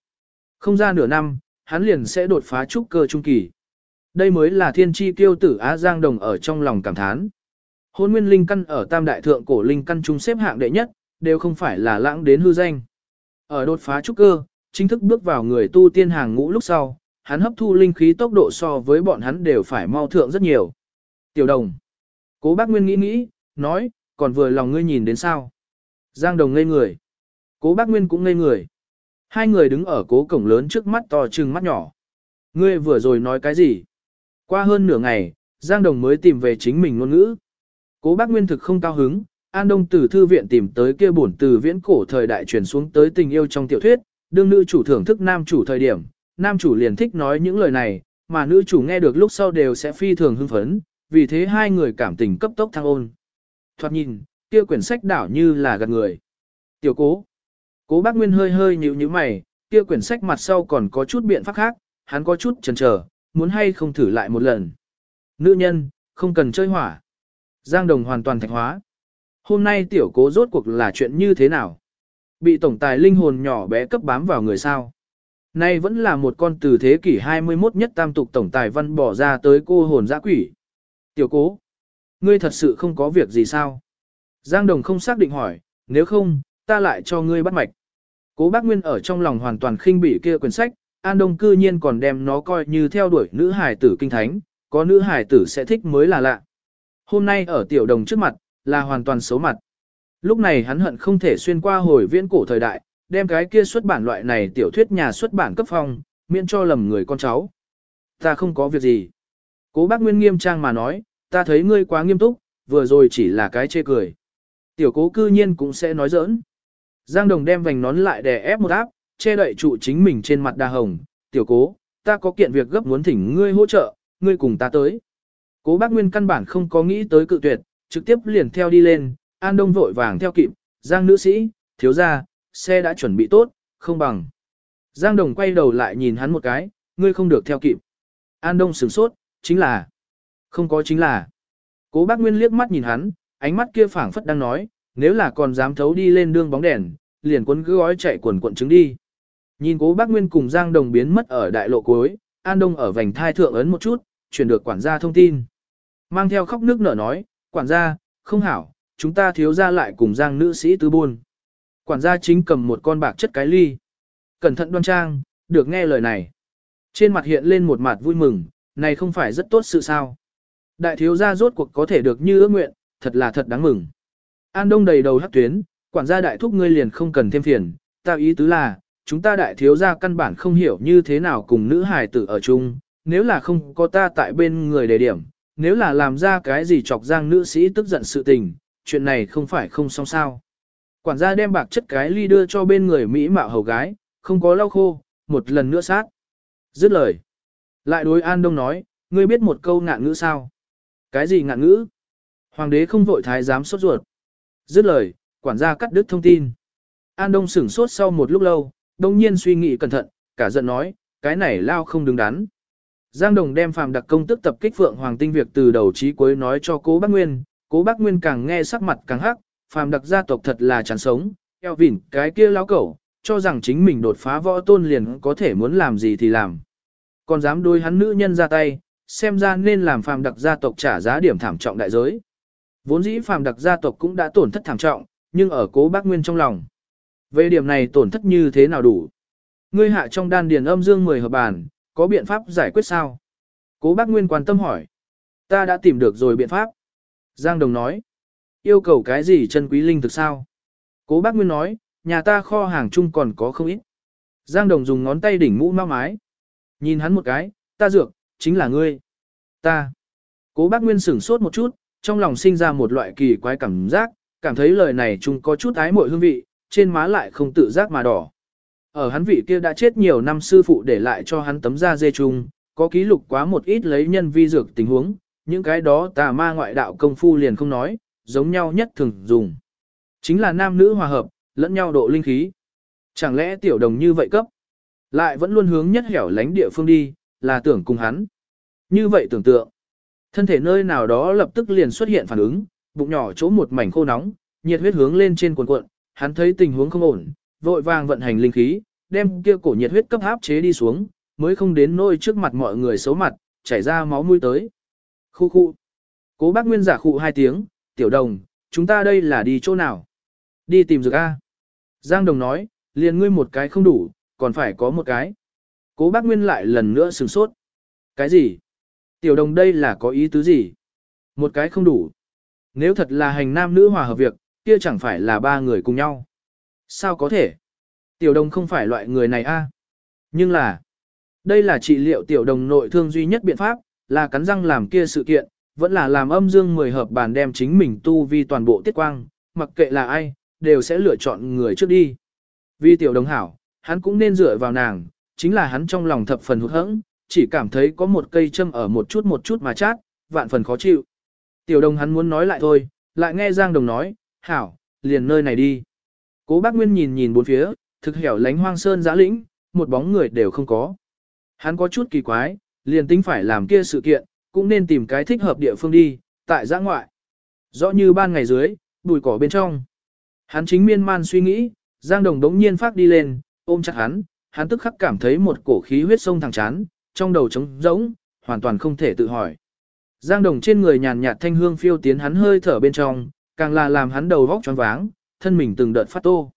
Không ra nửa năm, hắn liền sẽ đột phá trúc cơ trung kỳ. Đây mới là thiên tri tiêu tử Á Giang Đồng ở trong lòng cảm thán. Hôn nguyên linh căn ở tam đại thượng cổ linh căn trung xếp hạng đệ nhất, đều không phải là lãng đến hư danh. Ở đột phá trúc cơ, chính thức bước vào người tu tiên hàng ngũ lúc sau, hắn hấp thu linh khí tốc độ so với bọn hắn đều phải mau thượng rất nhiều. Tiểu đồng. Cố bác Nguyên nghĩ nghĩ, nói, còn vừa lòng ngươi nhìn đến sao. Giang đồng ngây người. Cố bác Nguyên cũng ngây người. Hai người đứng ở cố cổng lớn trước mắt to trừng mắt nhỏ. Ngươi vừa rồi nói cái gì? Qua hơn nửa ngày, Giang Đồng mới tìm về chính mình ngôn ngữ. Cố bác Nguyên thực không cao hứng, An Đông từ thư viện tìm tới kia bổn từ viễn cổ thời đại truyền xuống tới tình yêu trong tiểu thuyết, đương nữ chủ thưởng thức nam chủ thời điểm, nam chủ liền thích nói những lời này, mà nữ chủ nghe được lúc sau đều sẽ phi thường hưng phấn, vì thế hai người cảm tình cấp tốc thăng ôn. Thoạt nhìn, kia quyển sách đảo như là gạt người. Tiểu cố. Cố bác Nguyên hơi hơi nhíu như mày, kia quyển sách mặt sau còn có chút biện pháp khác, hắn có chút chần chờ, muốn hay không thử lại một lần. Nữ nhân, không cần chơi hỏa. Giang Đồng hoàn toàn thạch hóa. Hôm nay tiểu cố rốt cuộc là chuyện như thế nào? Bị tổng tài linh hồn nhỏ bé cấp bám vào người sao? Nay vẫn là một con từ thế kỷ 21 nhất tam tục tổng tài văn bỏ ra tới cô hồn dã quỷ. Tiểu cố, ngươi thật sự không có việc gì sao? Giang Đồng không xác định hỏi, nếu không, ta lại cho ngươi bắt mạch. Cố bác Nguyên ở trong lòng hoàn toàn khinh bỉ kia quyển sách, An Đông cư nhiên còn đem nó coi như theo đuổi nữ hải tử kinh thánh, có nữ hải tử sẽ thích mới là lạ. Hôm nay ở tiểu đồng trước mặt, là hoàn toàn xấu mặt. Lúc này hắn hận không thể xuyên qua hồi viễn cổ thời đại, đem cái kia xuất bản loại này tiểu thuyết nhà xuất bản cấp phong, miễn cho lầm người con cháu. Ta không có việc gì. Cố bác Nguyên nghiêm trang mà nói, ta thấy ngươi quá nghiêm túc, vừa rồi chỉ là cái chê cười. Tiểu cố cư nhiên cũng sẽ nói giỡn. Giang Đồng đem vành nón lại đè ép một áp, che đậy trụ chính mình trên mặt đa hồng. Tiểu cố, ta có kiện việc gấp muốn thỉnh ngươi hỗ trợ, ngươi cùng ta tới. Cố bác Nguyên căn bản không có nghĩ tới cự tuyệt, trực tiếp liền theo đi lên, An Đông vội vàng theo kịp, Giang nữ sĩ, thiếu gia, xe đã chuẩn bị tốt, không bằng. Giang Đồng quay đầu lại nhìn hắn một cái, ngươi không được theo kịp. An Đông sửng sốt, chính là. Không có chính là. Cố bác Nguyên liếc mắt nhìn hắn, ánh mắt kia phảng phất đang nói, nếu là còn dám thấu đi lên đường bóng đèn, liền cuốn cứ gói chạy quần quận trứng đi. Nhìn cố bác Nguyên cùng Giang Đồng biến mất ở đại lộ cuối, An Đông ở vành thai thượng ấn một chút, chuyển được quản gia thông tin. Mang theo khóc nước nở nói, quản gia, không hảo, chúng ta thiếu ra lại cùng Giang nữ sĩ tứ buôn. Quản gia chính cầm một con bạc chất cái ly. Cẩn thận đoan trang, được nghe lời này. Trên mặt hiện lên một mặt vui mừng, này không phải rất tốt sự sao. Đại thiếu gia rốt cuộc có thể được như ước nguyện, thật là thật đáng mừng. An Đông đầy đầu hắc tuyến, quản gia đại thúc ngươi liền không cần thêm phiền, ta ý tứ là, chúng ta đại thiếu gia căn bản không hiểu như thế nào cùng nữ hài tử ở chung, nếu là không có ta tại bên người đề điểm, nếu là làm ra cái gì chọc giang nữ sĩ tức giận sự tình, chuyện này không phải không xong sao. Quản gia đem bạc chất cái ly đưa cho bên người Mỹ mạo hầu gái, không có lau khô, một lần nữa sát. Dứt lời. Lại đối An Đông nói, ngươi biết một câu ngạn ngữ sao? Cái gì ngạn ngữ? Hoàng đế không vội thái giám sốt ruột. Dứt lời, quản gia cắt đứt thông tin. An Đông sửng sốt sau một lúc lâu, đông nhiên suy nghĩ cẩn thận, cả giận nói, cái này lao không đứng đắn. Giang Đồng đem phàm đặc công tức tập kích Phượng Hoàng Tinh việc từ đầu chí cuối nói cho cố bác Nguyên, cố bác Nguyên càng nghe sắc mặt càng hắc, phàm đặc gia tộc thật là chán sống, eo vỉn cái kia lao cẩu, cho rằng chính mình đột phá võ tôn liền có thể muốn làm gì thì làm. Còn dám đối hắn nữ nhân ra tay, xem ra nên làm phàm đặc gia tộc trả giá điểm thảm trọng đại giới. Vốn dĩ phàm đặc gia tộc cũng đã tổn thất thảm trọng, nhưng ở cố bác Nguyên trong lòng. Về điểm này tổn thất như thế nào đủ? Ngươi hạ trong đan điền âm dương 10 hợp bàn, có biện pháp giải quyết sao? Cố bác Nguyên quan tâm hỏi. Ta đã tìm được rồi biện pháp. Giang Đồng nói. Yêu cầu cái gì chân quý linh thực sao? Cố bác Nguyên nói, nhà ta kho hàng chung còn có không ít. Giang Đồng dùng ngón tay đỉnh mũ mau mái. Nhìn hắn một cái, ta dược, chính là ngươi. Ta. Cố bác Nguyên sửng sốt một chút, trong lòng sinh ra một loại kỳ quái cảm giác, cảm thấy lời này chung có chút ái mội hương vị, trên má lại không tự giác mà đỏ. Ở hắn vị kia đã chết nhiều năm sư phụ để lại cho hắn tấm da dê chung, có ký lục quá một ít lấy nhân vi dược tình huống, những cái đó tà ma ngoại đạo công phu liền không nói, giống nhau nhất thường dùng. Chính là nam nữ hòa hợp, lẫn nhau độ linh khí. Chẳng lẽ tiểu đồng như vậy cấp, lại vẫn luôn hướng nhất hẻo lánh địa phương đi, là tưởng cùng hắn. Như vậy tưởng tượng, thân thể nơi nào đó lập tức liền xuất hiện phản ứng, bụng nhỏ chỗ một mảnh khô nóng, nhiệt huyết hướng lên trên cuộn cuộn, hắn thấy tình huống không ổn, vội vàng vận hành linh khí, đem kia cổ nhiệt huyết cấp áp chế đi xuống, mới không đến nôi trước mặt mọi người xấu mặt, chảy ra máu mũi tới. Khu khu. Cố bác Nguyên giả khụ hai tiếng, tiểu đồng, chúng ta đây là đi chỗ nào? Đi tìm dược A. Giang đồng nói, liền ngươi một cái không đủ, còn phải có một cái. Cố bác Nguyên lại lần nữa sửng sốt. Cái gì? Tiểu đồng đây là có ý tứ gì? Một cái không đủ. Nếu thật là hành nam nữ hòa hợp việc, kia chẳng phải là ba người cùng nhau. Sao có thể? Tiểu đồng không phải loại người này a. À? Nhưng là, đây là trị liệu tiểu đồng nội thương duy nhất biện pháp, là cắn răng làm kia sự kiện, vẫn là làm âm dương mười hợp bàn đem chính mình tu vi toàn bộ tiết quang, mặc kệ là ai, đều sẽ lựa chọn người trước đi. Vì tiểu đồng hảo, hắn cũng nên dựa vào nàng, chính là hắn trong lòng thập phần hụt hẫng, chỉ cảm thấy có một cây châm ở một chút một chút mà chát, vạn phần khó chịu. Tiểu đồng hắn muốn nói lại thôi, lại nghe Giang Đồng nói, hảo, liền nơi này đi. Cố bác Nguyên nhìn nhìn bốn phía, thực hẻo lánh hoang sơn giã lĩnh, một bóng người đều không có. Hắn có chút kỳ quái, liền tính phải làm kia sự kiện, cũng nên tìm cái thích hợp địa phương đi, tại giã ngoại. Rõ như ban ngày dưới, bùi cỏ bên trong. Hắn chính miên man suy nghĩ, Giang Đồng đống nhiên phát đi lên, ôm chặt hắn, hắn tức khắc cảm thấy một cổ khí huyết sông thẳng chán, trong đầu trống rỗng, hoàn toàn không thể tự hỏi. Giang Đồng trên người nhàn nhạt thanh hương phiêu tiến hắn hơi thở bên trong, càng là làm hắn đầu vóc choáng váng, thân mình từng đợt phát tô.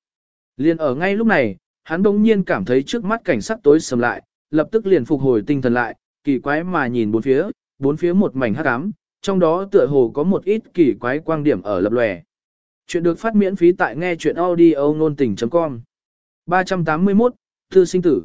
Liên ở ngay lúc này, hắn bỗng nhiên cảm thấy trước mắt cảnh sắc tối sầm lại, lập tức liền phục hồi tinh thần lại, kỳ quái mà nhìn bốn phía, bốn phía một mảnh hắc ám, trong đó tựa hồ có một ít kỳ quái quang điểm ở lập lòe. Chuyện được phát miễn phí tại nghe chuyện audio nôn tình.com 381, Thư sinh tử